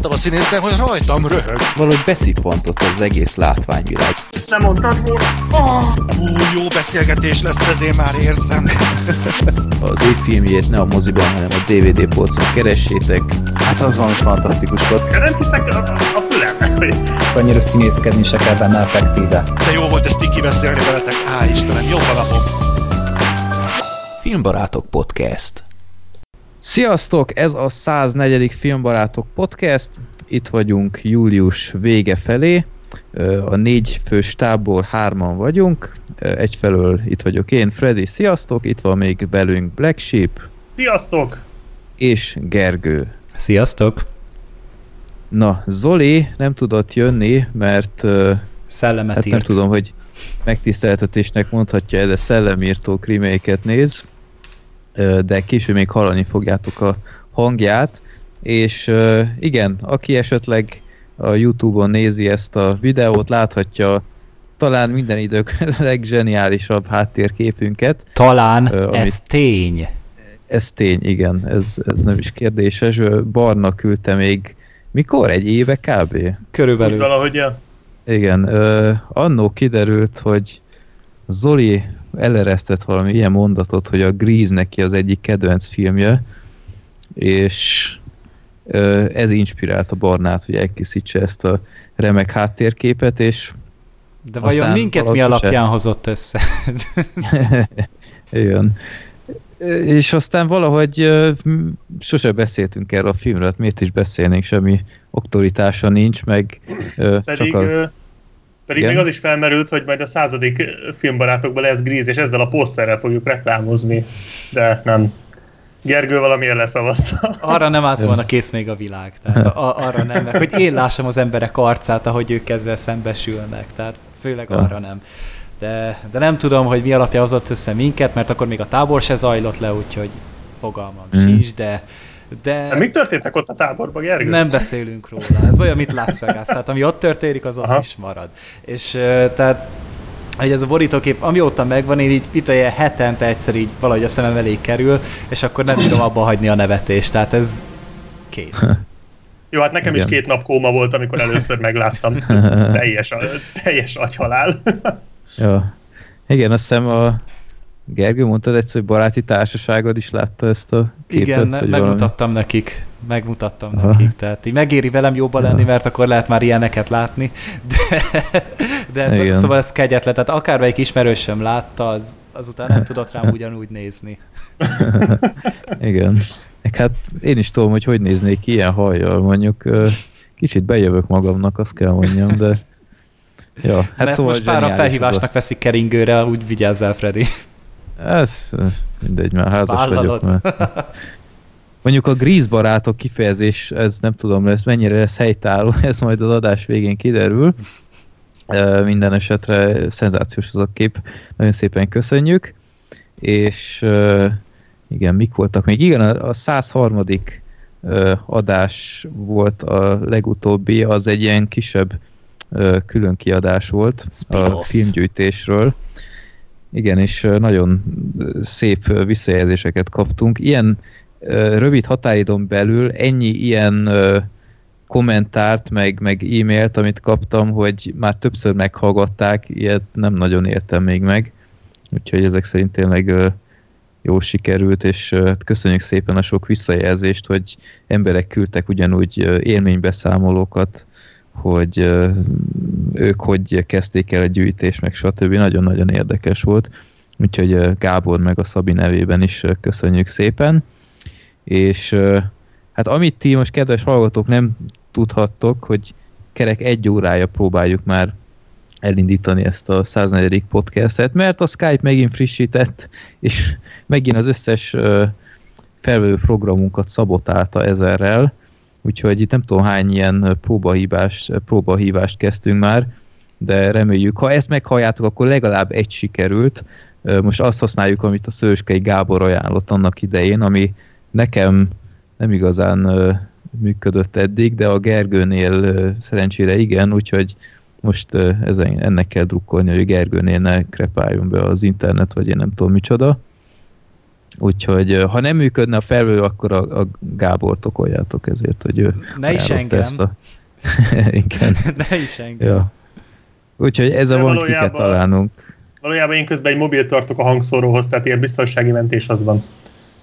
láttam a színészen, hogy rajtam röhög. Valahogy beszippantott az egész látványvilág. Ezt nem mondtad volna? Oh, hú, jó beszélgetés lesz, ez én már érzem. az év filmjét ne a moziban, hanem a DVD polcon keressétek. Hát az valami fantasztikus volt. Nem hiszek a, a fülemnek, hogy... Annyira színészkedni se kell benne effektíve. De jó volt ezt tiki beszélni veletek. Á, Istenem, jó a napom. Filmbarátok Podcast Sziasztok! Ez a 104. Filmbarátok Podcast. Itt vagyunk július vége felé. A négy fős tábor hárman vagyunk. Egyfelől itt vagyok én, Freddy, sziasztok! Itt van még belünk Black Sheep. Sziasztok! És Gergő. Sziasztok! Na, Zoli nem tudott jönni, mert Szellemet hát írt. nem tudom, hogy megtiszteltetésnek mondhatja, de szellemírtó kriméket néz de később még hallani fogjátok a hangját, és igen, aki esetleg a Youtube-on nézi ezt a videót, láthatja talán minden idők leggeniálisabb háttérképünket. Talán, amit, ez tény. Ez tény, igen, ez, ez nem is kérdéses. Barna küldte még, mikor? Egy éve kb? Körülbelül. Valahogy, ja. Igen, uh, annó kiderült, hogy Zoli eleresztett valami ilyen mondatot, hogy a Grease neki az egyik kedvenc filmje, és ez inspirálta Barnát, hogy elkészítse ezt a remek háttérképet, és de vajon minket mi alapján se... hozott össze? Igen. És aztán valahogy sose beszéltünk erről a filmről, hát miért is beszélnénk, semmi oktoritása nincs, meg Pedig, csak a... Pedig Igen. még az is felmerült, hogy majd a századik filmbarátokban lesz Gríz, és ezzel a poszterrel fogjuk reklámozni, de nem. Gergő valamiért leszavazta. Arra nem állt volna kész még a világ. Tehát a, arra nem, meg hogy én lássam az emberek arcát, ahogy ők ezzel szembesülnek. Tehát főleg arra nem. De, de nem tudom, hogy mi alapja hozott össze minket, mert akkor még a tábor se zajlott le, úgyhogy fogalmam mm. sincs, de de... de mik történtek ott a táborban, Gergő? Nem beszélünk róla. Ez olyan, mint Las Vegas. Tehát ami ott történik, az ott Aha. is marad. És tehát hogy ez a borítókép, amióta megvan, én így itt ilyen hetente egyszer így valahogy a szemem elé kerül, és akkor nem bírom abba hagyni a nevetést. Tehát ez kész. Jó, hát nekem Igen. is két nap kóma volt, amikor először megláttam. teljes, teljes agyhalál. Jó. Igen, azt hiszem a Gergő, mondtad egyszer, hogy baráti társaságod is látta ezt a képet? Igen, ne, megmutattam valami? nekik. Megmutattam Aha. nekik. Tehát így megéri velem jobban lenni, mert akkor lehet már ilyeneket látni. De, de ez, Igen. szóval ez kegyetlen. Tehát akármelyik ismerősöm látta, az, azután nem tudott rám ugyanúgy nézni. Igen. Hát én is tudom, hogy hogy néznék ilyen hajjal. Mondjuk kicsit bejövök magamnak, azt kell mondjam, de Ja, hát Na szóval most pár a felhívásnak veszik keringőre, úgy vigyázz Freddy. Ez mindegy, már házas Vállalod. vagyok. Mert... Mondjuk a Grease barátok kifejezés, ez nem tudom, ez mennyire lesz helytálló, ez majd az adás végén kiderül. Minden esetre szenzációs az a kép, nagyon szépen köszönjük. És igen, mik voltak még? Igen, a 103. adás volt a legutóbbi, az egy ilyen kisebb külön kiadás volt a filmgyűjtésről igen, és nagyon szép visszajelzéseket kaptunk. Ilyen rövid határidon belül ennyi ilyen kommentárt, meg, meg e-mailt, amit kaptam, hogy már többször meghallgatták, ilyet nem nagyon értem még meg. Úgyhogy ezek szerint tényleg jó sikerült, és köszönjük szépen a sok visszajelzést, hogy emberek küldtek ugyanúgy élménybeszámolókat, hogy ők hogy kezdték el a gyűjtést, meg stb. Nagyon-nagyon érdekes volt. Úgyhogy Gábor meg a Szabi nevében is köszönjük szépen. És hát amit ti most kedves hallgatók nem tudhattok, hogy kerek egy órája próbáljuk már elindítani ezt a 104. podcastet, mert a Skype megint frissített, és megint az összes felvevő programunkat szabotálta ezerrel, úgyhogy itt nem tudom hány ilyen próbahívást, próbahívást kezdtünk már, de reméljük, ha ezt meghalljátok, akkor legalább egy sikerült. Most azt használjuk, amit a Szőskei Gábor ajánlott annak idején, ami nekem nem igazán működött eddig, de a Gergőnél szerencsére igen, úgyhogy most ezen, ennek kell drukkolni, hogy a Gergőnél ne krepáljon be az internet, vagy én nem tudom micsoda. Úgyhogy ha nem működne a felvő, akkor a, a Gábor tokoljátok ezért, hogy ő Ne is engem. Ezt a... Igen. ne is engem. Ja. Úgyhogy ez a van, ki kell találnunk. Valójában én közben egy mobil tartok a hangszóróhoz, tehát ilyen biztonsági mentés az van.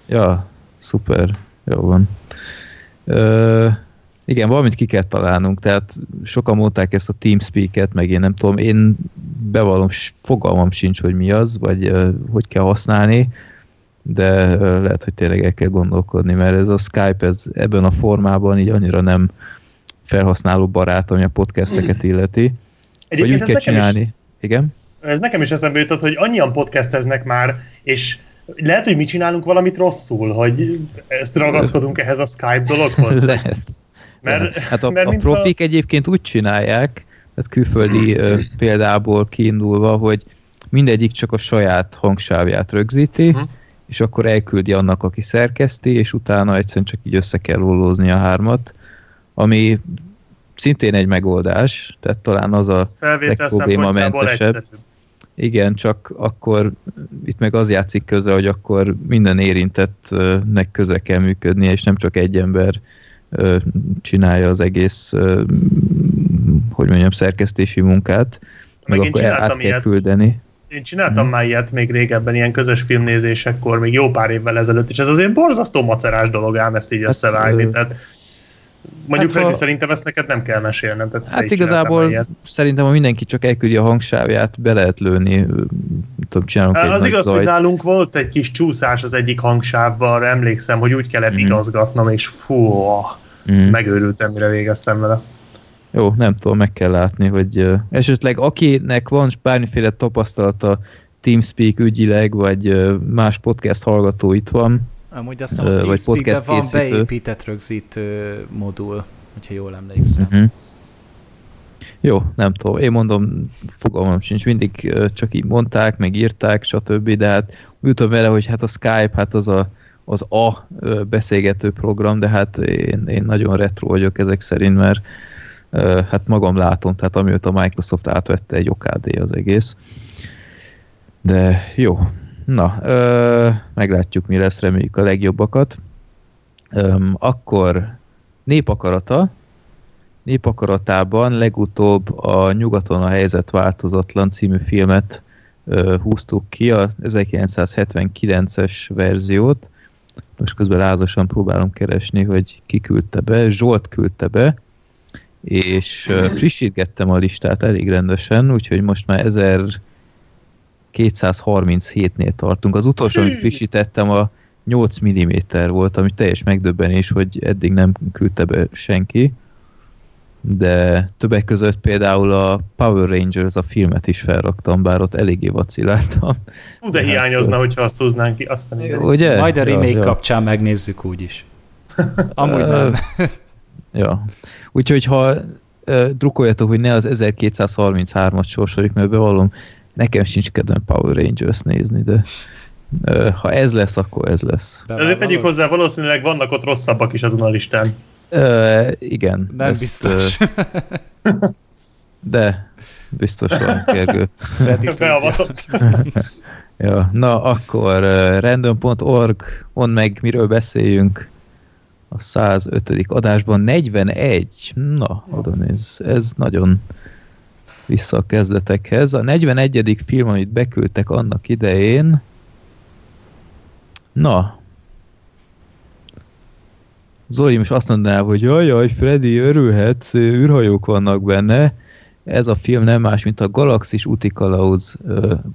Ja, szuper. Jó van. Ö, igen, valamit ki kell találnunk, tehát sokan mondták ezt a TeamSpeak-et, meg én nem tudom, én bevallom, fogalmam sincs, hogy mi az, vagy uh, hogy kell használni, de lehet, hogy tényleg el kell gondolkodni, mert ez a Skype ez ebben a formában így annyira nem felhasználó barát, ami a podcasteket illeti. Egyébként hogy úgy kell csinálni. Is, Igen? Ez nekem is eszembe jutott, hogy annyian podcasteznek már, és lehet, hogy mi csinálunk valamit rosszul, hogy ezt ragaszkodunk ehhez a Skype dologhoz. lehet. Mert, hát a, mert a profik a... egyébként úgy csinálják, tehát külföldi példából kiindulva, hogy mindegyik csak a saját hangsávját rögzíti, uh-huh. És akkor elküldi annak, aki szerkeszti, és utána egyszerűen csak így össze kell ollózni a hármat, ami szintén egy megoldás, tehát talán az a legproblémamentesebb. Igen, csak akkor itt meg az játszik közre, hogy akkor minden érintettnek közre kell működnie, és nem csak egy ember csinálja az egész, hogy mondjam, szerkesztési munkát, meg, meg akkor át kell ilyet. küldeni. Én csináltam hmm. már ilyet még régebben, ilyen közös filmnézésekkor, még jó pár évvel ezelőtt, és ez azért borzasztó macerás dolog ám ezt így hát, összevágni. Tehát mondjuk hát, Freddy, ha... szerintem ezt neked nem kell mesélnem. Tehát hát igazából szerintem, ha mindenki csak elküldi a hangsávját, be lehet lőni, tudom, csinálunk Az igaz, zajt. hogy nálunk volt egy kis csúszás az egyik hangsávban, arra emlékszem, hogy úgy kellett mm. igazgatnom, és fú, mm. megőrültem, mire végeztem vele. Jó, nem tudom, meg kell látni, hogy uh, esetleg akinek van bármiféle tapasztalata TeamSpeak ügyileg, vagy uh, más podcast hallgató itt van, Amúgy azt mondom, uh, vagy podcast van készítő. beépített rögzítő modul, hogyha jól emlékszem. Uh-huh. Jó, nem tudom. Én mondom, fogalmam sincs. Mindig csak így mondták, meg írták, stb. De hát tudom vele, hogy hát a Skype, hát az a, az a beszélgető program, de hát én, én nagyon retro vagyok ezek szerint, mert hát magam látom, tehát amióta Microsoft átvette egy OKD az egész. De jó, na, ö, meglátjuk, mi lesz, reméljük a legjobbakat. Ö, akkor népakarata, népakaratában legutóbb a Nyugaton a helyzet változatlan című filmet ö, húztuk ki, a 1979-es verziót. Most közben lázasan próbálom keresni, hogy ki küldte be. Zsolt küldte be, és frissítgettem a listát elég rendesen, úgyhogy most már 1237-nél tartunk. Az utolsó, amit frissítettem, a 8 mm volt, ami teljes megdöbbenés, hogy eddig nem küldte be senki. De többek között például a Power Rangers a filmet is felraktam, bár ott eléggé vaciláltam. De, de hiányozna, hát, hogyha azt hoznánk ki. Azt nem ugye? Majd a remake ja, kapcsán ja. megnézzük úgyis. Amúgy nem. Ja. Úgyhogy ha uh, drukoljatok, hogy ne az 1233-at sorsoljuk, mert bevallom, nekem sincs kedvem Power Rangers nézni, de uh, ha ez lesz, akkor ez lesz. De azért tegyük hozzá, valószínűleg vannak ott rosszabbak is azon a listán. Uh, igen. Nem ezt, biztos. Uh, de biztos van, Gergő. Beavatott. ja, na akkor uh, random.org, mond meg, miről beszéljünk a 105. adásban 41. Na, oda néz. Ez nagyon vissza a kezdetekhez. A 41. film, amit beküldtek annak idején, na, Zoli most azt mondaná, hogy jaj, jaj, Freddy, örülhetsz, űrhajók vannak benne. Ez a film nem más, mint a Galaxis Utikalauz.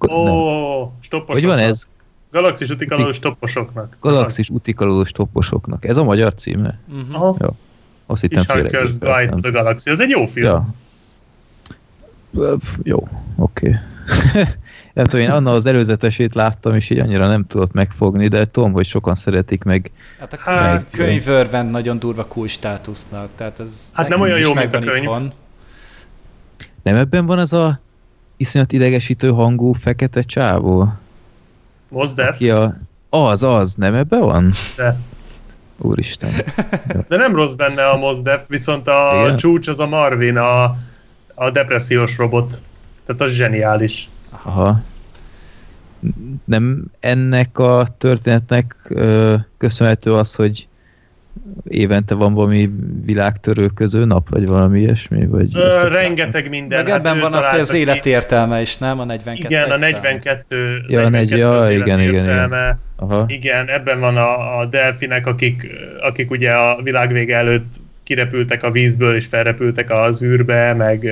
Ó, oh, Hogy van ez? Galaxis utikalós topposoknak. Galaxis utikalós topposoknak. Ez a magyar címe? Uh-huh. Ja. Azt hittem Hitchhiker's Guide to the Galaxy. Ez egy jó film. Ja. Jó, oké. Okay. nem tudom, én Anna az előzetesét láttam, és így annyira nem tudott megfogni, de tudom, hogy sokan szeretik meg. Hát a hát, könyvörvend nagyon durva cool státusznak, tehát ez Hát nem olyan jó, mint a könyv. Itthon. Nem ebben van az a iszonyat idegesítő hangú fekete csávó? Mozdef? a... Az, az, nem ebbe van? De. Úristen. De nem rossz benne a Mozdef, viszont a Igen? csúcs az a Marvin, a, a depressziós robot. Tehát az zseniális. Aha. nem ennek a történetnek ö, köszönhető az, hogy évente van valami világtörőköző nap, vagy valami ilyesmi? Vagy Ö, rengeteg minden. Meg ebben hát van az, hogy az élet értelme is, nem? A 42 Igen, a 42, ja, 42 ja, igen, igen, igen. Aha. Igen, ebben van a, a delfinek, akik, akik ugye a világvége előtt kirepültek a vízből és felrepültek az űrbe, meg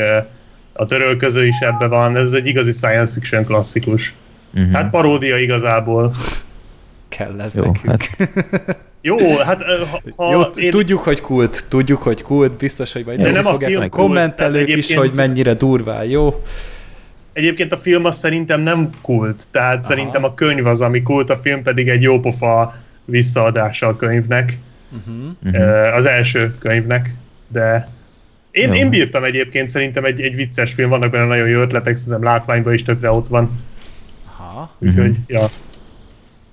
a törölköző is ebbe van. Ez egy igazi science fiction klasszikus. Uh-huh. Hát paródia igazából. Kell ez Jó, nekünk. Hát... Jó, hát ha Jó, én... tudjuk, hogy kult, tudjuk, hogy kult, biztos, hogy majd de nem a film kommentelők kult, is, hogy mennyire durván, jó? Egyébként a film az szerintem nem kult, tehát Aha. szerintem a könyv az, ami kult, a film pedig egy jópofa visszaadása a könyvnek, uh-huh. az első könyvnek, de én, én bírtam egyébként, szerintem egy, egy vicces film, vannak benne nagyon jó ötletek, szerintem látványban is tökre ott van. Aha. Úgyhogy, uh-huh. ja.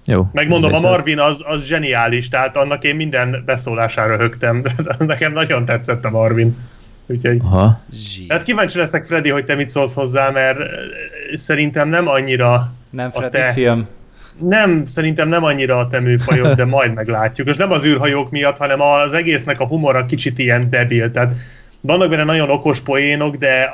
Jó. Megmondom, a Marvin az, az zseniális, tehát annak én minden beszólására högtem, nekem nagyon tetszett a Marvin. Úgyhogy... Aha. Hát kíváncsi leszek, Freddy, hogy te mit szólsz hozzá, mert szerintem nem annyira Nem Freddy te... film. Nem, szerintem nem annyira a te műfajod, de majd meglátjuk. És nem az űrhajók miatt, hanem az egésznek a humora kicsit ilyen debil. Tehát vannak benne nagyon okos poénok, de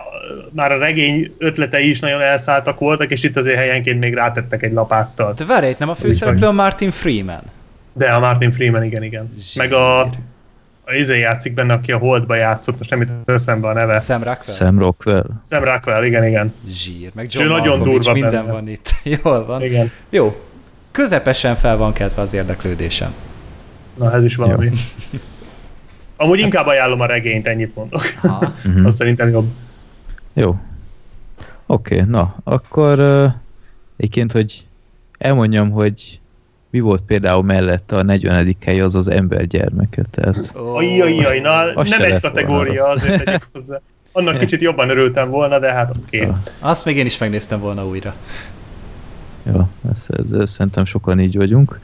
már a regény ötletei is nagyon elszálltak voltak, és itt azért helyenként még rátettek egy lapáttal. De várj, nem a főszereplő a Martin Freeman? De a Martin Freeman, igen, igen. Zsír. Meg a, a izé játszik benne, aki a Holdba játszott, most nem itt eszembe a neve. Sam Rockwell. Sam Rockwell. Sam Rockwell, igen, igen. Zsír. Meg John nagyon durva minden benne. van itt. Jól van. Igen. Jó. Közepesen fel van keltve az érdeklődésem. Na, ez is valami. Amúgy inkább ajánlom a regényt, ennyit mondok. uh-huh. Azt szerintem jobb. Jó. Oké, okay, na, akkor uh, egyébként, hogy elmondjam, hogy mi volt például mellett a 40. hely, az az embergyermeket. Tehát... Oh. Ajjajjaj, na nem egy kategória, azért tegyük hozzá. Annak kicsit jobban örültem volna, de hát oké. Okay. Azt még én is megnéztem volna újra. Jó, ez, ez, ez, szerintem sokan így vagyunk.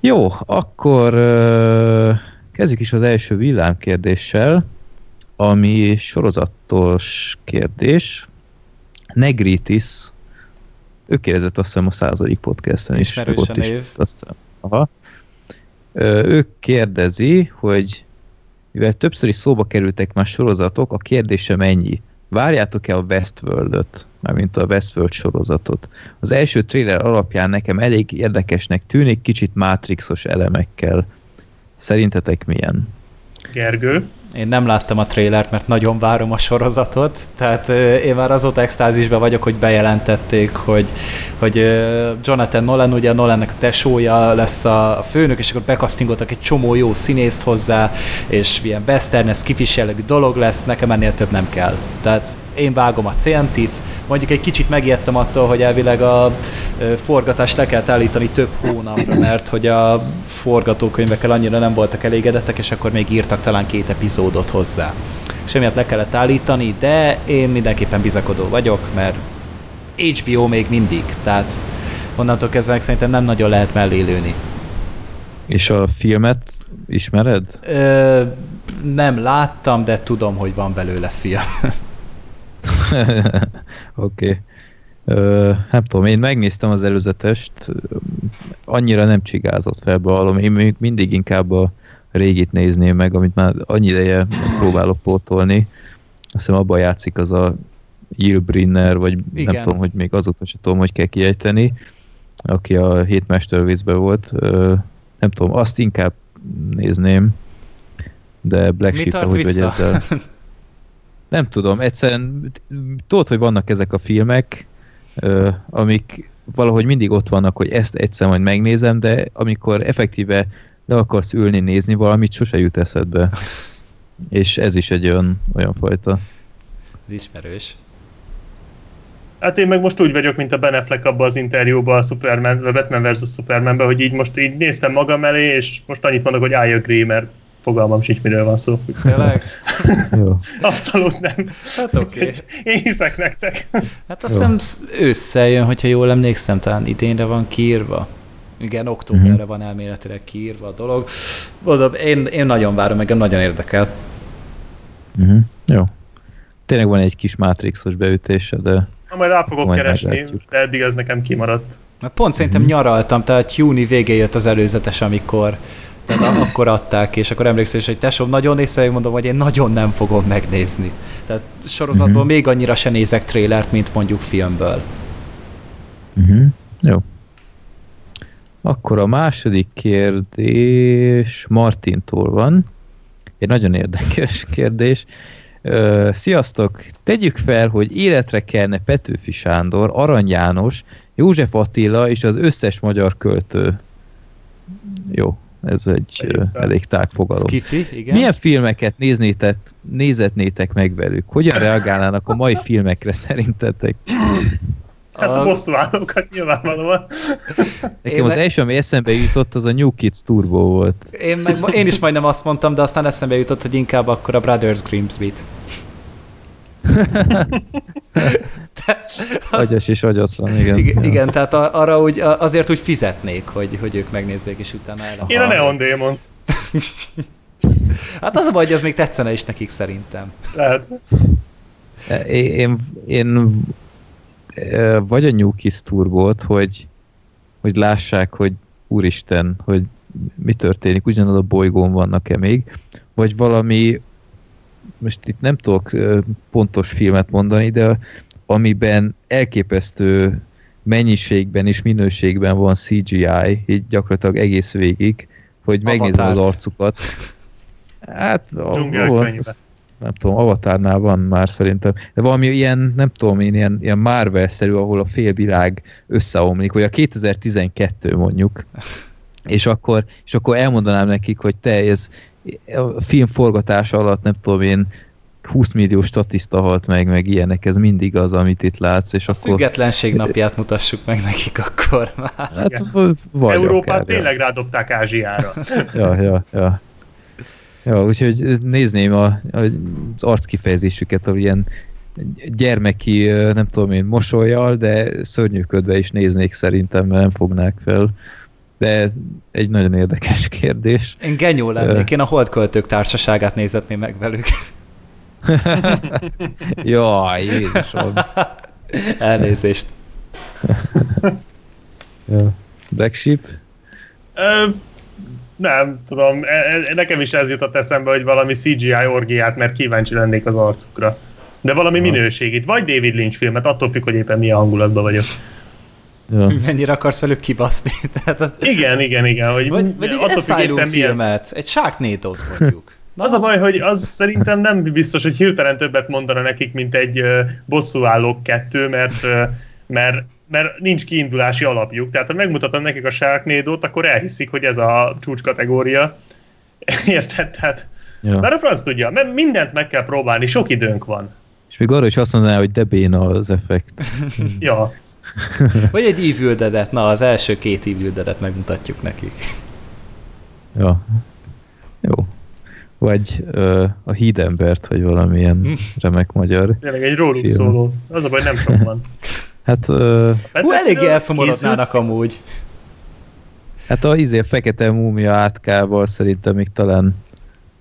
Jó, akkor uh, Kezdjük is az első villámkérdéssel, ami sorozatos kérdés. Negritis, ő kérdezett azt hiszem a századik podcasten is. Ismerős a név. Azt, aha. Ő kérdezi, hogy mivel többször is szóba kerültek már sorozatok, a kérdésem ennyi. Várjátok-e a Westworld-öt, mármint a Westworld sorozatot? Az első trailer alapján nekem elég érdekesnek tűnik, kicsit Matrixos elemekkel. Szerintetek milyen? Gergő? Én nem láttam a trailert, mert nagyon várom a sorozatot, tehát én már azóta extázisban vagyok, hogy bejelentették, hogy, hogy Jonathan Nolan, ugye Nolannek a tesója lesz a főnök, és akkor bekasztingoltak egy csomó jó színészt hozzá, és ilyen western, ez dolog lesz, nekem ennél több nem kell. Tehát én vágom a CNT-t, mondjuk egy kicsit megijedtem attól, hogy elvileg a forgatást le kell állítani több hónapra, mert hogy a forgatókönyvekkel annyira nem voltak elégedettek, és akkor még írtak talán két epizódot hozzá. És emiatt le kellett állítani, de én mindenképpen bizakodó vagyok, mert HBO még mindig, tehát onnantól kezdve szerintem nem nagyon lehet mellé lőni. És a filmet ismered? Ö, nem láttam, de tudom, hogy van belőle film. Oké. okay. nem tudom, én megnéztem az előzetest, annyira nem csigázott fel ballom. Én még mindig inkább a régit nézném meg, amit már annyi ideje próbálok pótolni. Azt hiszem abban játszik az a Jill Brinner, vagy Igen. nem tudom, hogy még azóta sem tudom, hogy kell kiejteni, aki a hét mestervízben volt. Nem tudom, azt inkább nézném, de Black Sheep, ahogy vagy ezzel. Nem tudom, egyszerűen tudod, hogy vannak ezek a filmek, amik valahogy mindig ott vannak, hogy ezt egyszer majd megnézem, de amikor effektíve le akarsz ülni, nézni valamit, sose jut eszedbe. És ez is egy olyan, olyan fajta. Ismerős. Hát én meg most úgy vagyok, mint a Ben Affleck abban az interjúban a, Superman, a Batman vs. Supermanben, hogy így most így néztem magam elé, és most annyit mondok, hogy I agree, mert fogalmam sincs, miről van szó. Tényleg? Jó. Abszolút nem. Hát oké. Okay. Én hiszek nektek. Hát azt hiszem ősszel jön, hogyha jól emlékszem, talán idénre van kiírva. Igen, októberre uh-huh. van elméletileg kiírva a dolog. Mondom, én, én nagyon várom, engem nagyon érdekel. Uh-huh. Jó. Tényleg van egy kis Matrixos beütése, de Na, majd rá fogok majd keresni, meglátjuk. de eddig ez nekem kimaradt. Mert pont szerintem mm-hmm. nyaraltam, tehát júni végén jött az előzetes, amikor tehát akkor adták, és akkor emlékszel, hogy tesóm nagyon nézve, mondom, hogy én nagyon nem fogom megnézni. Tehát sorozatból mm-hmm. még annyira se nézek trélert, mint mondjuk filmből. Mm-hmm. Jó. Akkor a második kérdés Martintól van. Egy nagyon érdekes kérdés. Sziasztok! Tegyük fel, hogy életre kelne Petőfi Sándor, Arany János, József Attila és az összes magyar költő. Jó, ez egy uh, elég tág fogalom. Skiffy, igen. Milyen filmeket néznétek, nézetnétek meg velük? Hogyan reagálnának a mai filmekre szerintetek? Hát a, a bosszúállókat nyilvánvalóan. Nekem az első, ami eszembe jutott, az a New Kids Turbo volt. Én, meg, én is majdnem azt mondtam, de aztán eszembe jutott, hogy inkább akkor a Brothers Grimsby-t. az... Agyas és agyatlan, igen. Igen, ja. igen tehát arra úgy, azért úgy fizetnék, hogy, hogy ők megnézzék, és utána el. Én a Neon Demon. hát az a baj, hogy az még tetszene is nekik szerintem. Lehet. Én, én vagy a New Kiss Turbót, hogy, hogy lássák, hogy úristen, hogy mi történik, ugyanaz a bolygón vannak-e még, vagy valami, most itt nem tudok pontos filmet mondani, de amiben elképesztő mennyiségben és minőségben van CGI, így gyakorlatilag egész végig, hogy megnézem az arcukat. Hát, nem tudom, Avatárnál van már szerintem, de valami ilyen, nem tudom én, ilyen, ilyen Marvel-szerű, ahol a félvilág összeomlik, vagy a 2012 mondjuk, és akkor, és akkor elmondanám nekik, hogy te ez a film forgatása alatt nem tudom én 20 millió statiszta halt meg, meg ilyenek, ez mindig az, amit itt látsz, és a akkor... Függetlenség napját mutassuk meg nekik akkor már. Hát, vagy Európát akár, tényleg ja. rádobták Ázsiára. ja, ja, ja. Ja, úgyhogy nézném a, a, az arckifejezésüket, ahol ilyen gyermeki, nem tudom én, mosolyjal, de szörnyűködve is néznék szerintem, mert nem fognák fel. De egy nagyon érdekes kérdés. Én genyó lennék, én a Holdköltők társaságát nézetném meg velük. Jaj, Jézusom. Elnézést. ja. Black Sheep? Nem, tudom, e, e, nekem is ez jutott eszembe, hogy valami CGI orgiát, mert kíváncsi lennék az arcukra. De valami ja. minőségit, vagy David Lynch filmet, attól függ, hogy éppen milyen hangulatban vagyok. Ja. Mennyire akarsz velük kibaszni? Tehát az... Igen, igen, igen. Hogy vagy, vagy egy Asylum filmet, milyen... egy Sharknado-t mondjuk. Na. Az a baj, hogy az szerintem nem biztos, hogy hirtelen többet mondana nekik, mint egy bosszúállók kettő, mert, mert mert nincs kiindulási alapjuk. Tehát ha megmutatom nekik a sharknado akkor elhiszik, hogy ez a csúcs kategória. Érted? Tehát, ja. Mert a franc tudja, mert mindent meg kell próbálni, sok időnk van. És még arra is azt mondaná, hogy de béna az effekt. ja. Vagy egy Evil Dead-et, na az első két Evil Dead-et megmutatjuk nekik. Ja. Jó. Vagy uh, a hídembert, vagy valamilyen remek magyar Tényleg egy róluk film. szóló. Az a baj, nem sok van. Hát... Uh, Hú, eléggé elszomorodnának amúgy. Hát a izé, a fekete múmia átkával szerintem még talán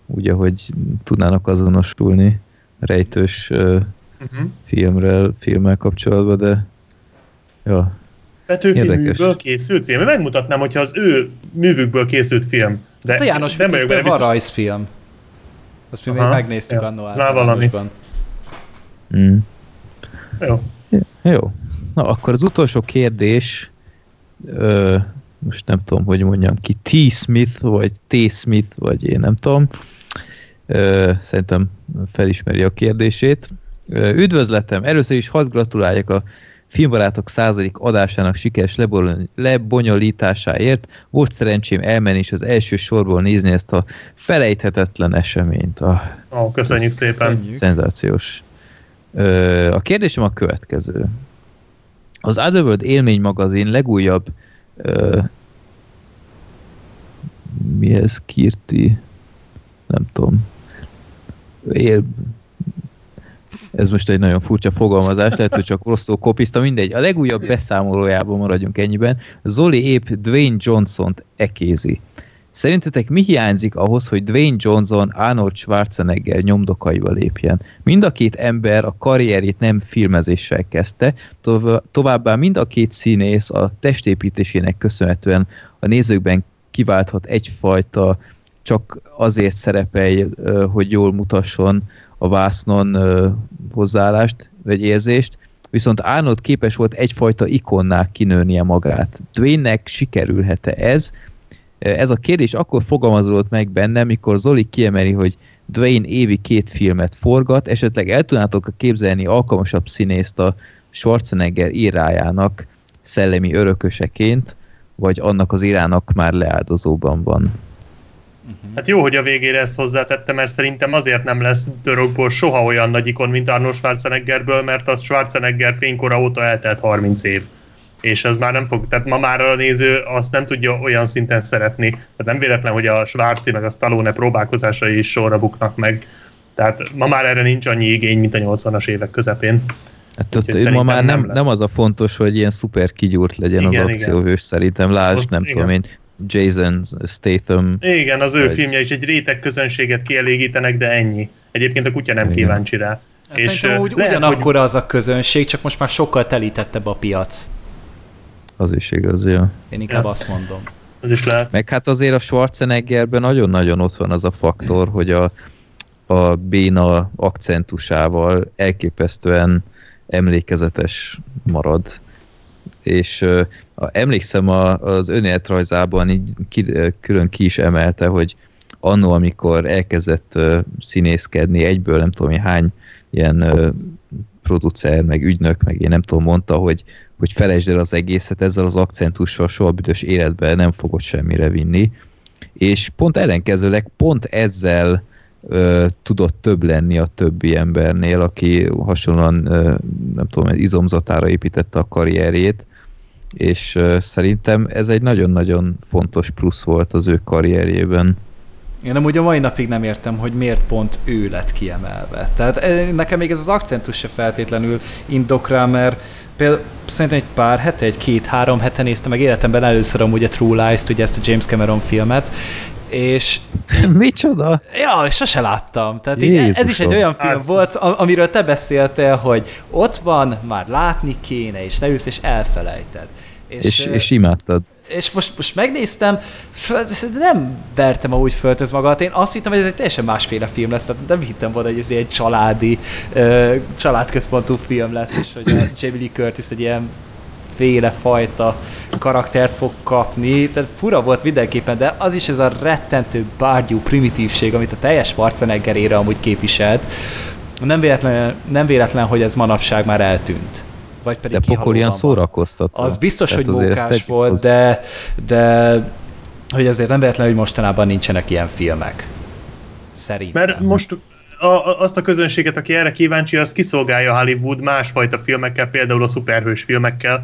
úgy, ahogy tudnának azonosulni rejtős uh, uh-huh. filmrel, filmmel kapcsolatban, de ja. Petőfi műből készült film. Megmutatnám, hogyha az ő művükből készült film. De hát a János nem vagyok benne biztos... van rajzfilm. Azt mi még megnéztük ja. annó általánosban. Mm. Jó. Jó. Na, akkor az utolsó kérdés, ö, most nem tudom, hogy mondjam ki, T. Smith, vagy T. Smith, vagy én nem tudom. Ö, szerintem felismeri a kérdését. Ö, üdvözletem! Először is hadd gratuláljak a Filmbarátok századik adásának sikeres lebonyolításáért. Volt szerencsém elmenni és az első sorból nézni ezt a felejthetetlen eseményt. Ah, oh, köszönjük szépen! Köszönjük. Szenzációs. A kérdésem a következő. Az Otherworld élmény magazin legújabb uh, mi ez, Kirti? Nem tudom. Él, ez most egy nagyon furcsa fogalmazás, lehet, hogy csak rosszul kopizta, mindegy. A legújabb beszámolójában maradjunk ennyiben. Zoli épp Dwayne Johnson-t ekézi. Szerintetek mi hiányzik ahhoz, hogy Dwayne Johnson Arnold Schwarzenegger nyomdokaiba lépjen? Mind a két ember a karrierét nem filmezéssel kezdte, továbbá mind a két színész a testépítésének köszönhetően a nézőkben kiválthat egyfajta csak azért szerepelj, hogy jól mutasson a vásznon hozzáállást, vagy érzést, viszont Arnold képes volt egyfajta ikonná kinőnie magát. Dwayne-nek sikerülhet-e ez? Ez a kérdés akkor fogalmazódott meg benne, mikor Zoli kiemeli, hogy Dwayne évi két filmet forgat, esetleg el tudnátok képzelni alkalmasabb színészt a Schwarzenegger írájának szellemi örököseként, vagy annak az irának már leáldozóban van. Uh-huh. Hát jó, hogy a végére ezt hozzátette, mert szerintem azért nem lesz Dörökból soha olyan nagy ikon, mint Arnold Schwarzeneggerből, mert az Schwarzenegger fénykora óta eltelt 30 év. És ez már nem fog, tehát ma már a néző azt nem tudja olyan szinten szeretni. Tehát nem véletlen, hogy a Schwarzi meg a Stallone próbálkozásai is sorra buknak meg. Tehát ma már erre nincs annyi igény, mint a 80-as évek közepén. Hát ott, ma már nem, nem, nem az a fontos, hogy ilyen szuper kigyúrt legyen igen, az akcióhős igen. szerintem. Lásd, Most, nem igen. tudom én, Jason Statham. Igen, az ő vagy... filmje is egy réteg közönséget kielégítenek, de ennyi. Egyébként a kutya nem Igen. kíváncsi rá. Hát és úgy, lehet, ugyanakkor hogy... az a közönség, csak most már sokkal telítettebb a piac. Az is igaz, ja. Én inkább ja. azt mondom. Az is lehet. Meg hát azért a Schwarzeneggerben nagyon-nagyon ott van az a faktor, hogy a, a béna akcentusával elképesztően emlékezetes marad és uh, emlékszem a, az önéletrajzában így ki, külön ki is emelte, hogy annó, amikor elkezdett uh, színészkedni, egyből nem tudom, hány ilyen uh, producer, meg ügynök, meg én nem tudom, mondta, hogy, hogy felejtsd el az egészet, ezzel az akcentussal soha büdös életben nem fogod semmire vinni. És pont ellenkezőleg, pont ezzel ö, tudott több lenni a többi embernél, aki hasonlóan, ö, nem tudom, izomzatára építette a karrierjét, és szerintem ez egy nagyon-nagyon fontos plusz volt az ő karrierjében. Én amúgy a mai napig nem értem, hogy miért pont ő lett kiemelve. Tehát nekem még ez az akcentus se feltétlenül indok rá, mert például szerintem egy pár hete, egy két-három hete néztem meg életemben először amúgy a True Lies-t, ugye ezt a James Cameron filmet, és... Micsoda? Ja, és sose láttam. Tehát így, ez is egy olyan film hát, volt, amiről te beszéltél, hogy ott van, már látni kéne, és leülsz, és elfelejted. És, és, és imádtad. És most, most megnéztem, nem vertem a úgy föltöz magát. Én azt hittem, hogy ez egy teljesen másféle film lesz, tehát nem hittem volna, hogy ez egy családi, családközpontú film lesz, és hogy a Jamie Lee Curtis egy ilyen féle fajta karaktert fog kapni, tehát fura volt mindenképpen, de az is ez a rettentő bárgyú primitívség, amit a teljes Schwarzeneggerére amúgy képviselt, nem véletlen, nem véletlen, hogy ez manapság már eltűnt vagy pedig De pokol ilyen szórakoztató. Az biztos, Tehát hogy mókás volt, de, de hogy azért nem véletlen, hogy mostanában nincsenek ilyen filmek. Szerintem. Mert most a, azt a közönséget, aki erre kíváncsi, az kiszolgálja Hollywood másfajta filmekkel, például a szuperhős filmekkel,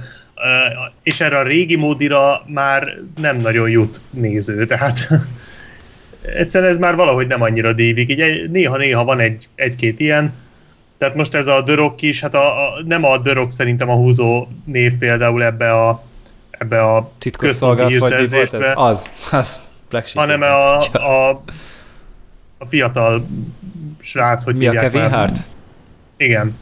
és erre a régi módira már nem nagyon jut néző, tehát egyszerűen ez már valahogy nem annyira dívik, így néha-néha van egy, egy-két ilyen, tehát most ez a Dörok is, hát a, a, nem a Dörok szerintem a húzó név például ebbe a ebbe a titkos szolgálat, vagy mi volt ez? Az, az hanem a, a, a fiatal srác, hogy Mi a Kevin már. Hart? Igen.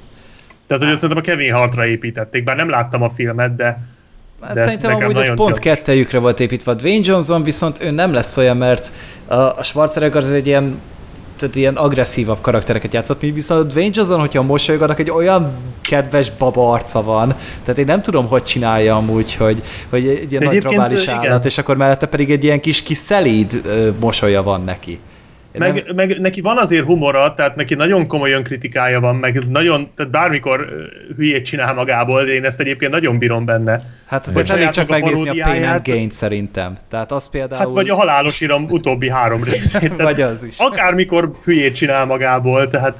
Tehát, hogy szerintem a Kevin Hartra építették, bár nem láttam a filmet, de Hát de szerintem amúgy ez pont kettejükre volt építve. Dwayne Johnson viszont ő nem lesz olyan, mert a Schwarzenegger az egy ilyen tehát ilyen agresszívabb karaktereket játszott, mi viszont a Dwayne Johnson, hogyha mosolyog, egy olyan kedves baba arca van, tehát én nem tudom, hogy csinálja amúgy, hogy, hogy egy ilyen De nagy drabális állat, és akkor mellette pedig egy ilyen kis, kis szelíd mosolya van neki. Meg, nem... meg neki van azért humora, tehát neki nagyon komoly önkritikája van, meg nagyon, tehát bármikor hülyét csinál magából, én ezt egyébként nagyon bírom benne. Hát azért elég csak megnézni a Pain and gain szerintem. Tehát az például... Hát vagy a halálos iram utóbbi három részét. vagy az is. Akármikor hülyét csinál magából, tehát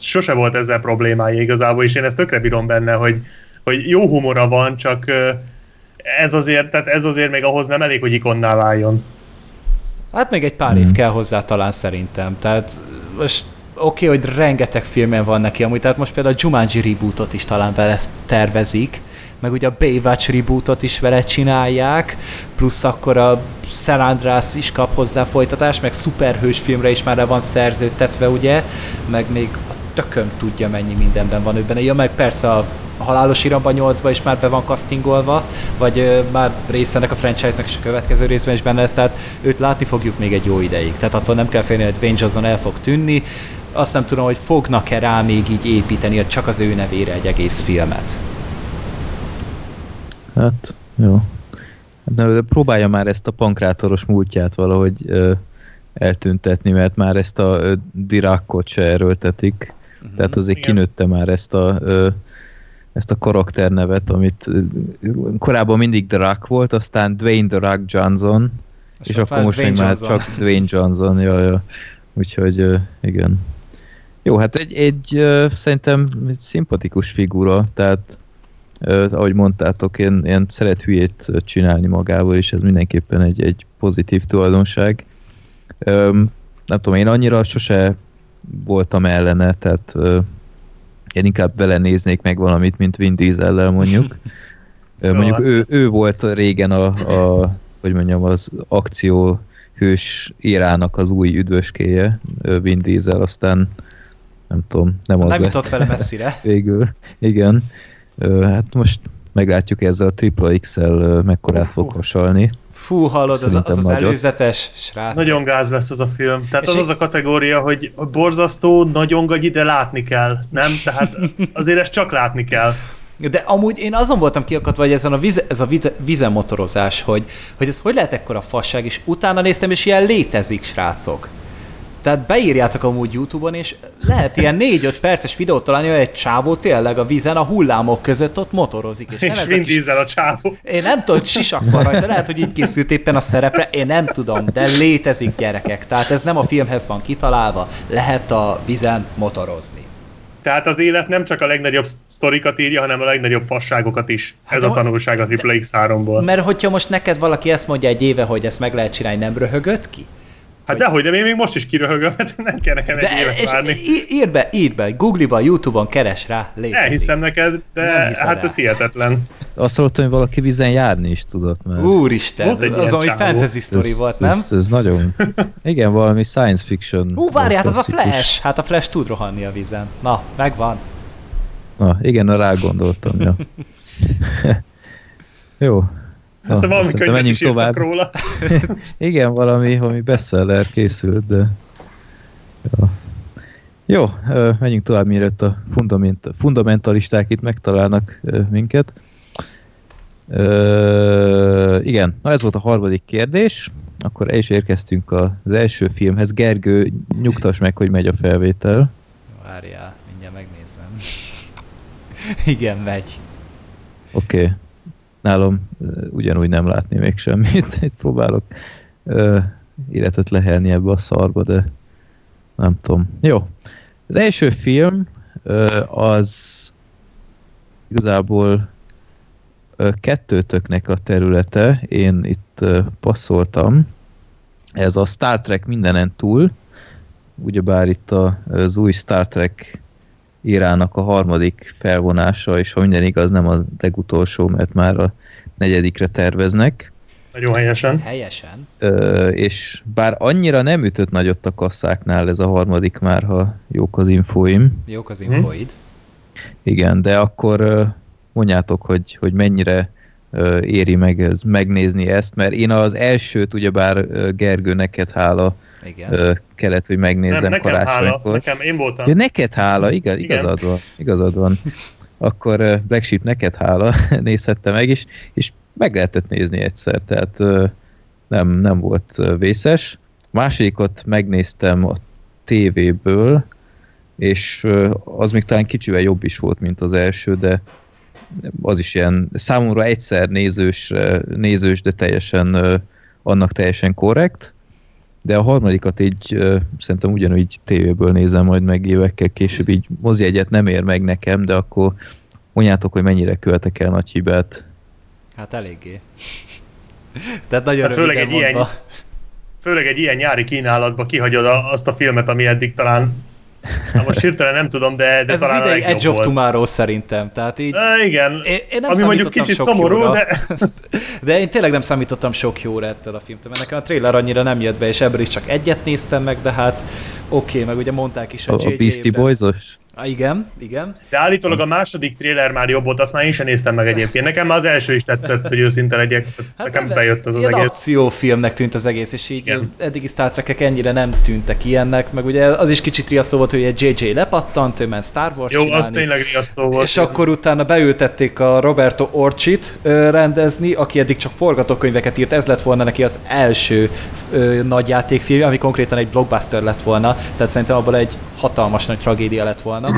sose volt ezzel problémája igazából, és én ezt tökre bírom benne, hogy, hogy jó humora van, csak ez azért, tehát ez azért még ahhoz nem elég, hogy ikonná váljon. Hát még egy pár hmm. év kell hozzá talán szerintem. Tehát most oké, okay, hogy rengeteg filmen van neki amúgy, tehát most például a Jumanji rebootot is talán vele tervezik, meg ugye a Baywatch rebootot is vele csinálják, plusz akkor a San Andreas is kap hozzá folytatást, meg szuperhős filmre is már le van szerződtetve, ugye, meg még tököm tudja mennyi mindenben van ő benne. Ja, meg persze a Halálos Iramban 8 is már be van castingolva, vagy ö, már része ennek a franchise-nak is a következő részben is benne lesz, tehát őt látni fogjuk még egy jó ideig. Tehát attól nem kell félni, hogy Dwayne Johnson el fog tűnni. Azt nem tudom, hogy fognak-e rá még így építeni csak az ő nevére egy egész filmet. Hát, jó. Hát, de próbálja már ezt a pankrátoros múltját valahogy ö, eltüntetni, mert már ezt a ö, Dirákot se erőltetik. Uh-huh. Tehát azért Igen. kinőtte már ezt a ö, ezt a karakternevet, amit korábban mindig Rock volt, aztán Dwayne Rock Johnson, és, és akkor most Dwayne még Johnson. már csak Dwayne Johnson, ja, ja. úgyhogy igen. Jó, hát egy, egy szerintem egy szimpatikus figura, tehát ahogy mondtátok, én, én szeret hülyét csinálni magával, és ez mindenképpen egy, egy pozitív tulajdonság. Nem tudom, én annyira sose voltam ellene, tehát én inkább vele néznék meg valamit, mint Vin Diesel-lel mondjuk. mondjuk ő, ő volt régen a, a, hogy mondjam, az akció hős érának az új üdvöskéje, Vin Diesel, aztán nem tudom, nem az Nem jutott vele messzire. Végül, igen. Hát most meglátjuk ezzel a Triple XL mekkorát fog hasalni. Fú, hallod, az az, az előzetes srác. Nagyon gáz lesz az a film. Tehát És az az a kategória, hogy borzasztó, nagyon gagyi, de látni kell. Nem? Tehát azért ezt csak látni kell. De amúgy én azon voltam kiakadva, hogy ezen a vize, ez a vizemotorozás, hogy, hogy ez hogy lehet ekkora fasság, és utána néztem, és ilyen létezik, srácok. Tehát beírjátok amúgy Youtube-on, és lehet ilyen 4-5 perces videót találni, hogy egy csávó tényleg a vízen, a hullámok között ott motorozik. És, és mind is... a csávó. Én nem tudom, hogy sisak van rajta, lehet, hogy így készült éppen a szerepre, én nem tudom, de létezik gyerekek. Tehát ez nem a filmhez van kitalálva, lehet a vízen motorozni. Tehát az élet nem csak a legnagyobb sztorikat írja, hanem a legnagyobb fasságokat is. Hát Ez a tanulság a Triple X3-ból. Mert hogyha most neked valaki ezt mondja egy éve, hogy ezt meg lehet csinálni, nem röhögött ki? Hát hogy... dehogy, de én még most is kiröhögöm, hát nem kell nekem de, egy évet várni. Írd be, írd be, Google-ba, Youtube-on keres rá, létezik. Elhiszem neked, de hát rá. ez hihetetlen. Azt hallottam, hogy valaki vízen járni is tudott már. Úristen, az valami fantasy story volt, nem? Ez, ez nagyon... Igen, valami science fiction. Ú, várját, az a Flash! Hát a Flash tud rohanni a vízen. Na, megvan. Na, igen, rá gondoltam, ja. Jó, aztán ah, valami könyvet is tovább. róla. Igen, valami, valami bestseller készült, de... Ja. Jó, menjünk tovább, mielőtt a fundament, fundamentalisták itt megtalálnak minket. Igen, na ez volt a harmadik kérdés. Akkor el is érkeztünk az első filmhez. Gergő, nyugtass meg, hogy megy a felvétel. Várjál, mindjárt megnézem. igen, megy. Oké. Okay nálam ugyanúgy nem látni még semmit. Itt próbálok uh, életet lehelni ebbe a szarba, de nem tudom. Jó. Az első film uh, az igazából uh, kettőtöknek a területe. Én itt uh, passzoltam. Ez a Star Trek mindenen túl. Ugyebár itt a, az új Star Trek írának a harmadik felvonása, és ha minden igaz, nem a legutolsó, mert már a negyedikre terveznek. Nagyon helyesen. Helyesen. Ö, és bár annyira nem ütött nagyot a kasszáknál ez a harmadik már, ha jók az infóim. Jók az infóid. Hm? Igen, de akkor mondjátok, hogy, hogy mennyire éri meg ez, megnézni ezt, mert én az elsőt ugyebár Gergő neked hála igen. kellett, hogy megnézzem Nem, karácsonykor. nekem én voltam. Ja, neked hála, igaz, Igen. igazad van. Igazad van. Akkor Black Sheep neked hála, nézhette meg is, és meg lehetett nézni egyszer, tehát nem, nem volt vészes. Másodikot megnéztem a tévéből, és az még talán kicsivel jobb is volt, mint az első, de az is ilyen számomra egyszer nézős, nézős de teljesen annak teljesen korrekt de a harmadikat így szerintem ugyanúgy tévéből nézem majd meg évekkel később, így mozi egyet nem ér meg nekem, de akkor mondjátok, hogy mennyire követek el nagy hibát. Hát eléggé. Tehát nagyon hát főleg egy, ilyen, főleg egy ilyen nyári kínálatba kihagyod a, azt a filmet, ami eddig talán Na most hirtelen nem tudom, de, de Ez talán az idei a Edge of. Tomorrow szerintem. Tehát így... E, igen, Én, én nem ami mondjuk kicsit sok szomorú, jóra. de... de én tényleg nem számítottam sok jóra ettől a filmtől, mert nekem a trailer annyira nem jött be, és ebből is csak egyet néztem meg, de hát oké, okay, meg ugye mondták is, A, hogy a J.J. Beastie Boys-os? Ah, igen, igen. De állítólag a második trailer már jobb volt, azt már én sem néztem meg egyébként. Nekem már az első is tetszett, hogy őszinte legyek. Hát nekem nem, bejött az az egész. akciófilmnek tűnt az egész, és így Igen. eddigi Star Trek-ek ennyire nem tűntek ilyennek, meg ugye az is kicsit riasztó volt, hogy egy JJ lepattant, ő ment Star Wars Jó, csinálni. az tényleg riasztó volt. És akkor utána beültették a Roberto Orcsit rendezni, aki eddig csak forgatókönyveket írt, ez lett volna neki az első nagy játékfilm, ami konkrétan egy blockbuster lett volna, tehát szerintem abból egy hatalmas nagy tragédia lett volna.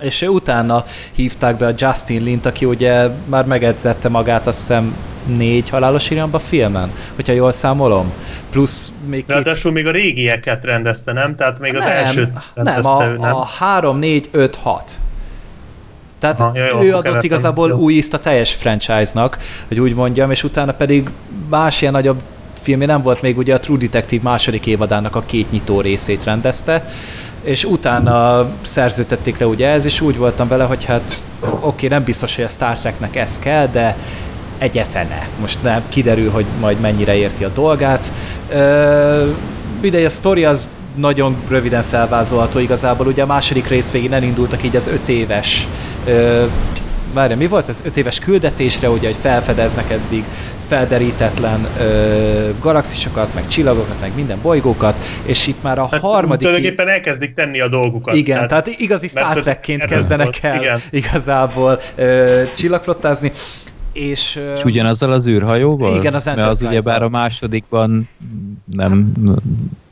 És utána hívták be a Justin Lint, aki ugye már megedzette magát azt hiszem négy halálos iramban filmen, hogyha jól számolom. Plusz még két... Ráadásul még a régieket rendezte, nem? Tehát még az nem, elsőt nem, a, ő, nem? a 3, 4, 5, 6. Tehát Aha, jó, ő adott kevertem. igazából Jó. új ízt a teljes franchise-nak, hogy úgy mondjam, és utána pedig más ilyen nagyobb filmje nem volt még, ugye a True Detective második évadának a két nyitó részét rendezte, és utána szerződtették le ugye ez, és úgy voltam vele, hogy hát oké, nem biztos, hogy a Star Treknek ez kell, de egy fene. Most nem kiderül, hogy majd mennyire érti a dolgát. Ö, a sztori az nagyon röviden felvázolható igazából. Ugye a második rész végén elindultak így az öt éves ö, Várja, mi volt ez? Öt éves küldetésre, ugye, hogy felfedeznek eddig felderítetlen ö, galaxisokat, meg csillagokat, meg minden bolygókat, és itt már a Hát harmadik... Tulajdonképpen elkezdik tenni a dolgukat. Igen, tehát, tehát igazi Star Trekként ez kezdenek volt, el igen. igazából ö, csillagflottázni, és... És ugyanazzal az űrhajóval? Igen, az Mert az Enterprise-zal. ugyebár a másodikban nem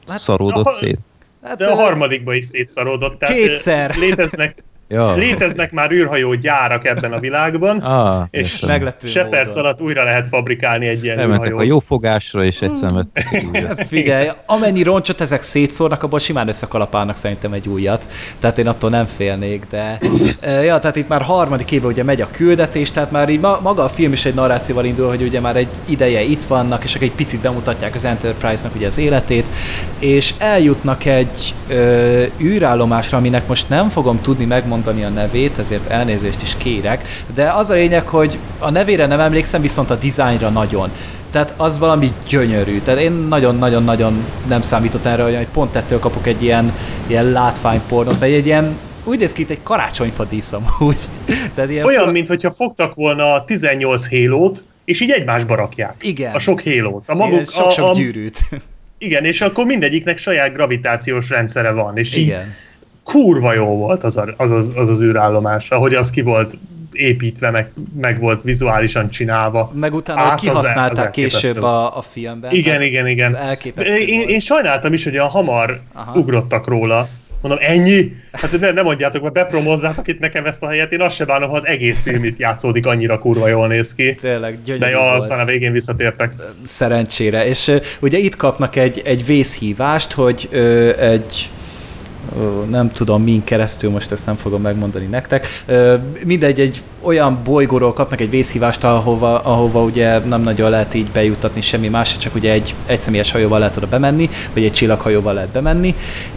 Hát- szaródott Ha- szét. hát, De a ö, harmadikban is szétszaródott. Tehát Kétszer. Léteznek, Ja. léteznek már űrhajó gyárak ebben a világban, Ah, és meglepő se perc módon. alatt újra lehet fabrikálni egy ilyen Elmentek a űrhajót. jófogásra, és egyszer vettek egy újat. Hát Figyelj, amennyi roncsot ezek szétszórnak, abból simán összekalapálnak szerintem egy újat. Tehát én attól nem félnék, de... e, Ja, tehát itt már harmadik éve ugye megy a küldetés, tehát már így ma, maga a film is egy narrációval indul, hogy ugye már egy ideje itt vannak, és akkor egy picit bemutatják az Enterprise-nak ugye az életét, és eljutnak egy ö, űrállomásra, aminek most nem fogom tudni megmondani a nevét, ezért elnézést is kérek, de az a lényeg, hogy a nevére nem emlékszem, viszont a dizájnra nagyon. Tehát az valami gyönyörű. Tehát én nagyon-nagyon-nagyon nem számítottam erre, hogy pont ettől kapok egy ilyen, ilyen látványpornot, vagy egy ilyen úgy néz ki, itt egy karácsonyfa díszam, úgy. Tehát ilyen Olyan, fura- mintha fogtak volna 18 hélót, és így egymásba rakják. Igen. A sok hélót. A maguk, sok-sok a, a, gyűrűt. Igen, és akkor mindegyiknek saját gravitációs rendszere van, és így Igen. Kurva jó volt az a, az, az, az, az űrállomás, ahogy az ki volt építve, meg, meg volt vizuálisan csinálva. Meg utána Át hát az- kihasználták az később a, a filmben. Igen, Tehát igen, igen. Elképesztő Én, én sajnáltam is, hogy olyan hamar Aha. Ugrottak róla. Mondom, ennyi? Hát ne, ne mondjátok, mert bepromozzátok itt nekem ezt a helyet, én azt se bánom, ha az egész film itt játszódik, annyira kurva jól néz ki. Tényleg gyönyörű De jó, volt. aztán a végén visszatértek. szerencsére. És ugye itt kapnak egy, egy vészhívást, hogy ö, egy nem tudom min keresztül, most ezt nem fogom megmondani nektek. Mindegy, egy olyan bolygóról kapnak egy vészhívást, ahova, ahova ugye nem nagyon lehet így bejuttatni semmi más, csak ugye egy egyszemélyes hajóval lehet oda bemenni, vagy egy csillaghajóval lehet bemenni,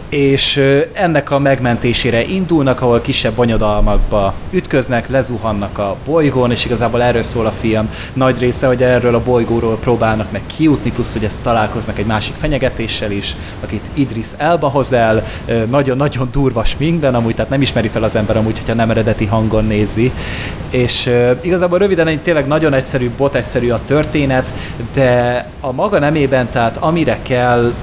és ennek a megmentésére indulnak, ahol kisebb bonyodalmakba ütköznek, lezuhannak a bolygón, és igazából erről szól a film. Nagy része, hogy erről a bolygóról próbálnak meg kijutni, plusz hogy ezt találkoznak egy másik fenyegetéssel is, akit Idris Elba hoz el, nagyon-nagyon durva sminkben, amúgy, tehát nem ismeri fel az ember amúgy, hogyha nem eredeti hangon nézi. És uh, igazából röviden egy tényleg nagyon egyszerű, bot egyszerű a történet, de a maga nemében, tehát amire kell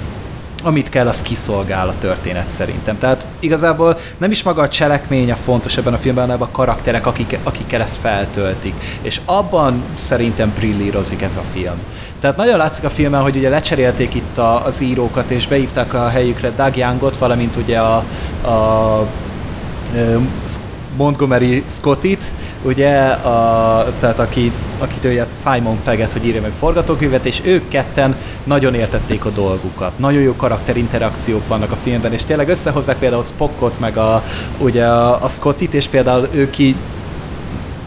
amit kell, az kiszolgál a történet szerintem. Tehát igazából nem is maga a cselekmény a fontos ebben a filmben, hanem a karakterek, akik, akikkel ezt feltöltik. És abban szerintem brillírozik ez a film. Tehát nagyon látszik a filmen, hogy ugye lecserélték itt a, az írókat, és beívták a helyükre Doug Youngot, valamint ugye a, a ö, Montgomery Scottit, ugye, a, tehát aki, akit ő járt Simon Pegget, hogy írja meg forgatókönyvet, és ők ketten nagyon értették a dolgukat. Nagyon jó karakterinterakciók vannak a filmben, és tényleg összehozzák például Spockot, meg a, ugye a, a Scottit, és például ők így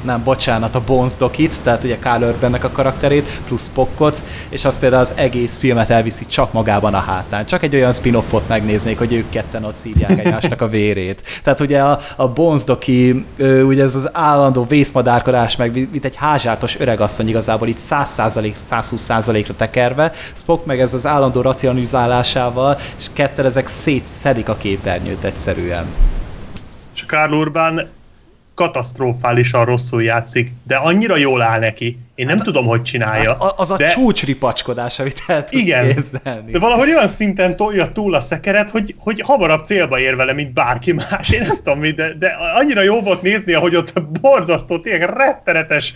nem, bocsánat, a Bones Dokit, tehát ugye Carl Urbannek a karakterét, plusz Spockot, és az például az egész filmet elviszi csak magában a hátán. Csak egy olyan spin-offot megnéznék, hogy ők ketten ott szívják egymásnak a vérét. Tehát ugye a, a Bones Doki, ugye ez az állandó vészmadárkodás, meg mint egy házsártos öregasszony igazából itt 100%, 120%-ra tekerve, Spock meg ez az állandó racionalizálásával, és ketten ezek szétszedik a képernyőt egyszerűen. És Karl Urban katasztrofálisan rosszul játszik, de annyira jól áll neki. Én nem hát, tudom, hogy csinálja. Hát az a de... csúcsripacskodás, amit el tudsz Igen, képzelni. de valahogy olyan szinten tolja túl a szekeret, hogy, hogy hamarabb célba ér vele, mint bárki más. Én nem tudom mi, de, de annyira jó volt nézni, ahogy ott borzasztó, tényleg rettenetes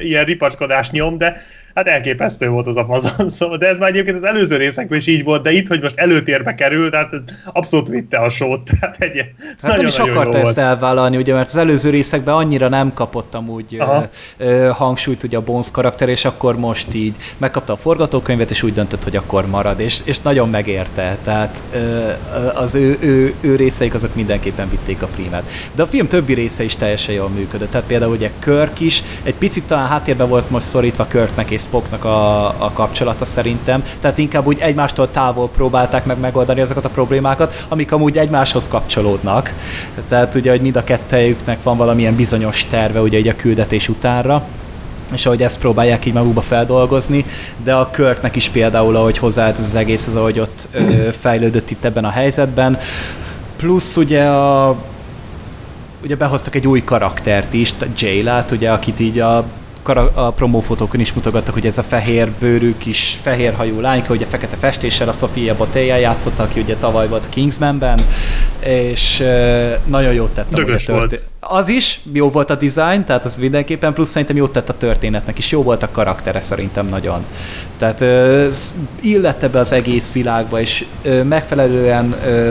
ilyen ripacskodás nyom, de hát elképesztő volt az a fazon, szóval, de ez már egyébként az előző részekben is így volt, de itt, hogy most előtérbe kerül, tehát abszolút vitte a sót, tehát egy hát nagyon, nem is akarta ezt elvállalni, ugye, mert az előző részekben annyira nem kapott amúgy ö, hangsúlyt ugye a Bones karakter, és akkor most így megkapta a forgatókönyvet, és úgy döntött, hogy akkor marad, és, és nagyon megérte, tehát az ő, ő, ő részeik azok mindenképpen vitték a prímet. De a film többi része is teljesen jól működött, tehát például ugye Körk is, egy picit talán háttérben volt most szorítva Körknek és Spocknak a, a kapcsolata szerintem, tehát inkább úgy egymástól távol próbálták meg megoldani azokat a problémákat, amik amúgy egymáshoz kapcsolódnak. Tehát ugye, hogy mind a kettejüknek van valamilyen bizonyos terve ugye egy a küldetés utánra, és ahogy ezt próbálják így magukba feldolgozni, de a Körknek is például, ahogy hozzáállt az egész, az ahogy ott ö, fejlődött itt ebben a helyzetben, plusz ugye a ugye behoztak egy új karaktert is, Jaylát, ugye, akit így a a promófotókon is mutogattak, hogy ez a fehér bőrű kis fehér hajú lányka, ugye fekete festéssel, a Sofia Botéja játszotta, aki ugye tavaly volt a Kingsmanben, és nagyon jót tett. Dögös volt. Az is, jó volt a design, tehát az mindenképpen, plusz szerintem jót tett a történetnek is, jó volt a karaktere szerintem nagyon. Tehát illette be az egész világba, és megfelelően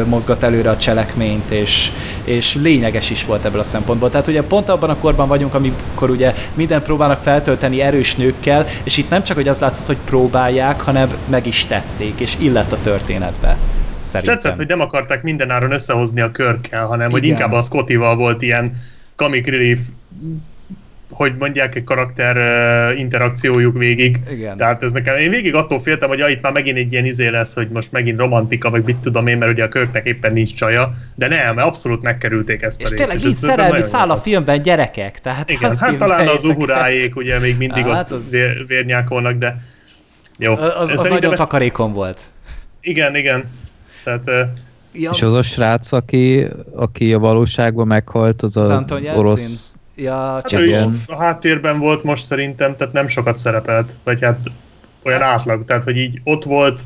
mozgat előre a cselekményt, és, és lényeges is volt ebből a szempontból. Tehát ugye pont abban a korban vagyunk, amikor ugye minden próbálnak feltölteni erős nőkkel, és itt nem csak, hogy az látszott, hogy próbálják, hanem meg is tették, és illett a történetbe. Szerintem. És tetszett, hogy nem akarták mindenáron összehozni a körkel, hanem Igen. hogy inkább a Scottival volt ilyen comic relief hogy mondják, egy karakter uh, interakciójuk végig. Igen. Tehát ez nekem, én végig attól féltem, hogy ja, itt már megint egy ilyen izé lesz, hogy most megint romantika, vagy mit tudom én, mert ugye a köknek éppen nincs csaja, de nem, mert abszolút megkerülték ezt és a részt. Tényleg és így szerelmi száll a filmben gyerekek. Tehát Igen, hát talán az uhuráék ugye még mindig hát ott az... vér, vérnyákolnak, de jó. Az, az nagyon ezt... takarékon volt. Igen, igen. Tehát, ja. És az a srác, aki, aki a valóságban meghalt, az, az, az orosz... Ja, hát ő is a háttérben volt most szerintem, tehát nem sokat szerepelt, vagy hát olyan hát. átlag, tehát hogy így ott volt,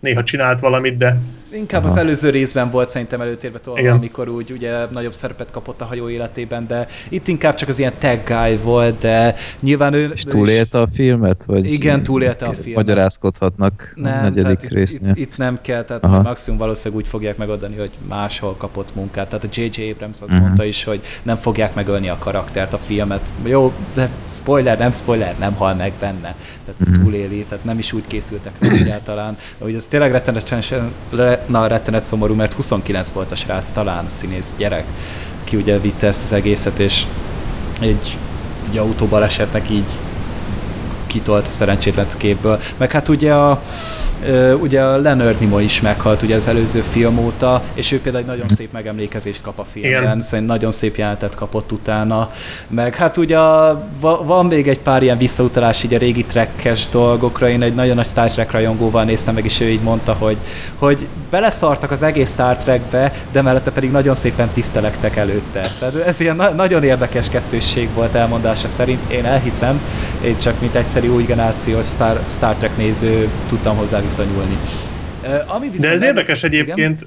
néha csinált valamit, de Inkább az előző részben volt szerintem előtérbe tolva, amikor úgy ugye nagyobb szerepet kapott a hajó életében, de itt inkább csak az ilyen tag guy volt, de nyilván ő... És túlélte a filmet? Vagy igen, túlélte a filmet. Magyarázkodhatnak nem, a negyedik tehát résznél. Itt, itt, itt, nem kell, tehát Aha. maximum valószínűleg úgy fogják megadni, hogy máshol kapott munkát. Tehát a J.J. Abrams azt uh-huh. mondta is, hogy nem fogják megölni a karaktert, a filmet. Jó, de spoiler, nem spoiler, nem hal meg benne. Tehát uh-huh. túléli, tehát nem is úgy készültek rá egyáltalán. Hogy ez tényleg rettenetesen na, rettenet szomorú, mert 29 volt a srác, talán színész gyerek, ki ugye vitte ezt az egészet, és egy, egy autóbalesetnek így kitolt a szerencsétlen képből. Meg hát ugye a, ugye a Leonard Nimoy is meghalt ugye az előző film óta, és ő például egy nagyon szép megemlékezést kap a filmben, Igen. szerintem nagyon szép jelentet kapott utána, meg hát ugye van még egy pár ilyen visszautalás így a régi trekkes dolgokra, én egy nagyon nagy Star Trek rajongóval néztem meg, és ő így mondta, hogy, hogy beleszartak az egész Star Trekbe, de mellette pedig nagyon szépen tisztelektek előtte. Tehát ez ilyen na- nagyon érdekes kettősség volt elmondása szerint, én elhiszem, én csak mint egyszerű új generációs Star, Star Trek néző tudtam hozzá viszonyulni. Ami De ez érdekes egyébként,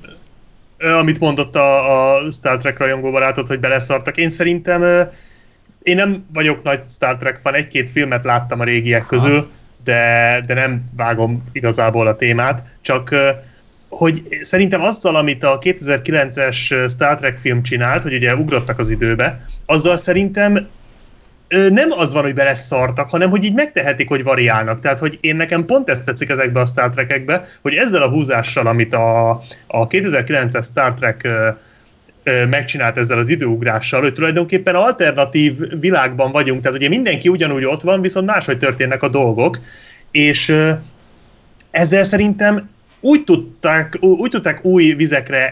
igen? amit mondott a, a Star Trek rajongó barátod, hogy beleszartak. Én szerintem én nem vagyok nagy Star Trek fan, egy-két filmet láttam a régiek közül, de, de nem vágom igazából a témát, csak hogy szerintem azzal, amit a 2009-es Star Trek film csinált, hogy ugye ugrottak az időbe, azzal szerintem nem az van, hogy beleszartak, hanem hogy így megtehetik, hogy variálnak. Tehát, hogy én nekem pont ezt tetszik ezekbe a Star Trek-ekbe, hogy ezzel a húzással, amit a, a 2009-es Star Trek megcsinált ezzel az időugrással, hogy tulajdonképpen alternatív világban vagyunk, tehát ugye mindenki ugyanúgy ott van, viszont máshogy történnek a dolgok, és ezzel szerintem úgy tudták, úgy tudták új vizekre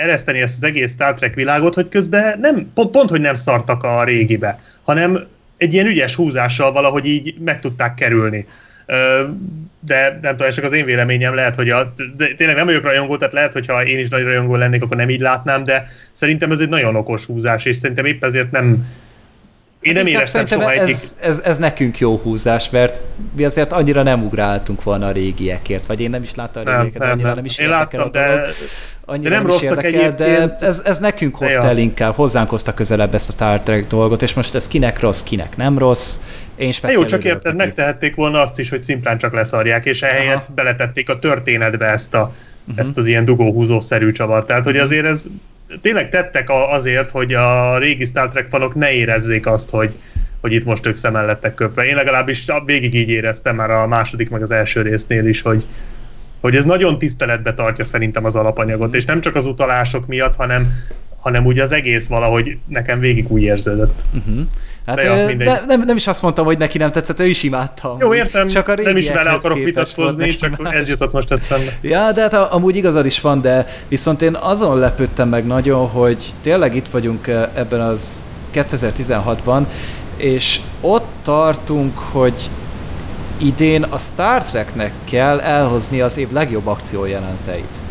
ereszteni ezt az egész Star Trek világot, hogy közben nem, pont, pont hogy nem szartak a régibe, hanem egy ilyen ügyes húzással valahogy így meg tudták kerülni. De nem tudom, csak az én véleményem, lehet, hogy a, de tényleg nem vagyok rajongó, tehát lehet, hogy ha én is nagy rajongó lennék, akkor nem így látnám, de szerintem ez egy nagyon okos húzás, és szerintem épp ezért nem, én nem éreztem soha ez, egyik... ez, ez, nekünk jó húzás, mert mi azért annyira nem ugráltunk volna a régiekért, vagy én nem is láttam a régieket, nem, annyira nem, nem is én láttam, de, annyira de nem, nem rosszak érdekel, de ez, ez nekünk hozta ja. el inkább, hozzánk hozta közelebb ezt a Star Trek dolgot, és most ez kinek rossz, kinek nem rossz. Én Jó, csak érted, megtehették volna azt is, hogy szimplán csak leszarják, és ehelyett Aha. beletették a történetbe ezt, a, uh-huh. ezt az ilyen dugóhúzó-szerű csavart. Tehát, hogy azért ez tényleg tettek azért, hogy a régi Star Trek fanok ne érezzék azt, hogy, hogy itt most ők szemmel lettek köpve. Én legalábbis végig így éreztem már a második meg az első résznél is, hogy, hogy ez nagyon tiszteletbe tartja szerintem az alapanyagot, és nem csak az utalások miatt, hanem, hanem úgy az egész valahogy nekem végig úgy érződött. Uh-huh. Hát, de, ja, de nem, nem is azt mondtam, hogy neki nem tetszett, ő is imádta. Jó, értem, csak a nem is vele akarok vitatkozni, csak más. ez jutott most eszembe. Ja, de hát amúgy igazad is van, de viszont én azon lepődtem meg nagyon, hogy tényleg itt vagyunk ebben az 2016-ban, és ott tartunk, hogy idén a Star Treknek kell elhozni az év legjobb akciójelenteit.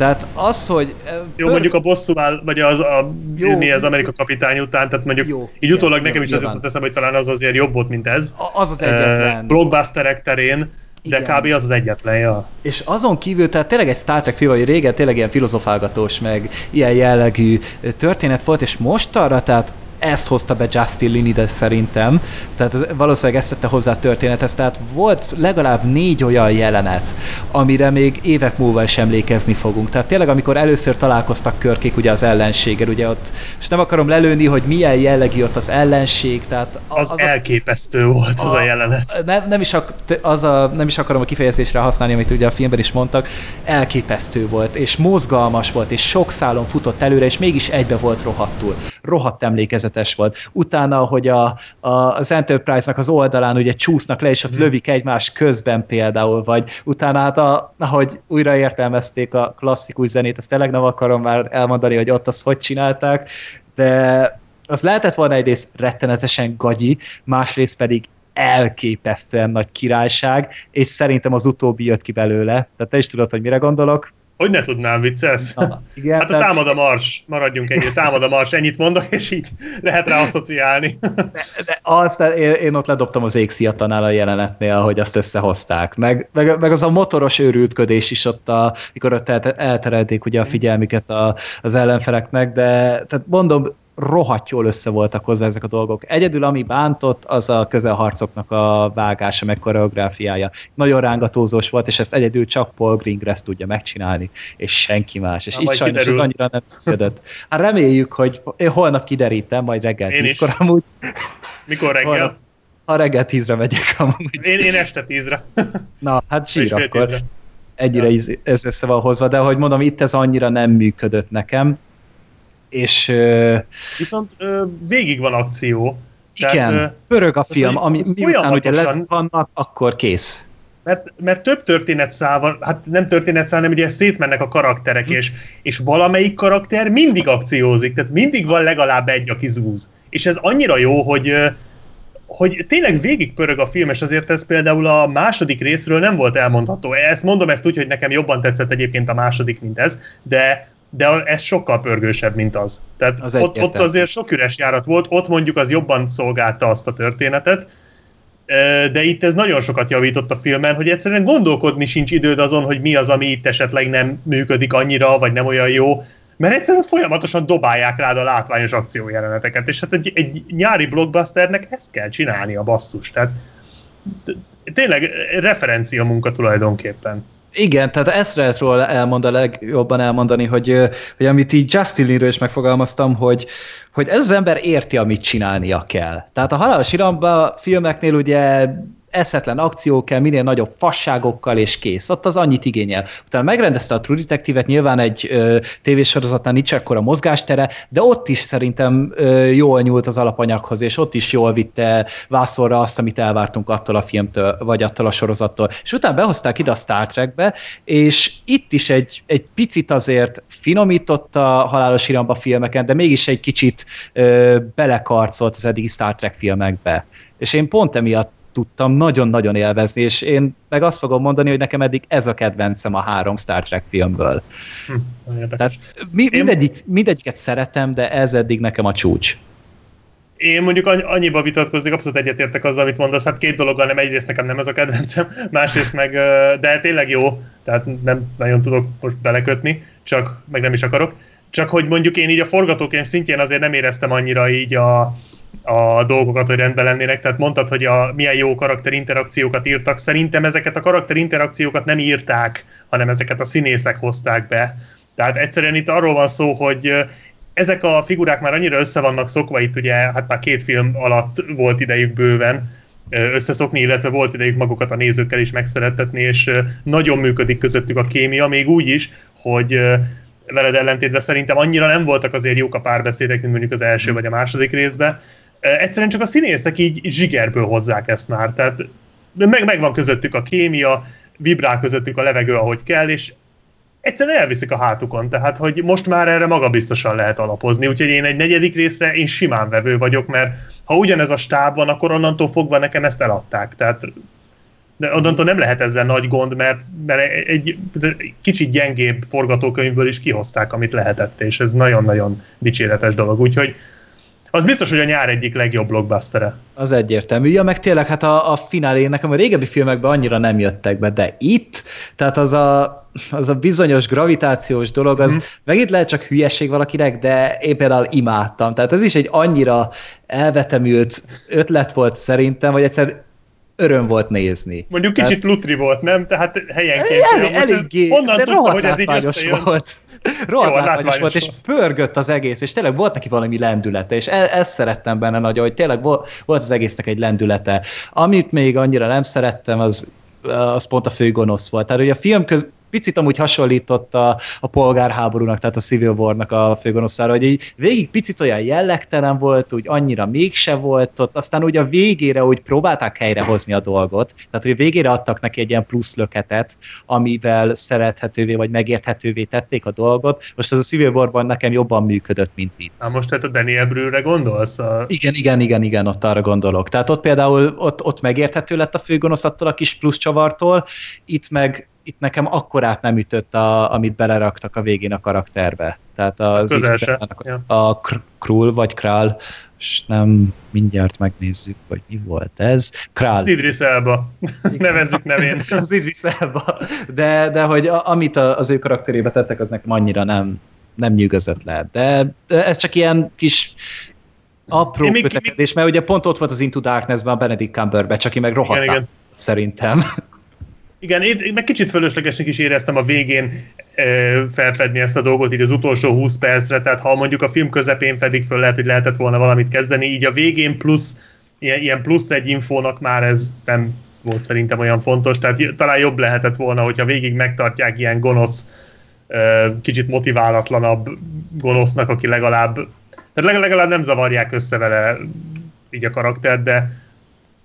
Tehát az, hogy... Jó, bőr... mondjuk a bosszúvál, vagy az, a, jó, mi az Amerika kapitány után, tehát mondjuk jó, így utólag nekem is az jutott eszembe, hogy talán az azért jobb volt, mint ez. Az az egyetlen. Uh, blockbusterek terén, de Igen. kb. az az egyetlen, ja. És azon kívül, tehát tényleg egy Star Trek film, hogy régen tényleg ilyen filozofálgatós, meg ilyen jellegű történet volt, és most arra, tehát ezt hozta be Justin Lin ide szerintem, tehát valószínűleg ezt tette hozzá a történethez, tehát volt legalább négy olyan jelenet, amire még évek múlva is emlékezni fogunk. Tehát tényleg, amikor először találkoztak körkék ugye az ellenséggel, ugye ott, és nem akarom lelőni, hogy milyen jellegű ott az ellenség, tehát az, az elképesztő a, volt az a, a jelenet. Nem, nem, is ak, az a, nem is akarom a kifejezésre használni, amit ugye a filmben is mondtak, elképesztő volt, és mozgalmas volt, és sok szálon futott előre, és mégis egybe volt rohadtul. Rohadt emlékezet rettenetes volt. Utána, hogy a, a, az Enterprise-nak az oldalán ugye csúsznak le, és ott hmm. lövik egymás közben például, vagy utána hát, a, ahogy újra értelmezték a klasszikus zenét, azt tényleg nem akarom már elmondani, hogy ott azt hogy csinálták, de az lehetett volna egyrészt rettenetesen gagyi, másrészt pedig elképesztően nagy királyság, és szerintem az utóbbi jött ki belőle. Tehát te is tudod, hogy mire gondolok. Hogy ne tudnám, vicces? Na, igen, hát a tehát... támad a mars, maradjunk ennyi, támad a mars, ennyit mondok, és így lehet rá asszociálni. De, de azt, én, én ott ledobtam az égszíjatanál a jelenetnél, hogy azt összehozták. Meg, meg, meg az a motoros őrültködés is ott, a, mikor ott elterelték ugye a figyelmüket a, az ellenfeleknek, de tehát mondom, rohadt jól össze voltak hozva ezek a dolgok. Egyedül, ami bántott, az a közelharcoknak a vágása, meg koreográfiája. Nagyon rángatózós volt, és ezt egyedül csak Paul Greengrass tudja megcsinálni, és senki más. És Na, itt sajnos kiderül. ez annyira nem működött. Hát reméljük, hogy én holnap kiderítem, majd reggel tízkor amúgy. Mikor reggel? Holnap, ha reggel tízre megyek amúgy. Én, én este tízre. Na, hát sír akkor. Tízre. Egyre ja. ez össze van hozva, de hogy mondom, itt ez annyira nem működött nekem és... Viszont végig van akció. Igen, tehát, pörög a film, ami miután ugye lesz vannak, akkor kész. Mert, mert több történetszál van, hát nem történetszál, hanem ugye szétmennek a karakterek, hm. és, és valamelyik karakter mindig akciózik, tehát mindig van legalább egy, aki zúz. És ez annyira jó, hogy, hogy tényleg végig pörög a film, és azért ez például a második részről nem volt elmondható. Ezt mondom ezt úgy, hogy nekem jobban tetszett egyébként a második, mint ez, de de ez sokkal pörgősebb, mint az. Tehát az ott, ott azért sok üres járat volt, ott mondjuk az jobban szolgálta azt a történetet, de itt ez nagyon sokat javított a filmen, hogy egyszerűen gondolkodni sincs időd azon, hogy mi az, ami itt esetleg nem működik annyira, vagy nem olyan jó, mert egyszerűen folyamatosan dobálják rád a látványos akciójeleneteket, és hát egy, egy nyári blockbusternek ezt kell csinálni a basszus, tehát tényleg referencia munka tulajdonképpen. Igen, tehát ezt lehet róla elmondani, legjobban elmondani, hogy, hogy amit így Justin Lee-ről is megfogalmaztam, hogy, hogy ez az ember érti, amit csinálnia kell. Tehát a halálos iramba filmeknél ugye eszetlen akció kell, minél nagyobb fasságokkal, és kész. Ott az annyit igényel. Utána megrendezte a True Detective-et, nyilván egy ö, tévésorozatnál nincs ekkora mozgástere, de ott is szerintem ö, jól nyúlt az alapanyaghoz, és ott is jól vitte vászorra azt, amit elvártunk attól a filmtől, vagy attól a sorozattól. És utána behozták ide a Star Trekbe, és itt is egy, egy picit azért finomított a halálos iramba filmeken, de mégis egy kicsit ö, belekarcolt az eddigi Star Trek filmekbe. És én pont emiatt tudtam nagyon-nagyon élvezni, és én meg azt fogom mondani, hogy nekem eddig ez a kedvencem a három Star Trek filmből. Hm, Tehát mi, mindegyik, mindegyiket szeretem, de ez eddig nekem a csúcs. Én mondjuk annyiba vitatkoznék, abszolút egyetértek azzal, amit mondasz. Hát két dologgal nem, egyrészt nekem nem ez a kedvencem, másrészt meg, de tényleg jó, tehát nem nagyon tudok most belekötni, csak meg nem is akarok. Csak hogy mondjuk én így a forgatókönyv szintjén azért nem éreztem annyira így a, a dolgokat, hogy rendben lennének. Tehát mondtad, hogy a, milyen jó karakterinterakciókat írtak. Szerintem ezeket a karakterinterakciókat nem írták, hanem ezeket a színészek hozták be. Tehát egyszerűen itt arról van szó, hogy ezek a figurák már annyira össze vannak szokva, itt ugye hát már két film alatt volt idejük bőven összeszokni, illetve volt idejük magukat a nézőkkel is megszerettetni, és nagyon működik közöttük a kémia, még úgy is, hogy veled ellentétben szerintem annyira nem voltak azért jók a párbeszédek, mint mondjuk az első vagy a második részben. Egyszerűen csak a színészek így zsigerből hozzák ezt már, tehát meg, megvan közöttük a kémia, vibrál közöttük a levegő, ahogy kell, és egyszerűen elviszik a hátukon, tehát hogy most már erre magabiztosan lehet alapozni, úgyhogy én egy negyedik részre én simán vevő vagyok, mert ha ugyanez a stáb van, akkor onnantól fogva nekem ezt eladták, tehát de onnantól nem lehet ezzel nagy gond, mert, mert egy kicsit gyengébb forgatókönyvből is kihozták, amit lehetett, és ez nagyon-nagyon dicséretes dolog, úgyhogy az biztos, hogy a nyár egyik legjobb blockbustere. Az egyértelmű. Ja, meg tényleg, hát a, a finálé nekem a régebbi filmekben annyira nem jöttek be, de itt, tehát az a, az a bizonyos gravitációs dolog, az mm. megint lehet csak hülyeség valakinek, de én például imádtam. Tehát ez is egy annyira elvetemült ötlet volt szerintem, vagy egyszer öröm volt nézni. Mondjuk kicsit Tehát... lutri volt, nem? Tehát helyenként. El, eléggé, honnan de tudta, hogy ez így összejön? Volt. Rohadt volt, és pörgött az egész, és tényleg volt neki valami lendülete, és e- ezt szerettem benne nagyon, hogy tényleg volt az egésznek egy lendülete. Amit még annyira nem szerettem, az az pont a főgonosz volt. Tehát, hogy a film köz, picit amúgy hasonlított a, a polgárháborúnak, tehát a Civil War-nak a főgonoszára, hogy így végig picit olyan jellegtelen volt, úgy annyira mégse volt ott, aztán úgy a végére úgy próbálták helyrehozni a dolgot, tehát hogy a végére adtak neki egy ilyen plusz löketet, amivel szerethetővé vagy megérthetővé tették a dolgot. Most ez a Civil War-ban nekem jobban működött, mint itt. Na most tehát a Daniel Brühl-re gondolsz? A... Igen, igen, igen, igen, ott arra gondolok. Tehát ott például ott, ott megérthető lett a főgonosz attól a kis plusz csavartól, itt meg itt nekem akkorát nem ütött, a, amit beleraktak a végén a karakterbe. Tehát az a, ja. a Krull vagy Král, és nem mindjárt megnézzük, hogy mi volt ez. Král. Az Idris Elba. Nevezzük nevén. az Idris Elba. De, de hogy a, amit az ő karakterébe tettek, az nekem annyira nem, nem nyűgözött le. De, de ez csak ilyen kis apró kötekedés, mert ugye pont ott volt az Into Darkness-ben a Benedict Cumberbatch, aki meg rohadt szerintem. Igen, én meg kicsit fölöslegesnek is éreztem a végén e, felfedni ezt a dolgot így az utolsó 20 percre, tehát ha mondjuk a film közepén fedik föl, lehet, hogy lehetett volna valamit kezdeni, így a végén plusz, ilyen, plusz egy infónak már ez nem volt szerintem olyan fontos, tehát talán jobb lehetett volna, hogyha végig megtartják ilyen gonosz, e, kicsit motiválatlanabb gonosznak, aki legalább, tehát legalább nem zavarják össze vele így a karakter, de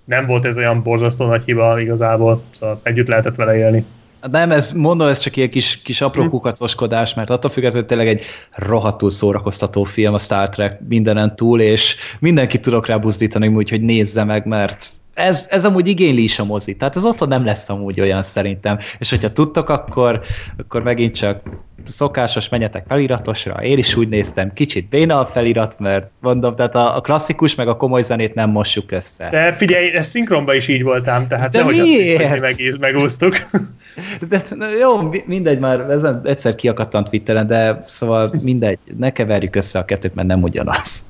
nem volt ez olyan borzasztó nagy hiba igazából, szóval együtt lehetett vele élni. Hát nem, ez, mondom, ez csak ilyen kis, kis apró hm. kukacoskodás, mert attól függetlenül tényleg egy rohadtul szórakoztató film a Star Trek mindenen túl, és mindenki tudok rá buzdítani, úgyhogy nézze meg, mert ez, ez amúgy igényli is a mozi, tehát ez otthon nem lesz amúgy olyan szerintem, és hogyha tudtok, akkor, akkor megint csak szokásos, menjetek feliratosra, én is úgy néztem, kicsit béna a felirat, mert mondom, tehát a, a klasszikus meg a komoly zenét nem mossuk össze. De figyelj, ez szinkronban is így voltám, tehát De miért? Azt, meg, megúsztuk. De, na, jó, mindegy, már ezen egyszer kiakadtam Twitteren, de szóval mindegy, ne keverjük össze a kettőt, mert nem ugyanaz.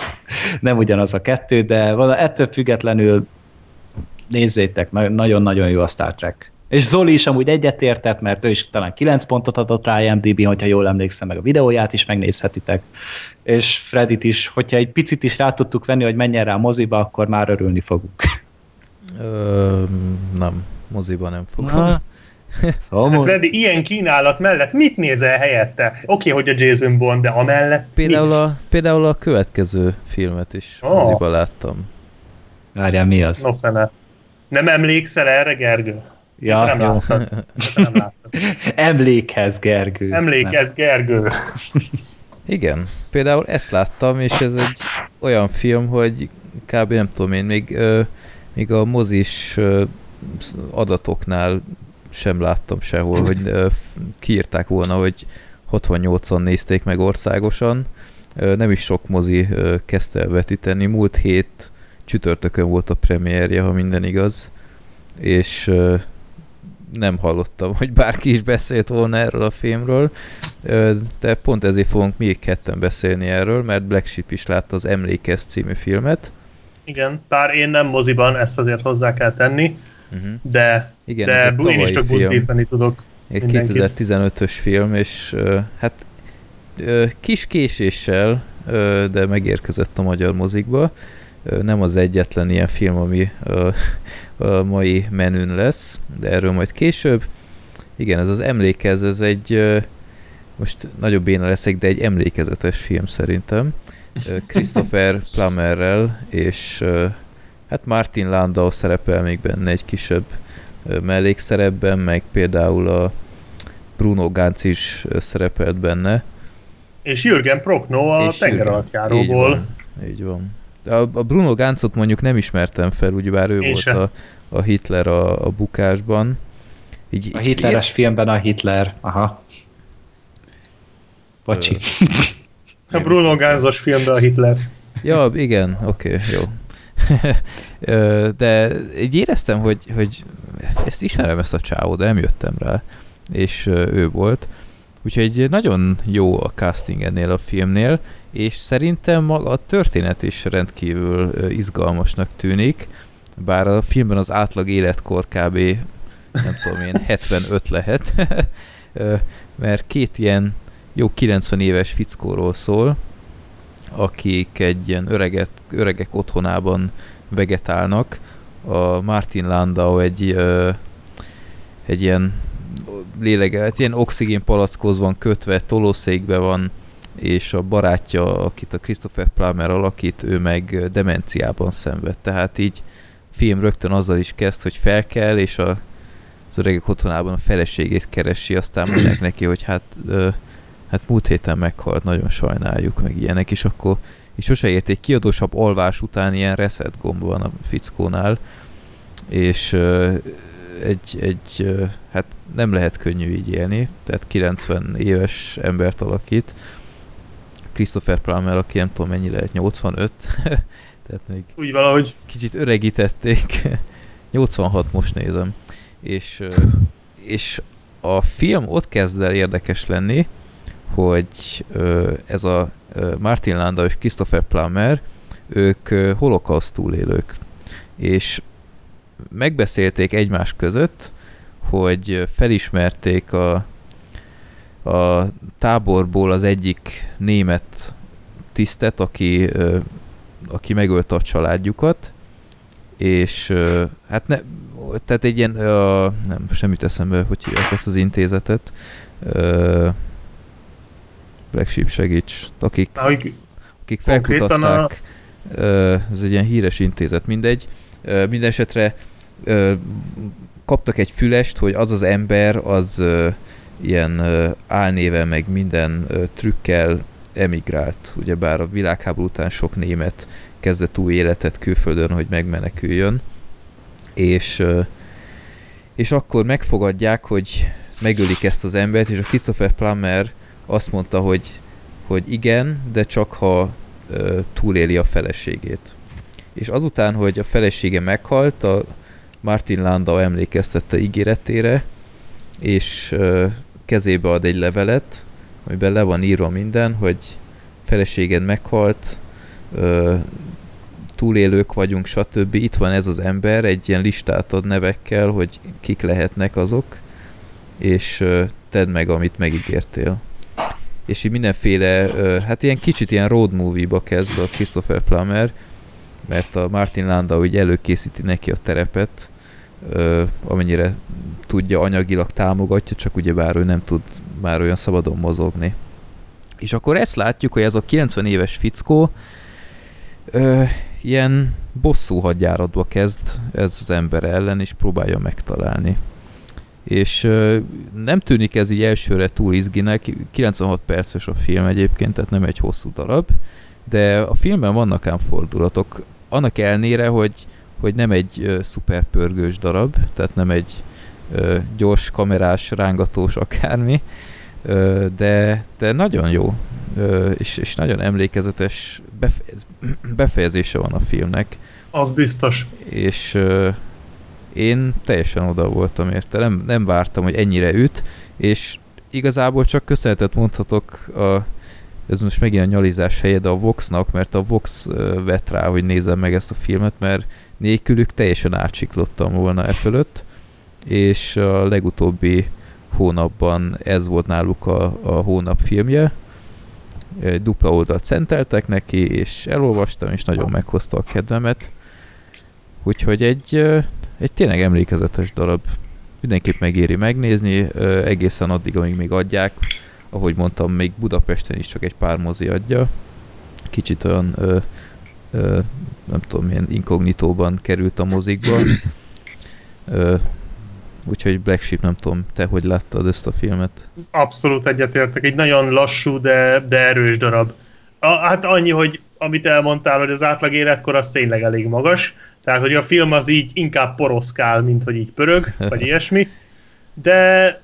Nem ugyanaz a kettő, de ettől függetlenül nézzétek, nagyon-nagyon jó a Star Trek. És Zoli is amúgy egyetértett, mert ő is talán 9 pontot adott rá IMDb, hogyha jól emlékszem, meg a videóját is megnézhetitek. És Fredit is, hogyha egy picit is rá tudtuk venni, hogy menjen rá a moziba, akkor már örülni fogunk. Ö, nem, moziban nem fogom. Szóval hát Freddy, ilyen kínálat mellett mit nézel helyette? Oké, okay, hogy a Jason Bond, de amellett Például, a, például a következő filmet is oh. moziba láttam. Várjál, mi az? No fene. Nem emlékszel erre, Gergő? Ja, nem jó. nem Emlékhez, Gergő. Emlékhez, Gergő. Igen, például ezt láttam, és ez egy olyan film, hogy kb. nem tudom én, még, euh, még a mozis euh, adatoknál sem láttam sehol, hogy euh, kiírták volna, hogy 68-an nézték meg országosan. Nem is sok mozi kezdte el vetíteni. Múlt hét csütörtökön volt a premierje, ha minden igaz, és nem hallottam, hogy bárki is beszélt volna erről a filmről, de pont ezért fogunk még ketten beszélni erről, mert Black Sheep is látta az Emlékez című filmet. Igen, bár én nem moziban, ezt azért hozzá kell tenni, uh-huh. de, Igen, de én is csak buzdítani tudok. Egy 2015-ös film, és hát kis késéssel, de megérkezett a magyar mozikba. Nem az egyetlen ilyen film, ami a mai menün lesz, de erről majd később. Igen, ez az emlékez, ez egy, most nagyobb béna leszek, de egy emlékezetes film szerintem. Christopher Plummerrel, és hát Martin Landau szerepel még benne egy kisebb mellékszerepben, meg például a Bruno Gantz is szerepelt benne. És Jürgen Prokno a tengeralattjáróból. Így van. Így van. A, a Bruno Gáncot mondjuk nem ismertem fel, ugyebár ő Én volt a, a Hitler a, a bukásban. Így, a hitleres én... filmben a Hitler, aha. Bocsi. a Bruno Gánzos filmben a Hitler. Ja, igen, oké, okay, jó. de így éreztem, hogy, hogy ezt ismerem ezt a csávót, de nem jöttem rá, és ő volt. Úgyhogy nagyon jó a casting ennél a filmnél, és szerintem maga a történet is rendkívül izgalmasnak tűnik, bár a filmben az átlag életkor kb. nem tudom én, 75 lehet, mert két ilyen jó 90 éves fickóról szól, akik egy ilyen öreget, öregek otthonában vegetálnak. A Martin Landau egy, egy ilyen léleget, hát ilyen oxigén palackhoz van kötve, tolószékbe van, és a barátja, akit a Christopher Plummer alakít, ő meg demenciában szenved. Tehát így film rögtön azzal is kezd, hogy fel kell, és a, az öregek otthonában a feleségét keresi, aztán mondják neki, hogy hát, ö, hát múlt héten meghalt, nagyon sajnáljuk, meg ilyenek, és akkor és sose érték kiadósabb alvás után ilyen reset gomb van a fickónál, és egy, egy, hát nem lehet könnyű így élni, tehát 90 éves embert alakít. Christopher Plummer, aki nem tudom mennyi lehet, 85, tehát még Úgy valahogy. kicsit öregítették. 86 most nézem. És, és a film ott kezd el érdekes lenni, hogy ez a Martin Landau és Christopher Plummer, ők holokauszt túlélők. És megbeszélték egymás között, hogy felismerték a, a táborból az egyik német tisztet, aki, aki megölte a családjukat, és hát ne, tehát egy ilyen, uh, nem, semmit eszembe, hogy hívják ezt az intézetet, Black Sheep segíts, akik, akik felkutatták, a... ez egy ilyen híres intézet, mindegy, minden esetre kaptak egy fülest, hogy az az ember az ilyen álnéven meg minden trükkel emigrált. Ugyebár a világháború után sok német kezdett új életet külföldön, hogy megmeneküljön. És, és akkor megfogadják, hogy megölik ezt az embert, és a Christopher Plummer azt mondta, hogy, hogy igen, de csak ha túléli a feleségét és azután, hogy a felesége meghalt, a Martin Landau emlékeztette ígéretére, és kezébe ad egy levelet, amiben le van írva minden, hogy feleséged meghalt, túlélők vagyunk, stb. Itt van ez az ember, egy ilyen listát ad nevekkel, hogy kik lehetnek azok, és tedd meg, amit megígértél. És így mindenféle, hát ilyen kicsit ilyen road movie-ba kezd a Christopher Plummer, mert a Martin Landau úgy előkészíti neki a terepet, amennyire tudja, anyagilag támogatja, csak ugyebár ő nem tud már olyan szabadon mozogni. És akkor ezt látjuk, hogy ez a 90 éves fickó ö, ilyen bosszú hadjáratba kezd ez az ember ellen, és próbálja megtalálni. És nem tűnik ez így elsőre túl izginek, 96 perces a film egyébként, tehát nem egy hosszú darab, de a filmben vannak ám fordulatok. Annak elnére, hogy, hogy nem egy ö, szuper pörgős darab, tehát nem egy gyors kamerás, rángatós akármi, de, de nagyon jó, és, és nagyon emlékezetes befejez, befejezése van a filmnek. Az biztos. És én teljesen oda voltam érte, nem, nem vártam, hogy ennyire üt, és igazából csak köszönetet mondhatok a ez most megint a nyalizás helye, de a Voxnak, mert a Vox vett rá, hogy nézem meg ezt a filmet, mert nélkülük teljesen átsiklottam volna e fölött, és a legutóbbi hónapban ez volt náluk a, a hónap filmje, dupla oldalt szenteltek neki, és elolvastam, és nagyon meghozta a kedvemet. Úgyhogy egy, egy tényleg emlékezetes darab. Mindenképp megéri megnézni, egészen addig, amíg még adják ahogy mondtam, még Budapesten is csak egy pár mozi adja. Kicsit olyan, nem tudom, milyen inkognitóban került a mozikba. Úgyhogy Black Sheep, nem tudom, te hogy láttad ezt a filmet? Abszolút egyetértek, egy nagyon lassú, de, de erős darab. A, hát annyi, hogy amit elmondtál, hogy az átlag életkor az tényleg elég magas, tehát hogy a film az így inkább poroszkál, mint hogy így pörög, vagy ilyesmi, de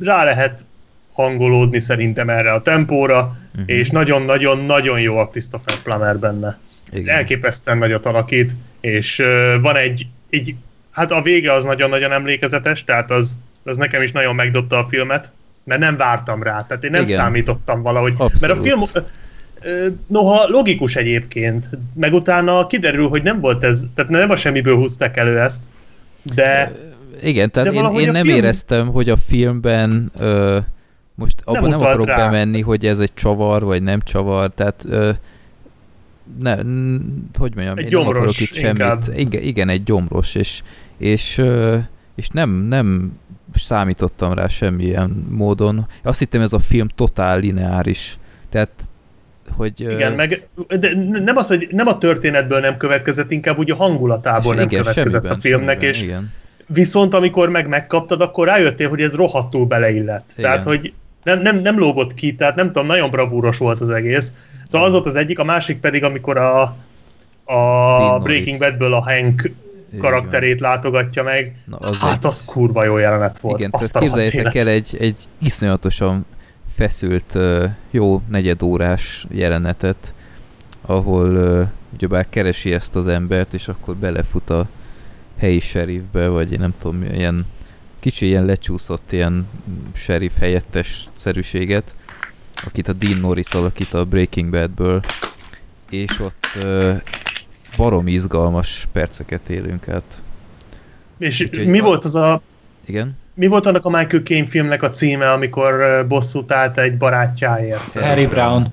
rá lehet hangolódni szerintem erre a tempóra, uh-huh. és nagyon-nagyon-nagyon jó a Christopher Plummer benne. Igen. Elképesztően nagyot alakít, és uh, van egy, egy, hát a vége az nagyon-nagyon emlékezetes, tehát az, az nekem is nagyon megdobta a filmet, mert nem vártam rá, tehát én nem Igen. számítottam valahogy, Abszolút. mert a film, noha logikus egyébként, meg utána kiderül, hogy nem volt ez, tehát nem a semmiből húzták elő ezt, de... Igen, tehát de én, én nem film... éreztem, hogy a filmben ö, most abban nem, nem akarok rá. bemenni, hogy ez egy csavar, vagy nem csavar, tehát ö, ne, hogy mondjam, egy én gyomros, nem akarok itt semmit. Igen, igen, egy gyomros, és, és, ö, és nem, nem számítottam rá semmilyen módon. Azt hittem ez a film totál lineáris. Tehát hogy... Igen, meg de nem az, hogy nem a történetből nem következett, inkább úgy a hangulatából nem igen, következett a filmnek, és igen. viszont amikor meg megkaptad, akkor rájöttél, hogy ez rohadtul beleillett. Igen. Tehát, hogy nem, nem, nem lógott ki, tehát nem tudom, nagyon bravúros volt az egész. Szóval az volt az egyik, a másik pedig, amikor a, a Breaking Badből a Hank karakterét látogatja meg, Na, az hát egy... az kurva jó jelenet volt. Igen, Azt tehát képzeljétek el egy, egy iszonyatosan feszült, jó negyedórás jelenetet, ahol ugyebár keresi ezt az embert, és akkor belefut a helyi sheriffbe, vagy én nem tudom, ilyen kicsi ilyen lecsúszott ilyen sheriff helyettes szerűséget, akit a Dean Norris alakít a Breaking Badből, és ott barom izgalmas perceket élünk át. És Úgyhogy mi a... volt az a... Igen? Mi volt annak a Michael Caine filmnek a címe, amikor bosszút állt egy barátjáért? Harry Brown.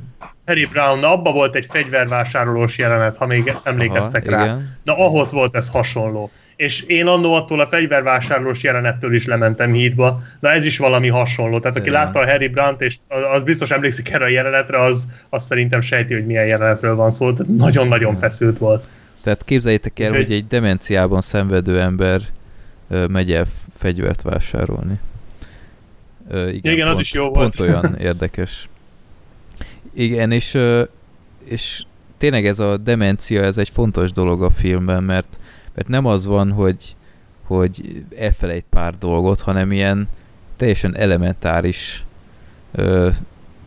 Harry Brown, abba volt egy fegyvervásárolós jelenet, ha még emlékeztek Aha, rá. Igen. Na ahhoz volt ez hasonló és én annó attól a fegyvervásárlós jelenettől is lementem hídba, na ez is valami hasonló. Tehát aki Igen. látta a Harry Brandt, és az biztos emlékszik erre a jelenetre, az, az szerintem sejti, hogy milyen jelenetről van szó. Tehát nagyon-nagyon feszült volt. Tehát képzeljétek el, hogy egy demenciában szenvedő ember megy el fegyvert vásárolni. igen, igen pont, az is jó volt. Pont olyan érdekes. Igen, és, és tényleg ez a demencia, ez egy fontos dolog a filmben, mert mert nem az van, hogy, hogy elfelejt pár dolgot, hanem ilyen teljesen elementáris ö,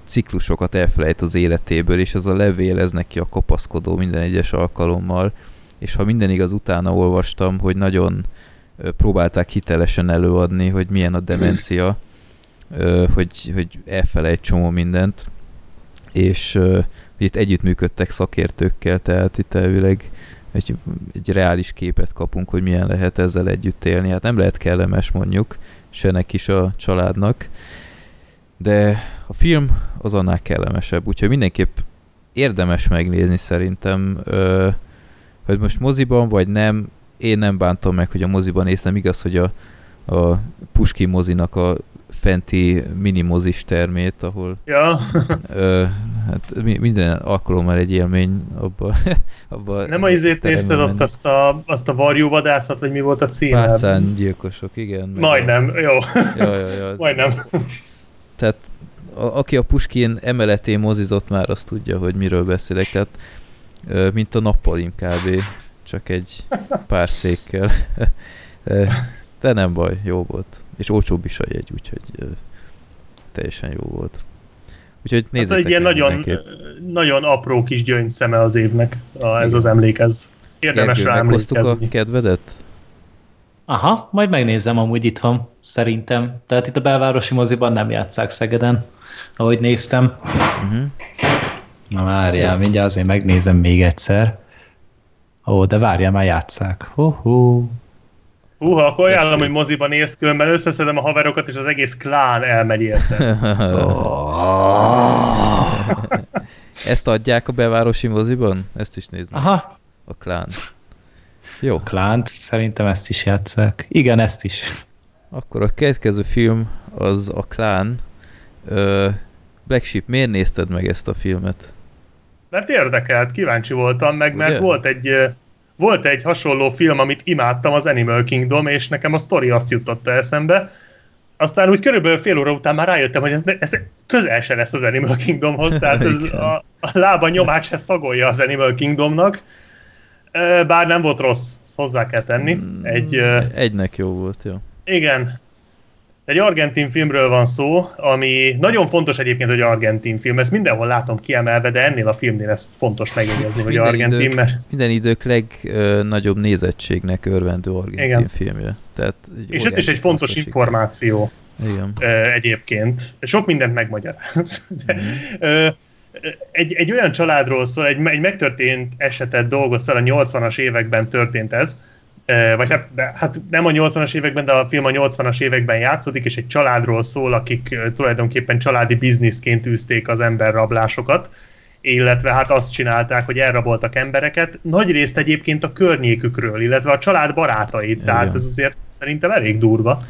ciklusokat elfelejt az életéből, és ez a levél, ez neki a kopaszkodó minden egyes alkalommal, és ha minden igaz, utána olvastam, hogy nagyon ö, próbálták hitelesen előadni, hogy milyen a demencia, hogy, hogy elfelejt csomó mindent, és hogy itt együttműködtek szakértőkkel, tehát itt elvileg egy, egy reális képet kapunk, hogy milyen lehet ezzel együtt élni. Hát nem lehet kellemes mondjuk, se neki, is a családnak, de a film az annál kellemesebb, úgyhogy mindenképp érdemes megnézni szerintem. Hogy most moziban vagy nem, én nem bántom meg, hogy a moziban néztem. Igaz, hogy a, a Puski mozinak a fenti minimozis termét, ahol ja. ö, hát minden alkalommal egy élmény abba, abba Nem a izét nézted ott azt a, azt a varjúvadászat, vagy mi volt a cím? Fácán gyilkosok, igen. Majdnem, a... jó. Ja, ja, ja. Majdnem. Tehát a, aki a Puskin emeletén mozizott már, azt tudja, hogy miről beszélek. Tehát mint a nappalim kb. Csak egy pár székkel. De nem baj, jó volt. És olcsóbb is a jegy, úgyhogy teljesen jó volt. Úgyhogy nézzétek Ez egy ilyen nagyon, nagyon apró kis szeme az évnek, a, ez az emlék, ez érdemes Gergő, rá emlékezni. a kedvedet? Aha, majd megnézem amúgy itthon, szerintem. Tehát itt a belvárosi moziban nem játszák Szegeden, ahogy néztem. Uh-huh. Na várjál, mindjárt azért megnézem még egyszer. Ó, de várjál, már játszák. Hú-hú. Húha, akkor ajánlom, hogy moziban néz, különben összeszedem a haverokat, és az egész klán elmegy érte. Ezt adják a bevárosi moziban? Ezt is nézd Aha. A klán. Jó. A klánt, szerintem ezt is játszák. Igen, ezt is. Akkor a következő film az a klán. Black Sheep, miért nézted meg ezt a filmet? Mert érdekelt, kíváncsi voltam meg, Ugye? mert volt egy volt egy hasonló film, amit imádtam, az Animal Kingdom, és nekem a sztori azt jutotta eszembe. Aztán úgy körülbelül fél óra után már rájöttem, hogy ez, ez közel se lesz az Animal Kingdomhoz, tehát ez a, a lába nyomát se szagolja az Animal Kingdomnak. Bár nem volt rossz, hozzá kell tenni. Hmm, egy, Egynek jó volt, jó. Igen, egy argentin filmről van szó, ami nagyon fontos egyébként, hogy argentin film. Ezt mindenhol látom kiemelve, de ennél a filmnél ezt fontos megjegyezni, hogy argentin, idők, mert... Minden idők legnagyobb nézettségnek örvendő argentin Igen. filmje. Tehát És ez is egy fontos információ. Igen. Egyébként. Sok mindent megmagyaráz. Mm. egy, egy olyan családról szól, egy, egy megtörtént esetet dolgoztál, a 80-as években történt ez, vagy hát, de, hát nem a 80-as években, de a film a 80-as években játszódik, és egy családról szól, akik tulajdonképpen családi bizniszként űzték az emberrablásokat, illetve hát azt csinálták, hogy elraboltak embereket, nagy részt egyébként a környékükről, illetve a család barátait, Igen. tehát ez azért szerintem elég durva.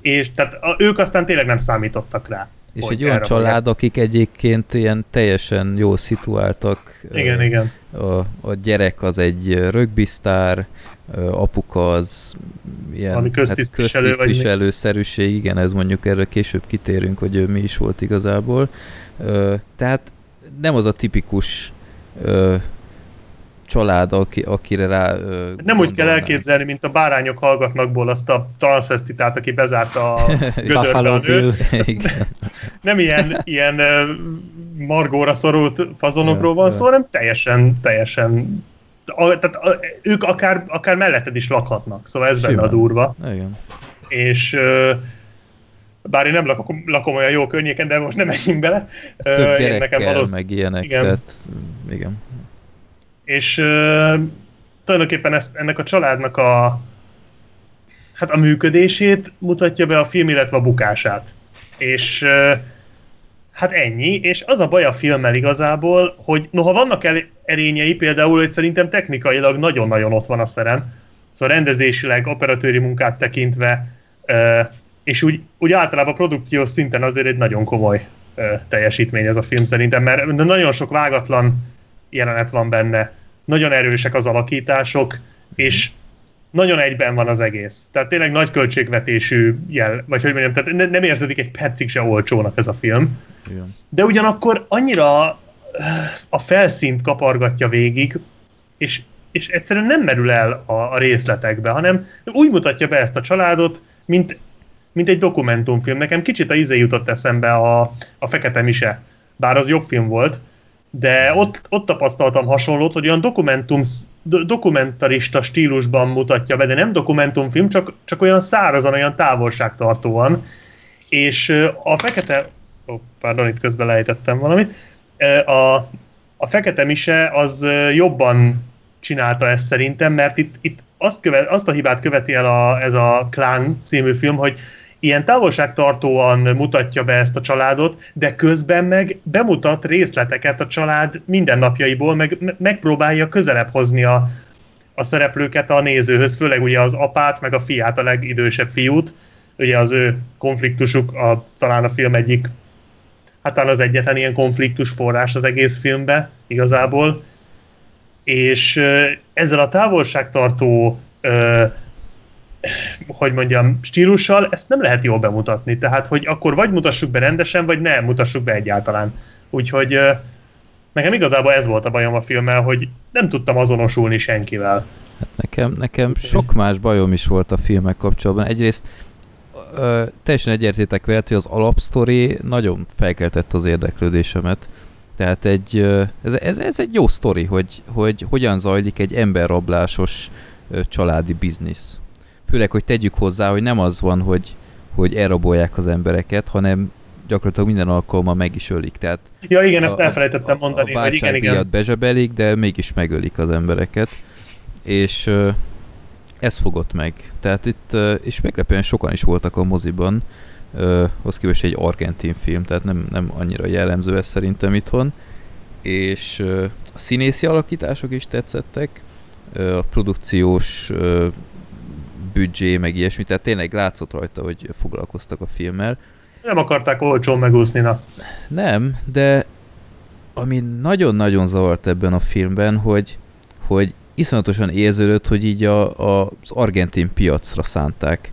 És tehát a, ők aztán tényleg nem számítottak rá. És egy olyan család, akik egyébként ilyen teljesen jól szituáltak. Igen, uh, igen. A, a gyerek az egy rögbisztár, apuka az ilyen Ami köztisztviselő, hát köztisztviselőszerűség, igen, ez mondjuk erre később kitérünk, hogy ő mi is volt igazából. Tehát nem az a tipikus család, aki, akire rá Nem úgy kell elképzelni, mint a bárányok hallgatnakból azt a transvestitát, aki bezárta a gödörbe a nőt. nem ilyen, ilyen margóra szorult fazonokról van szó, hanem teljesen, teljesen a, tehát a, ők akár, akár melletted is lakhatnak, szóval ez Simán. benne a durva. Igen. És bár én nem lakom, lakom olyan jó környéken, de most nem menjünk bele. Több gyerekkel, nekem valósz... meg ilyenek, igen. tehát igen. És uh, tulajdonképpen ezt, ennek a családnak a hát a működését mutatja be a film, illetve a bukását. És uh, Hát ennyi, és az a baj a filmmel igazából, hogy noha vannak el, erényei, például, hogy szerintem technikailag nagyon-nagyon ott van a szerem, szóval rendezésileg, operatőri munkát tekintve, és úgy, úgy általában produkciós szinten azért egy nagyon komoly teljesítmény ez a film szerintem, mert nagyon sok vágatlan jelenet van benne, nagyon erősek az alakítások, és nagyon egyben van az egész. Tehát tényleg nagy költségvetésű jel, vagy hogy mondjam, tehát ne, nem érződik egy percig se olcsónak ez a film. Igen. De ugyanakkor annyira a felszínt kapargatja végig, és, és egyszerűen nem merül el a, a részletekbe, hanem úgy mutatja be ezt a családot, mint, mint egy dokumentumfilm. Nekem kicsit a izé jutott eszembe a, a Fekete Mise, bár az jobb film volt, de ott, ott tapasztaltam hasonlót, hogy olyan dokumentum, dokumentarista stílusban mutatja be, de nem dokumentumfilm, csak, csak olyan szárazan, olyan távolságtartóan. És a fekete... Ó, oh, pardon, itt közben lejtettem valamit. A, a fekete mise az jobban csinálta ezt szerintem, mert itt, itt azt, követ, azt a hibát követi el a, ez a Klán című film, hogy ilyen távolságtartóan mutatja be ezt a családot, de közben meg bemutat részleteket a család mindennapjaiból, meg megpróbálja közelebb hozni a, a szereplőket a nézőhöz, főleg ugye az apát, meg a fiát, a legidősebb fiút. Ugye az ő konfliktusuk a, talán a film egyik, hát talán az egyetlen ilyen konfliktus forrás az egész filmbe igazából. És ezzel a távolságtartó hogy mondjam, stílussal ezt nem lehet jól bemutatni. Tehát, hogy akkor vagy mutassuk be rendesen, vagy nem mutassuk be egyáltalán. Úgyhogy nekem igazából ez volt a bajom a filmmel, hogy nem tudtam azonosulni senkivel. Hát nekem, nekem sok más bajom is volt a filmek kapcsolatban. Egyrészt ö, teljesen egyértétek veled, hogy az alapsztori nagyon felkeltett az érdeklődésemet. Tehát egy, ez, ez, ez egy jó sztori, hogy, hogy hogyan zajlik egy emberrablásos családi biznisz. Főleg, hogy tegyük hozzá, hogy nem az van, hogy, hogy elrabolják az embereket, hanem gyakorlatilag minden alkalommal meg is ölik. Tehát ja igen, ezt elfelejtettem mondani. A, a igen, igen. bezsebelik, de mégis megölik az embereket. És ez fogott meg. Tehát itt, és meglepően sokan is voltak a moziban, az képest egy argentin film, tehát nem, nem annyira jellemző ez szerintem itthon. És a színészi alakítások is tetszettek, a produkciós büdzsé, meg ilyesmi, tehát tényleg látszott rajta, hogy foglalkoztak a filmmel. Nem akarták olcsón megúszni, na. Nem, de ami nagyon-nagyon zavart ebben a filmben, hogy, hogy iszonyatosan érződött, hogy így a, a, az argentin piacra szánták.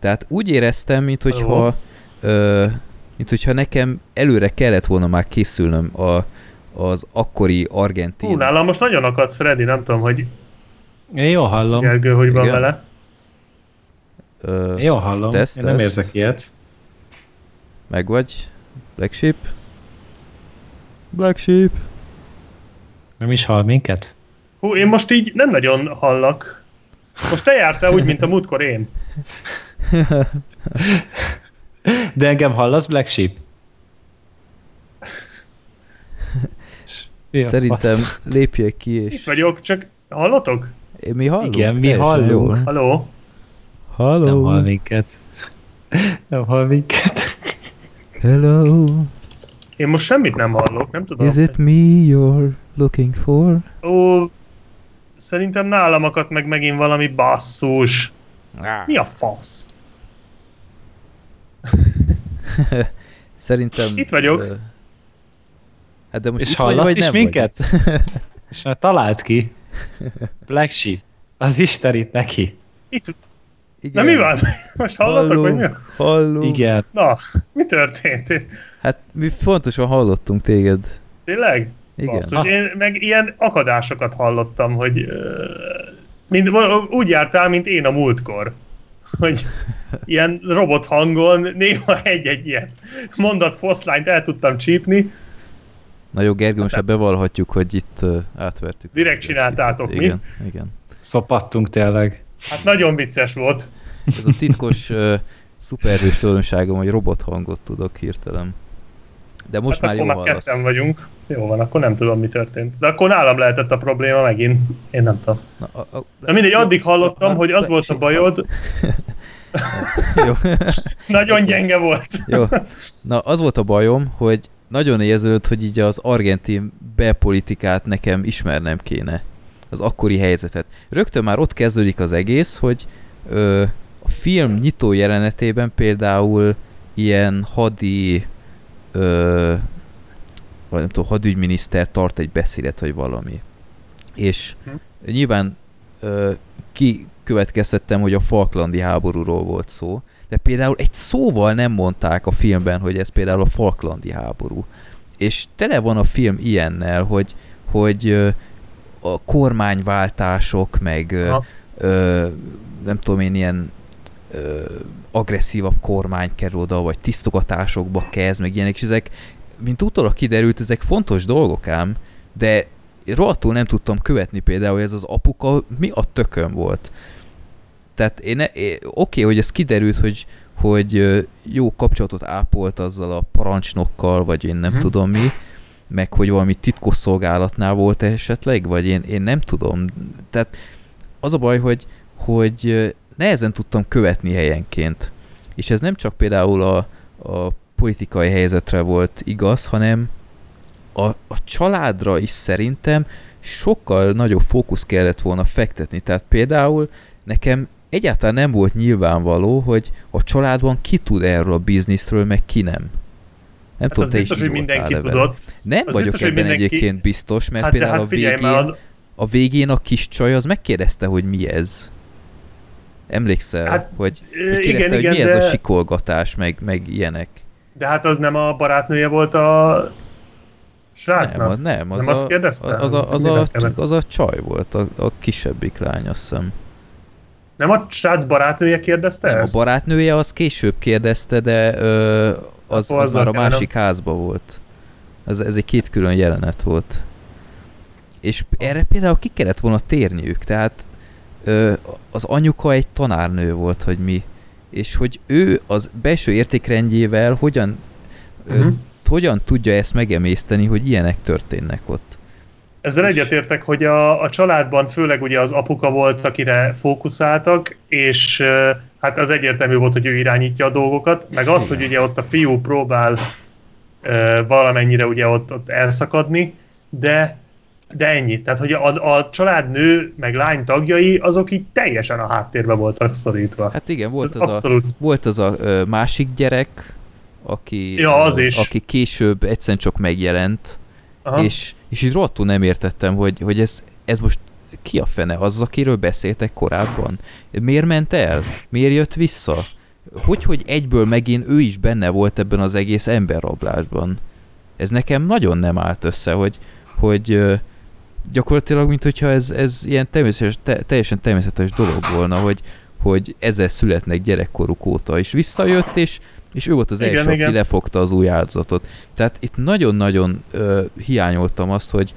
Tehát úgy éreztem, mint hogyha, ö, mint hogyha nekem előre kellett volna már készülnöm a, az akkori argentin... Hú, nálam most nagyon akadsz, Freddy, nem tudom, hogy... Én jól hallom. Gergő, hogy van Igen. vele. Ö, Én jól hallom, teszt, én nem érzek ilyet. Meg vagy? Black Sheep? Black Sheep? Nem is hall minket? Hú, én most így nem nagyon hallak. Most te jártál úgy, mint a múltkor én. De engem hallasz, Black Sheep? Szerintem lépjek ki és... Itt vagyok, csak hallotok? Én mi hallunk? Igen, mi hallunk. Halló? Halló? Nem hall minket. Nem hall minket. Hello. Én most semmit nem hallok, nem tudom. Is it me you're looking for? Ó, szerintem nálam akadt meg megint valami basszus. Mi a fasz? Szerintem... Itt vagyok. Uh, hát de most És hallasz vagy, is minket? És már talált ki. Black Sheep. Az Isten itt neki. Itt, igen. Na mi van? Most hallatok, hallunk, vagy mi? Hallunk. Igen. Na, mi történt? Hát mi fontosan hallottunk téged. Tényleg? Igen. Basszus, én meg ilyen akadásokat hallottam, hogy uh, mind, úgy jártál, mint én a múltkor. Hogy ilyen robot hangon néha egy-egy ilyen mondat foszlányt el tudtam csípni. Na jó, Gergő, most hát, bevallhatjuk, hogy itt uh, átvertük. Direkt csináltátok, mi? Igen, igen. Szopattunk tényleg. Hát nagyon vicces volt. Ez a titkos uh, szuperhős tulajdonságom, hogy robot hangot tudok hirtelen. De most hát már jó hallasz. ketten vagyunk. Jó van, akkor nem tudom, mi történt. De akkor nálam lehetett a probléma megint. Én nem tudom. Na, a, a, Na mindegy, addig hallottam, a, a, hogy az volt a bajod. Jó. nagyon gyenge volt. Jó. Na, az volt a bajom, hogy nagyon érződött, hogy így az argentin belpolitikát nekem ismernem kéne az akkori helyzetet. Rögtön már ott kezdődik az egész, hogy ö, a film nyitó jelenetében például ilyen hadi ö, vagy nem tudom, hadügyminiszter tart egy beszédet, vagy valami. És hm. nyilván ö, kikövetkeztettem, hogy a Falklandi háborúról volt szó, de például egy szóval nem mondták a filmben, hogy ez például a Falklandi háború. És tele van a film ilyennel, hogy, hogy a kormányváltások, meg ö, nem tudom én, ilyen ö, agresszívabb kormány kerül oda, vagy tisztogatásokba kezd, meg ilyenek, és ezek, mint utólag kiderült, ezek fontos dolgok ám, de rohadtul nem tudtam követni például, hogy ez az apuka mi a tökön volt. Tehát én, én oké, okay, hogy ez kiderült, hogy, hogy jó kapcsolatot ápolt azzal a parancsnokkal, vagy én nem hmm. tudom mi, meg hogy valami titkosszolgálatnál volt esetleg, vagy én, én nem tudom. Tehát az a baj, hogy, hogy nehezen tudtam követni helyenként. És ez nem csak például a, a politikai helyzetre volt igaz, hanem a, a családra is szerintem sokkal nagyobb fókusz kellett volna fektetni. Tehát például nekem egyáltalán nem volt nyilvánvaló, hogy a családban ki tud erről a bizniszről, meg ki nem. Nem hát tudom, te biztos, is hogy mindenki vele. tudott. Nem az vagyok biztos, ebben mindenki... egyébként biztos, mert hát, például hát a, végén, a... a végén a kis csaj az megkérdezte, hogy mi ez. Emlékszel, hát, hogy, hogy kérdezte, igen, hogy igen, mi de... ez a sikolgatás, meg, meg ilyenek. De hát az nem a barátnője volt a srácnak? Nem, nem, az, nem azt kérdezte? Az a, az, a, az a csaj volt, a, a kisebbik lány, azt hiszem. Nem a srác barátnője kérdezte nem, ezt? a barátnője az később kérdezte, de ö, az, az, már a másik házba volt. Ez, ez egy két külön jelenet volt. És erre például ki kellett volna térniük, tehát ö, az anyuka egy tanárnő volt, hogy mi. És hogy ő az belső értékrendjével hogyan, uh-huh. ö, hogyan tudja ezt megemészteni, hogy ilyenek történnek ott. Ezzel egyetértek, hogy a, a családban főleg ugye az apuka volt, akire fókuszáltak, és hát az egyértelmű volt, hogy ő irányítja a dolgokat, meg az, hogy ugye ott a fiú próbál uh, valamennyire ugye ott, ott elszakadni, de de ennyi. Tehát, hogy a, a családnő meg lány tagjai, azok így teljesen a háttérbe voltak szorítva. Hát igen, volt az, Abszolút. a, volt az a ö, másik gyerek, aki, ja, az is. aki később egyszerűen csak megjelent, Aha. és, és így rohadtul nem értettem, hogy, hogy ez, ez most ki a fene? Az, akiről beszéltek korábban? Miért ment el? Miért jött vissza? Hogy, hogy egyből megint ő is benne volt ebben az egész emberrablásban? Ez nekem nagyon nem állt össze, hogy, hogy gyakorlatilag, mint hogyha ez, ez ilyen természetes, te, teljesen természetes dolog volna, hogy, hogy ezzel születnek gyerekkoruk óta, és visszajött, és, és ő volt az igen, első, igen. aki lefogta az új áldozatot. Tehát itt nagyon-nagyon hiányoltam azt, hogy,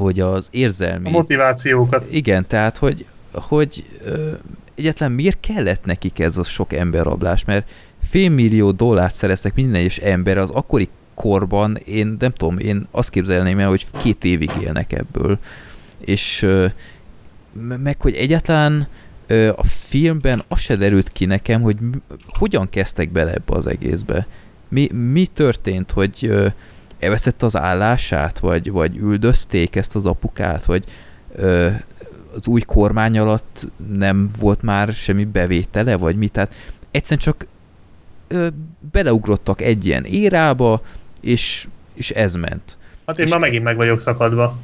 hogy az érzelmi... A motivációkat. Igen, tehát, hogy, hogy uh, egyetlen miért kellett nekik ez a sok emberrablás, mert félmillió dollárt szereztek minden egyes ember az akkori korban én nem tudom, én azt képzelném el, hogy két évig élnek ebből. És meg hogy egyáltalán a filmben az se derült ki nekem, hogy hogyan kezdtek bele ebbe az egészbe. Mi, mi történt, hogy elveszett az állását, vagy, vagy üldözték ezt az apukát, vagy az új kormány alatt nem volt már semmi bevétele, vagy mi, tehát egyszerűen csak beleugrottak egy ilyen érába, és, és ez ment. Hát én és már megint meg vagyok szakadva.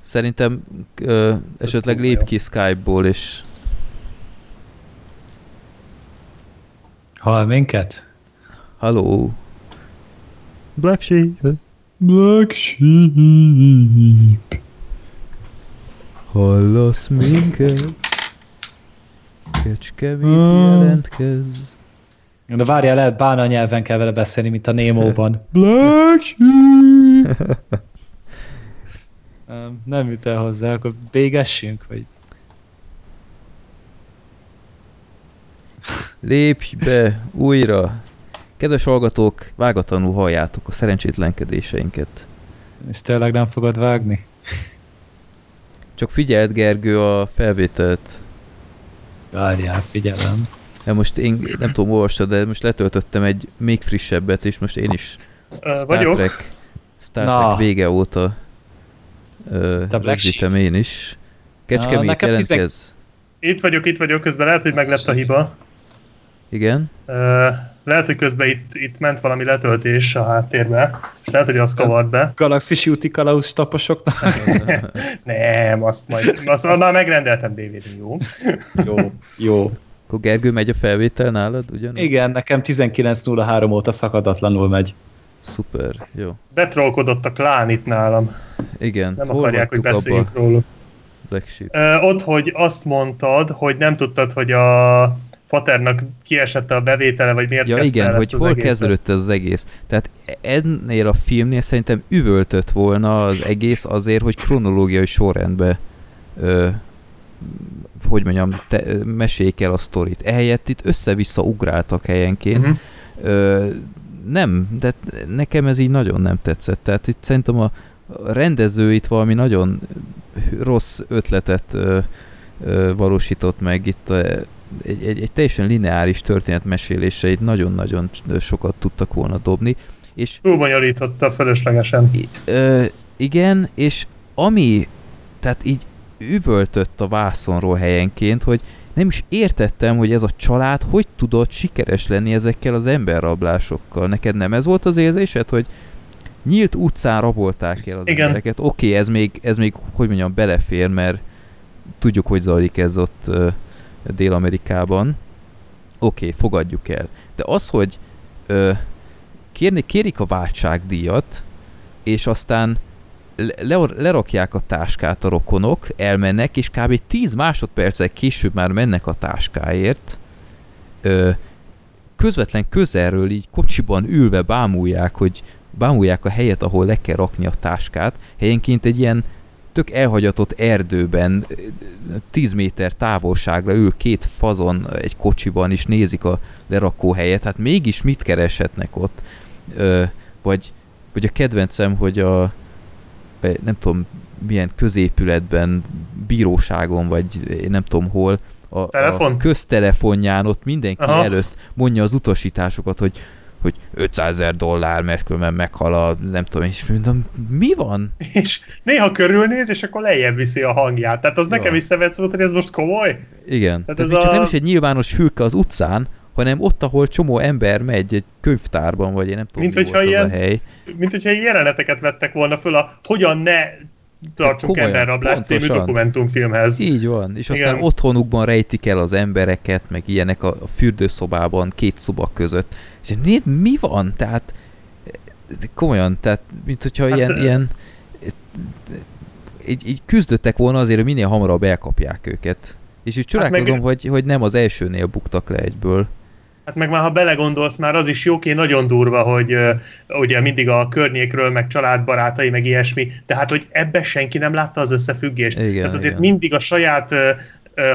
Szerintem ö, esetleg lép ki Skype-ból, és... Hall minket? Halló? Black Sheep. Black Sheep. Hallasz minket? Kecskemét jelentkezz. De várjál, lehet bána nyelven kell vele beszélni, mint a Némóban. Black Sheep! nem, nem jut el hozzá, akkor végessünk, vagy... Lépj be újra! Kedves hallgatók, vágatlanul halljátok a szerencsétlenkedéseinket. És tényleg nem fogod vágni? Csak figyeld, Gergő, a felvételt. Várjál, figyelem. Ja, most én nem tudom, olvastad, de most letöltöttem egy még frissebbet, és most én is Star vagyok. Trek, Star Na. Trek vége óta rögzítem én is. Kecskemét uh, jelentkez. Tizen... Itt vagyok, itt vagyok, közben lehet, hogy meg lett a hiba. Igen? Uh, lehet, hogy közben itt, itt ment valami letöltés a háttérbe, és lehet, hogy az kavart be. Galaxis úti kalauz taposoknak? Nem, azt majd, azt már megrendeltem DVD-n, jó? jó, jó. Akkor Gergő megy a felvétel nálad, ugyanúgy? Igen, nekem 19.03 óta szakadatlanul megy. Szuper, jó. Betrollkodott a klán itt nálam. Igen. Nem Hol akarják, hogy beszéljünk róla. Black Sheep. Ö, ott, hogy azt mondtad, hogy nem tudtad, hogy a Faternak kiesett a bevétele, vagy miért Ja igen, hogy hol egészet. kezdődött ez az egész. Tehát ennél a filmnél szerintem üvöltött volna az egész azért, hogy kronológiai sorrendbe ö, hogy mondjam, te, meséljék el a sztorit. Ehelyett itt össze-vissza ugráltak helyenként. Uh-huh. Ö, nem, de nekem ez így nagyon nem tetszett. Tehát itt szerintem a rendező itt valami nagyon rossz ötletet ö, ö, valósított meg. Itt a, egy, egy, egy teljesen lineáris történetmesélése itt nagyon-nagyon sokat tudtak volna dobni. És, Túlbonyolította fölöslegesen. Ö, igen, és ami, tehát így üvöltött a vászonról helyenként, hogy nem is értettem, hogy ez a család hogy tudott sikeres lenni ezekkel az emberrablásokkal. Neked nem ez volt az érzésed, hogy nyílt utcán rabolták el az Igen. embereket? Oké, okay, ez még, ez még, hogy mondjam, belefér, mert tudjuk, hogy zajlik ez ott Dél-Amerikában. Oké, okay, fogadjuk el. De az, hogy uh, kérni, kérik a váltságdíjat, és aztán le, lerakják a táskát a rokonok, elmennek, és kb. 10 másodperccel később már mennek a táskáért. Ö, közvetlen közelről így kocsiban ülve bámulják, hogy bámulják a helyet, ahol le kell rakni a táskát. Helyenként egy ilyen tök elhagyatott erdőben 10 méter távolságra ül két fazon egy kocsiban, és nézik a lerakó helyet. Hát mégis mit kereshetnek ott? Ö, vagy, vagy a kedvencem, hogy a, nem tudom milyen középületben, bíróságon, vagy nem tudom hol, a, a köztelefonján ott mindenki Aha. előtt mondja az utasításokat, hogy hogy 500 ezer dollár, mert különben meghal a, nem tudom, és mondom, mi van? És néha körülnéz, és akkor lejjebb viszi a hangját. Tehát az Jó. nekem is szemet volt, hogy ez most komoly. Igen. Tehát, Tehát ez csak a... nem is egy nyilvános fülke az utcán, hanem ott, ahol csomó ember megy egy könyvtárban, vagy én nem tudom, mint mi volt ilyen, a hely. Mint hogyha ilyen jeleneteket vettek volna föl a hogyan ne tartsunk emberrablást című dokumentumfilmhez. Így van, és aztán Igen. otthonukban rejtik el az embereket, meg ilyenek a, a fürdőszobában, két szoba között. És mi, mi van? Tehát komolyan, tehát mint hogyha hát, ilyen, ilyen így, így küzdöttek volna azért, hogy minél hamarabb elkapják őket. És úgy csodálkozom, hát meg... hogy, hogy nem az elsőnél buktak le egyből. Hát meg már ha belegondolsz, már az is jóké, nagyon durva, hogy uh, ugye mindig a környékről, meg családbarátai, meg ilyesmi, de hát, hogy ebbe senki nem látta az összefüggést. Igen, Tehát azért igen. mindig a saját uh,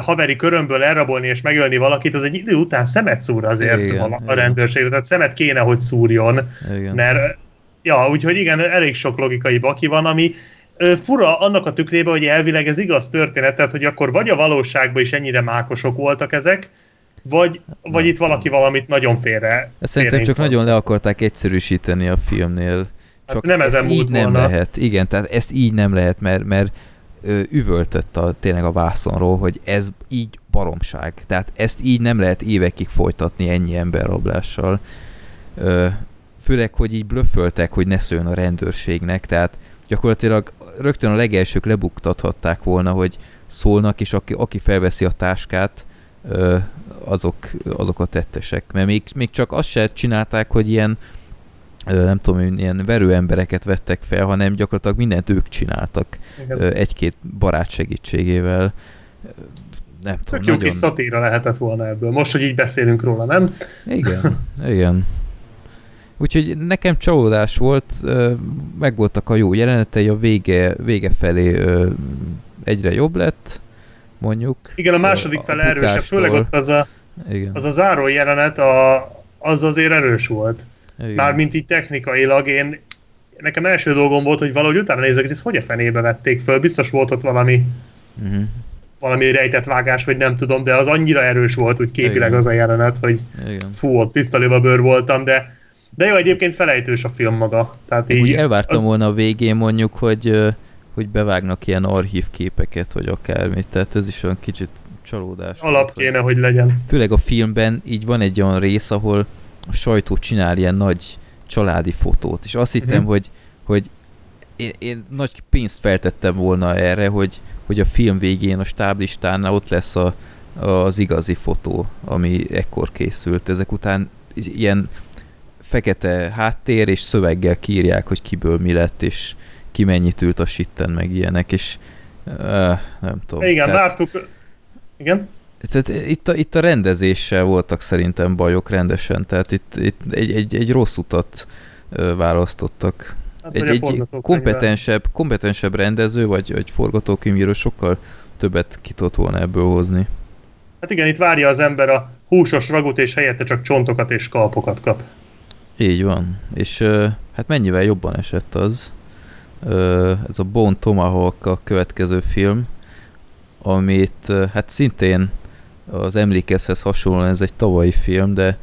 haveri körömből elrabolni és megölni valakit, az egy idő után szemet szúr azért igen, a, a rendőrségre, tehát szemet kéne, hogy szúrjon, igen. mert ja, úgyhogy igen, elég sok logikai baki van, ami fura annak a tükrében, hogy elvileg ez igaz történet, tehát hogy akkor vagy a valóságban is ennyire mákosok voltak ezek, vagy, vagy itt valaki valamit nagyon félre. Ezt szerintem csak nagyon le akarták egyszerűsíteni a filmnél. Hát csak hát nem ezen így nem volna. lehet. Igen, tehát ezt így nem lehet, mert, mert ö, üvöltött a, tényleg a vászonról, hogy ez így baromság. Tehát ezt így nem lehet évekig folytatni ennyi emberrablással. Ö, főleg, hogy így blöfföltek, hogy ne szóljon a rendőrségnek, tehát gyakorlatilag rögtön a legelsők lebuktathatták volna, hogy szólnak, és aki, aki felveszi a táskát, azok, azok a tettesek. Mert még, még csak azt se csinálták, hogy ilyen nem tudom, ilyen verő embereket vettek fel, hanem gyakorlatilag mindent ők csináltak egy-két barát segítségével. Nem Tök tudom, jó nagyon... kis szatíra lehetett volna ebből. Most, hogy így beszélünk róla, nem? Igen, igen. Úgyhogy nekem csalódás volt, megvoltak a jó jelenetei, a vége, vége felé egyre jobb lett, mondjuk. Igen, a második a, fele erősebb, főleg ott az a, Igen. az a záró jelenet, a, az azért erős volt. Igen. Mármint így technikailag, én nekem első dolgom volt, hogy valahogy utána nézek, hogy ezt hogy a fenébe vették föl, biztos volt ott valami uh-huh. valami rejtett vágás, vagy nem tudom, de az annyira erős volt, úgy képileg Igen. az a jelenet, hogy Igen. fú, ott tiszta bőr voltam, de de jó, egyébként felejtős a film maga. Tehát így, úgy elvártam az... volna a végén mondjuk, hogy, hogy bevágnak ilyen archív képeket, vagy akármit, tehát ez is olyan kicsit csalódás. Alap kéne, hogy legyen. Főleg a filmben így van egy olyan rész, ahol a sajtó csinál ilyen nagy családi fotót, és azt hittem, uh-huh. hogy, hogy én, én nagy pénzt feltettem volna erre, hogy, hogy a film végén a stáblistánál ott lesz a, az igazi fotó, ami ekkor készült. Ezek után ilyen fekete háttér és szöveggel kírják, hogy kiből mi lett, és ki mennyit ült a sitten, meg ilyenek, és uh, nem tudom. Igen, tehát, vártuk. Igen? Tehát itt a, itt a rendezéssel voltak szerintem bajok rendesen, tehát itt, itt egy, egy, egy rossz utat választottak. Hát, egy, egy kompetensebb, kompetensebb rendező, vagy egy forgatókönyvíró sokkal többet ki tudott volna ebből hozni. Hát igen, itt várja az ember a húsos ragut, és helyette csak csontokat és kalpokat kap. Így van. És hát mennyivel jobban esett az, ez a Bone Tomahawk a következő film, amit hát szintén az emlékezhez hasonlóan ez egy tavalyi film, de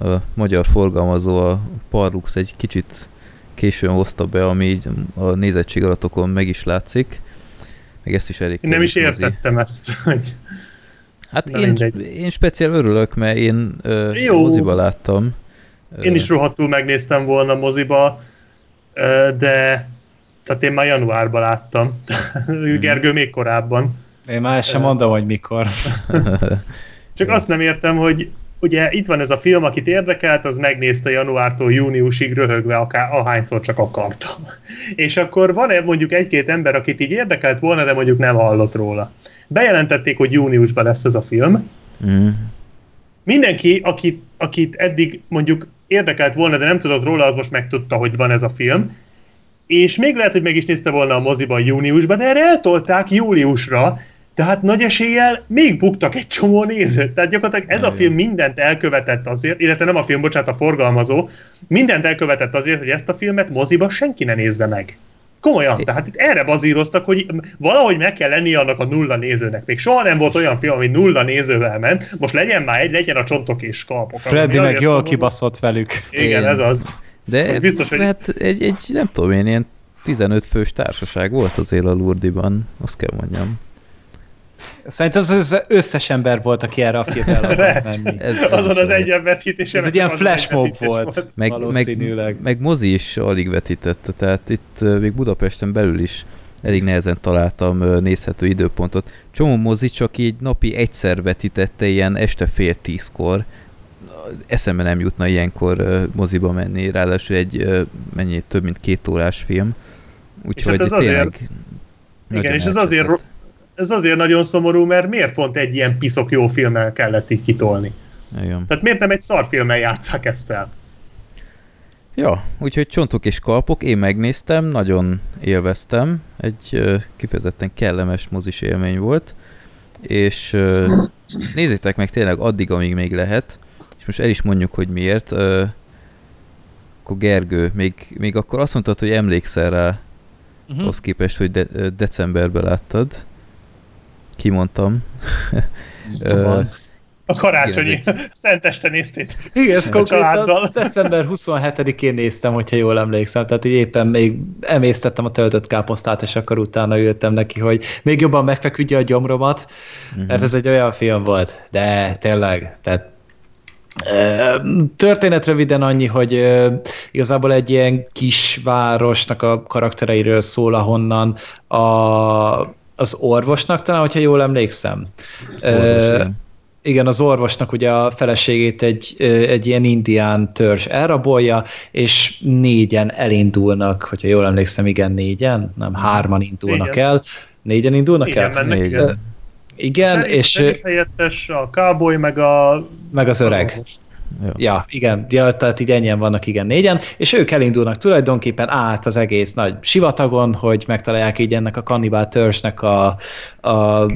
a magyar forgalmazó a Parlux egy kicsit későn hozta be, ami így a nézettség adatokon meg is látszik. Meg ezt is elég Én nem is értettem mozi. ezt, hogy... Hát én, én speciál örülök, mert én Jó. moziba láttam. Én is rohadtul megnéztem volna moziba, de tehát én már januárban láttam. Hmm. Gergő még korábban. Én már sem mondom, hogy mikor. Csak azt nem értem, hogy ugye itt van ez a film, akit érdekelt, az megnézte januártól júniusig röhögve akár, ahányszor csak akarta. És akkor van-e mondjuk egy-két ember, akit így érdekelt volna, de mondjuk nem hallott róla. Bejelentették, hogy júniusban lesz ez a film. Mm. Mindenki, akit, akit eddig mondjuk érdekelt volna, de nem tudott róla, az most megtudta, hogy van ez a film. És még lehet, hogy meg is nézte volna a moziban júniusban, de erre eltolták júliusra, tehát nagy eséllyel még buktak egy csomó nézőt. Tehát gyakorlatilag ez a film mindent elkövetett azért, illetve nem a film, bocsánat, a forgalmazó, mindent elkövetett azért, hogy ezt a filmet moziba senki ne nézze meg. Komolyan, tehát itt erre bazíroztak, hogy valahogy meg kell lennie annak a nulla nézőnek. Még soha nem volt olyan film, ami nulla nézővel ment, most legyen már egy, legyen a csontok és kalpok. Freddy meg jól kibaszott velük. Igen, én. ez az. De biztos, hogy... hát egy, egy, nem tudom én, ilyen 15 fős társaság volt azért a Lurdiban, azt kell mondjam. Szerintem az, az összes ember volt, aki erre a filmre menni. Ez, ez Azon az egy vetítésen. Ez egy ilyen flashmob volt, volt. Meg, meg, meg mozi is alig vetítette, tehát itt még Budapesten belül is elég nehezen találtam nézhető időpontot. Csomó mozi csak így napi egyszer vetítette ilyen este fél tízkor. Eszembe nem jutna ilyenkor moziba menni, ráadásul egy mennyi több mint két órás film. Úgyhogy hát tényleg... Azért... Igen, és ez azért, ez azért nagyon szomorú, mert miért pont egy ilyen piszok jó filmmel kellett így kitolni? Igen. Tehát miért nem egy szarfilmmel játszák ezt el? Ja, úgyhogy csontok és kalpok, én megnéztem, nagyon élveztem, egy kifejezetten kellemes mozis élmény volt, és nézzétek meg tényleg addig, amíg még lehet, és most el is mondjuk, hogy miért. Akkor Gergő, még, még akkor azt mondtad, hogy emlékszel rá, uh-huh. az képest, hogy de- decemberben láttad kimondtam. a karácsonyi igen, szenteste néztétek. Igen, ezt konkrétan december 27-én néztem, hogyha jól emlékszem. Tehát így éppen még emésztettem a töltött káposztát, és akkor utána ültem neki, hogy még jobban megfeküdje a gyomromat, uh-huh. mert ez egy olyan film volt. De tényleg, tehát Történet röviden annyi, hogy igazából egy ilyen kisvárosnak a karaktereiről szól, ahonnan a az orvosnak talán, hogyha jól emlékszem. Orvos, igen, az orvosnak ugye a feleségét egy, egy ilyen indián törzs elrabolja, és négyen elindulnak, hogyha jól emlékszem, igen, négyen, nem, hárman indulnak igen. el. Négyen indulnak igen, el? Mennek, igen. Igen, a és... A a cowboy, meg a... Meg az öreg. Az Ja. ja, igen, ja, tehát így ennyien vannak, igen, négyen, és ők elindulnak tulajdonképpen át az egész nagy sivatagon, hogy megtalálják így ennek a kannibál törzsnek a, a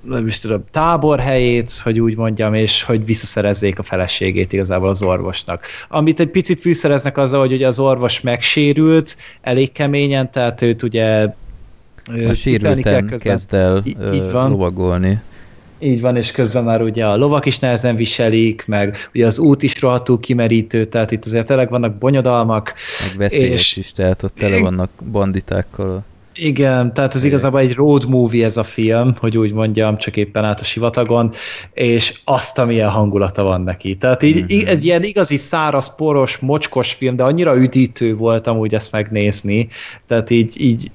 nem is tudom, táborhelyét, hogy úgy mondjam, és hogy visszaszerezzék a feleségét igazából az orvosnak. Amit egy picit fűszereznek azzal, hogy ugye az orvos megsérült elég keményen, tehát őt ugye a sérülten kezd el így van. lovagolni. Így van, és közben már ugye a lovak is nehezen viselik, meg ugye az út is rohadtul kimerítő, tehát itt azért tényleg vannak bonyodalmak. Meg veszélyes és... is, tehát ott tele vannak banditákkal. Igen, tehát ez igazából egy road movie ez a film, hogy úgy mondjam, csak éppen át a sivatagon, és azt, amilyen hangulata van neki. Tehát így mm-hmm. egy ilyen igazi száraz, poros, mocskos film, de annyira üdítő volt amúgy ezt megnézni, tehát így, így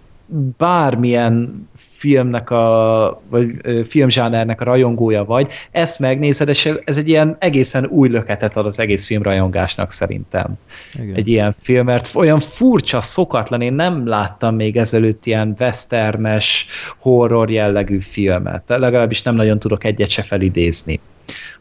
bármilyen filmnek a, vagy filmzsánernek a rajongója vagy, ezt megnézed, és ez egy ilyen egészen új löketet ad az egész filmrajongásnak szerintem. Igen. Egy ilyen film, mert olyan furcsa, szokatlan, én nem láttam még ezelőtt ilyen westernes, horror jellegű filmet. Legalábbis nem nagyon tudok egyet se felidézni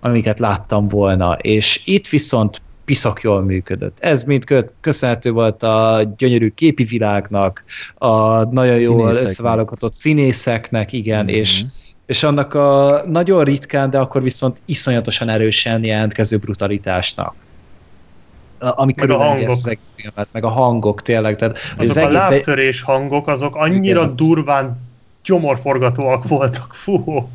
amiket láttam volna, és itt viszont piszak jól működött. Ez mind köszönhető volt a gyönyörű képi világnak, a nagyon jól összeválogatott színészeknek, igen, mm-hmm. és és annak a nagyon ritkán, de akkor viszont iszonyatosan erősen jelentkező brutalitásnak ami meg a hangok. Az egész filmet, meg a hangok tényleg. Tehát azok az a egész lábtörés hangok, azok annyira igen. durván gyomorforgatóak voltak, fú.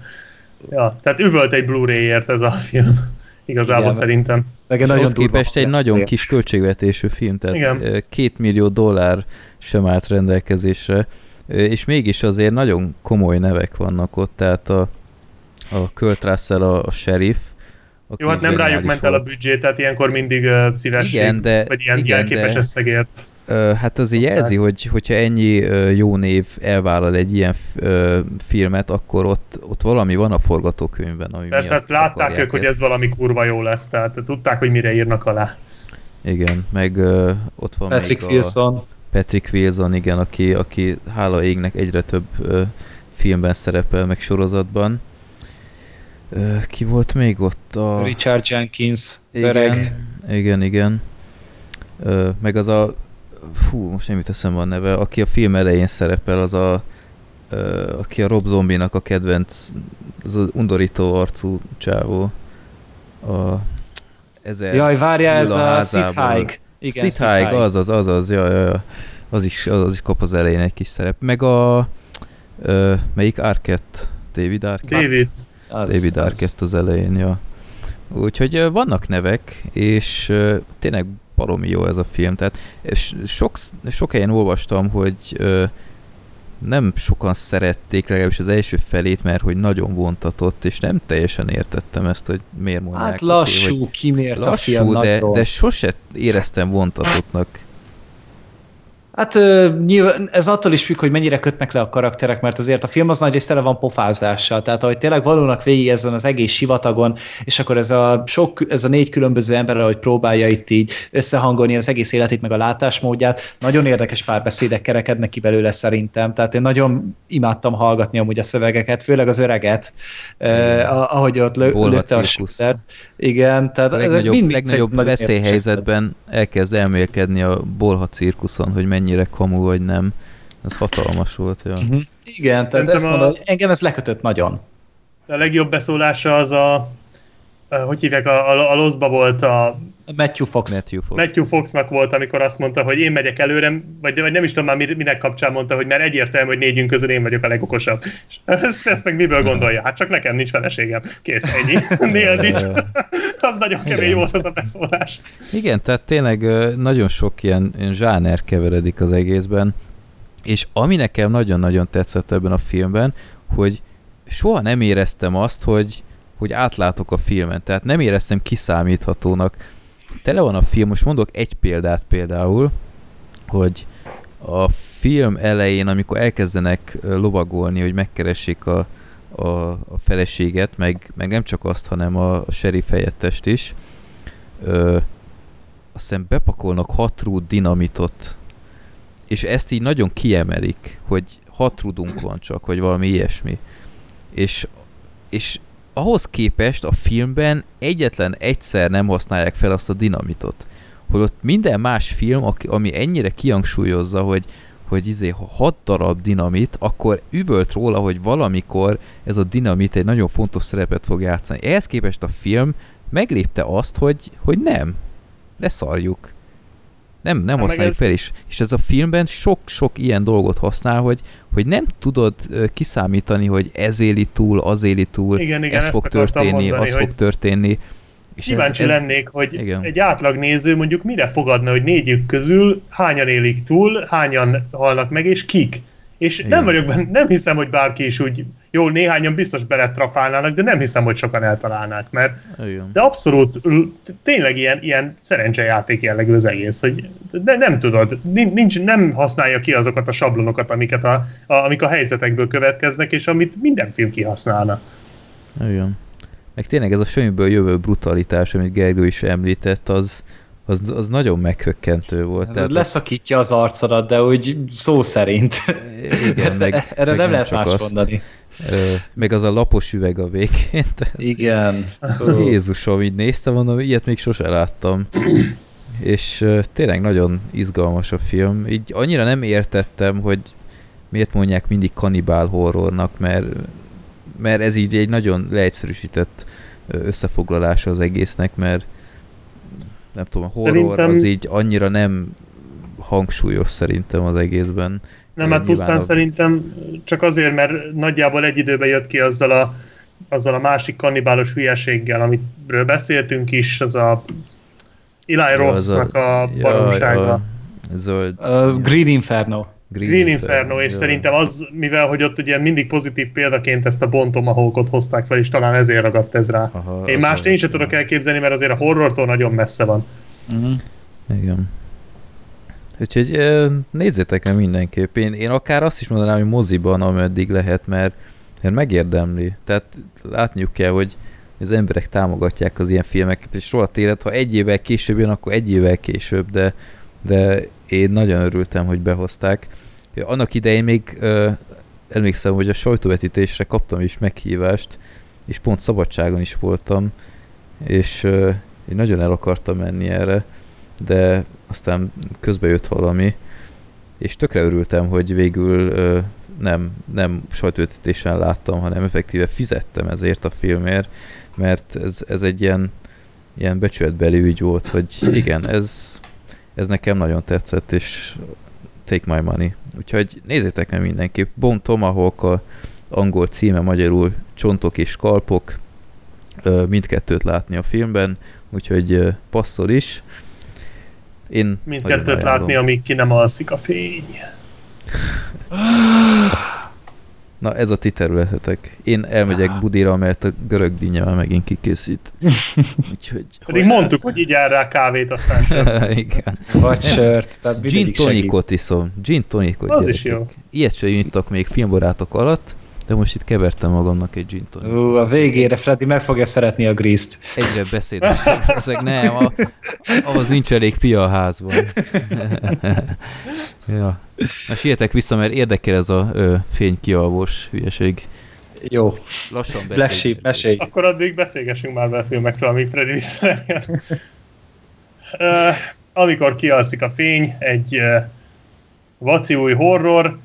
Ja, tehát üvölt egy Blu-ray-ért ez a film. Igazából Igen, szerintem. Meg és nagyon képest egy nagyon kis költségvetésű film, tehát Igen. két millió dollár sem állt rendelkezésre, és mégis azért nagyon komoly nevek vannak ott, tehát a, a Kurt Russell, a, a sheriff, Jó, hát nem rájuk ment el a büdzsé, tehát ilyenkor mindig uh, szívesség, igen, de, vagy ilyen igen, jelképes de, összegért. Hát azért jelzi, hogy, hogyha ennyi jó név elvállal egy ilyen filmet, akkor ott, ott valami van a forgatókönyvben. Ami Persze, hát látták ők, ezt. hogy ez valami kurva jó lesz, tehát tudták, hogy mire írnak alá. Igen, meg uh, ott van Patrick még Wilson. A Patrick Wilson, igen, aki, aki hála égnek egyre több uh, filmben szerepel, meg sorozatban. Uh, ki volt még ott? A... Richard Jenkins, igen. Igen, igen. Uh, meg az a fú, most nem jut eszembe a neve, aki a film elején szerepel, az a uh, aki a Rob Zombinak a kedvenc, az az undorító arcú csávó. A ezer Jaj, várja, ez a Sid Haig. Igen, Sid Haig, az az, az az, jaj, jaj, az is, az, az is kap az elején egy kis szerep. Meg a uh, melyik Arquette? David Arquette? David. Az, David Arquette az elején, ja. Úgyhogy vannak nevek, és tényleg baromi jó ez a film. Tehát sok, sok helyen olvastam, hogy ö, nem sokan szerették legalábbis az első felét, mert hogy nagyon vontatott, és nem teljesen értettem ezt, hogy miért mondják. Hát lassú, kimért lassú, a film de, de sose éreztem vontatottnak Hát nyilván ez attól is függ, hogy mennyire kötnek le a karakterek, mert azért a film az nagy tele van pofázással, tehát ahogy tényleg valónak végig ezen az egész sivatagon, és akkor ez a, sok, ez a négy különböző ember, ahogy próbálja itt így összehangolni az egész életét, meg a látásmódját, nagyon érdekes párbeszédek kerekednek ki belőle szerintem, tehát én nagyon imádtam hallgatni amúgy a szövegeket, főleg az öreget, eh, ahogy ott lő, lőtte a shooter. Igen, tehát a legnagyobb, legnagyobb veszélyhelyzetben elkezd elmélkedni a bolha cirkuszon, hogy mennyire kamu vagy nem. Ez hatalmas volt. Ja. Uh-huh. Igen, tehát ezt mondom, a... engem ez lekötött nagyon. A legjobb beszólása az a, hogy hívják, a, a, a Loszba volt a Matthew Fox. Matthew, Fox. Matthew Foxnak volt, amikor azt mondta, hogy én megyek előre, vagy, vagy nem is tudom már minek kapcsán mondta, hogy mert egyértelmű, hogy négyünk közül én vagyok a legokosabb. És ezt, ezt meg miből gondolja? Hát csak nekem nincs feleségem. Kész, ennyi. Nailed it. az nagyon kemény volt az a beszólás. Igen, tehát tényleg nagyon sok ilyen, ilyen zsáner keveredik az egészben, és ami nekem nagyon-nagyon tetszett ebben a filmben, hogy soha nem éreztem azt, hogy, hogy átlátok a filmen, tehát nem éreztem kiszámíthatónak tele van a film, most mondok egy példát például, hogy a film elején, amikor elkezdenek lovagolni, hogy megkeressék a, a, a feleséget, meg, meg nem csak azt, hanem a, a sheriff helyettest is, ö, azt bepakolnak hat rúd dinamitot, és ezt így nagyon kiemelik, hogy hat rudunk van csak, vagy valami ilyesmi. És, és ahhoz képest a filmben egyetlen egyszer nem használják fel azt a dinamitot. Holott minden más film, ami ennyire kihangsúlyozza, hogy, hogy izé, ha hat darab dinamit, akkor üvölt róla, hogy valamikor ez a dinamit egy nagyon fontos szerepet fog játszani. Ehhez képest a film meglépte azt, hogy, hogy nem, ne szarjuk. Nem, nem hát használjuk ez... fel is. És ez a filmben sok-sok ilyen dolgot használ, hogy, hogy nem tudod kiszámítani, hogy ez éli túl, az éli túl, igen, igen, ez fog történni, mondani, az fog történni. És kíváncsi ez, ez... lennék, hogy igen. egy átlag néző mondjuk mire fogadna, hogy négyük közül hányan élik túl, hányan halnak meg, és kik. És Igen. nem vagyok benne, nem hiszem, hogy bárki is úgy, jó, néhányan biztos beletrafálnának, de nem hiszem, hogy sokan eltalálnák, mert Igen. de abszolút tényleg ilyen, ilyen szerencsejáték jellegű az egész, hogy de nem tudod, nincs, nem használja ki azokat a sablonokat, amiket a, a, amik a helyzetekből következnek, és amit minden film kihasználna. Igen. Meg tényleg ez a sönyvből jövő brutalitás, amit Gergő is említett, az, az, az nagyon meghökkentő volt. Ez tehát leszakítja az arcodat, de úgy szó szerint. Igen, meg, Erre meg nem, lehet más azt. mondani. Meg az a lapos üveg a végén. Igen. Jézusom, így néztem, mondom, ilyet még sose láttam. És tényleg nagyon izgalmas a film. Így annyira nem értettem, hogy miért mondják mindig kanibál horrornak, mert, mert ez így egy nagyon leegyszerűsített összefoglalása az egésznek, mert nem tudom, a horror szerintem... az így annyira nem hangsúlyos szerintem az egészben. Nem, hát pusztán a... szerintem csak azért, mert nagyjából egy időben jött ki azzal a azzal a másik kannibálos hülyeséggel, amiről beszéltünk is, az a Eli Rossnak a, a baromsága. Zöld. Uh, Green Inferno. Green, Green Inferno, Inferno és jó. szerintem az, mivel hogy ott ugye mindig pozitív példaként ezt a bontomahókot hozták fel, és talán ezért ragadt ez rá. Aha, én mást én sem tudok elképzelni, mert azért a horrortól nagyon messze van. Uh-huh. Igen. Úgyhogy nézzétek meg mindenképp. Én, én akár azt is mondanám, hogy moziban, ameddig lehet, mert, mert megérdemli. Tehát látniuk kell, hogy az emberek támogatják az ilyen filmeket, és rohadt élet, ha egy évvel később jön, akkor egy évvel később, de, de én nagyon örültem, hogy behozták. Annak idején még uh, emlékszem, hogy a sajtóvetítésre kaptam is meghívást, és pont szabadságon is voltam, és uh, én nagyon el akartam menni erre, de aztán közbe jött valami, és tökre örültem, hogy végül uh, nem, nem sajtóvetítésen láttam, hanem effektíve fizettem ezért a filmért, mert ez, ez egy ilyen, ilyen becsületbeli ügy volt, hogy igen, ez, ez nekem nagyon tetszett, és take my money. Úgyhogy nézzétek meg mindenképp. Bon Tomahawk a angol címe, magyarul Csontok és Kalpok, mindkettőt látni a filmben, úgyhogy passzol is. Én Mindkettőt látni, amíg ki nem alszik a fény. Na ez a ti területetek. Én elmegyek Budira, mert a görög dinnyel megint kikészít. Úgyhogy... Pedig hogy mondtuk, hogy így áll rá kávét, aztán. Igen. Vagy sört. Tehát Gin tonicot iszom. Gin tonicot, Az gyerekek. is jó. Ilyet sem még filmbarátok alatt, de most itt kevertem magamnak egy gin tonic. Ú, a végére Freddy meg fogja szeretni a grízt. Egyre beszédes. Ezek nem, a, ahhoz nincs elég pia a házban. ja. Na sietek vissza, mert érdekel ez a ö, fénykialvós hülyeség. Jó. Lassan beszélj. mesélj. Akkor addig beszélgessünk már be a filmekről, amíg Freddy visszajön. uh, amikor kialszik a fény, egy uh, vaci új horror,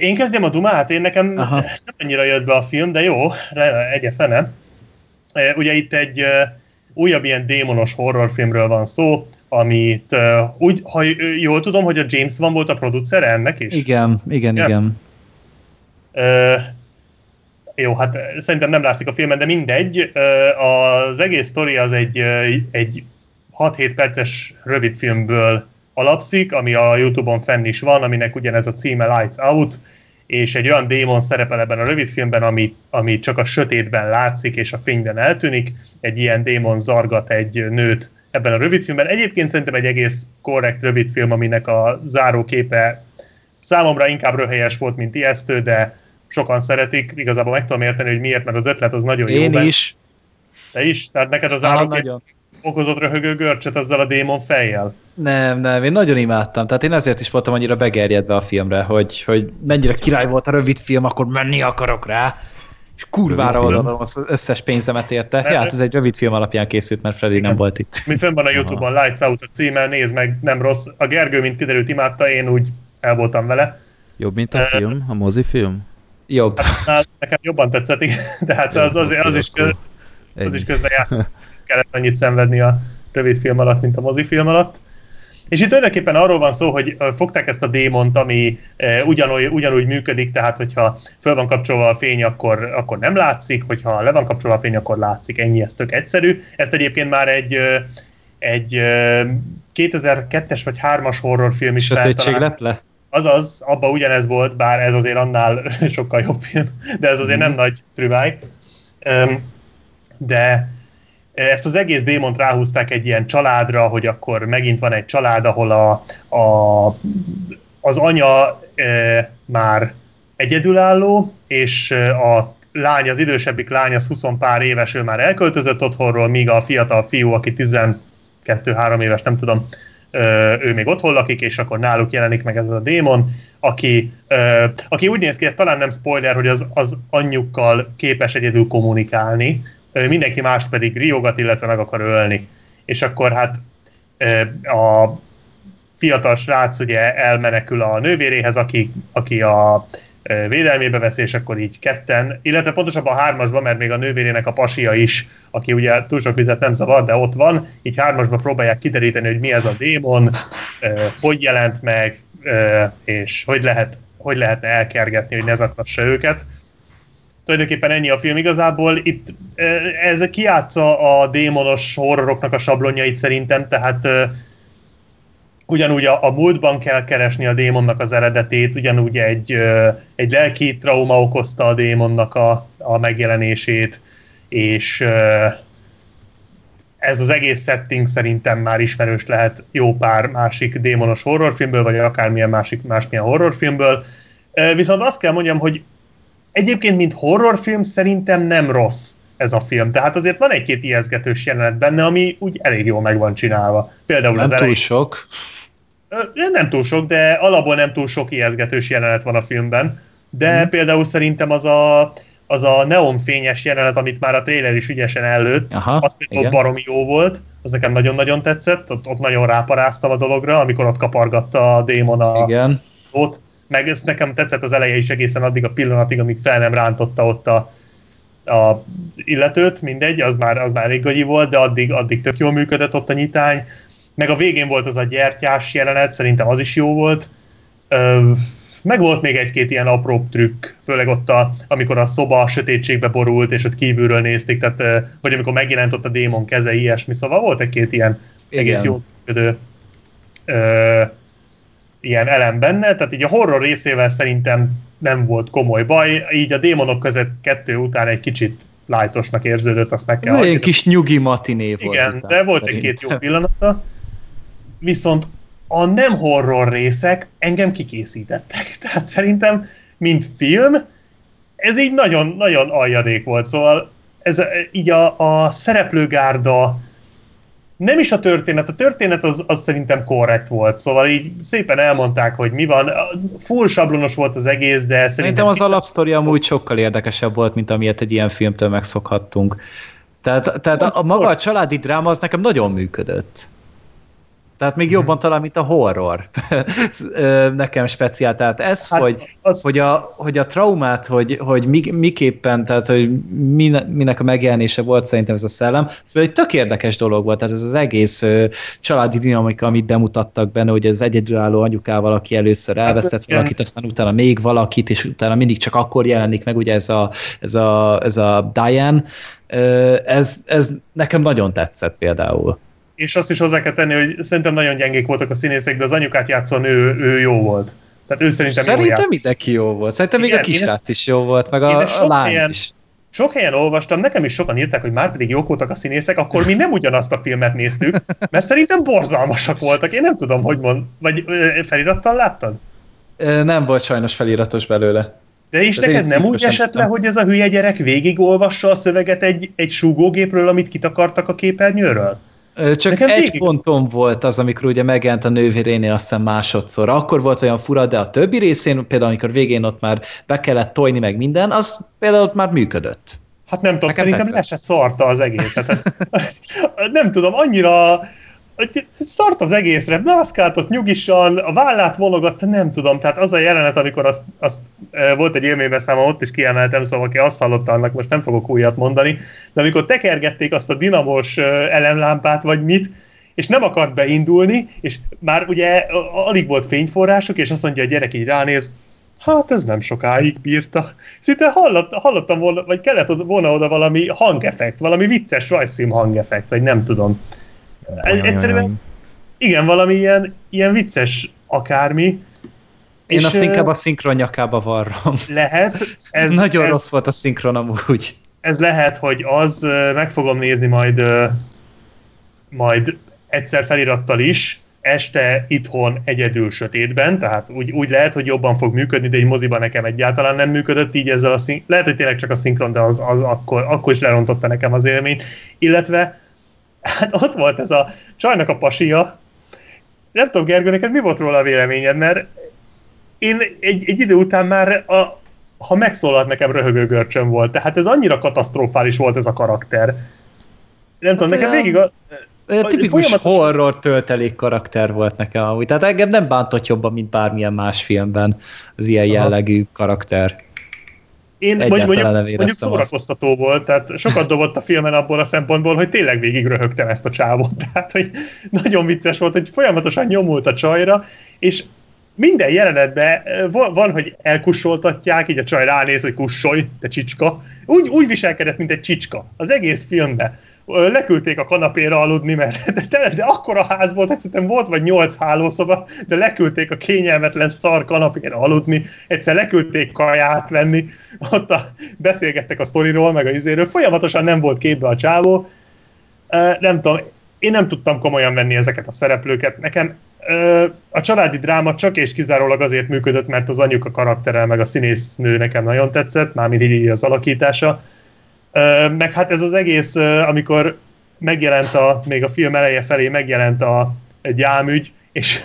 én kezdjem a dumát, én nekem Aha. nem annyira jött be a film, de jó, egye fene. Ugye itt egy újabb ilyen démonos horrorfilmről van szó, amit úgy, ha jól tudom, hogy a James Van volt a producere ennek is? Igen, igen, igen. igen. Uh, jó, hát szerintem nem látszik a filmen, de mindegy. Az egész sztori az egy, egy 6-7 perces rövid filmből alapszik, ami a Youtube-on fenn is van, aminek ugyanez a címe Lights Out, és egy olyan démon szerepel ebben a rövidfilmben, ami, ami csak a sötétben látszik, és a fényben eltűnik. Egy ilyen démon zargat egy nőt ebben a rövidfilmben. Egyébként szerintem egy egész korrekt rövidfilm, aminek a záróképe számomra inkább röhelyes volt, mint ijesztő, de sokan szeretik. Igazából meg tudom érteni, hogy miért, mert az ötlet az nagyon Én jó. Én is. Te is? Tehát neked az zárókép okozott röhögő görcset azzal a démon fejjel? Nem, nem, én nagyon imádtam. Tehát én ezért is voltam annyira begerjedve a filmre, hogy, hogy mennyire király volt a rövid film, akkor menni akarok rá. És kurvára oldalom az összes pénzemet érte. Ja, hát ez egy rövid film alapján készült, mert Freddy Igen. nem volt itt. Mi fönn van a Youtube-on, Lights Out a címe, nézd meg, nem rossz. A Gergő, mint kiderült, imádta, én úgy el voltam vele. Jobb, mint a uh, film, a mozifilm? Jobb. Hát, nekem jobban tetszett, de hát az, az, az, is, köz, az is közre játszott kellett annyit szenvedni a rövid film alatt, mint a mozifilm alatt. És itt tulajdonképpen arról van szó, hogy fogták ezt a démont, ami ugyanúgy, ugyanúgy működik, tehát hogyha föl van kapcsolva a fény, akkor, akkor nem látszik, hogyha le van kapcsolva a fény, akkor látszik. Ennyi, ez tök egyszerű. Ezt egyébként már egy, egy 2002-es vagy 3-as horrorfilm is Sötétség lett le? Azaz, abban ugyanez volt, bár ez azért annál sokkal jobb film, de ez azért mm. nem nagy trüváj. De ezt az egész démont ráhúzták egy ilyen családra, hogy akkor megint van egy család, ahol a, a, az anya e, már egyedülálló, és a lány, az idősebbik lány, az 20 pár éves, ő már elköltözött otthonról, míg a fiatal fiú, aki 12-3 éves, nem tudom, ő még otthon lakik, és akkor náluk jelenik meg ez a démon, aki, aki úgy néz ki, ez talán nem spoiler, hogy az, az anyjukkal képes egyedül kommunikálni, mindenki más pedig riogat, illetve meg akar ölni. És akkor hát a fiatal srác ugye elmenekül a nővéréhez, aki, aki a védelmébe vesz, és akkor így ketten, illetve pontosabban a hármasban, mert még a nővérének a pasia is, aki ugye túl sok vizet nem zavar, de ott van, így hármasban próbálják kideríteni, hogy mi ez a démon, hogy jelent meg, és hogy, lehet, hogy lehetne elkergetni, hogy ne zaklassa őket. Tulajdonképpen ennyi a film igazából. Itt ez kiátsza a démonos horroroknak a sablonjait szerintem, tehát ugyanúgy a, a múltban kell keresni a démonnak az eredetét, ugyanúgy egy, egy lelki trauma okozta a démonnak a, a megjelenését, és ez az egész setting szerintem már ismerős lehet jó pár másik démonos horrorfilmből, vagy akármilyen másik, másmilyen horrorfilmből. Viszont azt kell mondjam, hogy egyébként, mint horrorfilm szerintem nem rossz ez a film. Tehát azért van egy-két ijeszgetős jelenet benne, ami úgy elég jól meg van csinálva. Például nem az túl elején... sok. Nem túl sok, de alapból nem túl sok ijeszgetős jelenet van a filmben. De mm. például szerintem az a, az a neonfényes jelenet, amit már a trailer is ügyesen előtt, Aha, az például igen. baromi jó volt, az nekem nagyon-nagyon tetszett, ott, ott nagyon ráparáztam a dologra, amikor ott kapargatta a démon a igen. ott, meg ez nekem tetszett az eleje is egészen addig a pillanatig, amíg fel nem rántotta ott a, a illetőt, mindegy, az már, az már elég gagyi volt, de addig, addig tök jól működött ott a nyitány. Meg a végén volt az a gyertyás jelenet, szerintem az is jó volt. Ö, meg volt még egy-két ilyen apró trükk, főleg ott, a, amikor a szoba a sötétségbe borult, és ott kívülről nézték, tehát, vagy amikor megjelent ott a démon keze, ilyesmi, szóval volt egy-két ilyen Igen. egész jó működő ö, ilyen elem benne, tehát így a horror részével szerintem nem volt komoly baj, így a démonok között kettő után egy kicsit lájtosnak érződött, azt meg kell Egy kis nyugi matiné volt. Igen, után, de volt egy-két jó pillanata. Viszont a nem horror részek engem kikészítettek. Tehát szerintem, mint film, ez így nagyon-nagyon aljadék volt. Szóval ez így a, a szereplőgárda nem is a történet, a történet az, az szerintem korrekt volt, szóval így szépen elmondták, hogy mi van, full sablonos volt az egész, de szerintem... Szerintem az alapsztori amúgy sokkal érdekesebb volt, mint amilyet egy ilyen filmtől megszokhattunk. Tehát, tehát a, a maga a családi dráma az nekem nagyon működött. Tehát még jobban talán, mint a horror. Nekem speciál. Tehát ez, hát hogy, az... hogy, a, hogy a traumát, hogy, hogy mi, miképpen, tehát hogy minek a megjelenése volt szerintem ez a szellem, ez egy tök érdekes dolog volt. Tehát ez az egész családi dinamika, amit bemutattak benne, hogy az egyedülálló anyukával, aki először hát, elvesztett valakit, aztán utána még valakit, és utána mindig csak akkor jelenik meg, ugye ez a, ez a, ez a Diane, ez, ez nekem nagyon tetszett például és azt is hozzá kell tenni, hogy szerintem nagyon gyengék voltak a színészek, de az anyukát játszó nő, ő jó volt. Tehát ő szerintem Szerintem jó mindenki jó volt. Szerintem Igen, még a kisrác ezt, is jó volt, meg a, a lány helyen, is. Sok helyen olvastam, nekem is sokan írták, hogy már pedig jók voltak a színészek, akkor mi nem ugyanazt a filmet néztük, mert szerintem borzalmasak voltak. Én nem tudom, hogy mond. Vagy felirattal láttad? Nem volt sajnos feliratos belőle. De és De neked nem úgy esett le, hogy ez a hülye gyerek végigolvassa a szöveget egy, egy súgógépről, amit kitakartak a képernyőről? Csak Nekem egy végig... ponton volt az, amikor ugye megjelent a nővérénél aztán másodszor. Akkor volt olyan fura, de a többi részén, például amikor végén ott már be kellett tojni meg minden, az például ott már működött. Hát nem tudom, Nekem szerintem tetszett. le se szarta az egészet. nem tudom, annyira szart az egészre, ott nyugisan, a vállát vonogatta, nem tudom, tehát az a jelenet, amikor azt, azt e, volt egy élménybeszámom, ott is kiemeltem, szóval aki azt hallotta, annak most nem fogok újat mondani, de amikor tekergették azt a dinamos elemlámpát, vagy mit, és nem akart beindulni, és már ugye alig volt fényforrások, és azt mondja, a gyerek így ránéz, hát ez nem sokáig bírta. Szinte hallott, hallottam volna, vagy kellett volna oda valami hangeffekt, valami vicces rajzfilm hangeffekt, vagy nem tudom. Egyszerűen, igen, valami ilyen, ilyen vicces akármi. Én és azt inkább a szinkron nyakába varrom. Lehet. Ez, Nagyon ez, rossz volt a szinkron amúgy. Ez lehet, hogy az, meg fogom nézni majd majd egyszer felirattal is, este itthon egyedül sötétben, tehát úgy, úgy lehet, hogy jobban fog működni, de egy moziban nekem egyáltalán nem működött így ezzel a szink- lehet, hogy tényleg csak a szinkron, de az, az akkor, akkor is lerontotta nekem az élményt, illetve hát ott volt ez a csajnak a pasia. Nem tudom, Gergő, neked mi volt róla a véleményed, mert én egy, egy idő után már, a, ha megszólalt nekem röhögő görcsön volt, tehát ez annyira katasztrofális volt ez a karakter. Nem hát tudom, nekem végig a, a tipikus folyamatos... horror töltelék karakter volt nekem amúgy. Tehát engem nem bántott jobban, mint bármilyen más filmben az ilyen Aha. jellegű karakter. Én mondjuk, mondjuk szórakoztató azt. volt, tehát sokat dobott a filmen abból a szempontból, hogy tényleg végig röhögtem ezt a csávot. Tehát, hogy nagyon vicces volt, hogy folyamatosan nyomult a csajra, és minden jelenetben van, hogy elkussoltatják, így a csaj ránéz, hogy kussolj, te csicska. Úgy, úgy viselkedett, mint egy csicska. Az egész filmben. Leküldték a kanapéra aludni, mert de, de, de akkora ház volt, szerintem volt vagy nyolc hálószoba, de leküldték a kényelmetlen szar kanapéra aludni, egyszer leküldték kaját venni, ott a, beszélgettek a sztoriról, meg a izéről, folyamatosan nem volt képbe a csávó. Nem tudom, én nem tudtam komolyan venni ezeket a szereplőket. Nekem a családi dráma csak és kizárólag azért működött, mert az anyuka karaktere, meg a színésznő nekem nagyon tetszett, mármint így az alakítása. Meg hát ez az egész, amikor megjelent a, még a film eleje felé megjelent a, egy és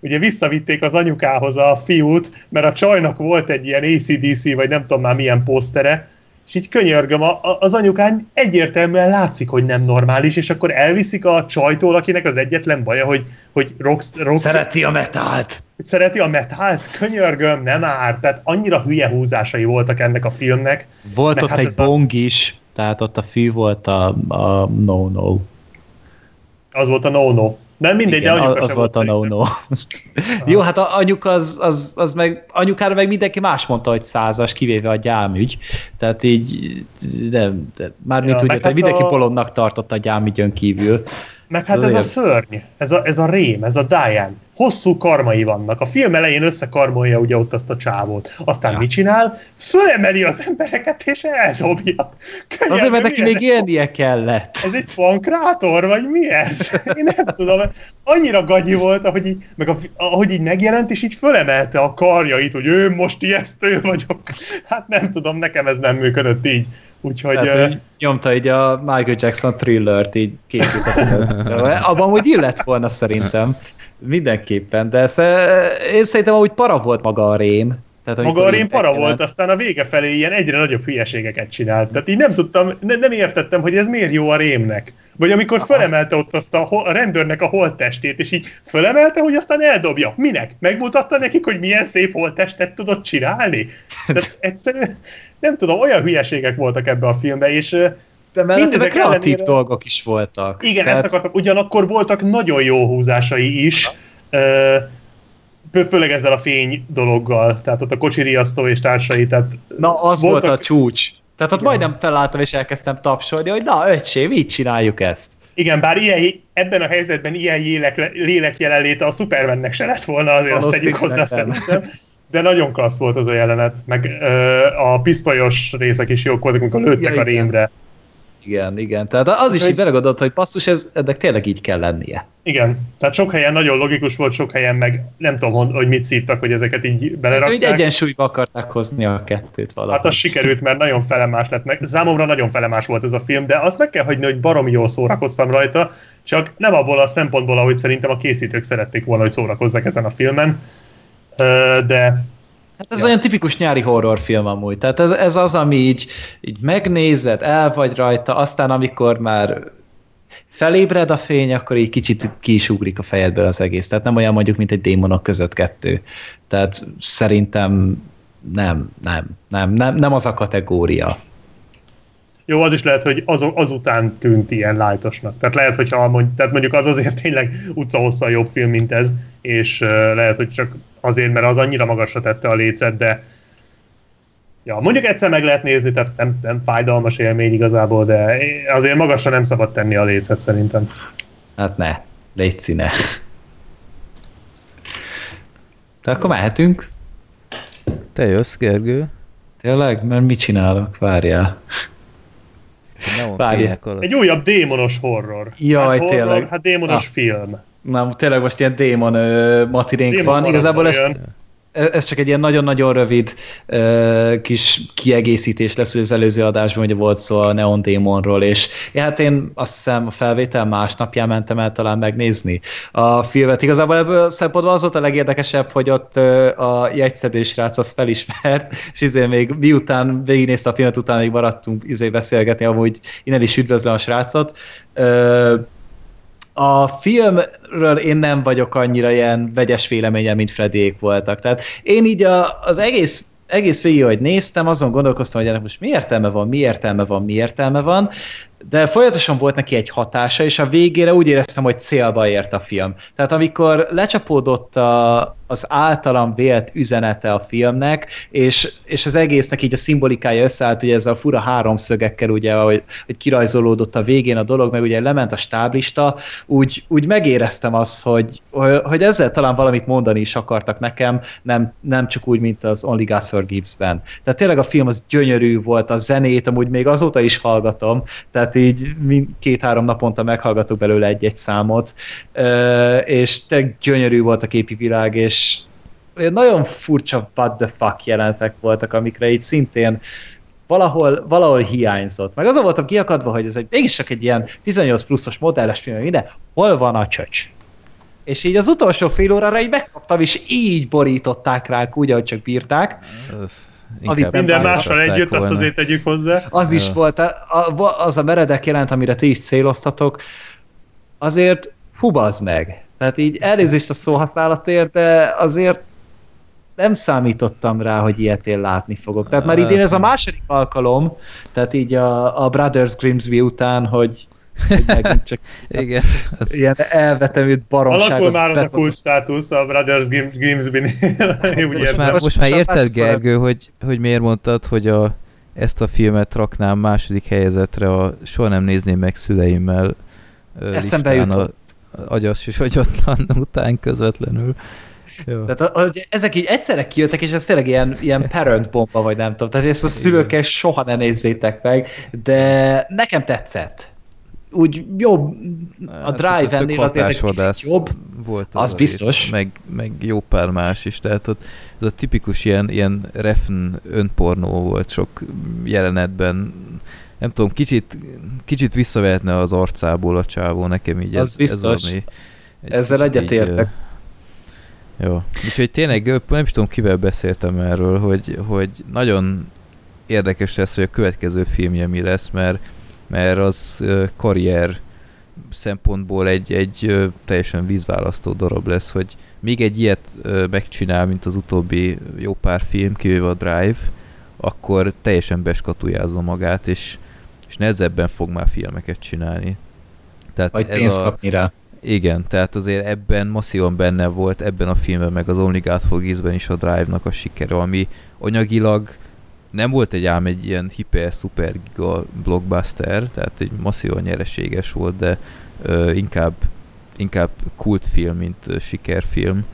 ugye visszavitték az anyukához a fiút, mert a csajnak volt egy ilyen ACDC, vagy nem tudom már milyen posztere, és így könyörgöm, a, a, az anyukán egyértelműen látszik, hogy nem normális, és akkor elviszik a csajtól, akinek az egyetlen baja, hogy, hogy rock, rock, Szereti a metált! Szereti a metált? Könyörgöm, nem már. Tehát annyira hülye húzásai voltak ennek a filmnek. Volt ott hát egy bong a... is, tehát ott a fű volt a, a no-no. Az volt a no-no. Nem mindegy, Igen, de anyuka az volt a no-no. Jó, hát a anyuk az, az, az meg, anyukára meg mindenki más mondta, hogy százas, kivéve a gyámügy. Tehát így, de, de mármint ja, úgy, hogy hát mindenki a... bolondnak tartott a gyámügyön kívül. Meg hát ez a szörny, ez a, ez a rém, ez a Diane. Hosszú karmai vannak. A film elején összekarmolja ugye ott azt a csávót. Aztán ja. mit csinál? Fölemeli az embereket és eldobja. Könnyen, Azért, mert neki még élnie kellett. Ez egy pankrátor, vagy mi ez? Én nem tudom. Annyira gagyi volt, ahogy így, meg a, ahogy így megjelent, és így fölemelte a karjait, hogy ő most ijesztő vagyok. Hát nem tudom, nekem ez nem működött így. Úgyhogy... Tehát, uh, nyomta így a Michael Jackson thrillert, így készített. Abban úgy illett volna szerintem. Mindenképpen, de ezt, én szerintem úgy para volt maga a rém. Tehát, Maga a rém para volt, aztán a vége felé ilyen egyre nagyobb hülyeségeket csinált. Tehát így nem tudtam, ne, nem értettem, hogy ez miért jó a rémnek. Vagy amikor Aha. fölemelte ott azt a, a rendőrnek a holttestét, és így fölemelte, hogy aztán eldobja. Minek? Megmutatta nekik, hogy milyen szép holttestet tudott csinálni? Tehát egyszerűen, nem tudom, olyan hülyeségek voltak ebbe a filmbe, és de mindezek kreatív ellenére... dolgok is voltak. Igen, Tehát... ezt akartam. Ugyanakkor voltak nagyon jó húzásai is. Uh, főleg ezzel a fény dologgal, tehát ott a kocsiriasztó és társai, tehát Na, az voltak... volt a csúcs. Tehát ott Igen. majdnem felálltam és elkezdtem tapsolni, hogy na öcsém, így csináljuk ezt. Igen, bár ilyen, ebben a helyzetben ilyen lélek, lélek jelenléte a Supermannek se lett volna, azért azt tegyük hozzá szerintem. De nagyon klassz volt az a jelenet, meg ö, a pisztolyos részek is jók voltak, amikor lőttek ja, a rémre. Igen. Igen, igen. Tehát az is így belegondolta, hogy passzus, ez, ennek tényleg így kell lennie. Igen. Tehát sok helyen nagyon logikus volt, sok helyen meg nem tudom, hogy mit szívtak, hogy ezeket így belerakták. Így egyensúlyba akarták hozni a kettőt valahogy. Hát az sikerült, mert nagyon felemás lett meg. Számomra nagyon felemás volt ez a film, de azt meg kell hagyni, hogy baromi jól szórakoztam rajta, csak nem abból a szempontból, ahogy szerintem a készítők szerették volna, hogy szórakozzak ezen a filmen. De Hát ez ja. olyan tipikus nyári horrorfilm amúgy. Tehát ez, ez az, ami így, így megnézed, el vagy rajta, aztán amikor már felébred a fény, akkor így kicsit ki is ugrik a fejedből az egész. Tehát nem olyan mondjuk, mint egy démonok között kettő. Tehát szerintem nem, nem, nem, nem, nem az a kategória. Jó, az is lehet, hogy az, azután tűnt ilyen lájtosnak. Tehát lehet, hogy ha mondj, tehát mondjuk az azért tényleg utca jobb film, mint ez, és uh, lehet, hogy csak azért, mert az annyira magasra tette a lécet, de ja, mondjuk egyszer meg lehet nézni, tehát nem, nem fájdalmas élmény igazából, de azért magasra nem szabad tenni a lécet szerintem. Hát ne, légy színe. De akkor mehetünk. Te jössz, Gergő. Tényleg? Mert mit csinálok? Várjál. Várjál. Egy újabb démonos horror. Jaj, hát horror, tényleg. Hát démonos ah. film. Nem, tényleg most ilyen démon uh, matirénk van. Igazából ez, ez csak egy ilyen nagyon-nagyon rövid uh, kis kiegészítés lesz az előző adásban, hogy volt szó a Neon Démonról, és ja, hát én azt hiszem a felvétel másnapján mentem el talán megnézni a filmet. Igazából ebből a szempontból az volt a legérdekesebb, hogy ott uh, a jegyszedés srác az felismert, és izé még miután végignézte a filmet, után még maradtunk izé beszélgetni, amúgy innen is üdvözlöm a srácot. Uh, a filmről én nem vagyok annyira ilyen vegyes véleményem, mint Freddyék voltak. Tehát én így a, az egész egész végig, hogy néztem, azon gondolkoztam, hogy ennek most mi értelme van, mi értelme van, mi értelme van, de folyamatosan volt neki egy hatása, és a végére úgy éreztem, hogy célba ért a film. Tehát amikor lecsapódott a, az általam vélt üzenete a filmnek, és, és az egésznek így a szimbolikája összeállt ugye ezzel a fura háromszögekkel, ugye, ahogy, hogy kirajzolódott a végén a dolog, meg ugye lement a stáblista, úgy, úgy megéreztem azt, hogy, hogy ezzel talán valamit mondani is akartak nekem, nem, nem csak úgy, mint az Only God Forgives-ben. Tehát tényleg a film az gyönyörű volt, a zenét amúgy még azóta is hallgatom, tehát így két-három naponta meghallgatok belőle egy-egy számot, és tényleg gyönyörű volt a képi világ, és nagyon furcsa what the fuck jelentek voltak, amikre így szintén valahol, valahol hiányzott. Meg azon voltam kiakadva, hogy ez egy mégis csak egy ilyen 18 pluszos modelles film, ide, hol van a csöcs? És így az utolsó fél órára így megkaptam, és így borították rá, úgy, ahogy csak bírták. Amit minden mással együtt, volna. azt azért tegyük hozzá. Az is volt, az a meredek jelent, amire ti is céloztatok, azért hubazd meg. Tehát így elnézést a szóhasználatért, de azért nem számítottam rá, hogy ilyet én látni fogok. Tehát már idén ez a második alkalom, tehát így a, a Brothers Grimsby után, hogy, hogy megint csak Igen, az... ilyen elvetemült baromságot. Alakul már az a kulcs státusz a Brothers Grimsby-nél. most, már, most már érted, Gergő, hogy, hogy miért mondtad, hogy a, ezt a filmet raknám második helyezetre a Soha nem nézném meg szüleimmel Eszembe jutott agyas és agyatlan után közvetlenül. Jó. Tehát hogy ezek így egyszerre kijöttek, és ez tényleg ilyen, ilyen parent bomba, vagy nem tudom. Tehát ezt a szülőkkel soha ne nézzétek meg, de nekem tetszett. Úgy jobb, a Drive ennél azért egy jobb, volt az, az biztos. Meg, meg jó pár más is, tehát ott ez a tipikus ilyen, ilyen refn önpornó volt sok jelenetben, nem tudom, kicsit, kicsit visszavehetne az arcából a csávó nekem így. Az ez, biztos. Ez, ami Ezzel egyetértek. Jó. Úgyhogy tényleg nem is tudom, kivel beszéltem erről, hogy, hogy nagyon érdekes lesz, hogy a következő filmje mi lesz, mert, mert az karrier szempontból egy, egy teljesen vízválasztó darab lesz, hogy még egy ilyet megcsinál, mint az utóbbi jó pár film, kivéve a Drive, akkor teljesen beskatujázza magát, és és nehezebben fog már filmeket csinálni. Tehát Vagy ez pénzt a... kapni rá. Igen, tehát azért ebben masszívan benne volt, ebben a filmben, meg az Only God Forgives-ben is a Drive-nak a sikere, ami anyagilag nem volt egy ám egy ilyen hiper super giga blockbuster, tehát egy masszívan nyereséges volt, de ö, inkább, inkább kultfilm, mint ö, sikerfilm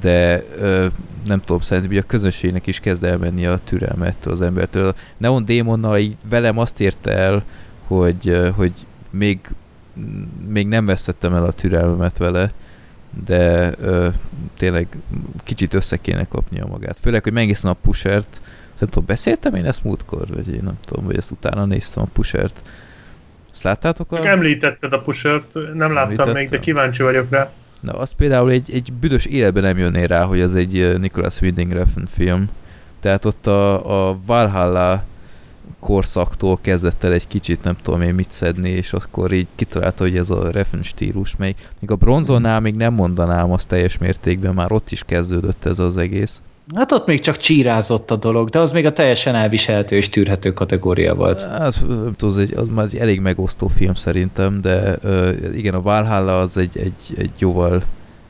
de ö, nem tudom, szerintem hogy a közönségnek is kezd elmenni a türelmettől az embertől. A Neon Démonnal így velem azt érte el, hogy, hogy még, még nem vesztettem el a türelmemet vele, de ö, tényleg kicsit össze kéne kapnia magát. Főleg, hogy megnéztem a pushert, nem tudom, beszéltem én ezt múltkor, vagy én nem tudom, vagy ezt utána néztem a pushert. Ezt láttátok? Csak a... említetted a pushert, nem láttam még, de kíváncsi vagyok rá. Na, az például egy, egy büdös életben nem jönné rá, hogy az egy Nicholas Winding Refn film. Tehát ott a, a Valhalla korszaktól kezdett el egy kicsit, nem tudom én mit szedni, és akkor így kitalálta, hogy ez a Refn stílus, mely még a bronzonnál még nem mondanám azt teljes mértékben, már ott is kezdődött ez az egész. Hát ott még csak csírázott a dolog, de az még a teljesen elviselhető és tűrhető kategória volt. Az, az, egy, az már egy elég megosztó film szerintem, de igen, a Valhalla az egy, egy, egy jóval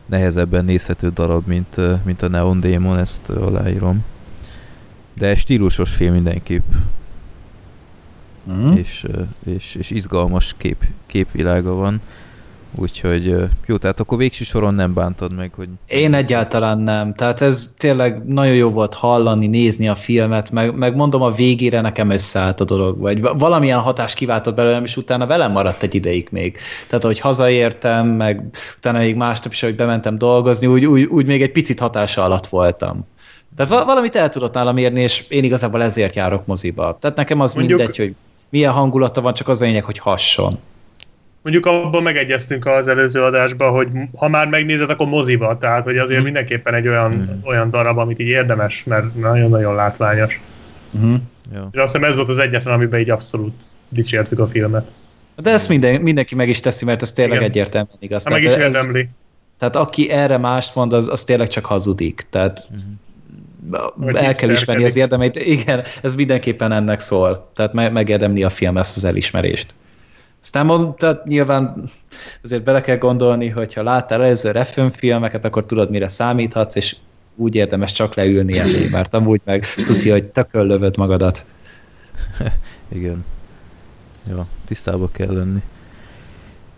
nehezebben nézhető darab, mint, mint a Neon Demon, ezt aláírom. De stílusos film mindenképp. Mm. És, és, és izgalmas kép, képvilága van. Úgyhogy jó, tehát akkor végső soron nem bántad meg, hogy... Én egyáltalán nem. Tehát ez tényleg nagyon jó volt hallani, nézni a filmet, meg, meg mondom a végére nekem összeállt a dolog, vagy valamilyen hatás kiváltott belőlem, és utána velem maradt egy ideig még. Tehát, hogy hazaértem, meg utána még másnap is, hogy bementem dolgozni, úgy, úgy, úgy még egy picit hatása alatt voltam. Tehát valamit el tudott nálam érni, és én igazából ezért járok moziba. Tehát nekem az Mondjuk... mindegy, hogy milyen hangulata van, csak az a lényeg, hogy hasson. Mondjuk abban megegyeztünk az előző adásban, hogy ha már megnézed, akkor moziba, tehát hogy azért mm. mindenképpen egy olyan, mm. olyan darab, amit így érdemes, mert nagyon-nagyon látványos. Mm. Jó. És azt hiszem ez volt az egyetlen, amiben így abszolút dicsértük a filmet. De ezt minden, mindenki meg is teszi, mert ez tényleg Igen. egyértelműen igaz. Ha meg is érdemli. Tehát aki erre mást mond, az, az tényleg csak hazudik. Tehát mm. el kell ismerni az érdemeit. Igen, ez mindenképpen ennek szól. Tehát me- megérdemli a film ezt az elismerést. Aztán mondtad, nyilván azért bele kell gondolni, hogy ha láttál előző refilm filmeket, akkor tudod, mire számíthatsz, és úgy érdemes csak leülni elé, mert amúgy meg tudja, hogy tököl lövöd magadat. Igen. Jó, tisztába kell lenni.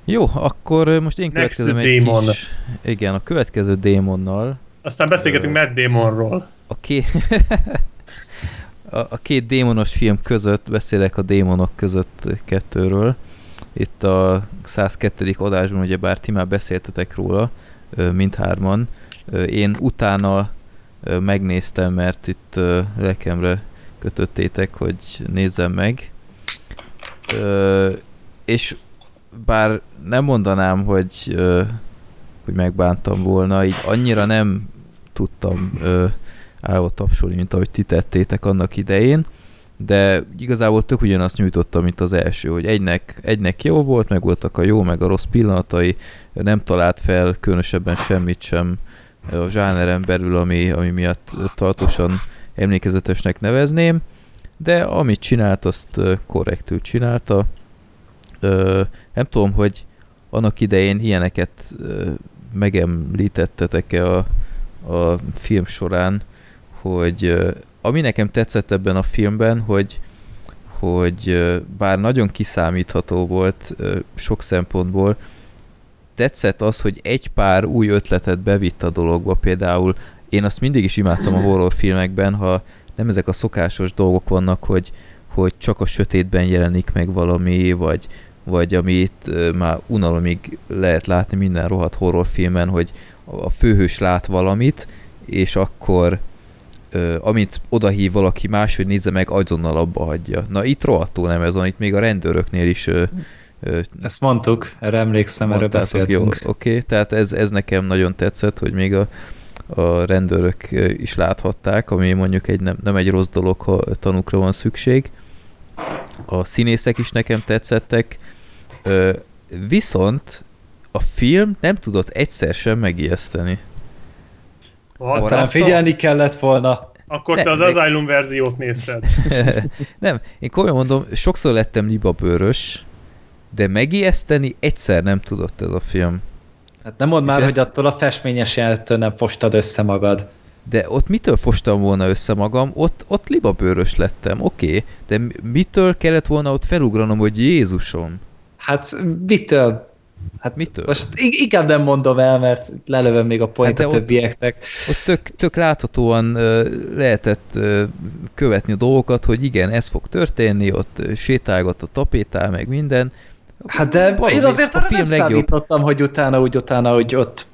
Jó, akkor most én következem egy Demon. kis... Igen, a következő démonnal. Aztán beszélgetünk Matt Damonról. A, ké... a, a két démonos film között beszélek a démonok között kettőről. Itt a 102. adásban, ugye bár ti már beszéltetek róla, mindhárman. Én utána megnéztem, mert itt lelkemre kötöttétek, hogy nézzem meg. És bár nem mondanám, hogy, hogy megbántam volna, így annyira nem tudtam állva tapsolni, mint ahogy ti tettétek annak idején, de igazából tök ugyanazt nyújtottam, mint az első, hogy egynek, egynek jó volt, meg voltak a jó, meg a rossz pillanatai, nem talált fel különösebben semmit sem a zsáneren belül, ami, ami miatt tartósan emlékezetesnek nevezném, de amit csinált, azt korrektül csinálta. Nem tudom, hogy annak idején ilyeneket megemlítettetek-e a, a film során, hogy ami nekem tetszett ebben a filmben, hogy, hogy bár nagyon kiszámítható volt sok szempontból, tetszett az, hogy egy pár új ötletet bevitt a dologba, például én azt mindig is imádtam a horrorfilmekben, ha nem ezek a szokásos dolgok vannak, hogy, hogy csak a sötétben jelenik meg valami, vagy, vagy amit már unalomig lehet látni minden rohadt horrorfilmen, hogy a főhős lát valamit, és akkor amit odahív valaki más, hogy nézze meg, azonnal abba hagyja. Na itt rohadtul nem ez van, itt még a rendőröknél is ezt mondtuk, erre emlékszem, erről beszéltünk. Jó, oké, okay, tehát ez, ez nekem nagyon tetszett, hogy még a, a rendőrök is láthatták, ami mondjuk egy nem, nem egy rossz dolog, ha tanukra van szükség. A színészek is nekem tetszettek, viszont a film nem tudott egyszer sem megijeszteni. Hát, talán figyelni kellett volna. Akkor nem, te az meg... Asylum verziót nézted. nem, én komolyan mondom, sokszor lettem libabőrös, de megijeszteni egyszer nem tudott ez a film. Hát nem mondd már, ezt... hogy attól a festményes jelettől nem fostad össze magad. De ott mitől fostam volna össze magam? Ott, ott libabőrös lettem, oké. Okay. De mitől kellett volna ott felugranom, hogy Jézusom? Hát mitől? Hát mitől? Most inkább nem mondom el, mert lelövöm még a point hát a többieknek. Ott, ott tök, tök láthatóan lehetett követni a dolgokat, hogy igen, ez fog történni, ott sétálgott a tapétál, meg minden, Hát de Valami, én azért arra nem legjobb. számítottam, hogy utána, úgy utána, hogy ott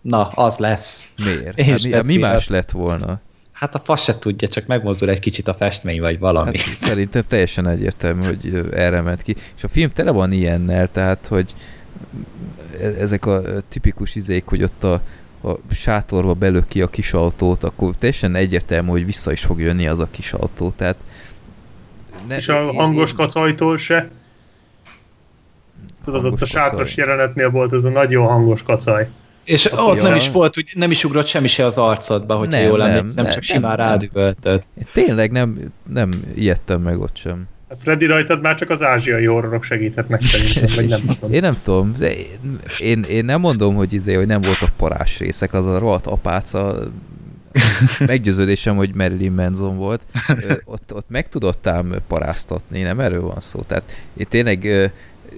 na, az lesz. Miért? Hát mi, mi más lett volna? Hát a fasz se tudja, csak megmozdul egy kicsit a festmény, vagy valami. Hát, szerintem teljesen egyértelmű, hogy erre ment ki. És a film tele van ilyennel, tehát, hogy ezek a tipikus izék, hogy ott a, a sátorba belök ki a kis autót, akkor teljesen egyértelmű, hogy vissza is fog jönni az a kis autó. Tehát ne, és a hangos kacajtól se? Tudod, ott a sátras jelenetnél volt ez a nagyon hangos kacaj. És a ott nem is volt, hogy nem is ugrott semmi se az arcodba, hogyha nem, jól emlékszem, nem, nem, csak simán rádüvöltött. Tényleg nem, nem ijedtem meg ott sem. Hát Freddy rajtad már csak az ázsiai horrorok segíthetnek szerintem, vagy nem tudom. Én nem tudom, én, én nem mondom, hogy, izé, hogy nem voltak parás részek, az a rohadt apáca meggyőződésem, hogy Marilyn Manson volt, ott, ott meg tudottam paráztatni, nem erről van szó. Tehát én tényleg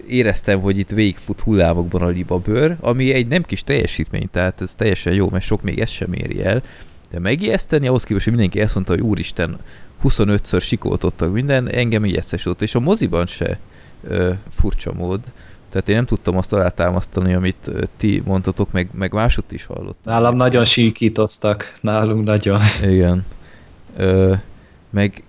éreztem, hogy itt végigfut hullámokban a libabőr, ami egy nem kis teljesítmény, tehát ez teljesen jó, mert sok még ezt sem éri el. De megijeszteni, ahhoz képest, hogy mindenki ezt mondta, hogy úristen, 25-ször sikoltottak minden, engem ijesztesült, és a moziban se ö, furcsa mód. Tehát én nem tudtam azt alátámasztani, amit ti mondtatok, meg, meg másot is hallottam. Nálam nagyon síkítoztak, nálunk nagyon. Igen. Ö, meg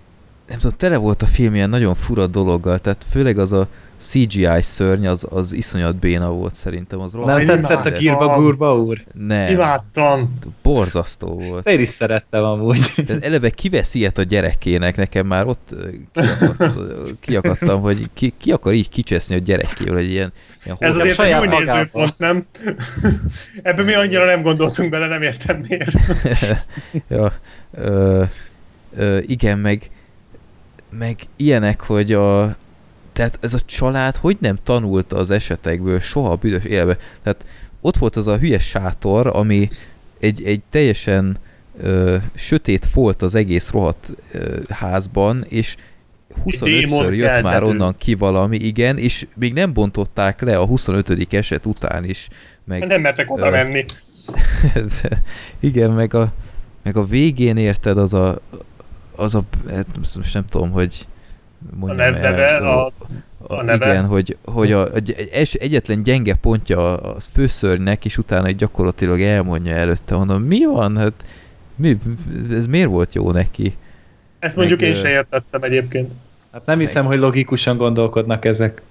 nem tudom, tele volt a film ilyen nagyon fura dologgal, tehát főleg az a CGI szörny az, az iszonyat béna volt szerintem. Az nem tetszett a Girba Gurba úr? Nem. Imádtam. Borzasztó volt. Én is szerettem amúgy. Tehát eleve kivesz ilyet a gyerekének, nekem már ott kiakadt, kiakadtam, hogy ki, ki akar így kicseszni a gyerekével, hogy ilyen, ilyen Ez azért egy új nézőpont, nem? Ebben mi annyira nem gondoltunk bele, nem értem miért. ja, ö, ö, igen, meg meg ilyenek, hogy a, tehát ez a család hogy nem tanulta az esetekből soha a büdös élve? Tehát ott volt az a hülyes sátor, ami egy, egy teljesen ö, sötét folt az egész rohadt ö, házban, és 25-ször jött már onnan ki valami, igen, és még nem bontották le a 25. eset után is. Meg, nem mertek oda menni. igen, meg a, meg a végén érted az a, az a, hát most nem tudom, hogy mondjam a neve, el, a, a, a neve. Igen, hogy, hogy a, egy, egyetlen gyenge pontja a főszörnynek, és utána gyakorlatilag elmondja előtte, mondom, mi van? Hát mi, ez miért volt jó neki? Ezt mondjuk Meg, én se értettem egyébként. Hát nem hiszem, hogy logikusan gondolkodnak ezek.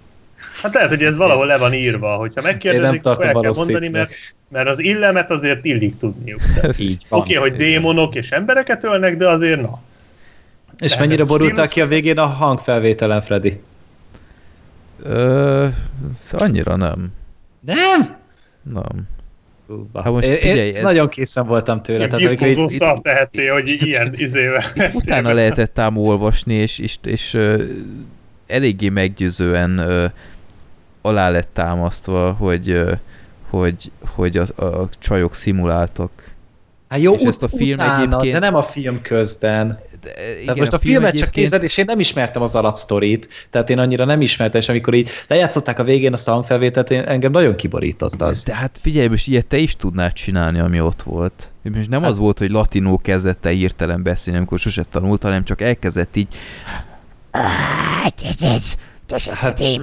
Hát lehet, hogy ez valahol le van írva, hogyha megkérdezik, akkor el kell mondani, mert, mert az illemet azért illik tudniuk. Így. Oké, okay, hogy démonok és embereket ölnek, de azért na. És mennyire borultál ki a végén a hangfelvételen, Freddy? Ö, annyira nem. Nem? Nem. Hát most figyelj, én ez... nagyon készen voltam tőle. Tehát, amikor itt, itt, tehettél, hogy ilyen izével. Utána lehetett ám olvasni, és, és, és uh, eléggé meggyőzően uh, alá lett támasztva, hogy, uh, hogy, hogy a, a csajok szimuláltak. Hát jó, és ut- ezt a film utána, egyébként... de nem a film közben. De, igen, tehát most a, a filmet film csak kézed, és én nem ismertem az alapsztorit, tehát én annyira nem ismertem, és amikor így lejátszották a végén azt a hangfelvételt, én, engem nagyon kiborított az. De hát figyelj, most ilyet te is tudnád csinálni, ami ott volt. Most nem hát, az volt, hogy latinó kezdett el hirtelen beszélni, amikor sose tanult, hanem csak elkezdett így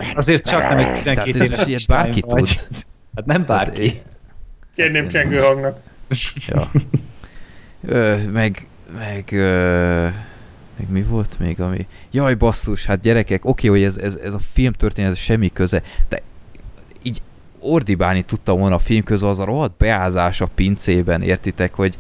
Hát, azért csak nem egy 12 éves ilyet bárki tud. Hát nem bárki. Hát, Kérném csengő hangnak. Ja. Ö, meg meg, ö, meg mi volt még, ami... Jaj, basszus, hát gyerekek, oké, hogy ez, ez, ez a film történet semmi köze, de így ordibálni tudtam volna a film közben az a rohadt beázás a pincében, értitek, hogy,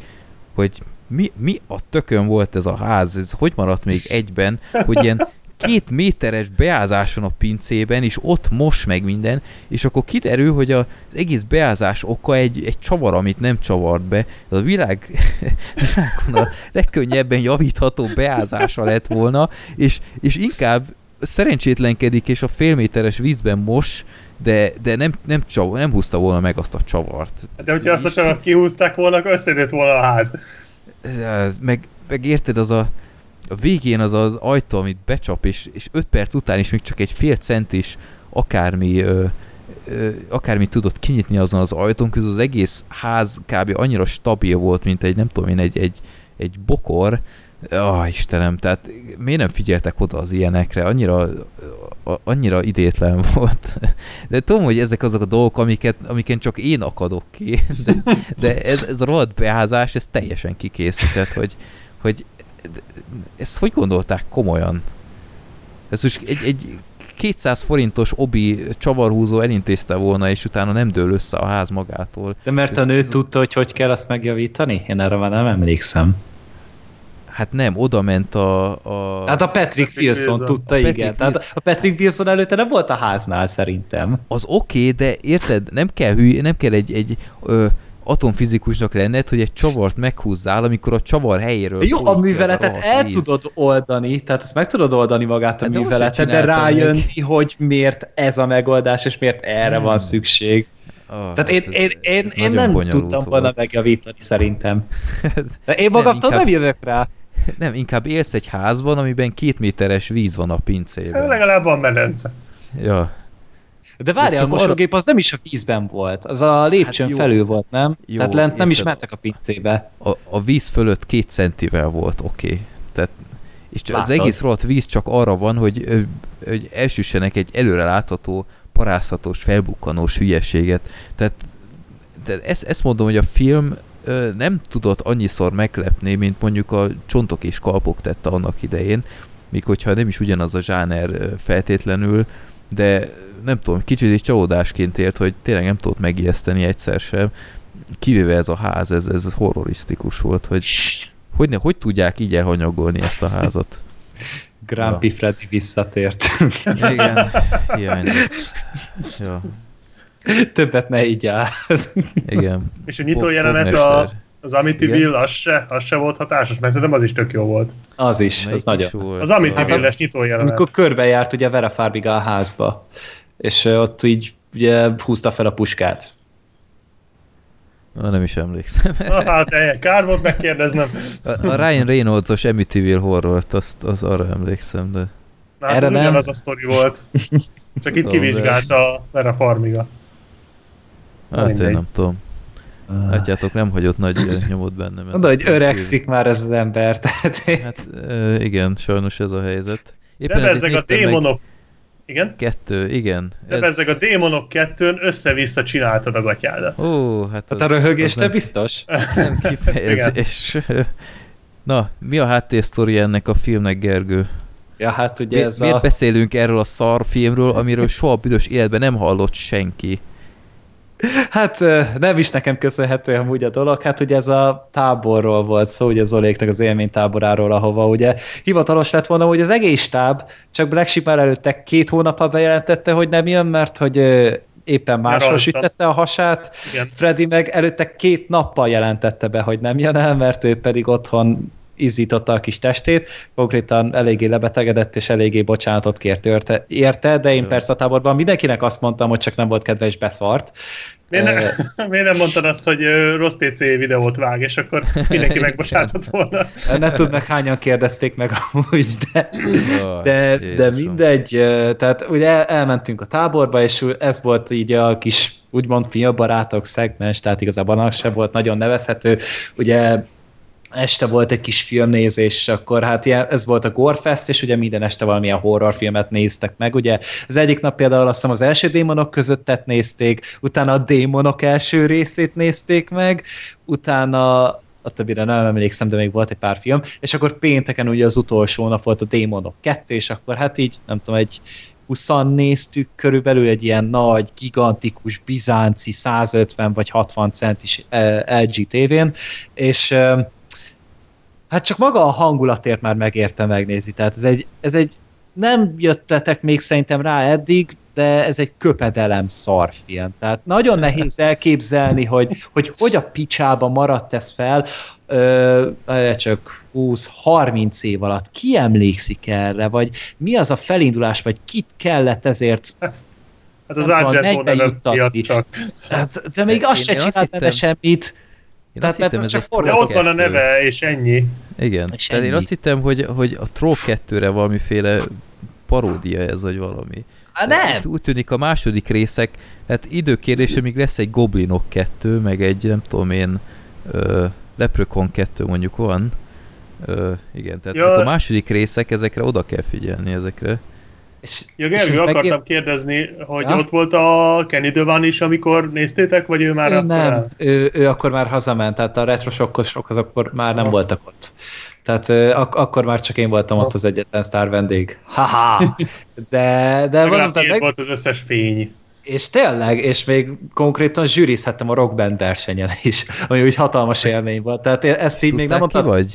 hogy mi, mi a tökön volt ez a ház, ez hogy maradt még egyben, hogy ilyen két méteres beázáson a pincében, és ott mos meg minden, és akkor kiderül, hogy az egész beázás oka egy, egy csavar, amit nem csavart be. A világ világon a legkönnyebben javítható beázása lett volna, és, és inkább szerencsétlenkedik, és a félméteres vízben mos, de, de nem, nem, csav, nem húzta volna meg azt a csavart. De hogyha azt a csavart kihúzták volna, akkor összejött volna a ház. Meg, meg érted, az a, a végén az az ajtó, amit becsap, és, és 5 perc után is még csak egy fél centis akármi, ö, ö, akármi tudott kinyitni azon az ajtón, közül az egész ház kb. annyira stabil volt, mint egy, nem tudom én, egy, egy, egy bokor, Ah, Istenem, tehát miért nem figyeltek oda az ilyenekre? Annyira, annyira idétlen volt. De tudom, hogy ezek azok a dolgok, amiket, amiken csak én akadok ki, de, de ez, ez a rohadt beházás, ez teljesen kikészített, hogy, hogy ezt hogy gondolták komolyan? Ez most egy, egy 200 forintos obi csavarhúzó elintézte volna, és utána nem dől össze a ház magától. De mert a nő tudta, hogy hogy kell azt megjavítani? Én erre már nem emlékszem. Hát nem, oda ment a... a... Hát a Patrick, Wilson tudta, a igen. Patrick Tehát a Patrick Wilson előtte nem volt a háznál szerintem. Az oké, okay, de érted, nem kell hülye, nem kell egy, egy ö, atomfizikusnak lenned, hogy egy csavart meghúzzál, amikor a csavar helyéről... Jó, a műveletet a el víz. tudod oldani, tehát ezt meg tudod oldani magát a hát műveletet, de rájönni, meg. hogy miért ez a megoldás, és miért erre hmm. van szükség. Oh, Tehát hát én, ez, én, én, ez én nem tudtam volt. volna megjavítani szerintem. De én magamtól nem, inkább, nem jövök rá. Nem, inkább élsz egy házban, amiben két méteres víz van a pincében. Legalább van medence. Ja, de várjál, a mosógép az nem is a vízben volt, az a lépcsőn hát felül volt, nem? Jó, Tehát lent nem is mentek a pincébe. A, a víz fölött két centivel volt, oké. Okay. Tehát és Látod. az egész rohadt víz csak arra van, hogy, hogy elsüssenek egy előre látható, paráztatos, felbukkanós hülyeséget. Tehát de ezt, ezt mondom, hogy a film nem tudott annyiszor meglepni, mint mondjuk a Csontok és Kalpok tette annak idején, míg hogyha nem is ugyanaz a zsáner feltétlenül, de nem tudom, kicsit is csalódásként ért, hogy tényleg nem tudott megijeszteni egyszer sem. Kivéve ez a ház, ez, ez horrorisztikus volt, hogy hogy, ne, hogy tudják így elhanyagolni ezt a házat. Grumpy ja. Freddy visszatért. Igen, hiányzott. Ja. Többet ne így áll. Igen. És a nyitó jelenet a, Az Amityville, az se, az se volt hatásos, mert szerintem az is tök jó volt. Az is, Melyik az nagyon. Volt? Az Amityville-es hát, nyitójelenet. Amikor körbejárt ugye Vera Farbiga a házba, és ott így ugye húzta fel a puskát. Na, nem is emlékszem. Na, hát de kár volt megkérdeznem. A, a Ryan Reynolds-os Amityville horrort, azt, az arra emlékszem, de... Na, hát Erre ez nem. ugyanaz a sztori volt. Csak itt kivizsgálta a Vera Farmiga. Hát én nem tudom. Látjátok, nem hagyott nagy nyomot bennem. Mondod, hogy öregszik már ez az ember. Tehát... Hát igen, sajnos ez a helyzet. Éppen De ezek a démonok... Meg... Igen? Kettő, igen. De ez... ezek a démonok kettőn össze-vissza csináltad a gatyádat. Ó, hát... Hát a röhögés te nem... biztos? Nem kifejezés. Na, mi a háttérsztori ennek a filmnek, Gergő? Ja, hát ugye Mi, ez miért a... beszélünk erről a szar filmről, amiről soha büdös életben nem hallott senki? Hát nem is nekem köszönhető amúgy a dolog, hát ugye ez a táborról volt szó, ugye Zoléknak az élménytáboráról, ahova ugye hivatalos lett volna, hogy az egész táb, csak Black Sheep előtte két hónapra bejelentette, hogy nem jön, mert hogy éppen másról sütette a hasát, Igen. Freddy meg előtte két nappal jelentette be, hogy nem jön el, mert ő pedig otthon izzította a kis testét, konkrétan eléggé lebetegedett, és eléggé bocsánatot kért érte, érte de én Jó. persze a táborban mindenkinek azt mondtam, hogy csak nem volt kedves beszart. Miért, ne, uh, miért nem mondtad azt, hogy rossz PC videót vág, és akkor mindenki megbocsátott volna? ne tud meg hányan kérdezték meg amúgy, de, de, de mindegy, tehát ugye elmentünk a táborba, és ez volt így a kis úgymond fiabarátok szegmens, tehát igazából az sem volt nagyon nevezhető. Ugye este volt egy kis filmnézés, és akkor hát ilyen, ez volt a Gorefest, és ugye minden este valamilyen horrorfilmet néztek meg, ugye? Az egyik nap például azt hiszem az első démonok közöttet nézték, utána a démonok első részét nézték meg, utána a többire nem emlékszem, de még volt egy pár film, és akkor pénteken ugye az utolsó nap volt a Démonok 2, és akkor hát így, nem tudom, egy 20 néztük körülbelül egy ilyen nagy, gigantikus, bizánci 150 vagy 60 centis eh, LG tévén, és hát csak maga a hangulatért már megérte megnézni. Tehát ez egy, ez egy nem jöttetek még szerintem rá eddig, de ez egy köpedelem szarfilm. Tehát nagyon nehéz elképzelni, hogy hogy, hogy a picsába maradt ez fel, ö, csak 20-30 év alatt. Ki emlékszik erre, vagy mi az a felindulás, vagy kit kellett ezért Hát az Argento neve csak. Hát, de még azt se csinált benne semmit. Én Tehát, azt hittem, ez csak a ott van a neve, és ennyi. Igen. És Tehát ennyi. én azt hittem, hogy, hogy a Troll 2-re valamiféle paródia ez, vagy valami. Há, nem! Úgy tűnik a második részek, hát időkérdése még lesz egy Goblinok 2, meg egy nem tudom én ö, Leprechaun 2 mondjuk van. Ö, igen, tehát ja. a második részek, ezekre oda kell figyelni, ezekre. És, ja, Gergő, és akartam megér... kérdezni, hogy ja? ott volt a Kenny Devan is, amikor néztétek, vagy ő már ő Nem, el? ő, ő akkor már hazament, tehát a retrosokkosok az akkor már nem ha. voltak ott. Tehát ak- akkor már csak én voltam ha. ott az egyetlen sztár vendég. Haha! De, de mondom, meg... volt az összes fény. És tényleg, és még konkrétan zsűrizhettem a rockband versenyen is, ami úgy hatalmas élmény volt. Tehát ezt így Tudták még nem mondtam. ki vagy?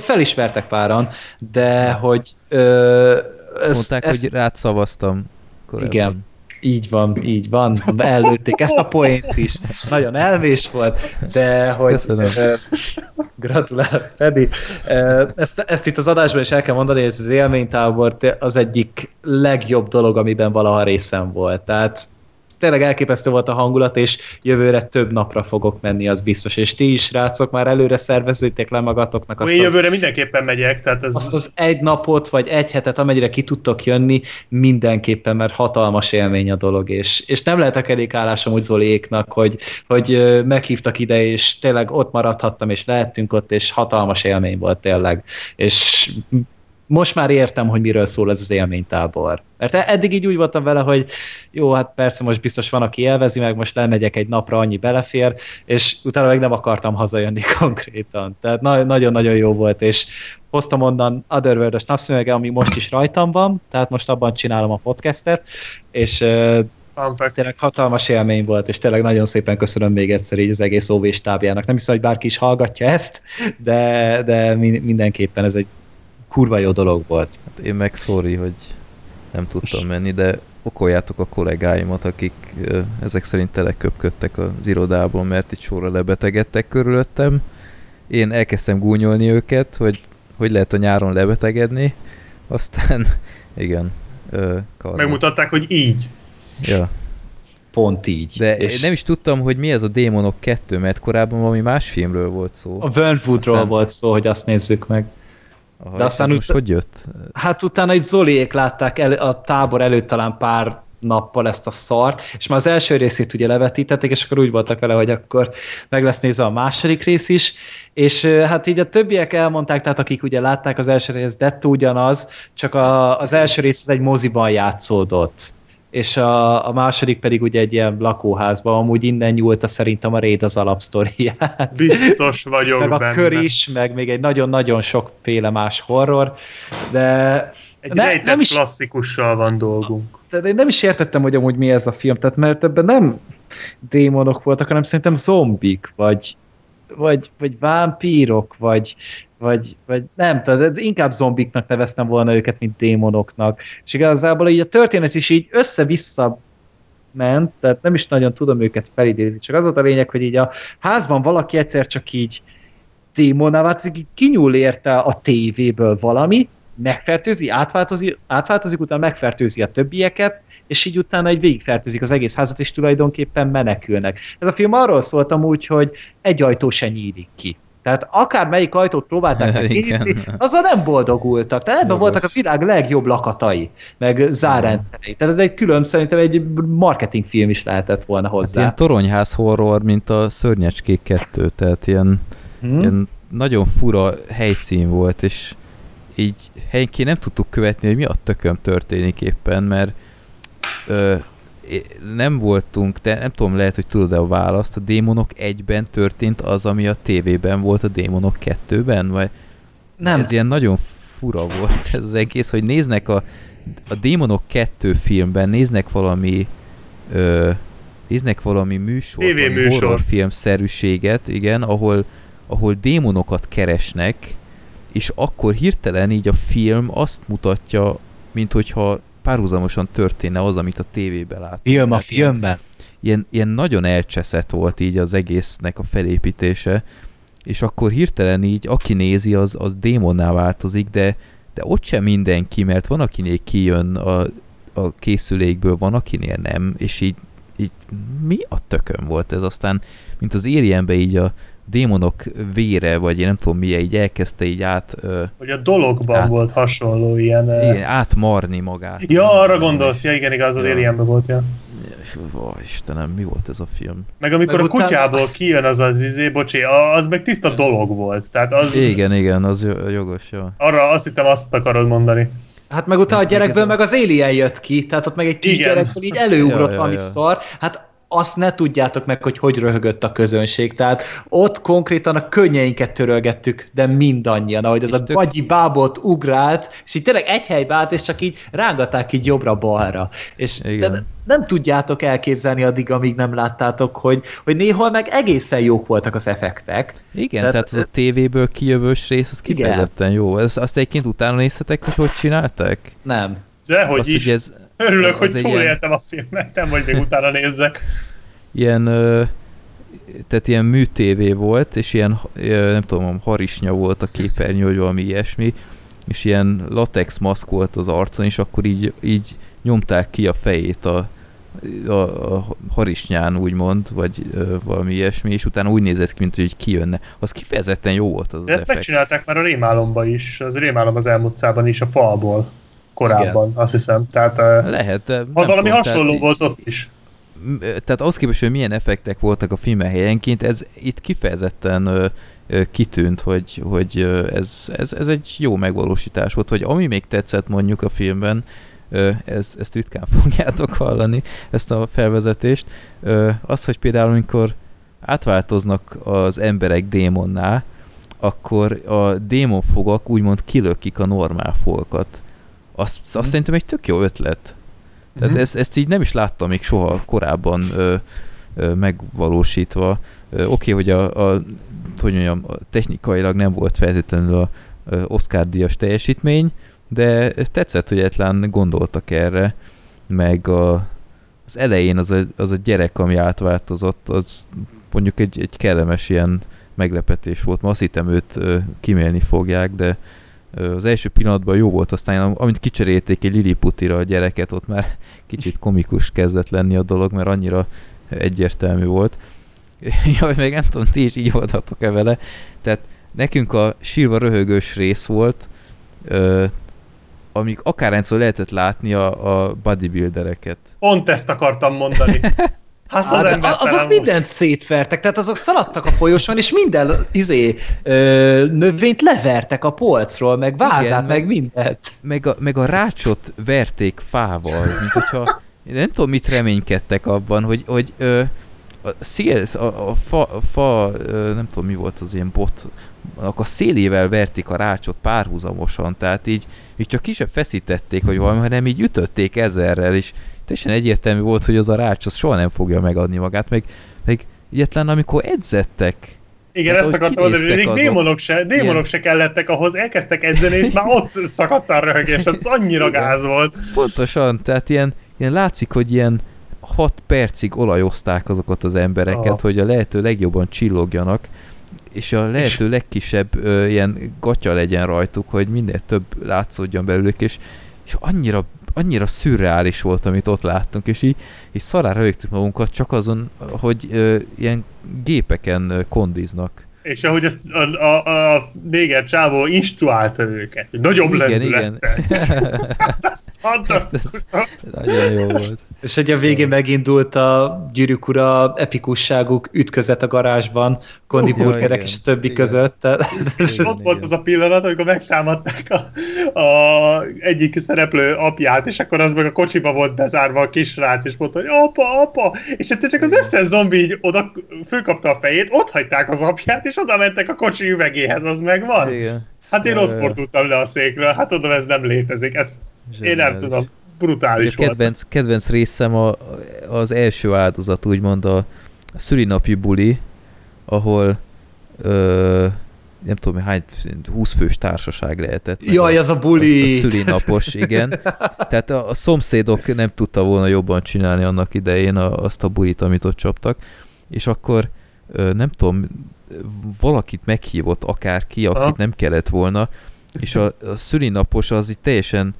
Felismertek páran, de hogy ö, ezt, Mondták, ezt... hogy rád szavaztam. Korábban. Igen, így van, így van. Előtték ezt a poént is. Nagyon elvés volt, de hogy... Köszönöm. Uh, gratulál, Freddy. Ezt, ezt itt az adásban is el kell mondani, hogy ez az élménytábor az egyik legjobb dolog, amiben valaha részem volt. Tehát tényleg elképesztő volt a hangulat, és jövőre több napra fogok menni, az biztos. És ti is, rácok, már előre szervezőték le magatoknak. Azt Én jövőre az, mindenképpen megyek. Tehát ez... Azt az egy napot, vagy egy hetet, amennyire ki tudtok jönni, mindenképpen, mert hatalmas élmény a dolog, és, és nem lehetek elég állásom úgy Zoléknak, hogy, hogy meghívtak ide, és tényleg ott maradhattam, és lehettünk ott, és hatalmas élmény volt tényleg. És most már értem, hogy miről szól ez az élménytábor. Mert eddig így úgy voltam vele, hogy jó, hát persze most biztos van, aki élvezi, meg most lemegyek egy napra, annyi belefér, és utána meg nem akartam hazajönni konkrétan. Tehát na- nagyon-nagyon jó volt, és hoztam onnan Otherworld-os napszemege, ami most is rajtam van, tehát most abban csinálom a podcastet, és uh, tényleg hatalmas élmény volt, és tényleg nagyon szépen köszönöm még egyszer így az egész OV stábjának. Nem hiszem, hogy bárki is hallgatja ezt, de, de mindenképpen ez egy kurva jó dolog volt. Hát én meg sorry, hogy nem tudtam menni, de okoljátok a kollégáimat, akik ezek szerint teleköpködtek az irodában, mert itt sorra lebetegedtek körülöttem. Én elkezdtem gúnyolni őket, hogy hogy lehet a nyáron lebetegedni, aztán igen. Ö, Megmutatták, hogy így. Ja. Pont így. De és... nem is tudtam, hogy mi ez a Démonok 2, mert korábban valami más filmről volt szó. A Wernwoodról aztán... volt szó, hogy azt nézzük meg. Aha, De aztán most hogy jött? Hát utána egy Zoliék látták el, a tábor előtt talán pár nappal ezt a szart, és már az első részét ugye levetítették, és akkor úgy voltak vele, hogy akkor meg lesz nézve a második rész is, és hát így a többiek elmondták, tehát akik ugye látták az első részt, dettó ugyanaz, csak a, az első rész az egy moziban játszódott és a, a második pedig ugye egy ilyen lakóházban, amúgy innen nyúlta szerintem a Raid az alapsztoriát. Biztos vagyok meg benne. a kör is, meg még egy nagyon-nagyon sokféle más horror, de egy ne, nem is, klasszikussal van dolgunk. De én nem is értettem, hogy amúgy mi ez a film, tehát mert ebben nem démonok voltak, hanem szerintem zombik, vagy, vagy, vagy vámpírok, vagy, vagy, vagy nem tudom, inkább zombiknak neveztem volna őket, mint démonoknak. És igazából így a történet is így össze-vissza ment, tehát nem is nagyon tudom őket felidézni, csak az volt a lényeg, hogy így a házban valaki egyszer csak így démonná változik, így kinyúl érte a tévéből valami, megfertőzi, átváltozik, átváltozik, utána megfertőzi a többieket, és így utána egy végigfertőzik az egész házat, és tulajdonképpen menekülnek. Ez a film arról szólt amúgy, hogy egy ajtó se nyílik ki. Tehát akár melyik ajtót próbálták meg kinyitni, azzal nem boldogultak. Tehát ebben voltak a világ legjobb lakatai, meg zárrendszerei. Tehát ez egy külön, szerintem egy marketingfilm is lehetett volna hozzá. Hát ilyen toronyház horror, mint a Szörnyecskék 2, tehát ilyen, hmm. ilyen nagyon fura helyszín volt, és így helyenként nem tudtuk követni, hogy mi a tököm történik éppen, mert ö, nem voltunk, de nem tudom, lehet, hogy tudod-e a választ, a Démonok egyben történt az, ami a tévében volt a Démonok kettőben, vagy nem. ez ilyen nagyon fura volt ez az egész, hogy néznek a, a Démonok kettő filmben, néznek valami ö, néznek valami műsor, valami horrorfilmszerűséget, igen, ahol, ahol démonokat keresnek, és akkor hirtelen így a film azt mutatja, mint hogyha párhuzamosan történne az, amit a tévében lát. Film a filmben? Ilyen, ilyen nagyon elcseszett volt így az egésznek a felépítése, és akkor hirtelen így, aki nézi, az, az démonná változik, de, de ott sem mindenki, mert van, akinél kijön a, a készülékből, van, akinél nem, és így, így mi a tökön volt ez? Aztán, mint az Alienbe így a, démonok vére, vagy én nem tudom milyen, így elkezdte így át... Hogy a dologban át, volt hasonló ilyen... Igen, átmarni magát. Ja, arra gondolsz, ja igen, igaz, az ja. Alienben volt, ja. Ó, Istenem, mi volt ez a film? Meg amikor meg a utána... kutyából kijön az az izé, bocsi, az meg tiszta dolog volt. Tehát az... Igen, igen, az jogos, jó. Arra azt hittem azt akarod mondani. Hát meg utána a gyerekből meg az Alien jött ki, tehát ott meg egy kis gyerekből így előugrott ja, ja, valami ja. szar. Hát azt ne tudjátok meg, hogy hogy röhögött a közönség. Tehát ott konkrétan a könnyeinket törölgettük, de mindannyian, ahogy ez a tök... gagyi bábot ugrált, és így tényleg egy helybe állt, és csak így rángatták így jobbra-balra. És de nem tudjátok elképzelni addig, amíg nem láttátok, hogy, hogy néhol meg egészen jók voltak az effektek. Igen, tehát, tehát az a tévéből kijövős rész, az kifejezetten igen. jó. Ez, azt egyébként utána néztetek, hogy hogy csinálták? Nem. Dehogy azt, is. Hogy ez, Örülök, hogy túléltem ilyen... a filmet, nem vagy még utána nézzek. Ilyen, tehát ilyen műtévé volt, és ilyen, nem tudom, harisnya volt a képernyő, vagy valami ilyesmi, és ilyen latex maszk volt az arcon, és akkor így, így nyomták ki a fejét a, a, a harisnyán, úgymond, vagy ö, valami ilyesmi, és utána úgy nézett ki, mint hogy kijönne. Az kifejezetten jó volt az De az ezt effekt. megcsinálták már a rémálomba is, az rémálom az elmúlt is, a falból korábban, Igen. azt hiszem. Tehát, Lehet, ha valami tudom, hasonló tehát, volt ott is. Tehát az képest, hogy milyen effektek voltak a filmen helyenként, ez itt kifejezetten ö, ö, kitűnt, hogy, hogy ez, ez, ez egy jó megvalósítás volt, hogy ami még tetszett mondjuk a filmben, ez, ezt ritkán fogjátok hallani, ezt a felvezetést, az, hogy például amikor átváltoznak az emberek démonná, akkor a démonfogak úgymond kilökik a normál folkat azt, azt mm. szerintem egy tök jó ötlet. Tehát mm. ezt, ezt így nem is láttam még soha korábban ö, ö, megvalósítva. Oké, okay, hogy a, a, hogy mondjam, technikailag nem volt feltétlenül a Oscar-díjas teljesítmény, de tetszett, hogy egyetlen gondoltak erre. meg a, az elején az a, az a gyerek, ami átváltozott, az mondjuk egy, egy kellemes ilyen meglepetés volt. Ma azt hittem őt ö, kimélni fogják, de az első pillanatban jó volt, aztán amint kicserélték egy Lilliputira a gyereket, ott már kicsit komikus kezdett lenni a dolog, mert annyira egyértelmű volt. Jaj, meg nem tudom, ti is így voltatok-e vele. Tehát nekünk a sírva röhögős rész volt, ö, amik akárhányszor lehetett látni a, a bodybuildereket. Pont ezt akartam mondani. Hát az hát, azok most. mindent szétvertek, tehát azok szaladtak a folyosón, és minden izé, ö, növényt levertek a polcról, meg vázát, Igen, meg, meg mindent. Meg a, meg a rácsot verték fával, mint hogyha nem tudom, mit reménykedtek abban, hogy, hogy ö, a szél, a, a fa, a fa ö, nem tudom, mi volt az ilyen bot, a szélével verték a rácsot párhuzamosan, tehát így, így csak kisebb feszítették, hogy valami, hanem így ütötték ezerrel, és teljesen egyértelmű volt, hogy az a rács az soha nem fogja megadni magát, meg, meg egyetlen amikor edzettek, igen, hát, ezt akartam mondani, hogy démonok, se, démonok ilyen... se kellettek ahhoz, elkezdtek edzeni, és már ott szakadt a röhögés, az annyira Igen. gáz volt. Pontosan, tehát ilyen, ilyen látszik, hogy ilyen 6 percig olajozták azokat az embereket, oh. hogy a lehető legjobban csillogjanak, és a lehető legkisebb ö, ilyen gatya legyen rajtuk, hogy minél több látszódjon belőlük, és, és annyira annyira szürreális volt, amit ott láttunk, és így, és szarára rögtük magunkat csak azon, hogy ö, ilyen gépeken ö, kondiznak. És ahogy a, a, a, a néger csávó instruálta őket, nagyobb igen, lendülettel. Igen. Fantasztikus. Nagyon jó volt. És hogy a végén megindult a gyűrűk ura epikusságuk ütközet a garázsban, Kondi uh, burgerek és a többi igen. között. Tehát... És igen, ott igen. volt az a pillanat, amikor megtámadták a, a egyik szereplő apját, és akkor az meg a kocsiba volt bezárva a kisrác, és mondta, hogy apa, apa, és hát csak az összes zombi így oda fölkapta a fejét, ott hagyták az apját, és oda mentek a kocsi üvegéhez, az megvan. Igen. Hát én ott fordultam le a székről, hát oda ez nem létezik, ez Zseniális. Én nem tudom, brutális a kedvenc, volt. Kedvenc részem a, az első áldozat, úgymond a szülinapi buli, ahol ö, nem tudom, hány 20 fős társaság lehetett. Jaj, a, az a buli! A, a szülinapos, igen. Tehát a, a szomszédok nem tudta volna jobban csinálni annak idején a, azt a bulit, amit ott csaptak, és akkor ö, nem tudom, valakit meghívott akárki, akit ha? nem kellett volna, és a, a szülinapos az itt teljesen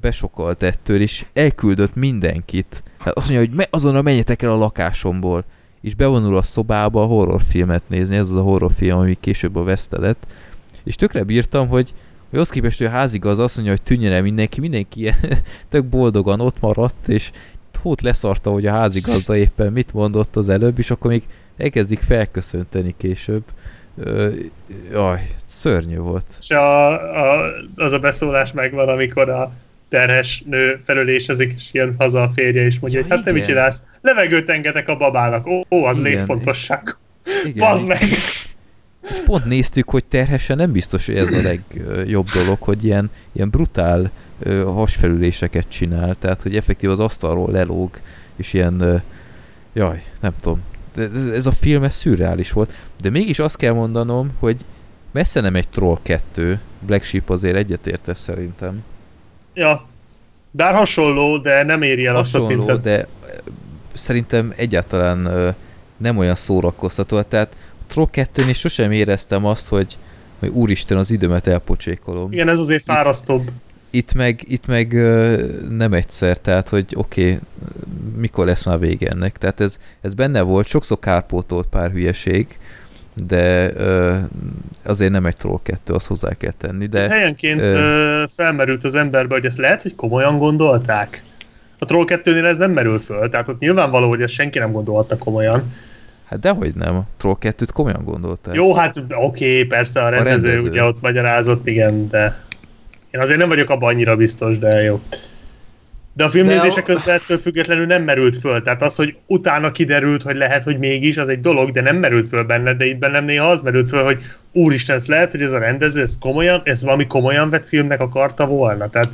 besokalt ettől, és elküldött mindenkit. Hát azt mondja, hogy me, azonnal menjetek el a lakásomból, és bevonul a szobába a horrorfilmet nézni, ez az a horrorfilm, ami később a Veszte lett. És tökre bírtam, hogy, hogy az képest, hogy a házigaz azt mondja, hogy tűnjön el mindenki, mindenki ilyen tök boldogan ott maradt, és hót leszarta, hogy a házigazda éppen mit mondott az előbb, és akkor még elkezdik felköszönteni később. jaj, szörnyű volt. És a, a, az a beszólás megvan, amikor a terhes nő felülésezik, és jön haza a férje, és mondja, ja, hogy hát te mit csinálsz? Levegőt engedek a babának. Ó, ó az igen. létfontosság. Igen. meg! És pont néztük, hogy terhesen nem biztos, hogy ez a legjobb dolog, hogy ilyen, ilyen brutál ö, hasfelüléseket csinál, tehát hogy effektív az asztalról lelóg, és ilyen, ö, jaj, nem tudom, ez a film ez szürreális volt, de mégis azt kell mondanom, hogy messze nem egy Troll 2, Black Sheep azért egyetértesz szerintem. Ja, bár hasonló, de nem éri el hasonló, azt a szintet. de szerintem egyáltalán nem olyan szórakoztató. Tehát a Troll 2 is sosem éreztem azt, hogy, hogy úristen, az időmet elpocsékolom. Igen, ez azért fárasztóbb. Itt, itt meg, itt meg nem egyszer, tehát hogy oké, okay, mikor lesz már vége ennek. Tehát ez, ez benne volt, sokszor kárpótolt pár hülyeség, de ö, azért nem egy Troll 2, azt hozzá kell tenni. De, Helyenként ö, felmerült az emberbe, hogy ezt lehet, hogy komolyan gondolták. A Troll 2-nél ez nem merül föl, tehát ott nyilvánvaló, hogy ezt senki nem gondolta komolyan. Hát dehogy nem, a Troll 2-t komolyan gondolták. Jó, hát oké, okay, persze a rendező, a rendező ugye ott magyarázott, igen, de én azért nem vagyok abban annyira biztos, de jó. De a filmnézése közben ettől függetlenül nem merült föl. Tehát az, hogy utána kiderült, hogy lehet, hogy mégis, az egy dolog, de nem merült föl benne, de itt bennem néha az merült föl, hogy úristen, ez lehet, hogy ez a rendező, ez komolyan, ez valami komolyan vett filmnek akarta volna. Tehát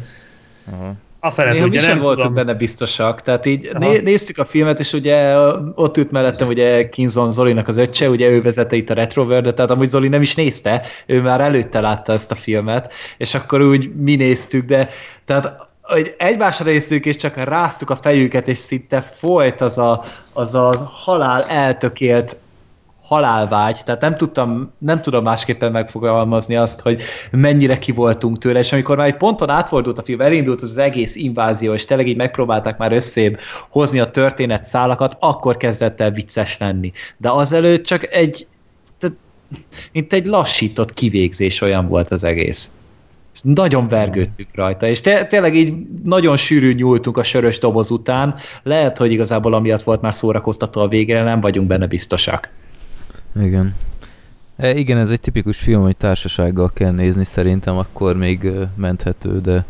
Aha. A fele Néha tudja, mi sem voltunk tudom. benne biztosak, tehát így né- néztük a filmet, és ugye ott ült mellettem ugye Kinzon Zolinak az öccse, ugye ő vezette itt a Retroworld, tehát amúgy Zoli nem is nézte, ő már előtte látta ezt a filmet, és akkor úgy mi néztük, de tehát hogy egymásra néztük, és csak ráztuk a fejüket, és szinte folyt az a, az a halál eltökélt halálvágy, tehát nem tudtam, nem tudom másképpen megfogalmazni azt, hogy mennyire ki voltunk tőle, és amikor már egy ponton átfordult a film, elindult az egész invázió, és tényleg így megpróbálták már összébb hozni a történet szálakat, akkor kezdett el vicces lenni. De azelőtt csak egy, tehát, mint egy lassított kivégzés olyan volt az egész. És nagyon vergődtünk rajta, és té- tényleg így nagyon sűrű nyúltunk a sörös doboz után, lehet, hogy igazából amiatt volt már szórakoztató a végére, nem vagyunk benne biztosak. Igen. E, igen, ez egy tipikus film, hogy társasággal kell nézni, szerintem akkor még menthető, de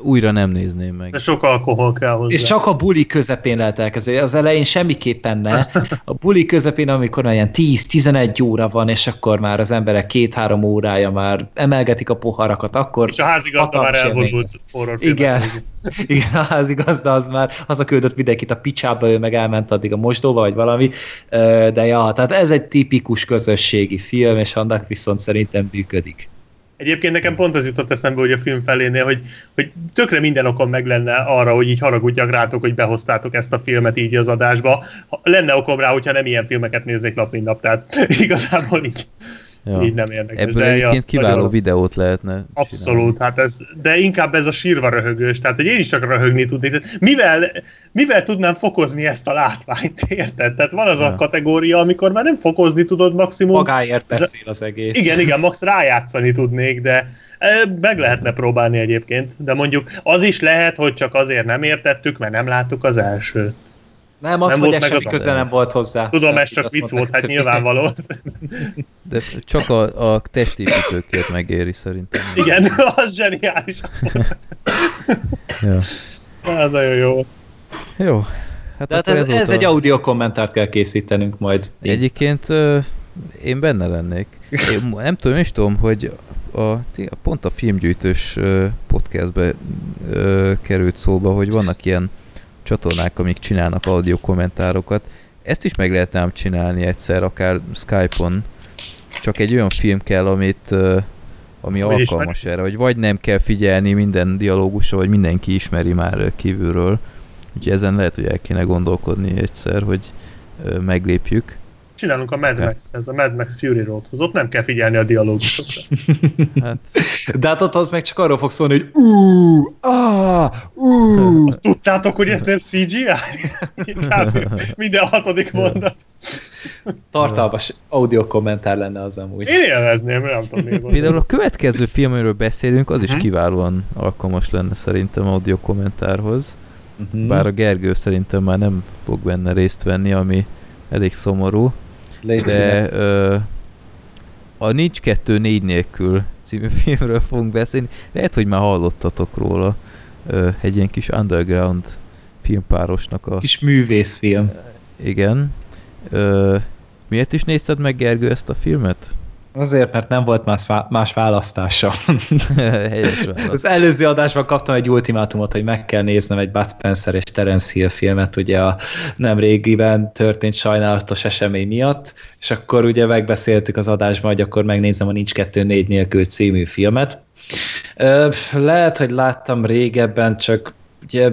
újra nem nézném meg. De sok alkohol kell hozzá. És csak a buli közepén lehet elkezdeni. Az elején semmiképpen ne. A buli közepén, amikor már ilyen 10-11 óra van, és akkor már az emberek két-három órája már emelgetik a poharakat, akkor... És a házigazda már elvonult Igen. Igen, a házigazda az már hazaküldött mindenkit a picsába, ő meg elment addig a mosdóba, vagy valami. De ja, tehát ez egy tipikus közösségi film, és annak viszont szerintem működik. Egyébként nekem pont az jutott eszembe, hogy a film felénél, hogy, hogy tökre minden okom meg lenne arra, hogy így haragudjak rátok, hogy behoztátok ezt a filmet így az adásba. Lenne okom rá, hogyha nem ilyen filmeket nézzék nap, mint nap, tehát igazából így Ja. Így nem érdekes. Ebből de egyébként ja, kiváló videót lehetne Abszolút, csinálni. hát ez, de inkább ez a sírva röhögős, tehát hogy én is csak röhögni tudnék. Mivel, mivel tudnám fokozni ezt a látványt, érted? Tehát van az ja. a kategória, amikor már nem fokozni tudod maximum. Magáért beszél az egész. Igen, igen, max rájátszani tudnék, de e, meg lehetne próbálni egyébként, de mondjuk az is lehet, hogy csak azért nem értettük, mert nem láttuk az elsőt. Nem, azt nem mondják, semmi köze nem volt hozzá. Tudom, ez csak vicc volt, hát nyilvánvaló. De csak a, a testépítőkért megéri szerintem. Igen, az zseniális. ja. Ez nagyon jó. Jó. Hát De hát ez, ez egy audio kommentárt kell készítenünk majd. Egyébként én benne lennék. Én nem tudom, is tudom, hogy a, pont a filmgyűjtős podcastbe került szóba, hogy vannak ilyen csatornák, amik csinálnak audio kommentárokat. Ezt is meg lehetne csinálni egyszer, akár Skype-on. Csak egy olyan film kell, amit ami Hogy alkalmas ismeri? erre, hogy vagy nem kell figyelni minden dialógusra, vagy mindenki ismeri már kívülről. Úgyhogy ezen lehet, hogy el kéne gondolkodni egyszer, hogy meglépjük. Csinálunk a Mad Max, ez a Mad Max Fury Roadhoz, ott nem kell figyelni a dialógusokra. hát... De hát ott az meg csak arról fog szólni, hogy uuuh, ah, uuuh. Azt tudtátok, hogy ez nem CGI? Minden hatodik mondat. Tartalmas audio kommentár lenne az amúgy. Én élvezném, nem tudom miért Például a következő film, amiről beszélünk, az is uh-huh. kiválóan alkalmas lenne szerintem audio kommentárhoz. Uh-huh. Bár a Gergő szerintem már nem fog benne részt venni, ami elég szomorú. De ö, a Nincs 2 4 nélkül című filmről fogunk beszélni. Lehet, hogy már hallottatok róla. Ö, egy ilyen kis underground filmpárosnak a... Kis művészfilm. Igen. Ö, miért is nézted meg, Gergő, ezt a filmet? Azért, mert nem volt más, más választása. Az előző adásban kaptam egy ultimátumot, hogy meg kell néznem egy Bud Spencer és Terence Hill filmet, ugye a nem régiben történt sajnálatos esemény miatt, és akkor ugye megbeszéltük az adásban, hogy akkor megnézem a Nincs 2-4 nélkül című filmet. Lehet, hogy láttam régebben, csak ugye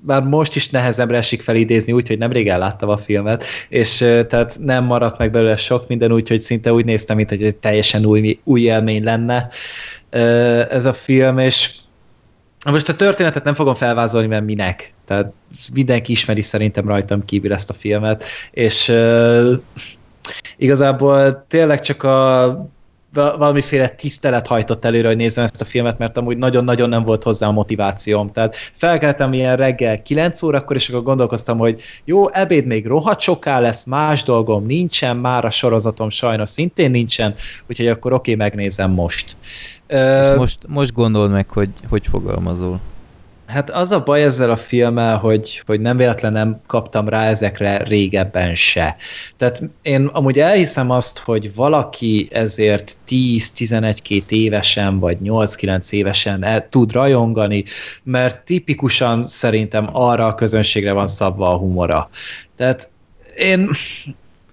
már most is nehezemre esik felidézni, úgyhogy nem régen láttam a filmet, és tehát nem maradt meg belőle sok minden, úgyhogy szinte úgy néztem, mint hogy egy teljesen új, új élmény lenne ez a film, és most a történetet nem fogom felvázolni, mert minek. Tehát mindenki ismeri szerintem rajtam kívül ezt a filmet, és igazából tényleg csak a valamiféle tisztelet hajtott előre, hogy nézzem ezt a filmet, mert amúgy nagyon-nagyon nem volt hozzá a motivációm. Tehát felkeltem ilyen reggel 9 órakor, és akkor gondolkoztam, hogy jó, ebéd még rohadt soká lesz, más dolgom nincsen, már a sorozatom sajnos szintén nincsen, úgyhogy akkor oké, okay, megnézem most. És most, most gondold meg, hogy hogy fogalmazol. Hát az a baj ezzel a filmmel, hogy, hogy nem véletlen nem kaptam rá ezekre régebben se. Tehát én amúgy elhiszem azt, hogy valaki ezért 10-11-2 évesen, vagy 8-9 évesen el tud rajongani, mert tipikusan szerintem arra a közönségre van szabva a humora. Tehát én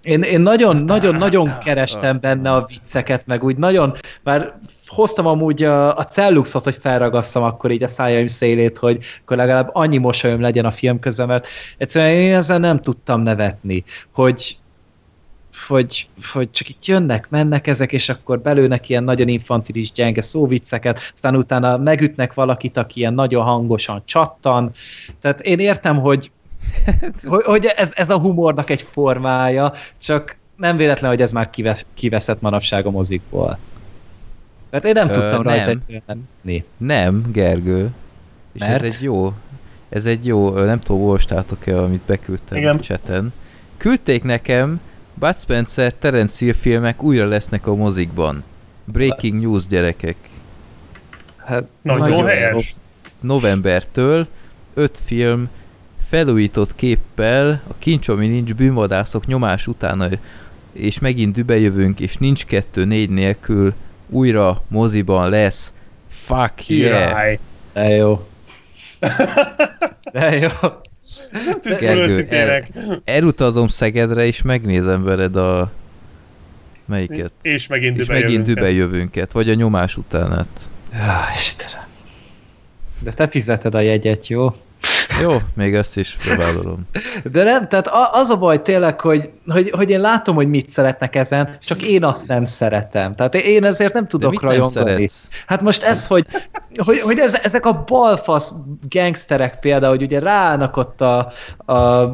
Én, én nagyon, nagyon, nagyon kerestem benne a vicceket, meg úgy nagyon, már hoztam amúgy a, a celluxot, hogy felragasszam akkor így a szájaim szélét, hogy akkor legalább annyi mosolyom legyen a film közben, mert egyszerűen én ezzel nem tudtam nevetni, hogy, hogy, hogy csak itt jönnek, mennek ezek, és akkor belőnek ilyen nagyon infantilis, gyenge szóvicceket, aztán utána megütnek valakit, aki ilyen nagyon hangosan csattan. Tehát én értem, hogy, hogy, hogy ez, ez a humornak egy formája, csak nem véletlen, hogy ez már kivesz, kiveszett manapság a mozikból. Tehát én nem Ö, tudtam nem. rajta menni. Nem, Gergő. És Mert? ez egy jó, ez egy jó, nem tudom, olvastátok-e, amit beküldtem Igen. a cseten. Küldték nekem Bud Spencer, Terence Hill filmek újra lesznek a mozikban. Breaking news, gyerekek. Hát, nagyon, nagyon helyes. Novembertől öt film felújított képpel a kincs, ami nincs bűnvadászok nyomás utána, és megint dübe jövünk, és nincs kettő négy nélkül, újra moziban lesz. Fuck yeah! De jó. De jó. Gergő, el, elutazom Szegedre, és megnézem veled a... Melyiket? És megint dübe, és megint dübe jövünket, vagy a nyomás utánát. Ja, Istenem. De te fizeted a jegyet, jó? Jó, még ezt is bevállalom. De nem, tehát az a baj tényleg, hogy, hogy, hogy én látom, hogy mit szeretnek ezen, csak én azt nem szeretem. Tehát én ezért nem tudok De rajongani. Nem hát most ez, hogy, hogy, hogy ez, ezek a balfasz gangsterek például, hogy ugye ráállnak ott a, a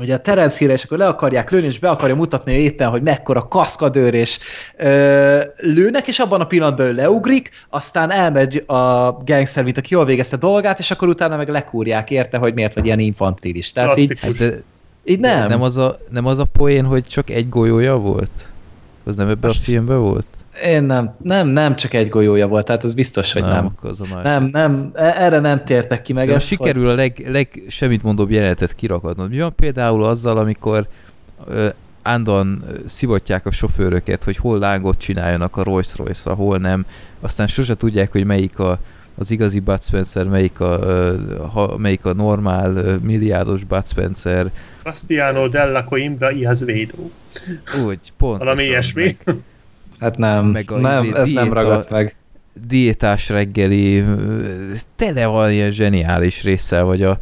ugye a Terence Hill, és akkor le akarják lőni, és be akarja mutatni éppen, hogy mekkora kaszkadőr, és ö, lőnek, és abban a pillanatban ő leugrik, aztán elmegy a gangster, mint aki jól végezte dolgát, és akkor utána meg lekúrják érte, hogy miért vagy ilyen infantilis. Tehát így, de, így nem. Nem az, a, nem az a poén, hogy csak egy golyója volt? Az nem ebben a filmben volt? Én nem, nem, nem csak egy golyója volt, tehát az biztos, hogy nem. Nem, nem, nem, e- erre nem tértek ki meg. De ezt, sikerül hogy... a leg, leg semmit mondóbb jelenetet kirakadnod. Mi van például azzal, amikor ö, ándon szivatják a sofőröket, hogy hol lángot csináljanak a rolls royce hol nem. Aztán sose tudják, hogy melyik a, az igazi Bud Spencer, melyik a, ha, melyik a normál milliárdos Bud Spencer. Bastiano della Coimbra y Azvedo. Úgy, pont. Valami ilyesmi. Meg, Hát nem, meg a nem, izé ez diéta, nem ragadt meg. Diétás reggeli, tele van ilyen zseniális része, vagy a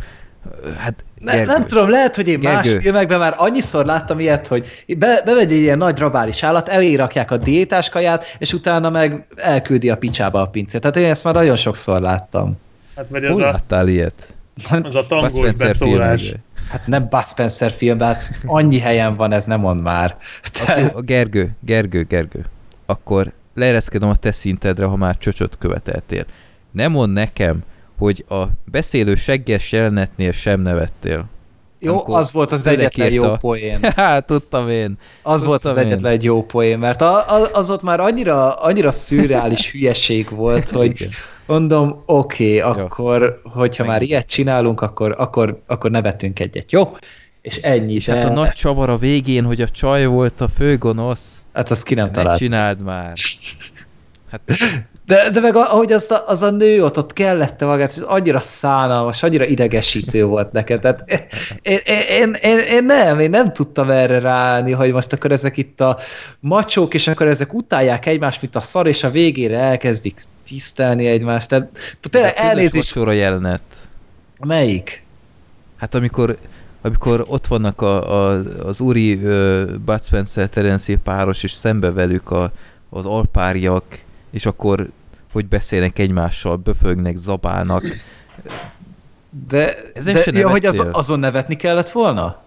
Hát, ne, nem tudom, lehet, hogy én Gergő. más filmekben már annyiszor láttam ilyet, hogy be, bevegy egy ilyen nagy rabális állat, elérakják a diétás kaját, és utána meg elküldi a picsába a pincét. Tehát én ezt már nagyon sokszor láttam. Hát vagy az Hol a... láttál ilyet? Az a tangós beszólás. Filmekbe. Hát nem Bud Spencer film, de hát annyi helyen van, ez nem mond már. Te... A Gergő, Gergő, Gergő akkor leereszkedem a te szintedre, ha már csöcsöt követeltél. Nem mond nekem, hogy a beszélő segges jelenetnél sem nevettél. Jó, Amikor az volt az egyetlen jó poén. hát, tudtam én. Az tudtam volt az én. egyetlen egy jó poén, mert az, az ott már annyira, annyira szürreális hülyeség volt, hogy mondom, oké, okay, akkor, hogyha Meg. már ilyet csinálunk, akkor, akkor, akkor nevetünk egyet, jó? És ennyi. És de... hát a nagy csavar a végén, hogy a csaj volt a főgonosz. Hát azt ki nem talált. csináld már. Hát... De, de meg ahogy az a, az a nő ott, ott kellette magát, és annyira szánalmas, annyira idegesítő volt neked. Tehát én, én, én, én, nem, én nem tudtam erre ráállni, hogy most akkor ezek itt a macsók, és akkor ezek utálják egymást, mint a szar, és a végére elkezdik tisztelni egymást. Tehát tényleg elnézést... jelenet. Melyik? Hát amikor amikor ott vannak a, a, az úri uh, Bud Spencer Terence páros, és szembe velük a, az alpáriak, és akkor hogy beszélnek egymással, böfögnek, zabálnak. De, Ezen de ja, hogy az, azon nevetni kellett volna?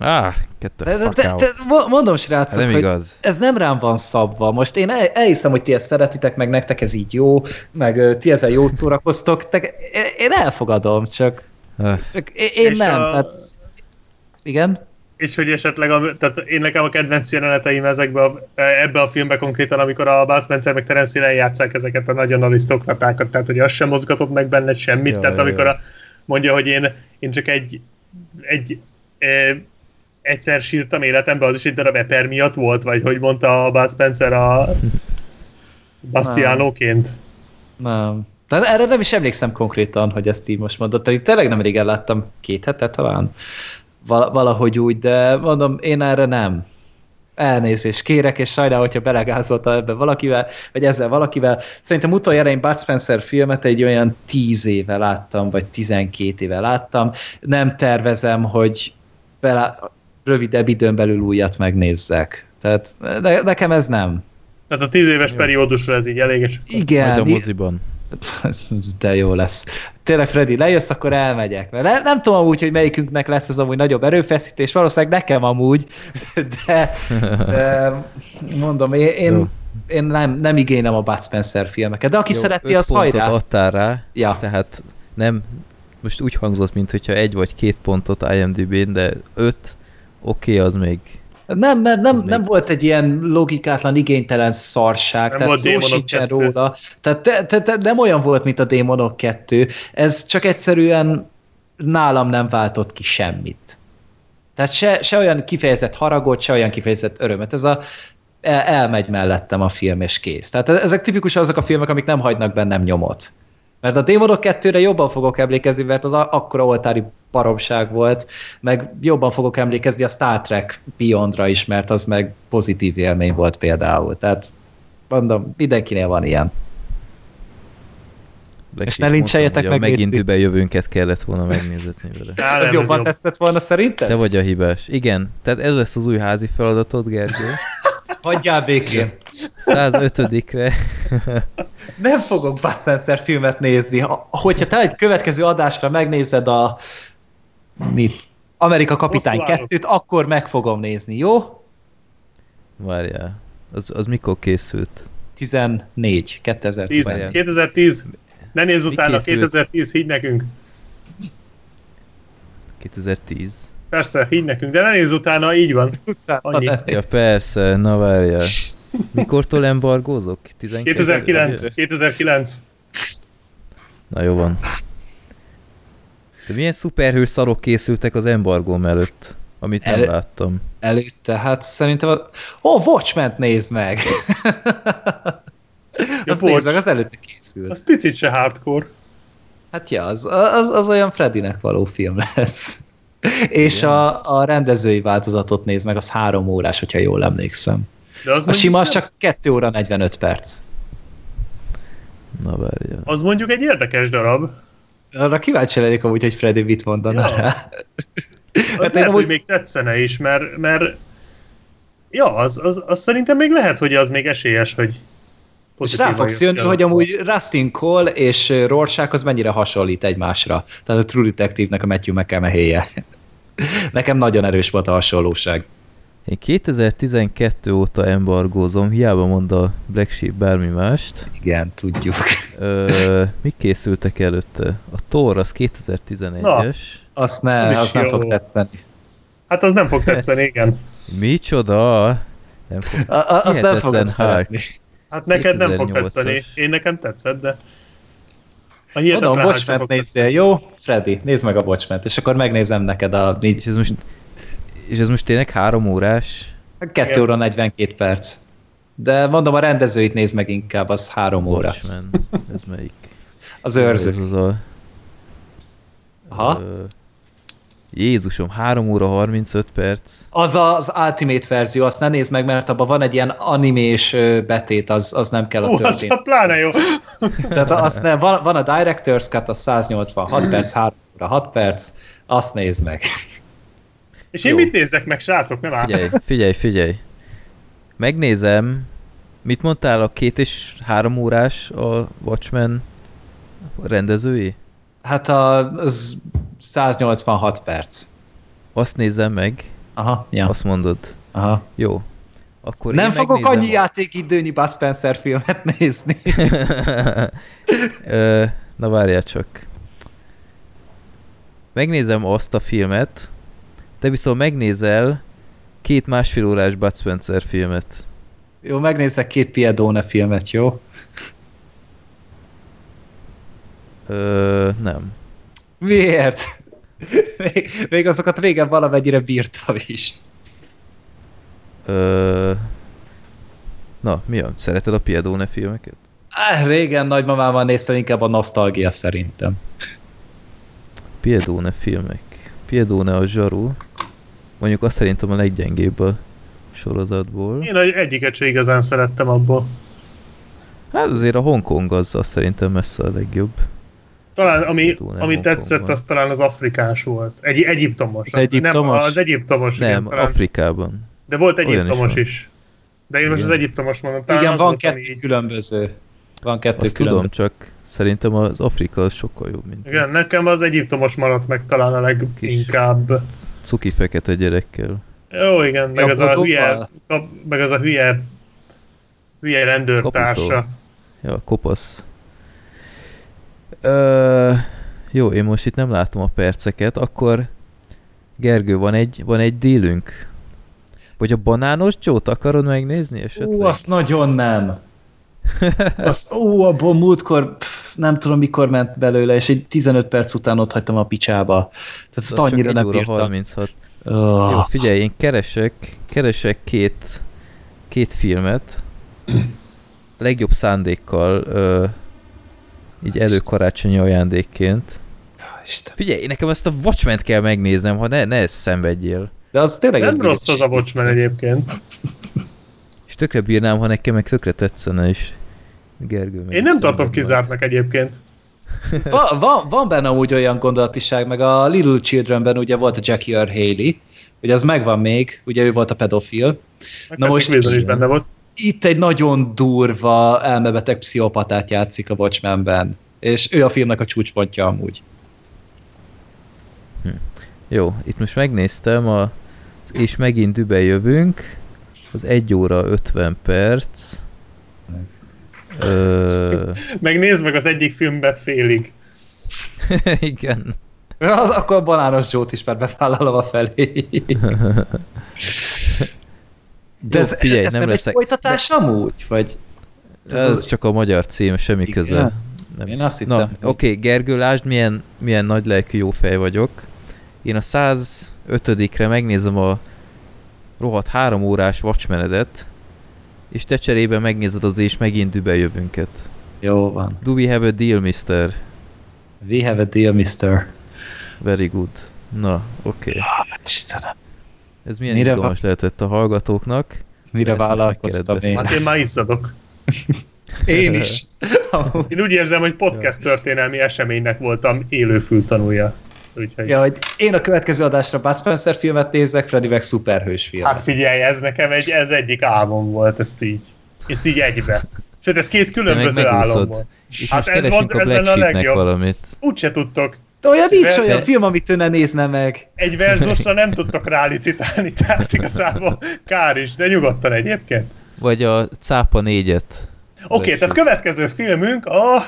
Ah, de, de, de, de, mondom, srácok, hát nem hogy igaz. ez nem rám van szabva. Most én el, elhiszem, hogy ti ezt szeretitek, meg nektek ez így jó, meg ti ezzel jót szórakoztok, te, én elfogadom, csak csak én és nem. A... Tehát... Igen? És hogy esetleg, a, tehát én nekem a kedvenc jeleneteim ezekbe a, ebbe a filmbe konkrétan, amikor a Bud Spencer meg Terence eljátszák ezeket a nagyon arisztokratákat, tehát hogy az sem mozgatott meg benne semmit, jó, tehát jó, amikor A, mondja, hogy én, én csak egy, egy e, egyszer sírtam életemben, az is egy darab eper miatt volt, vagy hogy mondta a Bud Spencer a Bastianoként. Nem. nem. Tehát erre nem is emlékszem konkrétan, hogy ezt így most mondott, pedig tényleg nem régen láttam, két hete talán. valahogy úgy, de mondom, én erre nem. Elnézést kérek, és sajnálom, hogyha belegázolta ebbe valakivel, vagy ezzel valakivel. Szerintem utoljára én Bud Spencer filmet egy olyan tíz éve láttam, vagy tizenkét éve láttam. Nem tervezem, hogy bele, rövidebb időn belül újat megnézzek. Tehát ne, nekem ez nem. Tehát a tíz éves jó. periódusra ez így elég, Igen. Majd a moziban. De jó lesz. Tényleg, Freddy, lejössz, akkor elmegyek. Mert nem, nem tudom úgy, hogy melyikünknek lesz ez amúgy nagyobb erőfeszítés, valószínűleg nekem amúgy, de, de mondom, én, én, én nem, nem igényem a Bud Spencer filmeket, de aki jó, szereti, az hajrá. adtál rá, ja. tehát nem, most úgy hangzott, mintha egy vagy két pontot IMDb-n, de öt, oké, okay, az még nem, mert nem, nem volt egy ilyen logikátlan, igénytelen szarság, nem tehát szó sincsen róla. Tehát te, te, te, nem olyan volt, mint a Démonok 2. Ez csak egyszerűen nálam nem váltott ki semmit. Tehát se, se olyan kifejezett haragot, se olyan kifejezett örömet. Ez a el, elmegy mellettem a film, és kész. Tehát ezek tipikusan azok a filmek, amik nem hagynak bennem nyomot. Mert a Démonok 2-re jobban fogok emlékezni, mert az akkora oltári paromság volt, meg jobban fogok emlékezni a Star Trek Beyondra is, mert az meg pozitív élmény volt például. Tehát mondom, mindenkinél van ilyen. Black és ne lincseljetek meg. Megint jövőnket kellett volna megnézetni vele. Ez, ez jobban jobb. tetszett volna szerinted? Te vagy a hibás. Igen, tehát ez lesz az új házi feladatod, Gergő. Hagyjál békén. 105-re. Nem fogok Bud Spencer filmet nézni. Hogyha te egy következő adásra megnézed a mit? Amerika Kapitány 2-t, akkor meg fogom nézni, jó? Várjál. Az, az mikor készült? 14, 2010. 10, 2010. Ne nézz utána, 2010, higgy nekünk. 2010. Persze, higgy nekünk, de ne nézz utána, így van. Utána Annyi. Ja persze, na várjál. Mikortól embargózok? 2009. 2009. Na jó van. De milyen szuperhő szarok készültek az embargó mellett, amit nem El, láttam. Előtte, hát szerintem... A... Ó, oh, watchmen nézd meg! ja, azt nézd meg, az előtte készült. Az picit se hardcore. Hát ja, az, az, az olyan Freddynek való film lesz. És a, a rendezői változatot nézd meg, az három órás, hogyha jól emlékszem. De az a sima az csak 2 óra 45 perc. Na várja. Az mondjuk egy érdekes darab. Arra kíváncsi lennék amúgy, hogy Freddy mit mondana ja. rá. Az hát lehet, amúgy... hogy még tetszene is, mert, mert ja, az, az, az szerintem még lehet, hogy az még esélyes, hogy és rá fogsz jönni, hogy amúgy Rustin Cole és Rorschach az mennyire hasonlít egymásra. Tehát a True Detective-nek a Matthew mcconaughey Nekem nagyon erős volt a hasonlóság. Én 2012 óta embargózom, hiába mond a Black Sheep bármi mást. Igen, tudjuk. Ö, mik készültek előtte? A Thor az 2011-es. Azt ne, az, az nem fog tetszeni. Hát az nem fog tetszeni, igen. Micsoda? Nem fog. A, a, azt nem fogod szeretni. Hát neked nem fog tetszeni. Én nekem tetszett, de... A Mondom, Bocsment nézzél, jó? Freddy, nézd meg a Bocsment, és akkor megnézem neked a... És ez most, és ez most tényleg három órás? 2 óra 42 perc. De mondom, a rendezőit nézd meg inkább, az három óra. Watchmen. Ez melyik? Az őrző. Ez az a... Aha. Jézusom, 3 óra 35 perc. Az az Ultimate verzió, azt ne nézd meg, mert abban van egy ilyen animés betét, az, az nem kell a történet. Az pláne jó. Tehát azt ne, van, van a Director's Cut, a 186 perc, 3 óra 6 perc, azt nézd meg. És én Jó. mit nézzek meg, srácok? Nem áll. Figyelj, figyelj, figyelj. Megnézem, mit mondtál a két és három órás a Watchmen rendezői? Hát a, az 186 perc. Azt nézem meg. Aha, ja. Azt mondod. Aha. Jó. Akkor Nem fogok annyi a... játékidőnyi Bud Spencer filmet nézni. Na várjál csak. Megnézem azt a filmet, te viszont megnézel két másfél órás Bud Spencer filmet. Jó, megnézek két Piedone filmet, jó? Ö, nem. Miért? Még, még azokat régen valamennyire bírtam is. Ö, na, mi a? Szereted a Piedone filmeket? Ah, régen nagymamával néztem, inkább a nosztalgia szerintem. Piedone filmek. Piedone a zsaru. Mondjuk azt szerintem a leggyengébb a sorozatból. Én egyiket se igazán szerettem abból. Hát azért a Hongkong az, az szerintem messze a legjobb. Talán ami, ami tetszett, az talán az afrikás volt. Egy, egyiptomos. Az egyiptomos? Nem, az egyiptomos, Nem, igen, talán. Afrikában. De volt is egyiptomos van. is. De én most az egyiptomos mondom. Talán Igen, az van kettő így- különböző. Van kettő Azt különböző. tudom, csak szerintem az Afrika az sokkal jobb, mint Igen, nekem az egyiptomos maradt meg talán a leginkább. cuki fekete gyerekkel. Jó, igen, meg az a hülye, kap, meg az a hülye, hülye rendőrtársa. Kaputó. Ja, kopasz. Ö, jó, én most itt nem látom a perceket, akkor Gergő, van egy, van egy dílünk? Vagy a banános Joe-t akarod megnézni esetleg? Ú, azt nagyon nem. Azt, ó, abból múltkor, pff, nem tudom mikor ment belőle, és egy 15 perc után ott hagytam a picsába. Tehát Az ezt csak annyira nem óra bírtam. 36. Oh. Jó, figyelj, én keresek, keresek két, két filmet, legjobb szándékkal, ö, így előkarácsonyi ajándékként. Isten. Figyelj, nekem ezt a Watchmen-t kell megnéznem, ha ne, ne ezt szenvedjél. De az tényleg Nem rossz az a Watchmen egyébként. És tökre bírnám, ha nekem meg tökre tetszene is. Gergő Én nem tartom kizártnak egyébként. van, van, van benne úgy olyan gondolatiság, meg a Little Childrenben ugye volt a Jackie R. Haley, ugye az megvan még, ugye ő volt a pedofil. Meg Na most is benne volt. Itt egy nagyon durva, elmebeteg pszichopatát játszik a Watchmenben, és ő a filmnek a csúcspontja amúgy. Jó, itt most megnéztem, a, és megint dübe jövünk, az 1 óra 50 perc. Ö, Meg nézd meg az egyik filmbet félig. igen. Az, akkor a banános Joe-t is már bevállalom a felé. De Jó, ez, figyelj, ez nem nem, leszek- egy folytatás amúgy? Vagy Ez, ez csak a magyar cím, semmi Igen. köze. Nem. én azt Na, hittem. oké, okay, Gergő, lásd, milyen, milyen nagy lelkű jó fej vagyok. Én a 105-re megnézem a rohadt három órás Watchmenedet, és te cserébe megnézed az és megint dübe jövünket. Jó van. Do we have a deal, mister? We have a deal, mister. Very good. Na, oké. Okay. Istenem. Ez milyen Mire izgalmas lehetett a hallgatóknak. Mire vállalkoztam én? Hát én már izzadok. Én is. Én úgy érzem, hogy podcast történelmi eseménynek voltam élő fültanúja. Úgyhogy... Ja, hogy én a következő adásra Bud Spencer filmet nézek, Freddy meg szuperhős filmet. Hát figyelj, ez nekem egy, ez egyik álmom volt, ezt így. Ezt így egybe. Sőt, ez két különböző álom volt. És Hát most ez keresünk volt- a ez Black lenne a legjobb. valamit. Úgyse tudtok. De olyan nincs De- olyan de- film, amit ő ne nézne meg. Egy verzusra nem tudtok rálicitálni, tehát igazából kár is, de nyugodtan egyébként. Vagy a Cápa négyet. Oké, okay, tehát következő filmünk a...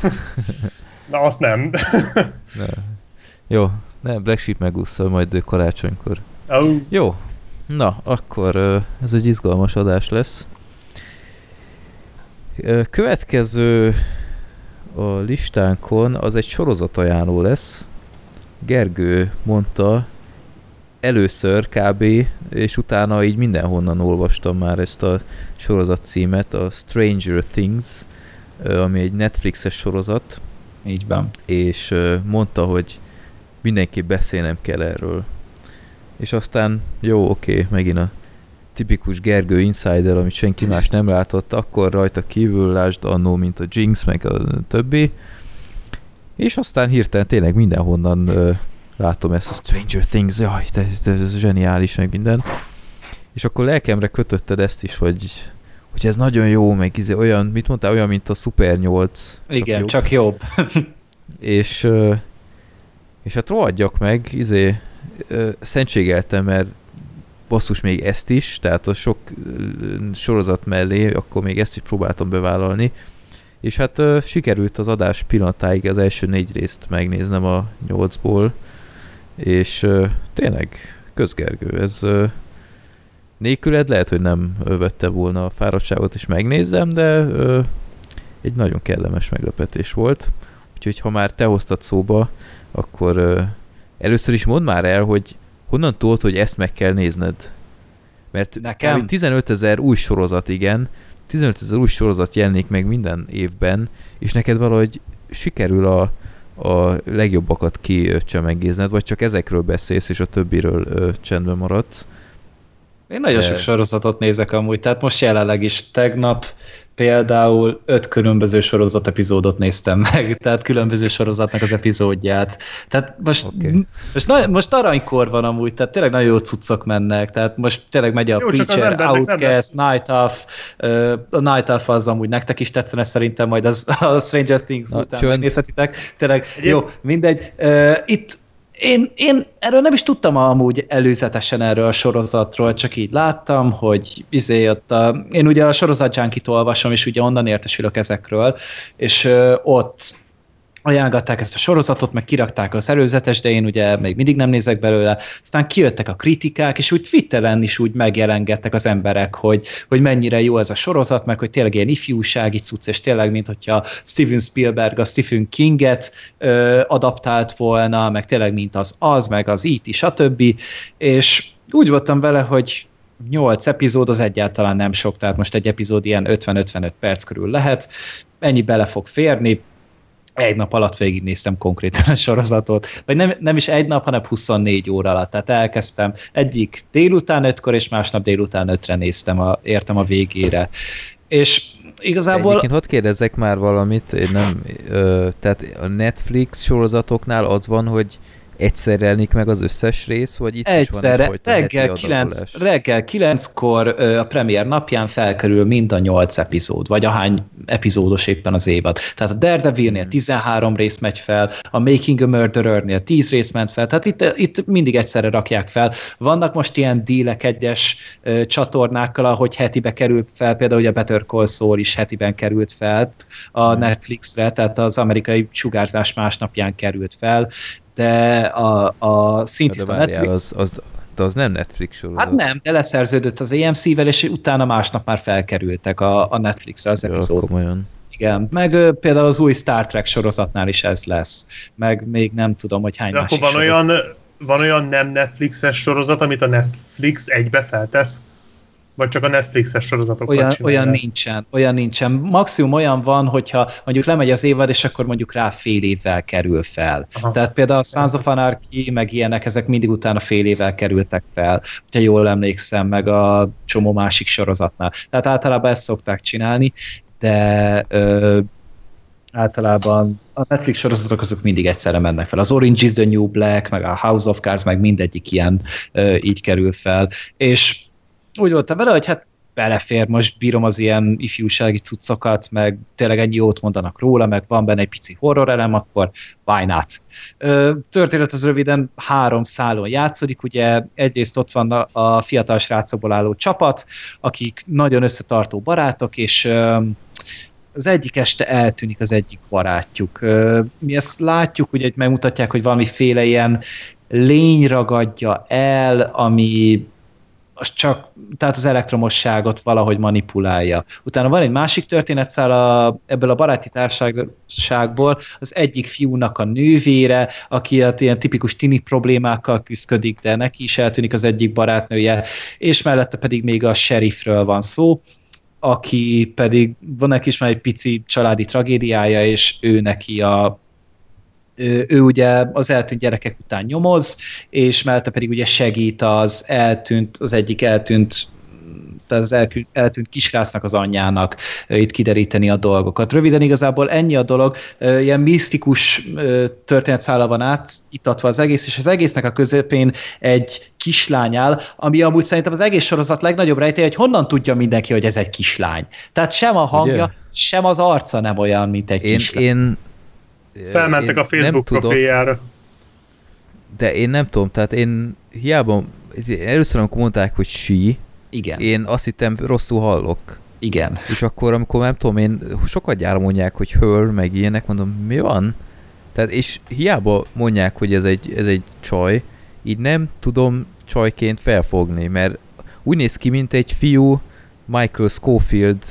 Na, azt nem. Ne. Jó, ne, Black Sheep megúszza majd ő karácsonykor. Au. Jó, na, akkor ez egy izgalmas adás lesz. Következő a listánkon az egy sorozatajánló lesz. Gergő mondta először kb. és utána így mindenhonnan olvastam már ezt a sorozat címet, a Stranger Things, ami egy Netflixes sorozat, Így van. és mondta, hogy mindenképp beszélnem kell erről. És aztán jó, oké, megint a tipikus Gergő Insider, amit senki más nem látott, akkor rajta kívül lásd annó, mint a Jinx, meg a többi. És aztán hirtelen tényleg mindenhonnan ö, látom ezt a Stranger Things, jaj, de, de ez zseniális, meg minden. És akkor lelkemre kötötted ezt is, hogy, hogy ez nagyon jó, meg izé, olyan, mit mondtál, olyan, mint a Super 8. Igen, jobb. csak jobb. És, és hát rohadjak meg, izé, szentségeltem, mert basszus még ezt is, tehát a sok sorozat mellé, akkor még ezt is próbáltam bevállalni. És hát sikerült az adás pillanatáig az első négy részt megnéznem a nyolcból, és tényleg közgergő, ez ö, nélküled lehet, hogy nem vette volna a fáradtságot és megnézem, de egy nagyon kellemes meglepetés volt. Úgyhogy ha már te hoztad szóba, akkor először is mondd már el, hogy honnan tudod, hogy ezt meg kell nézned. Mert Nekem? kb. 15 ezer új sorozat, igen, 15 ezer új sorozat jelenik meg minden évben, és neked valahogy sikerül a, a legjobbakat kicsemegézned, vagy csak ezekről beszélsz, és a többiről ö, csendben maradsz. Én nagyon De... sok sorozatot nézek amúgy, tehát most jelenleg is tegnap például öt különböző sorozat epizódot néztem meg, tehát különböző sorozatnak az epizódját. Tehát most, okay. most, na, most aranykor van amúgy, tehát tényleg nagyon jó cuccok mennek, tehát most tényleg megy a jó, Preacher, Outcast, Night Off, uh, a Night Off az amúgy nektek is tetszene szerintem, majd az, a Stranger Things na, után csönd. megnézhetitek. Tényleg, Egyéb... jó, mindegy. Uh, itt én, én erről nem is tudtam amúgy előzetesen erről a sorozatról, csak így láttam, hogy izé ott a, én ugye a sorozat junkie olvasom, és ugye onnan értesülök ezekről, és ott ajánlgatták ezt a sorozatot, meg kirakták az előzetes, de én ugye még mindig nem nézek belőle. Aztán kijöttek a kritikák, és úgy Twitteren is úgy megjelengettek az emberek, hogy, hogy mennyire jó ez a sorozat, meg hogy tényleg ilyen ifjúsági cucc, és tényleg, mint hogyha Steven Spielberg a Stephen Kinget ö, adaptált volna, meg tényleg mint az az, meg az IT, stb. És úgy voltam vele, hogy 8 epizód az egyáltalán nem sok, tehát most egy epizód ilyen 50-55 perc körül lehet, ennyi bele fog férni, egy nap alatt végignéztem konkrétan a sorozatot, vagy nem, nem is egy nap, hanem 24 óra alatt. Tehát elkezdtem egyik délután ötkor, és másnap délután ötre néztem, a, értem a végére. És igazából... Egyébként hadd kérdezzek már valamit, én nem, ö, tehát a Netflix sorozatoknál az van, hogy egyszer jelenik meg az összes rész, vagy itt Egyszerre, is van reggel, 9, reggel 9-kor a premier napján felkerül mind a 8 epizód, vagy ahány epizódos éppen az évad. Tehát a Daredevilnél 13 hmm. rész megy fel, a Making a Murderernél 10 rész ment fel, tehát itt, itt mindig egyszerre rakják fel. Vannak most ilyen dílek egyes csatornákkal, ahogy hetibe kerül fel, például a Better Call Saul is hetiben került fel a hmm. Netflixre, tehát az amerikai sugárzás másnapján került fel, de a, a szintiszta de Netflix... Az, az, de az nem Netflix sorozat. Hát nem, de leszerződött az AMC-vel, és utána másnap már felkerültek a, a Netflixre az epizód. komolyan. Igen, meg ö, például az új Star Trek sorozatnál is ez lesz. Meg még nem tudom, hogy hány de másik akkor van sorozat. olyan, van olyan nem Netflixes sorozat, amit a Netflix egybe feltesz? Vagy csak a Netflixes sorozatokat olyan, olyan nincsen, olyan nincsen. Maximum olyan van, hogyha mondjuk lemegy az évad, és akkor mondjuk rá fél évvel kerül fel. Aha. Tehát például a Sons of Anarchy, meg ilyenek, ezek mindig utána fél évvel kerültek fel, hogyha jól emlékszem, meg a csomó másik sorozatnál. Tehát általában ezt szokták csinálni, de ö, általában a Netflix sorozatok azok mindig egyszerre mennek fel. Az Orange is the New Black, meg a House of Cards, meg mindegyik ilyen ö, így kerül fel. És úgy voltam vele, hogy hát belefér, most bírom az ilyen ifjúsági cuccokat, meg tényleg ennyi jót mondanak róla, meg van benne egy pici horror elem, akkor why not? Történet az röviden három szálon játszódik, ugye egyrészt ott van a fiatal srácokból álló csapat, akik nagyon összetartó barátok, és az egyik este eltűnik az egyik barátjuk. Mi ezt látjuk, ugye megmutatják, hogy valamiféle ilyen lény ragadja el, ami az csak, tehát az elektromosságot valahogy manipulálja. Utána van egy másik történetszál a, ebből a baráti társaságból, az egyik fiúnak a nővére, aki hát ilyen tipikus tini problémákkal küzdik, de neki is eltűnik az egyik barátnője, és mellette pedig még a sheriffről van szó, aki pedig van neki is már egy pici családi tragédiája, és ő neki a ő, ő ugye az eltűnt gyerekek után nyomoz, és mellette pedig ugye segít az eltűnt, az egyik eltűnt tehát az eltűnt, eltűnt kisrácnak az anyjának itt kideríteni a dolgokat. Röviden igazából ennyi a dolog, ilyen misztikus történetszála van át, itatva az egész, és az egésznek a közepén egy kislány áll, ami amúgy szerintem az egész sorozat legnagyobb rejtély, hogy honnan tudja mindenki, hogy ez egy kislány. Tehát sem a hangja, Ugye? sem az arca nem olyan, mint egy én, kislány. Én Felmentek a Facebook profiljára. De én nem tudom, tehát én hiába, először amikor mondták, hogy sí, Igen. én azt hittem rosszul hallok. Igen. És akkor, amikor nem tudom, én sokat gyára mondják, hogy hör, meg ilyenek, mondom, mi van? Tehát, és hiába mondják, hogy ez egy, ez egy csaj, így nem tudom csajként felfogni, mert úgy néz ki, mint egy fiú Michael Schofield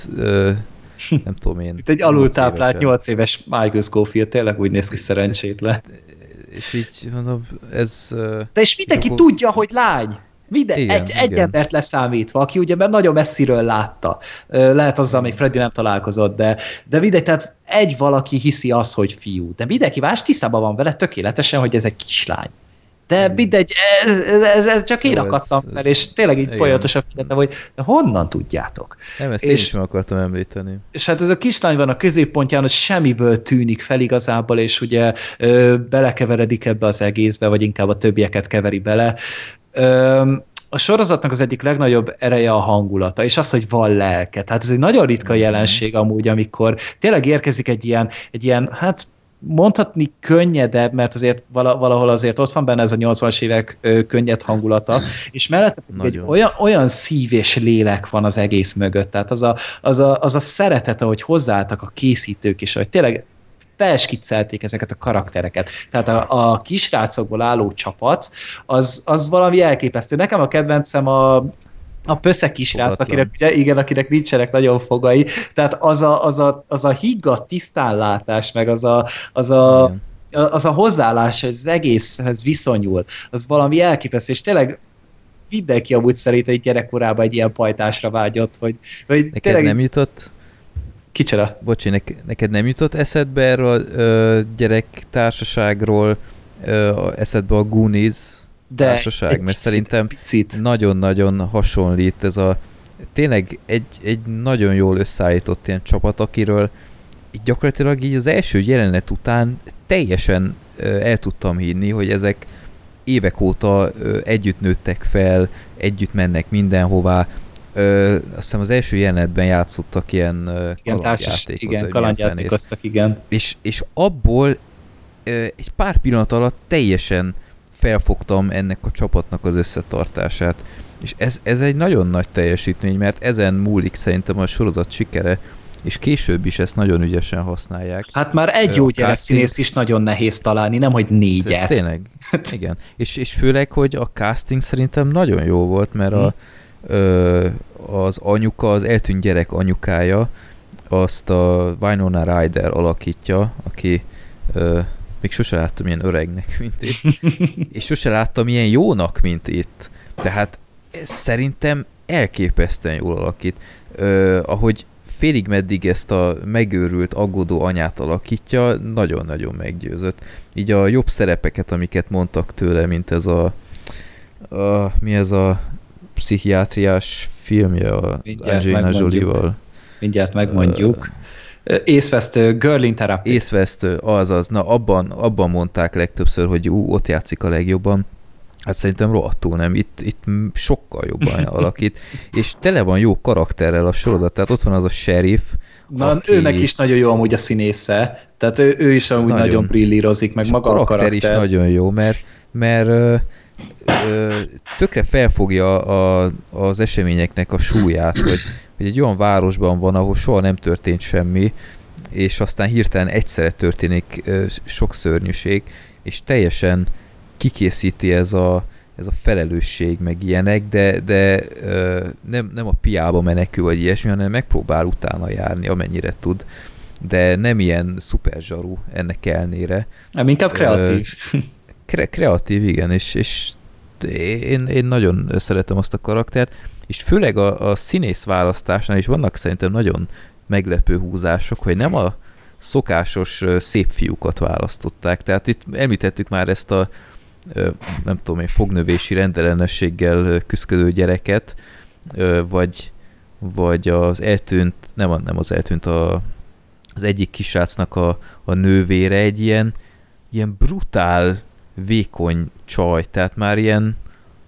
nem tudom én. Itt egy alultáplált 8 éves Michael Scofield tényleg úgy néz ki szerencsétlen. És így mondom, ez... De és mindenki akkor... tudja, hogy lány! Minden, igen, egy, igen. egy embert leszámítva, aki ugye mert nagyon messziről látta. Lehet azzal még Freddy nem találkozott, de, de mindegy, tehát egy valaki hiszi azt, hogy fiú. De mindenki más tisztában van vele tökéletesen, hogy ez egy kislány. De mindegy, ez, ez, ez csak én akadtam fel, és tényleg így folyamatosan figyeltem, hogy de honnan tudjátok? Nem, ezt és, én is meg akartam említeni. És hát ez a kislány van a középpontján, hogy semmiből tűnik fel igazából, és ugye ö, belekeveredik ebbe az egészbe, vagy inkább a többieket keveri bele. Ö, a sorozatnak az egyik legnagyobb ereje a hangulata, és az, hogy van lelke. Tehát ez egy nagyon ritka mhm. jelenség amúgy, amikor tényleg érkezik egy ilyen, egy ilyen hát mondhatni könnyedebb, mert azért valahol azért ott van benne ez a 80-as évek könnyed hangulata, és mellette egy olyan, olyan szív és lélek van az egész mögött, tehát az a, az a, az a szeretet, ahogy hozzáálltak a készítők is, hogy tényleg felskiccelték ezeket a karaktereket. Tehát a, a kisrácokból álló csapat, az, az valami elképesztő. Nekem a kedvencem a a pöszek kisrác, akinek, ugye, igen, akinek nincsenek nagyon fogai, tehát az a, az a, az a higgadt tisztánlátás, meg az a, az a, az a hozzáállás az egészhez viszonyul, az valami elképesztő, és tényleg mindenki amúgy szerint egy gyerekkorában egy ilyen pajtásra vágyott, hogy, hogy Neked tényleg... nem jutott? Kicsoda? Bocsi, ne, neked nem jutott eszedbe erről ö, gyerektársaságról ö, eszedbe a Goonies de társaság, mert szerintem nagyon-nagyon hasonlít ez a tényleg egy, egy nagyon jól összeállított ilyen csapat, akiről így gyakorlatilag így az első jelenet után teljesen el tudtam hinni, hogy ezek évek óta együtt nőttek fel, együtt mennek mindenhová. Ö, azt hiszem az első jelenetben játszottak ilyen igen, kalandjátékot. Igen, kalandjátékoztak, igen. És, és abból ö, egy pár pillanat alatt teljesen felfogtam ennek a csapatnak az összetartását. És ez, ez egy nagyon nagy teljesítmény, mert ezen múlik szerintem a sorozat sikere, és később is ezt nagyon ügyesen használják. Hát már egy jó színészt is nagyon nehéz találni, nem hogy négyet. Tényleg, igen. És, és főleg, hogy a casting szerintem nagyon jó volt, mert a, hm. ö, az anyuka, az eltűnt gyerek anyukája, azt a Winona Ryder alakítja, aki ö, még sose láttam ilyen öregnek, mint itt. és sose láttam ilyen jónak, mint itt. Tehát szerintem elképesztően jól alakít. Ö, ahogy félig meddig ezt a megőrült, aggódó anyát alakítja, nagyon-nagyon meggyőzött. Így a jobb szerepeket, amiket mondtak tőle, mint ez a, a mi ez a pszichiátriás filmje a Angelina Jolie-val. Mindjárt megmondjuk. Észvesztő, Girl in Therapy. Észvesztő, azaz. Na, abban, abban mondták legtöbbször, hogy ú, ott játszik a legjobban. Hát szerintem rohadtul nem, itt, itt sokkal jobban alakít, és tele van jó karakterrel a sorozat, tehát ott van az a sheriff, Na, aki... őnek is nagyon jó amúgy a színésze, tehát ő, ő is amúgy nagyon, nagyon brillírozik, meg maga a karakter. karakter is nagyon jó, mert, mert ö, ö, tökre felfogja a, az eseményeknek a súlyát, hogy hogy egy olyan városban van, ahol soha nem történt semmi, és aztán hirtelen egyszerre történik sok szörnyűség, és teljesen kikészíti ez a, ez a felelősség, meg ilyenek, de, de nem, nem a piába menekül, vagy ilyesmi, hanem megpróbál utána járni, amennyire tud, de nem ilyen szuper zsaru ennek elnére. Nem, inkább kreatív. Kre, kreatív, igen, és, és én, én nagyon szeretem azt a karaktert, és főleg a, a színész választásnál is vannak szerintem nagyon meglepő húzások, hogy nem a szokásos szép fiúkat választották. Tehát itt említettük már ezt a nem tudom én, fognövési rendellenességgel küzdő gyereket, vagy, vagy az eltűnt, nem, nem az eltűnt, a, az egyik kisrácnak a, a nővére egy ilyen, ilyen brutál, vékony csaj, tehát már ilyen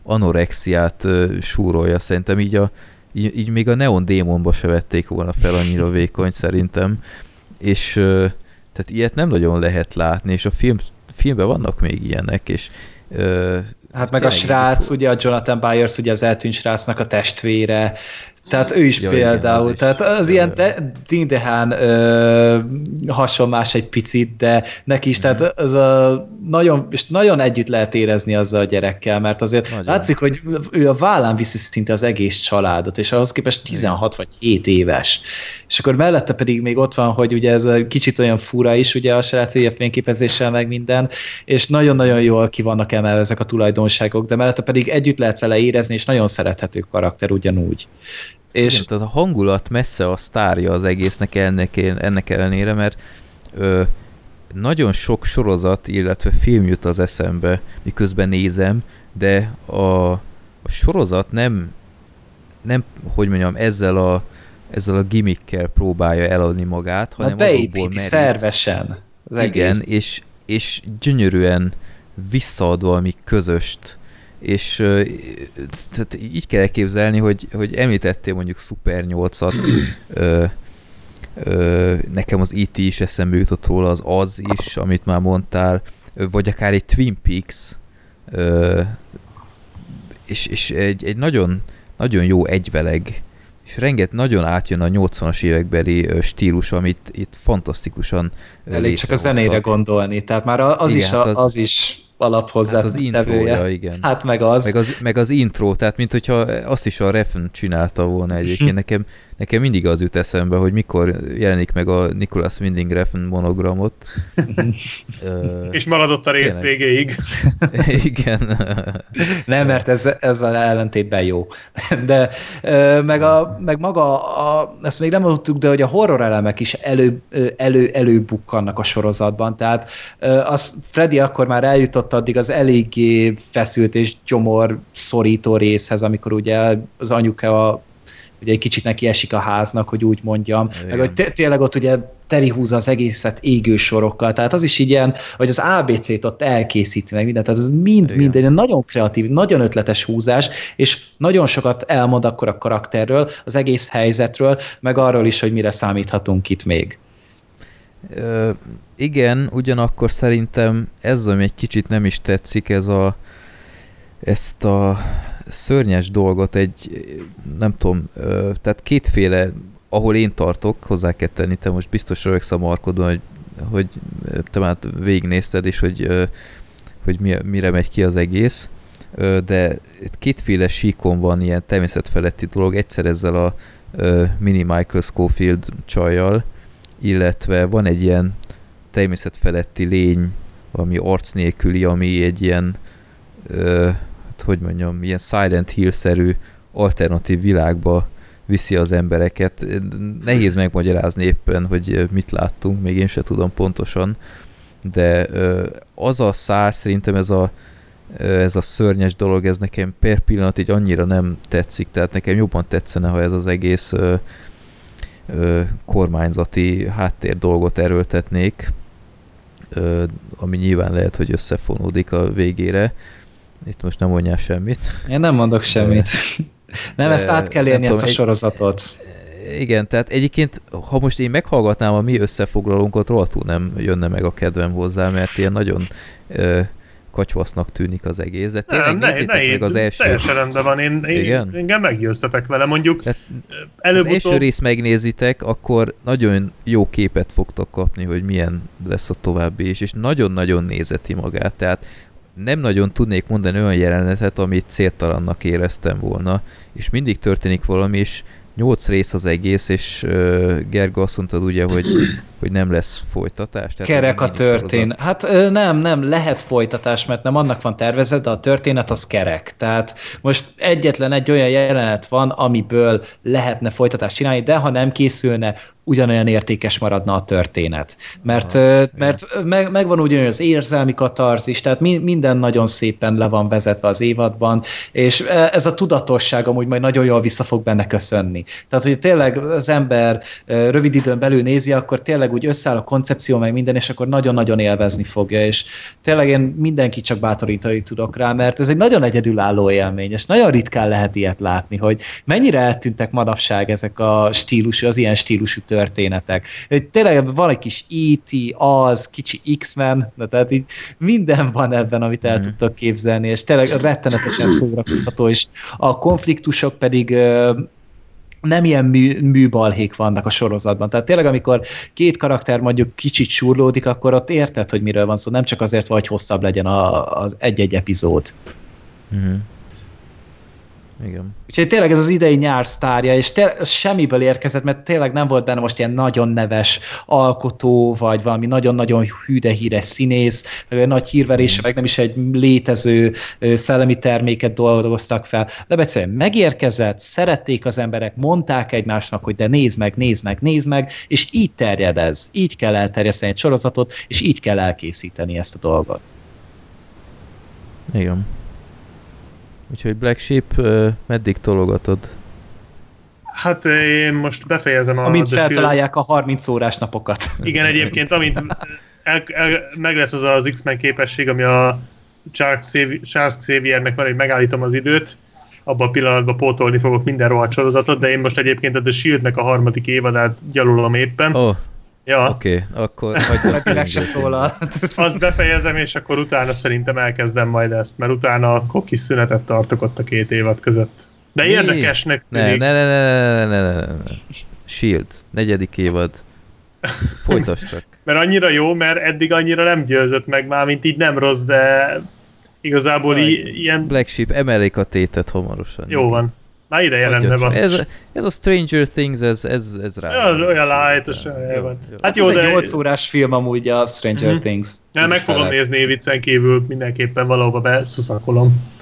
anorexiát súrolja, szerintem így, a, így, így még a Neon Démonba se vették volna fel annyira vékony szerintem, és tehát ilyet nem nagyon lehet látni, és a film, filmben vannak még ilyenek, és Hát meg a srác, ugye a Jonathan Byers, ugye az eltűnt srácnak a testvére, Tehát ő is ja, például, igen, tehát az, az ilyen Dindehán hasonlás egy picit, de neki is, mm. tehát az a nagyon, és nagyon együtt lehet érezni azzal a gyerekkel, mert azért nagyon. látszik, hogy ő a vállán viszi szinte az egész családot, és ahhoz képest 16 igen. vagy 7 éves. És akkor mellette pedig még ott van, hogy ugye ez a kicsit olyan fura is, ugye a srác fényképezéssel meg minden, és nagyon-nagyon jól ki vannak emelve ezek a tulajdonságok, de mellette pedig együtt lehet vele érezni, és nagyon szerethető karakter ugyanúgy. És... Igen, tehát a hangulat messze a sztárja az egésznek ennek, ennek ellenére, mert ö, nagyon sok sorozat, illetve film jut az eszembe, miközben nézem, de a, a sorozat nem, nem, hogy mondjam, ezzel a, ezzel a gimmickkel próbálja eladni magát, hanem azokból merít. szervesen. Az Igen, egész. és, és gyönyörűen visszaadva a mi közöst és tehát így kell elképzelni, hogy, hogy említettél mondjuk Super 8-at, ö, ö, nekem az IT e is eszembe jutott róla, az az is, amit már mondtál, vagy akár egy Twin Peaks, ö, és, és egy, egy nagyon, nagyon jó egyveleg, és renget nagyon átjön a 80-as évekbeli stílus, amit itt fantasztikusan Elég csak a zenére gondolni, tehát már az, Igen, is, a, az, az is alaphozzá hát az intrója, igen. Hát meg az. Meg az, meg az intro, tehát mint hogyha azt is a Refn csinálta volna egyébként. Nekem, nekem mindig az jut eszembe, hogy mikor jelenik meg a Nicholas Winding Refn monogramot. És maradott a rész tényleg. végéig. igen. Nem, mert ez, ez az ellentétben jó. De meg, a, meg maga, a, ezt még nem mondtuk, de hogy a horror elemek is elő, elő, előbukkannak a sorozatban. Tehát az Freddy akkor már eljutott addig az eléggé feszült és gyomor szorító részhez, amikor ugye az anyuka a ugye egy kicsit neki esik a háznak, hogy úgy mondjam, Igen. meg hogy tényleg ott ugye teri húzza az egészet égő sorokkal, tehát az is ilyen, hogy az ABC-t ott elkészíti meg mindent, tehát ez mind, mind egy nagyon kreatív, nagyon ötletes húzás, és nagyon sokat elmond akkor a karakterről, az egész helyzetről, meg arról is, hogy mire számíthatunk itt még. Ö, igen, ugyanakkor szerintem ez, ami egy kicsit nem is tetszik, ez a ezt a szörnyes dolgot egy, nem tudom, tehát kétféle, ahol én tartok, hozzá kell tenni, te most biztos rögsz a markodon, hogy, hogy te már végignézted, és hogy, hogy mire megy ki az egész, de kétféle síkon van ilyen természetfeletti dolog, egyszer ezzel a mini Michael Scofield csajjal, illetve van egy ilyen természetfeletti lény, valami arc nélküli, ami egy ilyen hogy mondjam, ilyen Silent Hill-szerű alternatív világba viszi az embereket. Nehéz megmagyarázni éppen, hogy mit láttunk, még én se tudom pontosan, de az a szár, szerintem ez a, ez a szörnyes dolog, ez nekem per pillanat így annyira nem tetszik, tehát nekem jobban tetszene, ha ez az egész ö, ö, kormányzati háttér dolgot erőltetnék, ö, ami nyilván lehet, hogy összefonódik a végére, itt most nem mondjál semmit. Én nem mondok semmit. nem, ezt át kell érni, ezt tudom, a sorozatot. Igen, tehát egyébként, ha most én meghallgatnám a mi összefoglalónkat, rohadtul nem jönne meg a kedvem hozzá, mert ilyen nagyon ö, katyvasznak tűnik az egész, de tényleg nem, nézzétek ne, meg az első... Teljesen rendben van, én, én Igen? engem meggyőztetek vele, mondjuk előbb Az első részt megnézitek, akkor nagyon jó képet fogtok kapni, hogy milyen lesz a további is, és nagyon-nagyon nézeti magát, tehát nem nagyon tudnék mondani olyan jelenetet, amit céltalannak éreztem volna, és mindig történik valami, és nyolc rész az egész, és uh, Gerga azt mondtad ugye, hogy, hogy nem lesz folytatás. Tehát Kerek a történet. Hát nem, nem, lehet folytatás, mert nem annak van tervezet, de a történet az kerek. Tehát most egyetlen egy olyan jelenet van, amiből lehetne folytatást csinálni, de ha nem készülne ugyanolyan értékes maradna a történet. Mert, Aha, mert meg, megvan ugyanolyan az érzelmi katarzis, tehát mi, minden nagyon szépen le van vezetve az évadban, és ez a tudatosság amúgy majd nagyon jól vissza fog benne köszönni. Tehát, hogy tényleg az ember rövid időn belül nézi, akkor tényleg úgy összeáll a koncepció, meg minden, és akkor nagyon-nagyon élvezni fogja, és tényleg én mindenki csak bátorítani tudok rá, mert ez egy nagyon egyedülálló élmény, és nagyon ritkán lehet ilyet látni, hogy mennyire eltűntek manapság ezek a stílusú, az ilyen stílusú történetek. Tényleg van egy kis E.T., az, kicsi X-Men, tehát így minden van ebben, amit el mm. tudtok képzelni, és tényleg rettenetesen szórakoztató, és a konfliktusok pedig nem ilyen mű, műbalhék vannak a sorozatban. Tehát tényleg, amikor két karakter mondjuk kicsit surlódik, akkor ott érted, hogy miről van szó, nem csak azért, hogy hosszabb legyen a, az egy-egy epizód. Mm-hmm. Igen. Úgyhogy tényleg ez az idei nyár sztárja, és té- semmiből érkezett, mert tényleg nem volt benne most ilyen nagyon neves alkotó, vagy valami nagyon-nagyon hűde híres színész, vagy egy nagy hírverése, meg nem is egy létező szellemi terméket dolgoztak fel. De egyszerűen megérkezett, szerették az emberek, mondták egymásnak, hogy de nézd meg, nézd meg, nézd meg, és így terjed ez. Így kell elterjeszteni egy sorozatot, és így kell elkészíteni ezt a dolgot. Igen. Úgyhogy Black Sheep, meddig tologatod? Hát én most befejezem a... Amint feltalálják a 30 órás napokat. Igen, egyébként, amint el, el, meg lesz az az X-Men képesség, ami a Charles Xaviernek van, hogy megállítom az időt, abban a pillanatban pótolni fogok minden rohadt sorozatot, de én most egyébként a The Shield-nek a harmadik évadát gyalulom éppen. Oh. Ja. Oké, okay, akkor hagyd se szólal. Azt befejezem, és akkor utána szerintem elkezdem majd ezt, mert utána akkor kis szünetet tartok ott a két évad között. De Mi? érdekesnek tűnik. Ne, ne, ne, ne, ne, ne, ne, ne. Shield, negyedik évad. Folytasd csak. mert annyira jó, mert eddig annyira nem győzött meg már, mint így nem rossz, de igazából Aj, ilyen... Black Sheep, emelik a tétet hamarosan. Jó van. Már ideje lenne basszus. Ez, ez a Stranger Things, ez, ez, ez rá. Ja, olyan lájtos, van. Hát jó, de... Ez egy 8 órás film amúgy a Stranger mm-hmm. Things. Ja, meg fogom nézni viccen kívül, mindenképpen valahova beszuszakolom.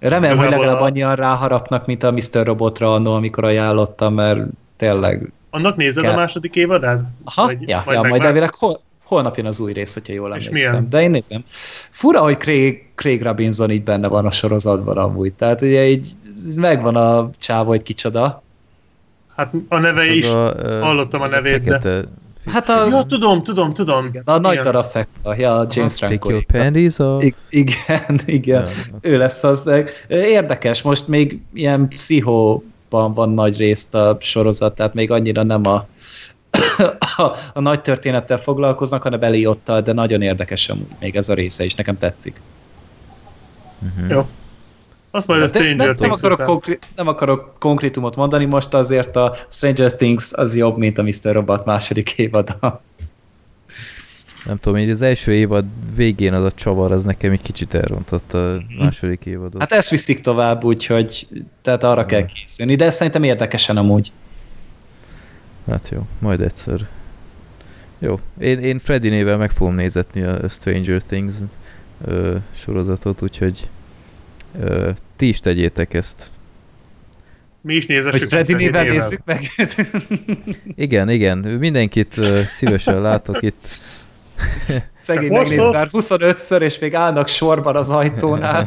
Remélem, hogy legalább a... annyian ráharapnak, mint a Mr. Robotra annó, amikor ajánlottam, mert tényleg... Annak nézed kell... a második évadát? Aha, Vagy, ja, majd, ja, majd elvileg hol, holnap jön az új rész, hogyha jól emlékszem. És milyen? De én nézem. Fura, hogy Craig, Craig Robinson így benne van a sorozatban amúgy. Tehát ugye így megvan a csávó, hogy kicsoda. Hát a neve is, a, hallottam a nevét, de... Hát a... Ja, tudom, tudom, tudom. Igen, a nagy darab fekta, ja, James Franco. Take your panties, or... I- igen, igen. Yeah. Ő lesz az. Érdekes, most még ilyen pszichóban van nagy részt a sorozat, tehát még annyira nem a a, a nagy történettel foglalkoznak, hanem Eliottal, de nagyon érdekes amúgy még ez a része is, nekem tetszik. Uh-huh. Jó. Azt majd a Stranger de, de nem, akarok konkri- nem akarok konkrétumot mondani, most azért a Stranger Things az jobb, mint a Mr. Robot második évada. Nem tudom, így az első évad végén az a csavar, az nekem egy kicsit elrontott a mhm. második évadot. Hát ezt viszik tovább, úgyhogy tehát arra kell készülni, de szerintem érdekesen amúgy. Hát jó, majd egyszer. Jó, én, én Freddy nével meg fogom nézetni a Stranger Things ö, sorozatot, úgyhogy ö, ti is tegyétek ezt. Mi is nézessük. Hogy Freddy nével nézzük meg. igen, igen, mindenkit ö, szívesen látok itt. Szegény megnéz már 25-ször, és még állnak sorban az ajtónál.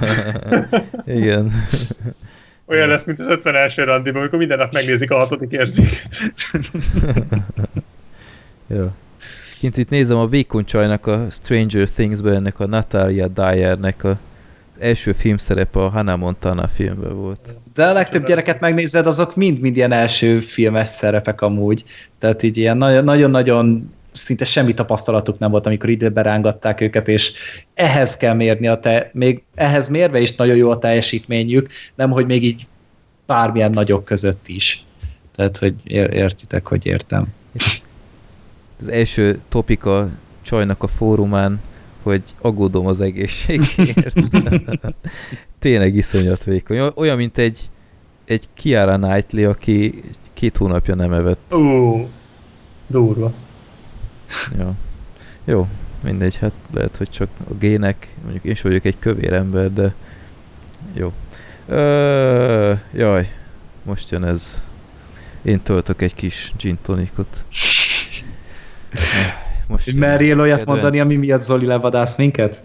igen. Olyan lesz, mint az 51. randiban, amikor minden nap megnézik a hatodik érzéket. Jó. Kint itt nézem a vékony csajnak a Stranger Things-ben, ennek a Natalia Dyer-nek a első filmszerep a Hannah Montana filmben volt. De a legtöbb gyereket megnézed, azok mind-mind ilyen első filmes szerepek amúgy. Tehát így ilyen nagyon-nagyon szinte semmi tapasztalatuk nem volt, amikor időben rángatták őket, és ehhez kell mérni a te, még ehhez mérve is nagyon jó a teljesítményük, nem hogy még így bármilyen nagyok között is. Tehát, hogy értitek, hogy értem. Az első topik a csajnak a fórumán, hogy aggódom az egészségért. Tényleg iszonyat vékony. Olyan, mint egy, egy Kiara Knightley, aki két hónapja nem evett. Ó, durva. Jó. Jó, mindegy, hát lehet, hogy csak a gének, mondjuk én is vagyok egy kövér ember, de jó. Ö, jaj, most jön ez. Én töltök egy kis gin tonicot. Most Merjél olyat kedvenc. mondani, ami miatt Zoli levadász minket?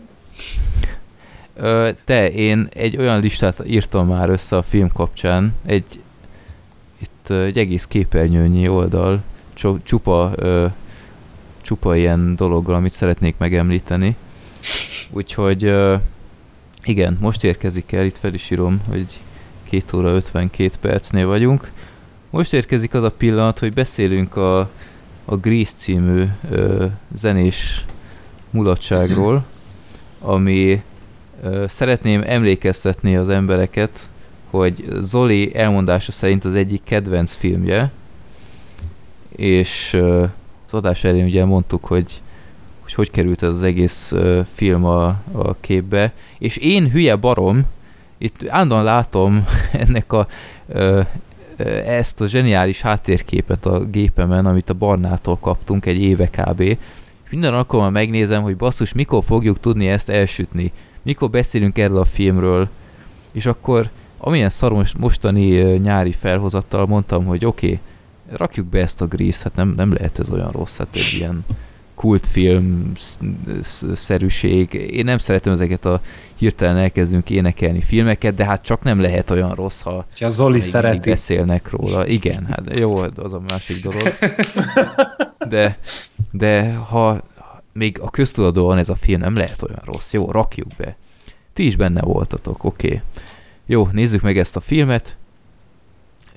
Ö, te, én egy olyan listát írtam már össze a film kapcsán, egy itt egy egész képernyőnyi oldal, csupa ö, csupa ilyen dologgal, amit szeretnék megemlíteni. Úgyhogy igen, most érkezik el, itt fel is írom, hogy 2 óra 52 percnél vagyunk. Most érkezik az a pillanat, hogy beszélünk a, a Grease című ö, zenés mulatságról, ami ö, szeretném emlékeztetni az embereket, hogy Zoli elmondása szerint az egyik kedvenc filmje, és az adás elén ugye mondtuk, hogy hogy hogy került ez az egész film a, a képbe, és én hülye barom, itt állandóan látom ennek a ezt a zseniális háttérképet a gépemen, amit a Barnától kaptunk egy éve kb. Minden alkalommal megnézem, hogy basszus, mikor fogjuk tudni ezt elsütni, mikor beszélünk erről a filmről, és akkor amilyen szaros mostani nyári felhozattal mondtam, hogy oké, okay, rakjuk be ezt a Grease, hát nem, nem lehet ez olyan rossz, hát egy ilyen kultfilm szerűség. Én nem szeretem ezeket a hirtelen elkezdünk énekelni filmeket, de hát csak nem lehet olyan rossz, ha a Zoli szereti. beszélnek róla. Igen, hát jó, az a másik dolog. De, de ha még a köztudatban ez a film, nem lehet olyan rossz. Jó, rakjuk be. Ti is benne voltatok, oké. Okay. Jó, nézzük meg ezt a filmet.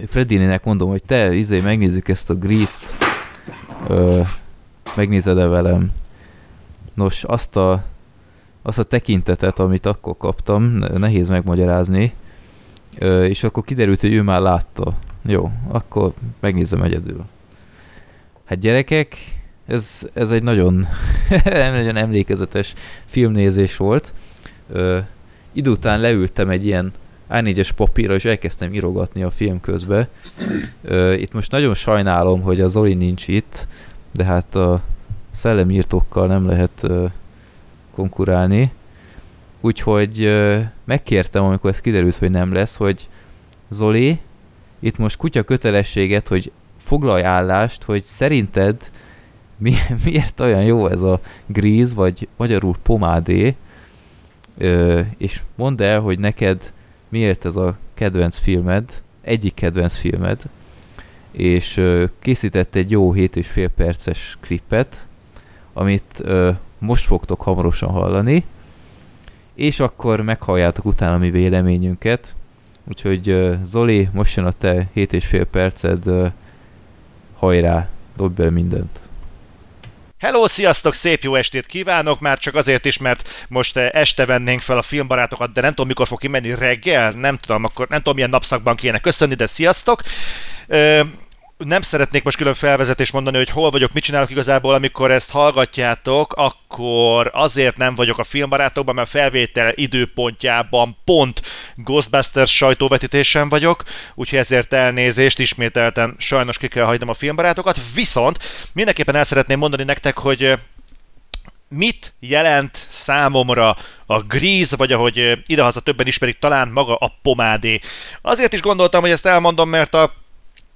Freddinének mondom, hogy te, izé, megnézzük ezt a Grease-t. megnézed-e velem? Nos, azt a, azt a tekintetet, amit akkor kaptam, nehéz megmagyarázni, ö, és akkor kiderült, hogy ő már látta. Jó, akkor megnézem egyedül. Hát gyerekek, ez, ez egy nagyon, nagyon emlékezetes filmnézés volt. Ö, idő után leültem egy ilyen A4-es papírra, és elkezdtem írogatni a film közbe. Itt most nagyon sajnálom, hogy a Zoli nincs itt, de hát a szellemírtókkal nem lehet konkurálni. Úgyhogy megkértem, amikor ez kiderült, hogy nem lesz, hogy Zoli, itt most kutya kötelességet, hogy foglalj állást, hogy szerinted mi, miért olyan jó ez a gríz, vagy magyarul pomádé, és mondd el, hogy neked miért ez a kedvenc filmed, egyik kedvenc filmed, és készített egy jó 7,5 perces klippet, amit most fogtok hamarosan hallani, és akkor meghalljátok utána mi véleményünket. Úgyhogy Zoli, most jön a te 7,5 perced, hajrá, dobj be mindent! Hello, sziasztok, szép jó estét kívánok, már csak azért is, mert most este vennénk fel a filmbarátokat, de nem tudom, mikor fog kimenni reggel, nem tudom, akkor nem tudom, milyen napszakban kéne köszönni, de sziasztok! Nem szeretnék most külön felvezetést mondani, hogy hol vagyok, mit csinálok igazából, amikor ezt hallgatjátok, akkor azért nem vagyok a filmbarátokban, mert felvétel időpontjában pont Ghostbusters sajtóvetítésen vagyok, úgyhogy ezért elnézést, ismételten sajnos ki kell hagynom a filmbarátokat, viszont mindenképpen el szeretném mondani nektek, hogy mit jelent számomra a Grease, vagy ahogy idehaza többen ismerik, talán maga a pomádé. Azért is gondoltam, hogy ezt elmondom, mert a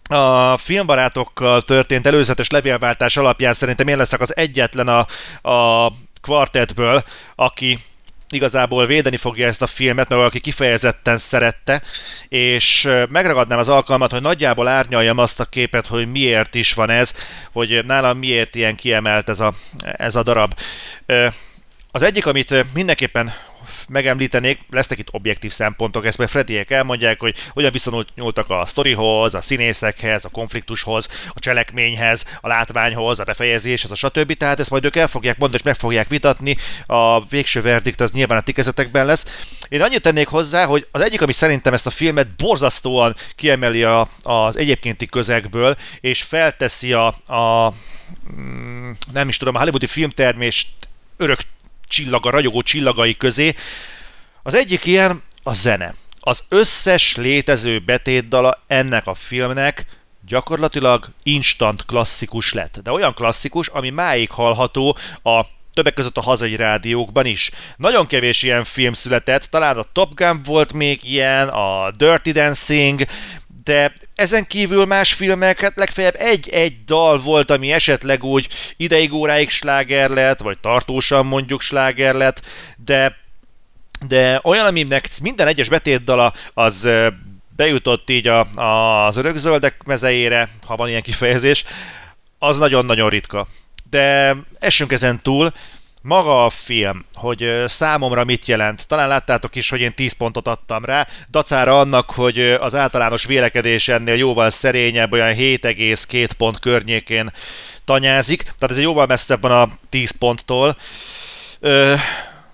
a filmbarátokkal történt előzetes levélváltás alapján szerintem én leszek az egyetlen a, a kvartetből, aki igazából védeni fogja ezt a filmet, meg aki kifejezetten szerette, és megragadnám az alkalmat, hogy nagyjából árnyaljam azt a képet, hogy miért is van ez, hogy nálam miért ilyen kiemelt ez a, ez a darab. Az egyik, amit mindenképpen megemlítenék, lesznek itt objektív szempontok, ezt mert Frediek elmondják, hogy hogyan viszonyultak a sztorihoz, a színészekhez, a konfliktushoz, a cselekményhez, a látványhoz, a befejezéshez, a stb. Tehát ezt majd ők el fogják mondani, és meg fogják vitatni. A végső verdikt az nyilván a tikezetekben lesz. Én annyit tennék hozzá, hogy az egyik, ami szerintem ezt a filmet borzasztóan kiemeli a, az egyébkénti közegből, és felteszi a, a mm, nem is tudom, a hollywoodi filmtermést örök csillaga, ragyogó csillagai közé. Az egyik ilyen a zene. Az összes létező betétdala ennek a filmnek gyakorlatilag instant klasszikus lett. De olyan klasszikus, ami máig hallható a többek között a hazai rádiókban is. Nagyon kevés ilyen film született, talán a Top Gun volt még ilyen, a Dirty Dancing, de ezen kívül más filmek, hát legfeljebb egy-egy dal volt, ami esetleg úgy ideig óráig sláger lett, vagy tartósan mondjuk sláger lett, de, de olyan, aminek minden egyes betétdala az bejutott így a, a, az örökzöldek mezejére, ha van ilyen kifejezés, az nagyon-nagyon ritka. De essünk ezen túl, maga a film, hogy számomra mit jelent. Talán láttátok is, hogy én 10 pontot adtam rá, dacára annak, hogy az általános vélekedés ennél jóval szerényebb, olyan 7,2 pont környékén tanyázik, tehát ez egy jóval messzebb van a 10 ponttól. Ö,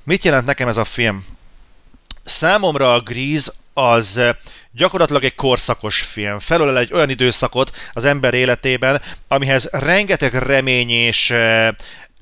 mit jelent nekem ez a film? Számomra a Grease az gyakorlatilag egy korszakos film. Felölel egy olyan időszakot az ember életében, amihez rengeteg remény és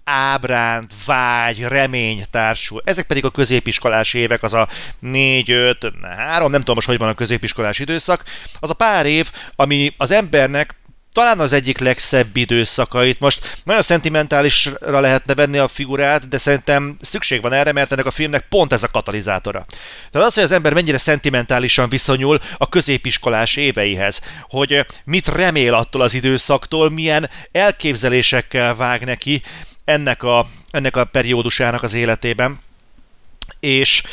ábránt, vágy, remény társul. Ezek pedig a középiskolás évek, az a 4, 5, 3, nem tudom most, hogy van a középiskolás időszak, az a pár év, ami az embernek talán az egyik legszebb időszakait. Most nagyon szentimentálisra lehetne venni a figurát, de szerintem szükség van erre, mert ennek a filmnek pont ez a katalizátora. Tehát az, hogy az ember mennyire szentimentálisan viszonyul a középiskolás éveihez, hogy mit remél attól az időszaktól, milyen elképzelésekkel vág neki ennek a, ennek a periódusának az életében. És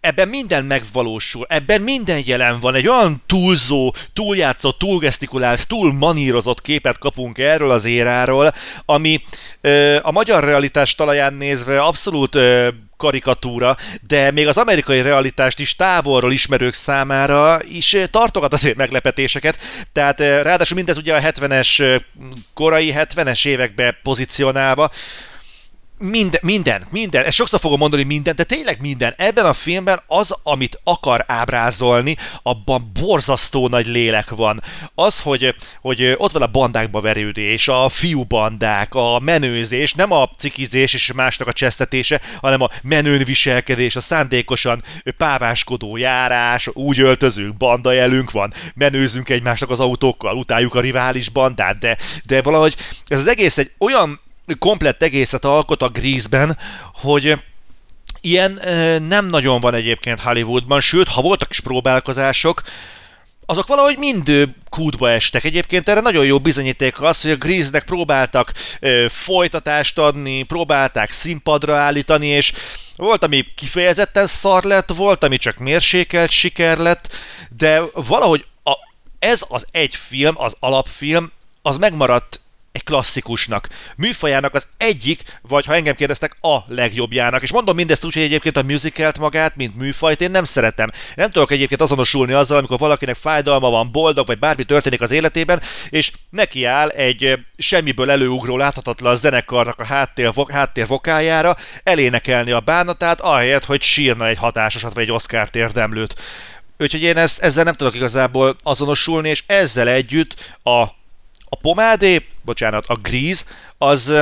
ebben minden megvalósul, ebben minden jelen van, egy olyan túlzó, túljátszott, túlgesztikulált, túl manírozott képet kapunk erről az éráról, ami a magyar realitás talaján nézve abszolút karikatúra, de még az amerikai realitást is távolról ismerők számára is tartogat azért meglepetéseket. Tehát ráadásul mindez ugye a 70-es, korai 70-es évekbe pozícionálva, minden, minden, minden, ezt sokszor fogom mondani minden, de tényleg minden. Ebben a filmben az, amit akar ábrázolni, abban borzasztó nagy lélek van. Az, hogy, hogy ott van a bandákba verődés, a fiú bandák, a menőzés, nem a cikizés és másnak a csesztetése, hanem a menőn viselkedés, a szándékosan páváskodó járás, úgy öltözünk, banda jelünk van, menőzünk egymásnak az autókkal, utáljuk a rivális bandát, de, de valahogy ez az egész egy olyan komplett egészet alkot a Grease-ben, hogy ilyen nem nagyon van egyébként Hollywoodban, sőt, ha voltak is próbálkozások, azok valahogy mind kútba estek. Egyébként erre nagyon jó bizonyíték az, hogy a Grease-nek próbáltak folytatást adni, próbálták színpadra állítani, és volt, ami kifejezetten szar lett, volt, ami csak mérsékelt siker lett, de valahogy a, ez az egy film, az alapfilm, az megmaradt egy klasszikusnak, műfajának az egyik, vagy ha engem kérdeztek, a legjobbjának. És mondom mindezt úgy, hogy egyébként a musicalt magát, mint műfajt én nem szeretem. Nem tudok egyébként azonosulni azzal, amikor valakinek fájdalma van, boldog, vagy bármi történik az életében, és neki áll egy semmiből előugró láthatatlan zenekarnak a háttér, háttér vokájára elénekelni a bánatát, ahelyett, hogy sírna egy hatásosat, vagy egy Oscar érdemlőt. Úgyhogy én ezt, ezzel nem tudok igazából azonosulni, és ezzel együtt a a pomádé, bocsánat, a gríz, az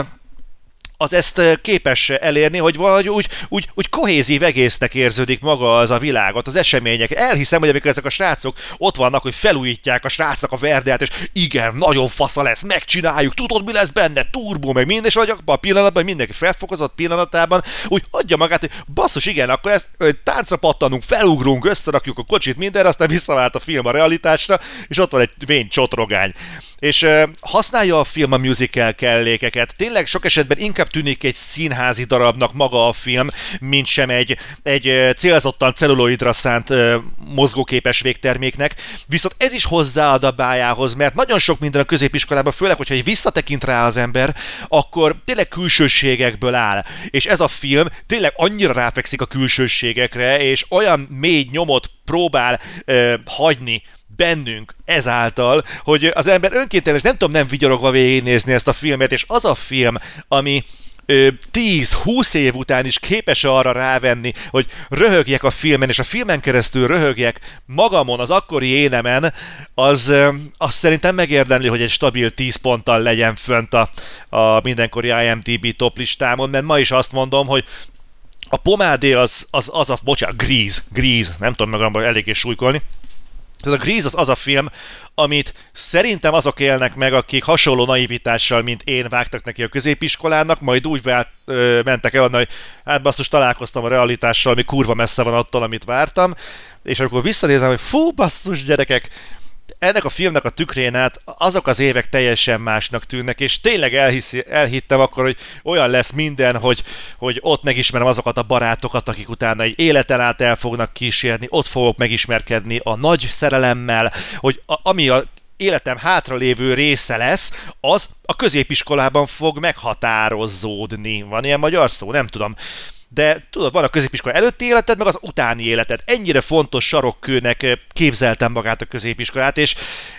az ezt képes elérni, hogy valahogy úgy, úgy, úgy kohézív egésznek érződik maga az a világot, az események. Elhiszem, hogy amikor ezek a srácok ott vannak, hogy felújítják a srácnak a verdelt, és igen, nagyon fasza lesz, megcsináljuk, tudod, mi lesz benne, turbó, meg minden, és vagy a pillanatban, mindenki felfokozott pillanatában, úgy adja magát, hogy basszus, igen, akkor ezt táncra pattanunk, felugrunk, összerakjuk a kocsit, minden, aztán visszavált a film a realitásra, és ott van egy vén csotrogány. És uh, használja a film a musical kellékeket. Tényleg sok esetben inkább tűnik egy színházi darabnak maga a film, mint sem egy, egy célzottan celluloidra szánt mozgóképes végterméknek. Viszont ez is hozzáad a bájához, mert nagyon sok minden a középiskolában, főleg, hogyha egy visszatekint rá az ember, akkor tényleg külsőségekből áll. És ez a film tényleg annyira ráfekszik a külsőségekre, és olyan mély nyomot próbál ö, hagyni bennünk ezáltal, hogy az ember önkénteles, nem tudom nem vigyorogva végignézni ezt a filmet, és az a film, ami 10-20 év után is képes arra rávenni, hogy röhögjek a filmen, és a filmen keresztül röhögjek magamon, az akkori énemen, az, az szerintem megérdemli, hogy egy stabil 10 ponttal legyen fönt a, a mindenkori IMDb top listámon, mert ma is azt mondom, hogy a pomádé az, az, az a, bocsánat, Grease, Grease, nem tudom magamban eléggé súlykolni, ez a Grease az az a film, amit szerintem azok élnek meg, akik hasonló naivitással, mint én vágtak neki a középiskolának, majd úgy vált, ö, mentek el, hogy hát basszus találkoztam a realitással, ami kurva messze van attól, amit vártam, és akkor visszanézem, hogy fú, basszus gyerekek, ennek a filmnek a tükrén át azok az évek teljesen másnak tűnnek, és tényleg elhiszi, elhittem akkor, hogy olyan lesz minden, hogy, hogy ott megismerem azokat a barátokat, akik utána egy életen át el fognak kísérni, ott fogok megismerkedni a nagy szerelemmel, hogy a, ami a életem hátralévő része lesz, az a középiskolában fog meghatározódni. Van ilyen magyar szó? Nem tudom de tudod, van a középiskola előtti életed, meg az utáni életed. Ennyire fontos sarokkőnek képzeltem magát a középiskolát, és,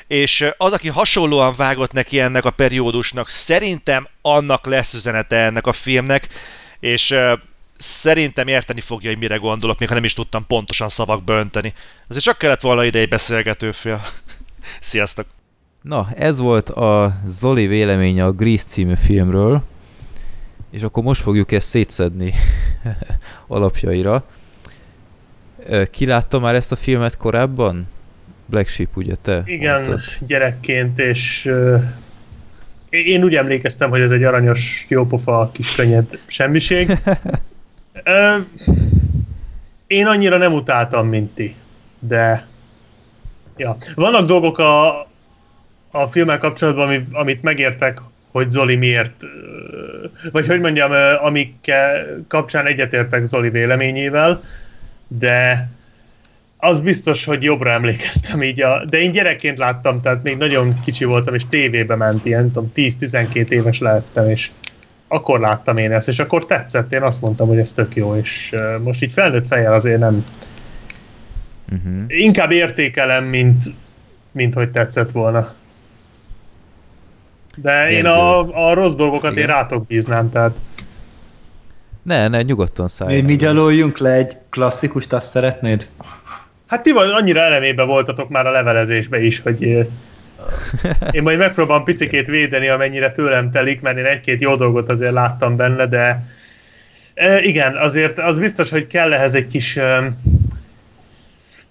és az, aki hasonlóan vágott neki ennek a periódusnak, szerintem annak lesz üzenete ennek a filmnek, és szerintem érteni fogja, hogy mire gondolok, még ha nem is tudtam pontosan szavakba önteni. Azért csak kellett volna ide egy beszélgetőfél. Sziasztok! Na, ez volt a Zoli véleménye a Grease című filmről, és akkor most fogjuk ezt szétszedni alapjaira. Ki látta már ezt a filmet korábban? Black Sheep, ugye te? Igen, mondtad. gyerekként, és uh, én úgy emlékeztem, hogy ez egy aranyos, jópofa, kis könnyed semmiség. én annyira nem utáltam, mint ti, de ja. Vannak dolgok a, a filmmel kapcsolatban, ami, amit megértek, hogy Zoli miért, vagy hogy mondjam, amikkel kapcsán egyetértek Zoli véleményével, de az biztos, hogy jobbra emlékeztem így, a, de én gyerekként láttam, tehát még nagyon kicsi voltam, és tévébe ment ilyen, tudom, 10-12 éves lehettem, és akkor láttam én ezt, és akkor tetszett, én azt mondtam, hogy ez tök jó, és most így felnőtt fejjel azért nem uh-huh. inkább értékelem, mint, mint hogy tetszett volna. De én a, a rossz dolgokat Igen. én rátok bíznám, tehát ne, ne, nyugodtan szállj. Mi, mi gyaloljunk le egy klasszikust, azt szeretnéd? Hát ti vagy annyira elemében voltatok már a levelezésbe is, hogy én majd megpróbálom picikét védeni, amennyire tőlem telik, mert én egy-két jó dolgot azért láttam benne, de igen, azért az biztos, hogy kell ehhez egy kis